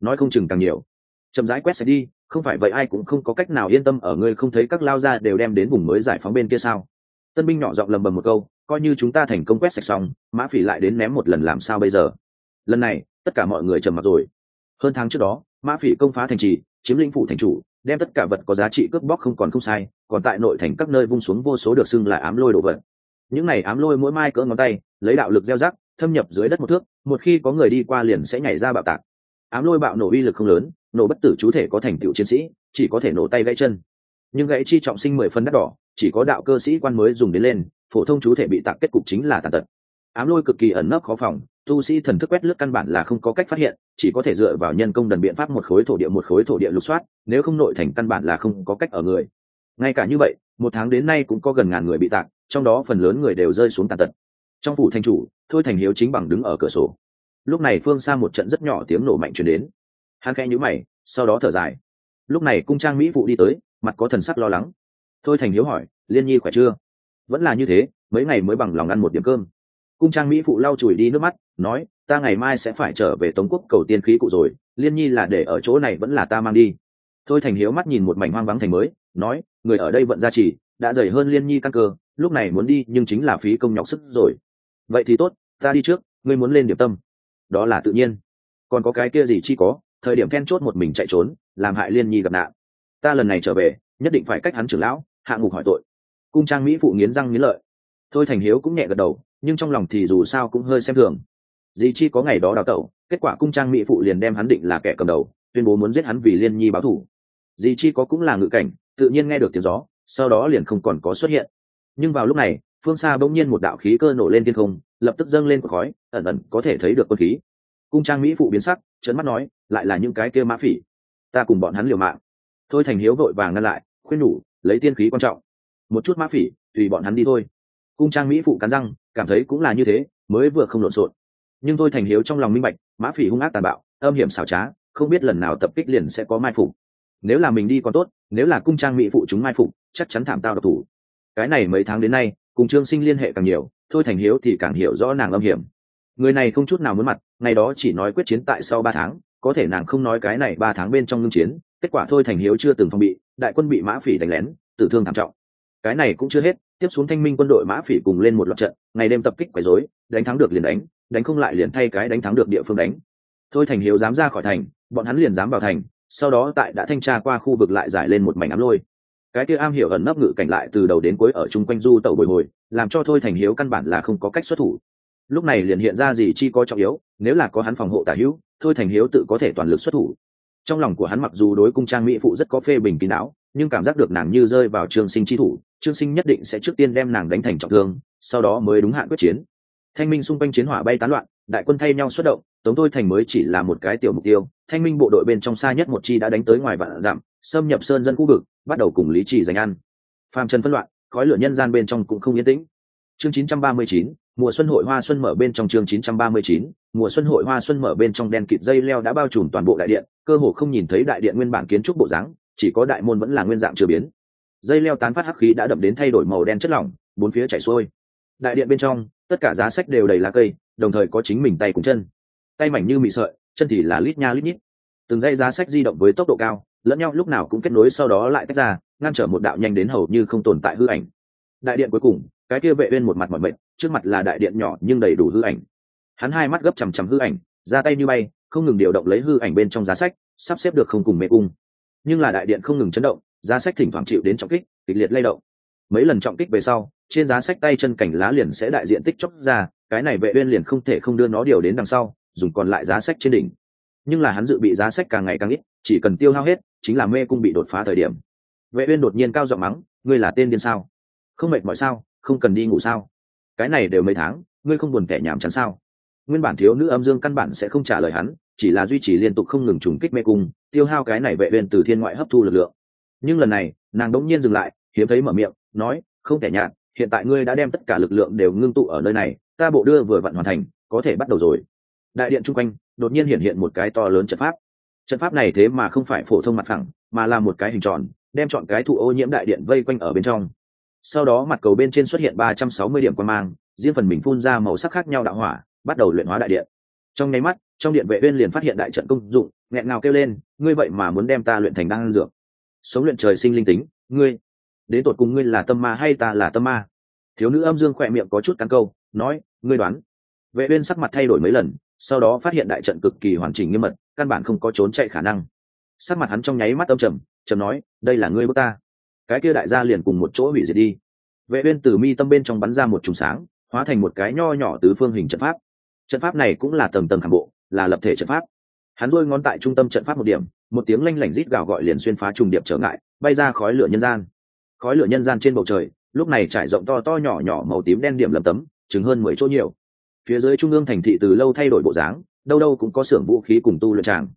Nói không chừng càng nhiều chậm rãi quét sạch đi, không phải vậy ai cũng không có cách nào yên tâm ở ngươi không thấy các lao ra đều đem đến vùng mới giải phóng bên kia sao? Tân binh nhỏ giọng lầm bầm một câu, coi như chúng ta thành công quét sạch xong, mã phỉ lại đến ném một lần làm sao bây giờ? Lần này, tất cả mọi người trầm mặc rồi. Hơn tháng trước đó, mã phỉ công phá thành trì, chiếm lĩnh phủ thành chủ, đem tất cả vật có giá trị cướp bóc không còn không sai, còn tại nội thành các nơi vung xuống vô số được xưng là ám lôi đồ vật. Những này ám lôi mỗi mai cỡ ngón tay, lấy đạo lực gieo rắc, thâm nhập dưới đất một thước, một khi có người đi qua liền sẽ nhảy ra bạo tạc ám lôi bạo nổ uy lực không lớn, nổ bất tử chú thể có thành tựu chiến sĩ, chỉ có thể nổ tay gãy chân. Nhưng gãy chi trọng sinh mười phân đắt đỏ, chỉ có đạo cơ sĩ quan mới dùng đến lên, phổ thông chú thể bị tạc kết cục chính là tàn tật. Ám lôi cực kỳ ẩn nấp khó phòng, tu sĩ thần thức quét lướt căn bản là không có cách phát hiện, chỉ có thể dựa vào nhân công đần biện pháp một khối thổ địa một khối thổ địa lục soát, nếu không nội thành căn bản là không có cách ở người. Ngay cả như vậy, một tháng đến nay cũng có gần ngàn người bị tạc, trong đó phần lớn người đều rơi xuống tàn tật. Trong phủ thanh chủ, thôi thành hiếu chính bằng đứng ở cửa sổ lúc này phương xa một trận rất nhỏ tiếng nổ mạnh chuyển đến. Hắn khẽ nhữ mày, sau đó thở dài. Lúc này cung trang mỹ phụ đi tới, mặt có thần sắc lo lắng. Thôi thành hiếu hỏi, liên nhi khỏe chưa? Vẫn là như thế, mấy ngày mới bằng lòng ăn một điểm cơm. Cung trang mỹ phụ lau chùi đi nước mắt, nói, ta ngày mai sẽ phải trở về tống quốc cầu tiên khí cụ rồi, liên nhi là để ở chỗ này vẫn là ta mang đi. Thôi thành hiếu mắt nhìn một mảnh hoang vắng thành mới, nói, người ở đây vận gia trì, đã dày hơn liên nhi căn cơ, lúc này muốn đi nhưng chính là phí công nhọc sức rồi. Vậy thì tốt, ta đi trước, ngươi muốn lên điểm tâm đó là tự nhiên. Còn có cái kia gì chi có, thời điểm then chốt một mình chạy trốn, làm hại liên nhi gặp nạn. Ta lần này trở về, nhất định phải cách hắn trưởng lão, hạ ngục hỏi tội. Cung trang mỹ phụ nghiến răng nghiến lợi. Thôi thành hiếu cũng nhẹ gật đầu, nhưng trong lòng thì dù sao cũng hơi xem thường. Dì chi có ngày đó đào tẩu, kết quả cung trang mỹ phụ liền đem hắn định là kẻ cầm đầu, tuyên bố muốn giết hắn vì liên nhi báo thù. Dì chi có cũng là ngự cảnh, tự nhiên nghe được tiếng gió, sau đó liền không còn có xuất hiện. Nhưng vào lúc này, phương xa bỗng nhiên một đạo khí cơ nổ lên thiên không lập tức dâng lên cột khói, ẩn ẩn có thể thấy được quân khí. Cung trang mỹ phụ biến sắc trấn mắt nói, lại là những cái kia mã phỉ. Ta cùng bọn hắn liều mạng. Thôi thành hiếu vội vàng ngăn lại, khuyên nhủ, lấy tiên khí quan trọng. Một chút mã phỉ, tùy bọn hắn đi thôi. Cung trang mỹ phụ cắn răng, cảm thấy cũng là như thế, mới vừa không lộn xộn. Nhưng thôi thành hiếu trong lòng minh bạch, mã phỉ hung ác tàn bạo, âm hiểm xảo trá, không biết lần nào tập kích liền sẽ có mai phục. Nếu là mình đi còn tốt, nếu là cung trang mỹ phụ chúng mai phục, chắc chắn thảm tao độc thủ. Cái này mấy tháng đến nay, cùng trương sinh liên hệ càng nhiều thôi thành hiếu thì càng hiểu rõ nàng âm hiểm. Người này không chút nào muốn mặt, ngày đó chỉ nói quyết chiến tại sau ba tháng, có thể nàng không nói cái này ba tháng bên trong ngưng chiến, kết quả thôi thành hiếu chưa từng phòng bị, đại quân bị mã phỉ đánh lén, tử thương thảm trọng. Cái này cũng chưa hết, tiếp xuống thanh minh quân đội mã phỉ cùng lên một loạt trận, ngày đêm tập kích quấy rối, đánh thắng được liền đánh đánh không lại liền thay cái đánh thắng được địa phương đánh. Thôi thành hiếu dám ra khỏi thành, bọn hắn liền dám vào thành, sau đó tại đã thanh tra qua khu vực lại giải lên một mảnh ám lôi. Cái kia am hiểu ẩn nấp ngự cảnh lại từ đầu đến cuối ở chung quanh du tàu bồi hồi làm cho thôi thành hiếu căn bản là không có cách xuất thủ. Lúc này liền hiện ra gì chi có trọng yếu, nếu là có hắn phòng hộ tả hữu, thôi thành hiếu tự có thể toàn lực xuất thủ. Trong lòng của hắn mặc dù đối cung trang mỹ phụ rất có phê bình kín đáo, nhưng cảm giác được nàng như rơi vào trương sinh chi thủ, trương sinh nhất định sẽ trước tiên đem nàng đánh thành trọng thương, sau đó mới đúng hạn quyết chiến. Thanh minh xung quanh chiến hỏa bay tán loạn, đại quân thay nhau xuất động, tống thôi thành mới chỉ là một cái tiểu mục tiêu, thanh minh bộ đội bên trong xa nhất một chi đã đánh tới ngoài vạn dặm, xâm nhập sơn dân khu vực, bắt đầu cùng lý trì giành ăn. Phàm trần phân loạn khói lửa nhân gian bên trong cũng không yên tĩnh. Chương 939, mùa xuân hội hoa xuân mở bên trong chương 939, mùa xuân hội hoa xuân mở bên trong đen kịt dây leo đã bao trùm toàn bộ đại điện cơ hồ không nhìn thấy đại điện nguyên bản kiến trúc bộ dáng chỉ có đại môn vẫn là nguyên dạng chưa biến. Dây leo tán phát hắc khí đã đậm đến thay đổi màu đen chất lỏng bốn phía chảy xuôi. Đại điện bên trong tất cả giá sách đều đầy lá cây đồng thời có chính mình tay cùng chân. Tay mảnh như mị sợi chân thì là lít nha lít nhít. Từng dây giá sách di động với tốc độ cao lẫn nhau lúc nào cũng kết nối sau đó lại tách ra ngăn trở một đạo nhanh đến hầu như không tồn tại hư ảnh. Đại điện cuối cùng, cái kia vệ uyên một mặt mỏi mệt, trước mặt là đại điện nhỏ nhưng đầy đủ hư ảnh. Hắn hai mắt gấp chằm chằm hư ảnh, ra tay như bay, không ngừng điều động lấy hư ảnh bên trong giá sách, sắp xếp được không cùng mê cung. Nhưng là đại điện không ngừng chấn động, giá sách thỉnh thoảng chịu đến trọng kích, kịch liệt lay động. Mấy lần trọng kích về sau, trên giá sách tay chân cảnh lá liền sẽ đại diện tích chốc ra, cái này vệ uyên liền không thể không đưa nó điều đến đằng sau, dùng còn lại giá sách trên đỉnh. Nhưng là hắn dự bị giá sách càng ngày càng ít, chỉ cần tiêu hao hết, chính là mê cung bị đột phá thời điểm vệ uyên đột nhiên cao giọng mắng, ngươi là tên điên sao? Không mệt mỏi sao? Không cần đi ngủ sao? Cái này đều mấy tháng, ngươi không buồn kẻ nhảm chán sao? Nguyên bản thiếu nữ âm dương căn bản sẽ không trả lời hắn, chỉ là duy trì liên tục không ngừng trùng kích mê cung, tiêu hao cái này vệ uyên từ thiên ngoại hấp thu lực lượng. Nhưng lần này, nàng đống nhiên dừng lại, hiếm thấy mở miệng, nói, không kẻ nhạt hiện tại ngươi đã đem tất cả lực lượng đều ngưng tụ ở nơi này, ta bộ đưa vừa vặn hoàn thành, có thể bắt đầu rồi. Đại điện trung quanh, đột nhiên hiện hiện một cái to lớn trận pháp. Trận pháp này thế mà không phải phổ thông mặt phẳng, mà là một cái hình tròn đem chọn cái thụ ô nhiễm đại điện vây quanh ở bên trong. Sau đó mặt cầu bên trên xuất hiện ba trăm sáu mươi điểm quan mang, riêng phần mình phun ra màu sắc khác nhau đạo hỏa, bắt đầu luyện hóa đại điện. Trong nháy mắt, trong điện vệ uyên liền phát hiện đại trận công dụng, nghẹn ngào kêu lên, ngươi vậy mà muốn đem ta luyện thành đan dược? Sống luyện trời sinh linh tính, ngươi, đến tột cùng ngươi là tâm ma hay ta là tâm ma? Thiếu nữ âm dương khỏe miệng có chút cắn câu, nói, ngươi đoán. Vệ uyên sắc mặt thay đổi mấy lần, sau đó phát hiện đại trận cực kỳ hoàn chỉnh nghiêm mật, căn bản không có trốn chạy khả năng. Sắc mặt hắn trong nháy mắt âm trầm trầm nói đây là ngươi bước ta. Cái kia đại gia liền cùng một chỗ hủy diệt đi. Vệ uyên từ mi tâm bên trong bắn ra một trùng sáng, hóa thành một cái nho nhỏ tứ phương hình trận pháp. Trận pháp này cũng là tầng tầng khảm bộ, là lập thể trận pháp. Hắn rôi ngón tại trung tâm trận pháp một điểm, một tiếng lanh lảnh rít gào gọi liền xuyên phá trùng điệp trở ngại, bay ra khói lửa nhân gian. Khói lửa nhân gian trên bầu trời, lúc này trải rộng to to nhỏ nhỏ màu tím đen điểm lầm tấm chứng hơn mười chỗ nhiều. Phía dưới trung ương thành thị từ lâu thay đổi bộ dáng, đâu đâu cũng có xưởng vũ khí cùng tu luyện tràng.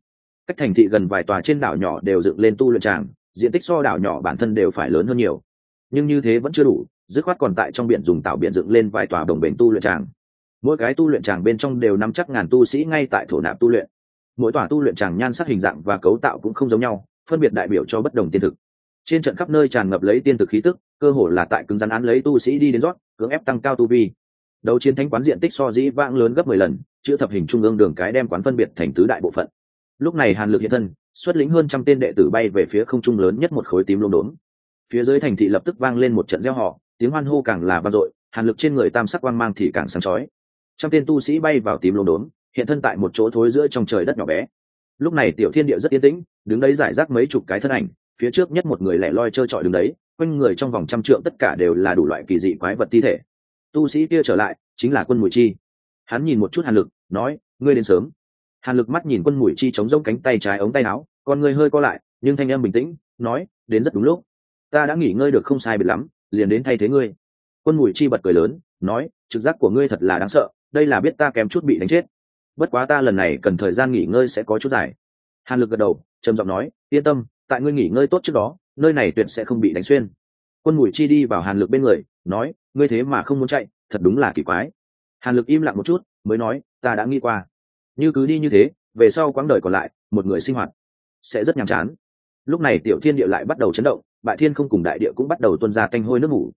Cách thành thị gần vài tòa trên đảo nhỏ đều dựng lên tu luyện tràng diện tích so đảo nhỏ bản thân đều phải lớn hơn nhiều. Nhưng như thế vẫn chưa đủ, dứt khoát còn tại trong biển dùng tạo biển dựng lên vài tòa đồng bền tu luyện tràng. Mỗi cái tu luyện tràng bên trong đều nắm chắc ngàn tu sĩ ngay tại thổ nạp tu luyện. Mỗi tòa tu luyện tràng nhan sắc hình dạng và cấu tạo cũng không giống nhau, phân biệt đại biểu cho bất đồng tiên thực. Trên trận khắp nơi tràn ngập lấy tiên thực khí tức, cơ hồ là tại cứng rắn án lấy tu sĩ đi đến rót, cưỡng ép tăng cao tu vi. Đấu chiến thánh quán diện tích so dĩ vãng lớn gấp mười lần chữ thập hình trung ương đường cái đem quán phân biệt thành tứ đại bộ phận. Lúc này hàn lực hiện thân xuất lĩnh hơn trăm tên đệ tử bay về phía không trung lớn nhất một khối tím lốm đốm phía dưới thành thị lập tức vang lên một trận gieo họ tiếng hoan hô càng là vang dội, hàn lực trên người tam sắc quang mang thì càng sáng chói. Trăm tên tu sĩ bay vào tím lốm đốm hiện thân tại một chỗ thối giữa trong trời đất nhỏ bé. Lúc này tiểu thiên địa rất yên tĩnh, đứng đấy giải rác mấy chục cái thân ảnh, phía trước nhất một người lẻ loi trơ trọi đứng đấy, quanh người trong vòng trăm trượng tất cả đều là đủ loại kỳ dị quái vật thi thể. Tu sĩ kia trở lại, chính là quân mùi chi. Hắn nhìn một chút hàn lực, nói, ngươi đến sớm hàn lực mắt nhìn quân mũi chi chống rông cánh tay trái ống tay áo, con người hơi co lại, nhưng thanh em bình tĩnh, nói, đến rất đúng lúc. Ta đã nghỉ ngơi được không sai biệt lắm, liền đến thay thế ngươi. Quân mũi chi bật cười lớn, nói, trực giác của ngươi thật là đáng sợ, đây là biết ta kém chút bị đánh chết. Bất quá ta lần này cần thời gian nghỉ ngơi sẽ có chút dài. Hàn lực gật đầu, trầm giọng nói, yên tâm, tại ngươi nghỉ ngơi tốt trước đó, nơi này tuyệt sẽ không bị đánh xuyên. Quân mũi chi đi vào hàn lực bên người, nói, ngươi thế mà không muốn chạy, thật đúng là kỳ quái. Hàn lực im lặng một chút, mới nói, ta đã nghĩ qua như cứ đi như thế, về sau quãng đời còn lại, một người sinh hoạt sẽ rất nhàm chán. Lúc này tiểu thiên địa lại bắt đầu chấn động, bại thiên không cùng đại địa cũng bắt đầu tuân ra canh hôi nước ngủ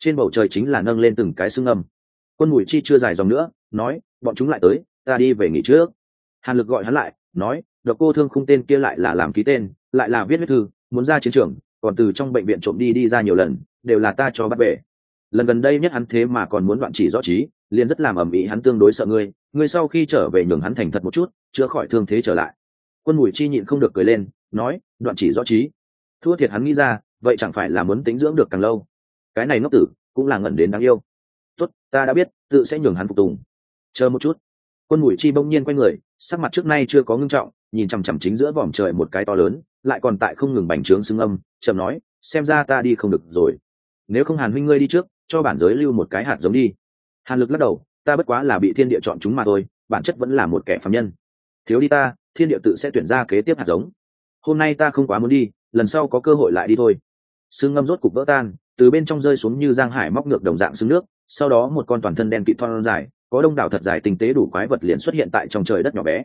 trên bầu trời chính là nâng lên từng cái xương âm. Quân mùi chi chưa dài dòng nữa, nói, bọn chúng lại tới, ta đi về nghỉ trước. Hàn lực gọi hắn lại, nói, độc cô thương không tên kia lại là làm ký tên, lại là viết viết thư, muốn ra chiến trường, còn từ trong bệnh viện trộm đi đi ra nhiều lần, đều là ta cho bắt về. Lần gần đây nhất hắn thế mà còn muốn đoạn chỉ rõ trí, liền rất làm ầm ĩ hắn tương đối sợ ngươi ngươi sau khi trở về nhường hắn thành thật một chút, chữa khỏi thương thế trở lại. Quân mùi chi nhịn không được cười lên, nói, đoạn chỉ rõ trí. Thua thiệt hắn nghĩ ra, vậy chẳng phải là muốn tính dưỡng được càng lâu. Cái này ngốc tử, cũng là ngẩn đến đáng yêu. Tốt, ta đã biết, tự sẽ nhường hắn phục tùng. Chờ một chút. Quân mùi chi bỗng nhiên quay người, sắc mặt trước nay chưa có ngưng trọng, nhìn chằm chằm chính giữa vòm trời một cái to lớn, lại còn tại không ngừng bành trướng xưng âm, chậm nói, xem ra ta đi không được rồi. Nếu không hàn huynh ngươi đi trước, cho bản giới lưu một cái hạt giống đi. Hàn lực lắc đầu ta bất quá là bị thiên địa chọn chúng mà thôi, bản chất vẫn là một kẻ phạm nhân. Thiếu đi ta, thiên địa tự sẽ tuyển ra kế tiếp hạt giống. Hôm nay ta không quá muốn đi, lần sau có cơ hội lại đi thôi. Xương ngâm rốt cục vỡ tan, từ bên trong rơi xuống như giang hải móc ngược đồng dạng xương nước, sau đó một con toàn thân đen kịt thon dài, có đông đảo thật dài tinh tế đủ quái vật liền xuất hiện tại trong trời đất nhỏ bé.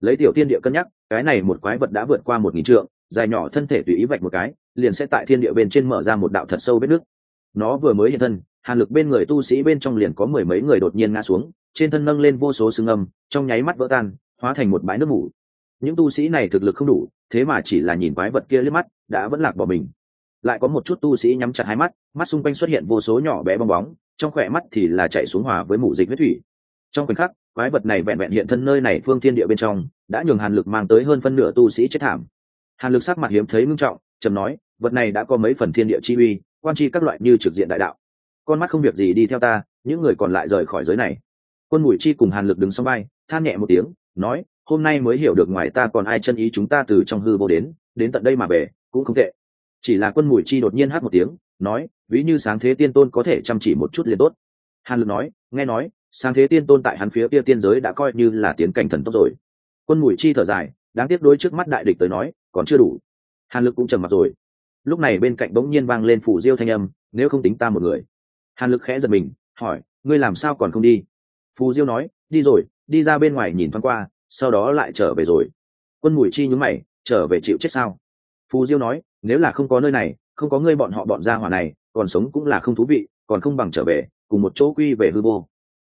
Lấy tiểu thiên địa cân nhắc, cái này một quái vật đã vượt qua một nghìn trượng, dài nhỏ thân thể tùy ý vạch một cái, liền sẽ tại thiên địa bên trên mở ra một đạo thật sâu vết nước. Nó vừa mới hiện thân hàn lực bên người tu sĩ bên trong liền có mười mấy người đột nhiên ngã xuống, trên thân nâng lên vô số xương âm, trong nháy mắt vỡ tan, hóa thành một bãi nước mủ. Những tu sĩ này thực lực không đủ, thế mà chỉ là nhìn quái vật kia liếc mắt, đã vẫn lạc bỏ mình. Lại có một chút tu sĩ nhắm chặt hai mắt mắt xung quanh xuất hiện vô số nhỏ bé bong bóng, trong khỏe mắt thì là chạy xuống hòa với mủ dịch huyết thủy. Trong khoảnh khắc, quái vật này vẹn vẹn hiện thân nơi này phương thiên địa bên trong, đã nhường hàn lực mang tới hơn phân nửa tu sĩ chết thảm. Hàn lực sắc mặt hiếm thấy ngưng trọng, trầm nói, vật này đã có mấy phần thiên địa chi uy, quan tri các loại như trực diện đại đạo con mắt không việc gì đi theo ta, những người còn lại rời khỏi giới này. Quân mùi chi cùng hàn lực đứng sau bay than nhẹ một tiếng, nói, hôm nay mới hiểu được ngoài ta còn ai chân ý chúng ta từ trong hư vô đến đến tận đây mà về, cũng không tệ. Chỉ là quân mùi chi đột nhiên hát một tiếng, nói, ví như sáng thế tiên tôn có thể chăm chỉ một chút liền tốt. Hàn lực nói, nghe nói, sáng thế tiên tôn tại hắn phía kia tiên giới đã coi như là tiến cảnh thần tốc rồi. Quân mùi chi thở dài, đáng tiếc đối trước mắt đại địch tới nói, còn chưa đủ. Hàn lực cũng trầm mặt rồi. Lúc này bên cạnh bỗng nhiên vang lên phủ diêu thanh âm, nếu không tính ta một người hàn lực khẽ giật mình, hỏi, ngươi làm sao còn không đi? Phù diêu nói, đi rồi, đi ra bên ngoài nhìn thoáng qua, sau đó lại trở về rồi. Quân mùi chi nhúng mày, trở về chịu chết sao? Phù diêu nói, nếu là không có nơi này, không có ngươi bọn họ bọn Ra hỏa này, còn sống cũng là không thú vị, còn không bằng trở về, cùng một chỗ quy về hư vô.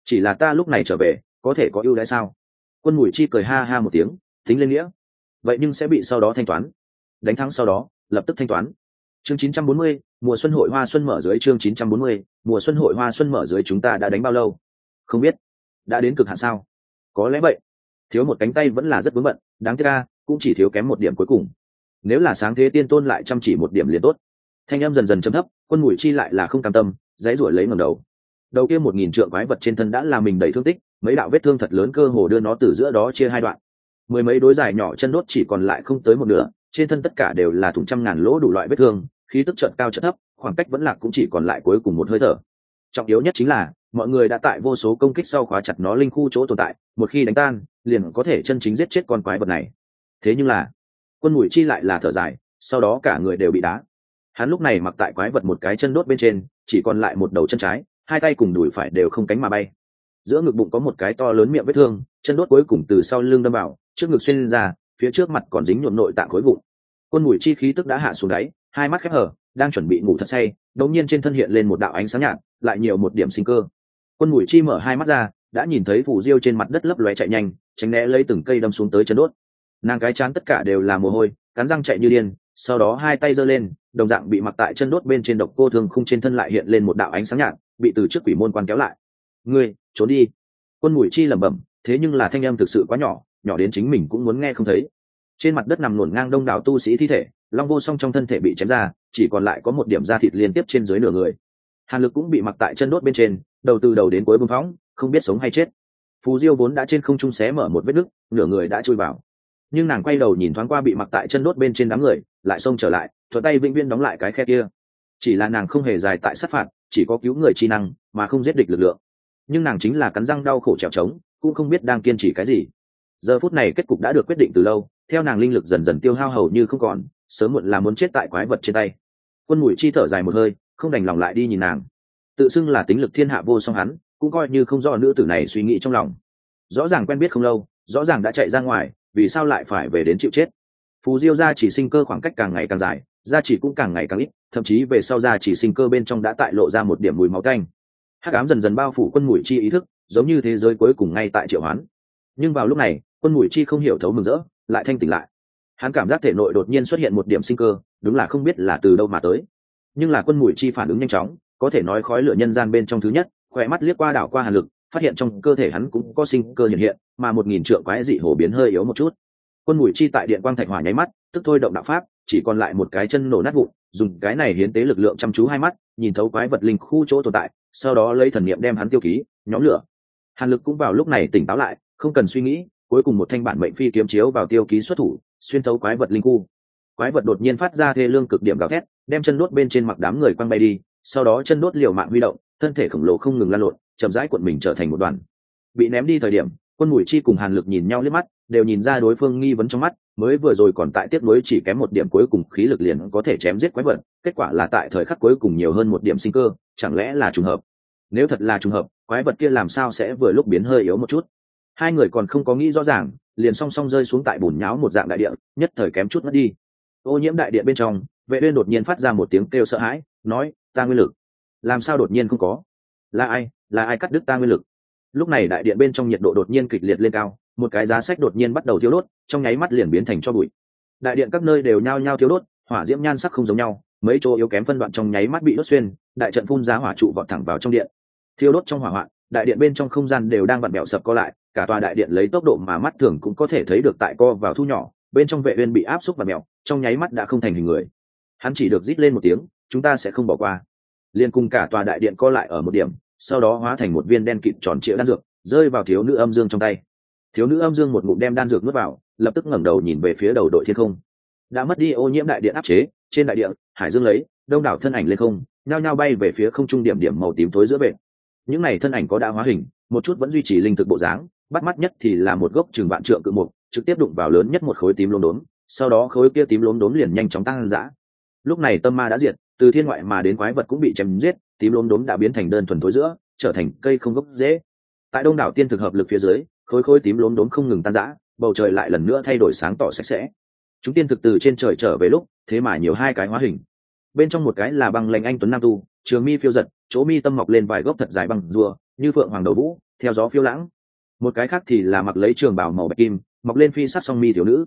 Chỉ là ta lúc này trở về, có thể có ưu đãi sao? Quân mùi chi cười ha ha một tiếng, tính lên nghĩa. Vậy nhưng sẽ bị sau đó thanh toán. Đánh thắng sau đó, lập tức thanh toán chương 940, mùa xuân hội hoa xuân mở dưới chương 940, mùa xuân hội hoa xuân mở dưới chúng ta đã đánh bao lâu? Không biết. Đã đến cực hạn sao? Có lẽ vậy. Thiếu một cánh tay vẫn là rất vướng bận đáng tiếc ra cũng chỉ thiếu kém một điểm cuối cùng. Nếu là sáng thế tiên tôn lại chăm chỉ một điểm liền tốt. Thanh âm dần dần trầm thấp quân mũi chi lại là không cam tâm dãy rủi lấy ngẩng đầu. Đầu kia một nghìn trượng quái vật trên thân đã làm mình đầy thương tích mấy đạo vết thương thật lớn cơ hồ đưa nó từ giữa đó chia hai đoạn. Mười mấy đối dài nhỏ chân đốt chỉ còn lại không tới một nửa trên thân tất cả đều là thùng trăm ngàn lỗ đủ loại vết thương, khí tức trận cao trận thấp, khoảng cách vẫn lạc cũng chỉ còn lại cuối cùng một hơi thở. Trọng yếu nhất chính là, mọi người đã tại vô số công kích sau khóa chặt nó linh khu chỗ tồn tại, một khi đánh tan, liền có thể chân chính giết chết con quái vật này. Thế nhưng là, quân mùi chi lại là thở dài, sau đó cả người đều bị đá. Hắn lúc này mặc tại quái vật một cái chân đốt bên trên, chỉ còn lại một đầu chân trái, hai tay cùng đùi phải đều không cánh mà bay. Giữa ngực bụng có một cái to lớn miệng vết thương, chân đốt cuối cùng từ sau lưng đâm vào, trước ngực xuyên ra phía trước mặt còn dính nhuộm nội tạng khối vụn. Quân mùi chi khí tức đã hạ xuống đáy, hai mắt khép hở đang chuẩn bị ngủ thật say, đột nhiên trên thân hiện lên một đạo ánh sáng nhạt, lại nhiều một điểm sinh cơ. Quân mùi chi mở hai mắt ra, đã nhìn thấy phủ diêu trên mặt đất lấp lóe chạy nhanh, tránh né lấy từng cây đâm xuống tới chân đốt. Nàng cái chán tất cả đều là mồ hôi, cắn răng chạy như điên, sau đó hai tay giơ lên, đồng dạng bị mặc tại chân đốt bên trên độc cô thương khung trên thân lại hiện lên một đạo ánh sáng nhạt, bị từ trước quỷ môn quan kéo lại. Ngươi, trốn đi. Quân mùi chi lẩm bẩm, thế nhưng là thanh âm thực sự quá nhỏ nhỏ đến chính mình cũng muốn nghe không thấy. Trên mặt đất nằm luồn ngang đông đảo tu sĩ thi thể, long vô song trong thân thể bị chém ra, chỉ còn lại có một điểm da thịt liên tiếp trên dưới nửa người. Hàn lực cũng bị mặc tại chân đốt bên trên, đầu từ đầu đến cuối bưng phóng, không biết sống hay chết. Phù diêu vốn đã trên không trung xé mở một vết nứt, nửa người đã chui vào. Nhưng nàng quay đầu nhìn thoáng qua bị mặc tại chân đốt bên trên đám người, lại xông trở lại, thuận tay vĩnh viên đóng lại cái khe kia. Chỉ là nàng không hề dài tại sát phạt, chỉ có cứu người chi năng, mà không giết địch lực lượng. Nhưng nàng chính là cắn răng đau khổ trèo trống, cũng không biết đang kiên trì cái gì giờ phút này kết cục đã được quyết định từ lâu, theo nàng linh lực dần dần tiêu hao hầu như không còn, sớm muộn là muốn chết tại quái vật trên tay. Quân mùi chi thở dài một hơi, không đành lòng lại đi nhìn nàng. Tự xưng là tính lực thiên hạ vô song hắn, cũng coi như không do nữ tử này suy nghĩ trong lòng. Rõ ràng quen biết không lâu, rõ ràng đã chạy ra ngoài, vì sao lại phải về đến chịu chết? Phù diêu ra chỉ sinh cơ khoảng cách càng ngày càng dài, gia chỉ cũng càng ngày càng ít, thậm chí về sau ra chỉ sinh cơ bên trong đã tại lộ ra một điểm mùi máu canh. Hắc ám dần dần bao phủ quân mùi chi ý thức, giống như thế giới cuối cùng ngay tại triệu hoán nhưng vào lúc này, quân mùi chi không hiểu thấu mừng rỡ, lại thanh tỉnh lại. Hắn cảm giác thể nội đột nhiên xuất hiện một điểm sinh cơ, đúng là không biết là từ đâu mà tới. Nhưng là quân mùi chi phản ứng nhanh chóng, có thể nói khói lửa nhân gian bên trong thứ nhất khỏe mắt liếc qua đảo qua hàn lực, phát hiện trong cơ thể hắn cũng có sinh cơ hiện hiện, mà một nghìn trượng quái dị hổ biến hơi yếu một chút. Quân mùi chi tại điện quang thạch hỏa nháy mắt, tức thôi động đạo pháp, chỉ còn lại một cái chân nổ nát vụn, dùng cái này hiến tế lực lượng chăm chú hai mắt, nhìn thấu quái vật linh khu chỗ tồn tại, sau đó lấy thần niệm đem hắn tiêu ký, nhóm lửa. Hàn lực cũng vào lúc này tỉnh táo lại không cần suy nghĩ, cuối cùng một thanh bản mệnh phi kiếm chiếu vào tiêu ký xuất thủ, xuyên thấu quái vật linh khu. Quái vật đột nhiên phát ra thê lương cực điểm gào thét, đem chân đốt bên trên mặc đám người quăng bay đi, sau đó chân đốt liều mạng huy động, thân thể khổng lồ không ngừng lan lộn, chậm rãi cuộn mình trở thành một đoàn. Bị ném đi thời điểm, quân mùi chi cùng hàn lực nhìn nhau liếc mắt, đều nhìn ra đối phương nghi vấn trong mắt, mới vừa rồi còn tại tiếp nối chỉ kém một điểm cuối cùng khí lực liền có thể chém giết quái vật, kết quả là tại thời khắc cuối cùng nhiều hơn một điểm sinh cơ, chẳng lẽ là trùng hợp? Nếu thật là trùng hợp, quái vật kia làm sao sẽ vừa lúc biến hơi yếu một chút? Hai người còn không có nghĩ rõ ràng, liền song song rơi xuống tại bùn nháo một dạng đại địa, nhất thời kém chút mất đi. Ô nhiễm đại điện bên trong, vệ uyên đột nhiên phát ra một tiếng kêu sợ hãi, nói, ta nguyên lực. Làm sao đột nhiên không có? Là ai? Là ai cắt đứt ta nguyên lực? Lúc này đại điện bên trong nhiệt độ đột nhiên kịch liệt lên cao, một cái giá sách đột nhiên bắt đầu thiếu đốt, trong nháy mắt liền biến thành cho bụi. Đại điện các nơi đều nhao nhao thiếu đốt, hỏa diễm nhan sắc không giống nhau, mấy chỗ yếu kém phân đoạn trong nháy mắt bị đốt xuyên, đại trận phun ra hỏa trụ vọt thẳng vào trong điện. Thiêu đốt trong hỏa hoạn, đại điện bên trong không gian đều đang vặn bẹo sập co lại cả tòa đại điện lấy tốc độ mà mắt thường cũng có thể thấy được tại co vào thu nhỏ, bên trong vệ uyên bị áp xúc và mèo trong nháy mắt đã không thành hình người. Hắn chỉ được rít lên một tiếng, chúng ta sẽ không bỏ qua. Liên cùng cả tòa đại điện co lại ở một điểm, sau đó hóa thành một viên đen kịt tròn trịa đan dược, rơi vào thiếu nữ âm dương trong tay. Thiếu nữ âm dương một ngụm đem đan dược nuốt vào, lập tức ngẩng đầu nhìn về phía đầu đội thiên không. Đã mất đi ô nhiễm đại điện áp chế, trên đại điện, hải dương lấy, đông đảo thân ảnh lên không, nhao nhao bay về phía không trung điểm điểm màu tím tối giữa bệ những này thân ảnh có đã hóa hình, một chút vẫn duy trì linh thực bộ dáng bắt mắt nhất thì là một gốc trường vạn trượng cự mục, trực tiếp đụng vào lớn nhất một khối tím lốm đốm, sau đó khối kia tím lốm đốm liền nhanh chóng tăng dã lúc này tâm ma đã diệt, từ thiên ngoại mà đến quái vật cũng bị chém giết, tím lốm đốm đã biến thành đơn thuần thối giữa, trở thành cây không gốc dễ. Tại đông đảo tiên thực hợp lực phía dưới, khối khối tím lốm đốm không ngừng tan giã bầu trời lại lần nữa thay đổi sáng tỏ sạch sẽ. Chúng tiên thực từ trên trời trở về lúc, thế mà nhiều hai cái hóa hình. Bên trong một cái là băng lệnh anh tuấn nam tu, trường mi phiêu giật, chỗ mi tâm mọc lên vài gốc thật dài bằng rùa, như phượng hoàng đầu vũ, theo gió phiêu lãng một cái khác thì là mặc lấy trường bảo màu bạch kim, mọc lên phi sát song mi thiếu nữ.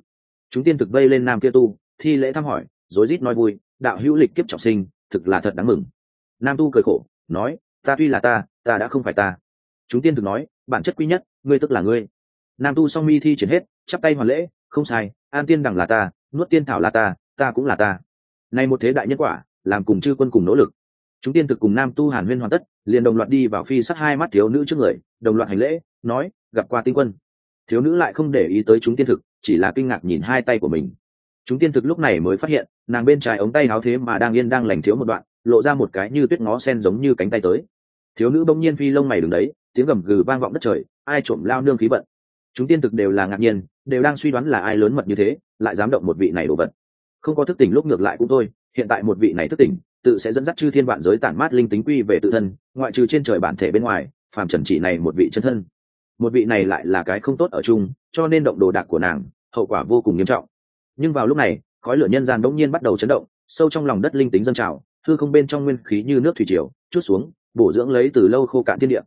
Chúng tiên thực vây lên nam kia tu, thi lễ thăm hỏi, rối rít nói vui, đạo hữu lịch kiếp trọng sinh, thực là thật đáng mừng. Nam tu cười khổ, nói, ta tuy là ta ta đã không phải ta. Chúng tiên thực nói, bản chất quý nhất, ngươi tức là ngươi. Nam tu song mi thi triển hết, chắp tay hoàn lễ, không sai, an tiên đẳng là ta, nuốt tiên thảo là ta ta cũng là ta. Nay một thế đại nhân quả, làm cùng chư quân cùng nỗ lực. Chúng tiên thực cùng nam tu hàn huyên hoàn tất, liền đồng loạt đi vào phi sát hai mắt thiếu nữ trước người, đồng loạt hành lễ, nói gặp qua tinh quân. Thiếu nữ lại không để ý tới chúng tiên thực, chỉ là kinh ngạc nhìn hai tay của mình. Chúng tiên thực lúc này mới phát hiện, nàng bên trái ống tay áo thế mà đang yên đang lành thiếu một đoạn, lộ ra một cái như tuyết ngó sen giống như cánh tay tới. Thiếu nữ bỗng nhiên phi lông mày đứng đấy, tiếng gầm gừ vang vọng đất trời, ai trộm lao nương khí vận. Chúng tiên thực đều là ngạc nhiên, đều đang suy đoán là ai lớn mật như thế, lại dám động một vị này đồ vật. Không có thức tỉnh lúc ngược lại cũng thôi, hiện tại một vị này thức tỉnh, tự sẽ dẫn dắt chư thiên vạn giới tản mát linh tính quy về tự thân, ngoại trừ trên trời bản thể bên ngoài, phàm trần chỉ này một vị chân thân một vị này lại là cái không tốt ở chung, cho nên động đồ đạc của nàng, hậu quả vô cùng nghiêm trọng. Nhưng vào lúc này, khói lửa nhân gian đống nhiên bắt đầu chấn động, sâu trong lòng đất linh tính dân trào thư không bên trong nguyên khí như nước thủy triều, chút xuống, bổ dưỡng lấy từ lâu khô cạn thiên địa.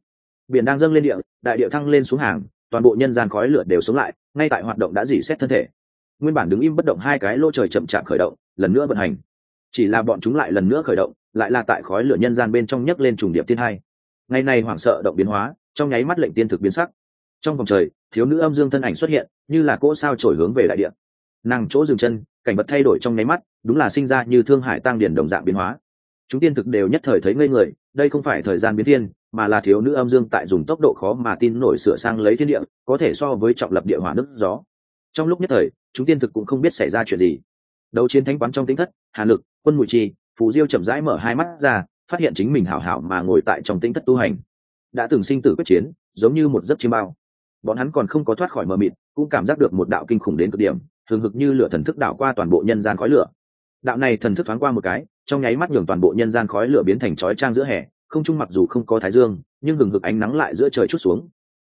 Biển đang dâng lên địa, đại địa thăng lên xuống hàng, toàn bộ nhân gian khói lửa đều sống lại, ngay tại hoạt động đã dỉ xét thân thể. Nguyên bản đứng im bất động hai cái lỗ trời chậm chạp khởi động, lần nữa vận hành. Chỉ là bọn chúng lại lần nữa khởi động, lại là tại khói lửa nhân gian bên trong nhấc lên trùng điệp thiên hai. Ngày này hoảng sợ động biến hóa, trong nháy mắt lệnh tiên thực biến sắc trong vòng trời, thiếu nữ âm dương thân ảnh xuất hiện, như là cỗ sao trổi hướng về đại địa. Nàng chỗ dừng chân, cảnh vật thay đổi trong nháy mắt, đúng là sinh ra như thương hải tăng điển đồng dạng biến hóa. Chúng tiên thực đều nhất thời thấy ngây người, đây không phải thời gian biến thiên, mà là thiếu nữ âm dương tại dùng tốc độ khó mà tin nổi sửa sang lấy thiên địa, có thể so với trọng lập địa hỏa nước gió. Trong lúc nhất thời, chúng tiên thực cũng không biết xảy ra chuyện gì. Đấu chiến thánh quán trong tính thất, hà lực, quân mùi chi, phù diêu chậm rãi mở hai mắt ra, phát hiện chính mình hảo hảo mà ngồi tại trong tính thất tu hành. Đã từng sinh tử quyết chiến, giống như một giấc chiêm bao bọn hắn còn không có thoát khỏi mờ mịt, cũng cảm giác được một đạo kinh khủng đến cực điểm, thường hực như lửa thần thức đảo qua toàn bộ nhân gian khói lửa. Đạo này thần thức thoáng qua một cái, trong nháy mắt nhường toàn bộ nhân gian khói lửa biến thành chói trang giữa hè, không trung mặc dù không có thái dương, nhưng hừng hực ánh nắng lại giữa trời chút xuống.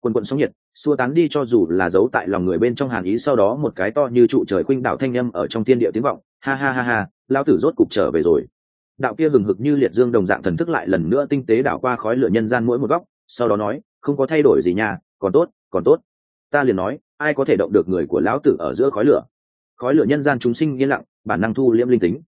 Quần quận sóng nhiệt, xua tán đi cho dù là giấu tại lòng người bên trong hàn ý sau đó một cái to như trụ trời khuynh đảo thanh â m ở trong thiên địa tiếng vọng. Ha ha ha ha lao tử rốt cục trở về rồi. Đạo kia hừng hực như liệt dương đồng dạng thần thức lại lần nữa tinh tế đảo qua khói lửa nhân gian mỗi một góc, sau đó nói, không có thay đổi gì nha, còn tốt còn tốt. Ta liền nói, ai có thể động được người của lão tử ở giữa khói lửa? Khói lửa nhân gian chúng sinh yên lặng, bản năng thu liễm linh tính.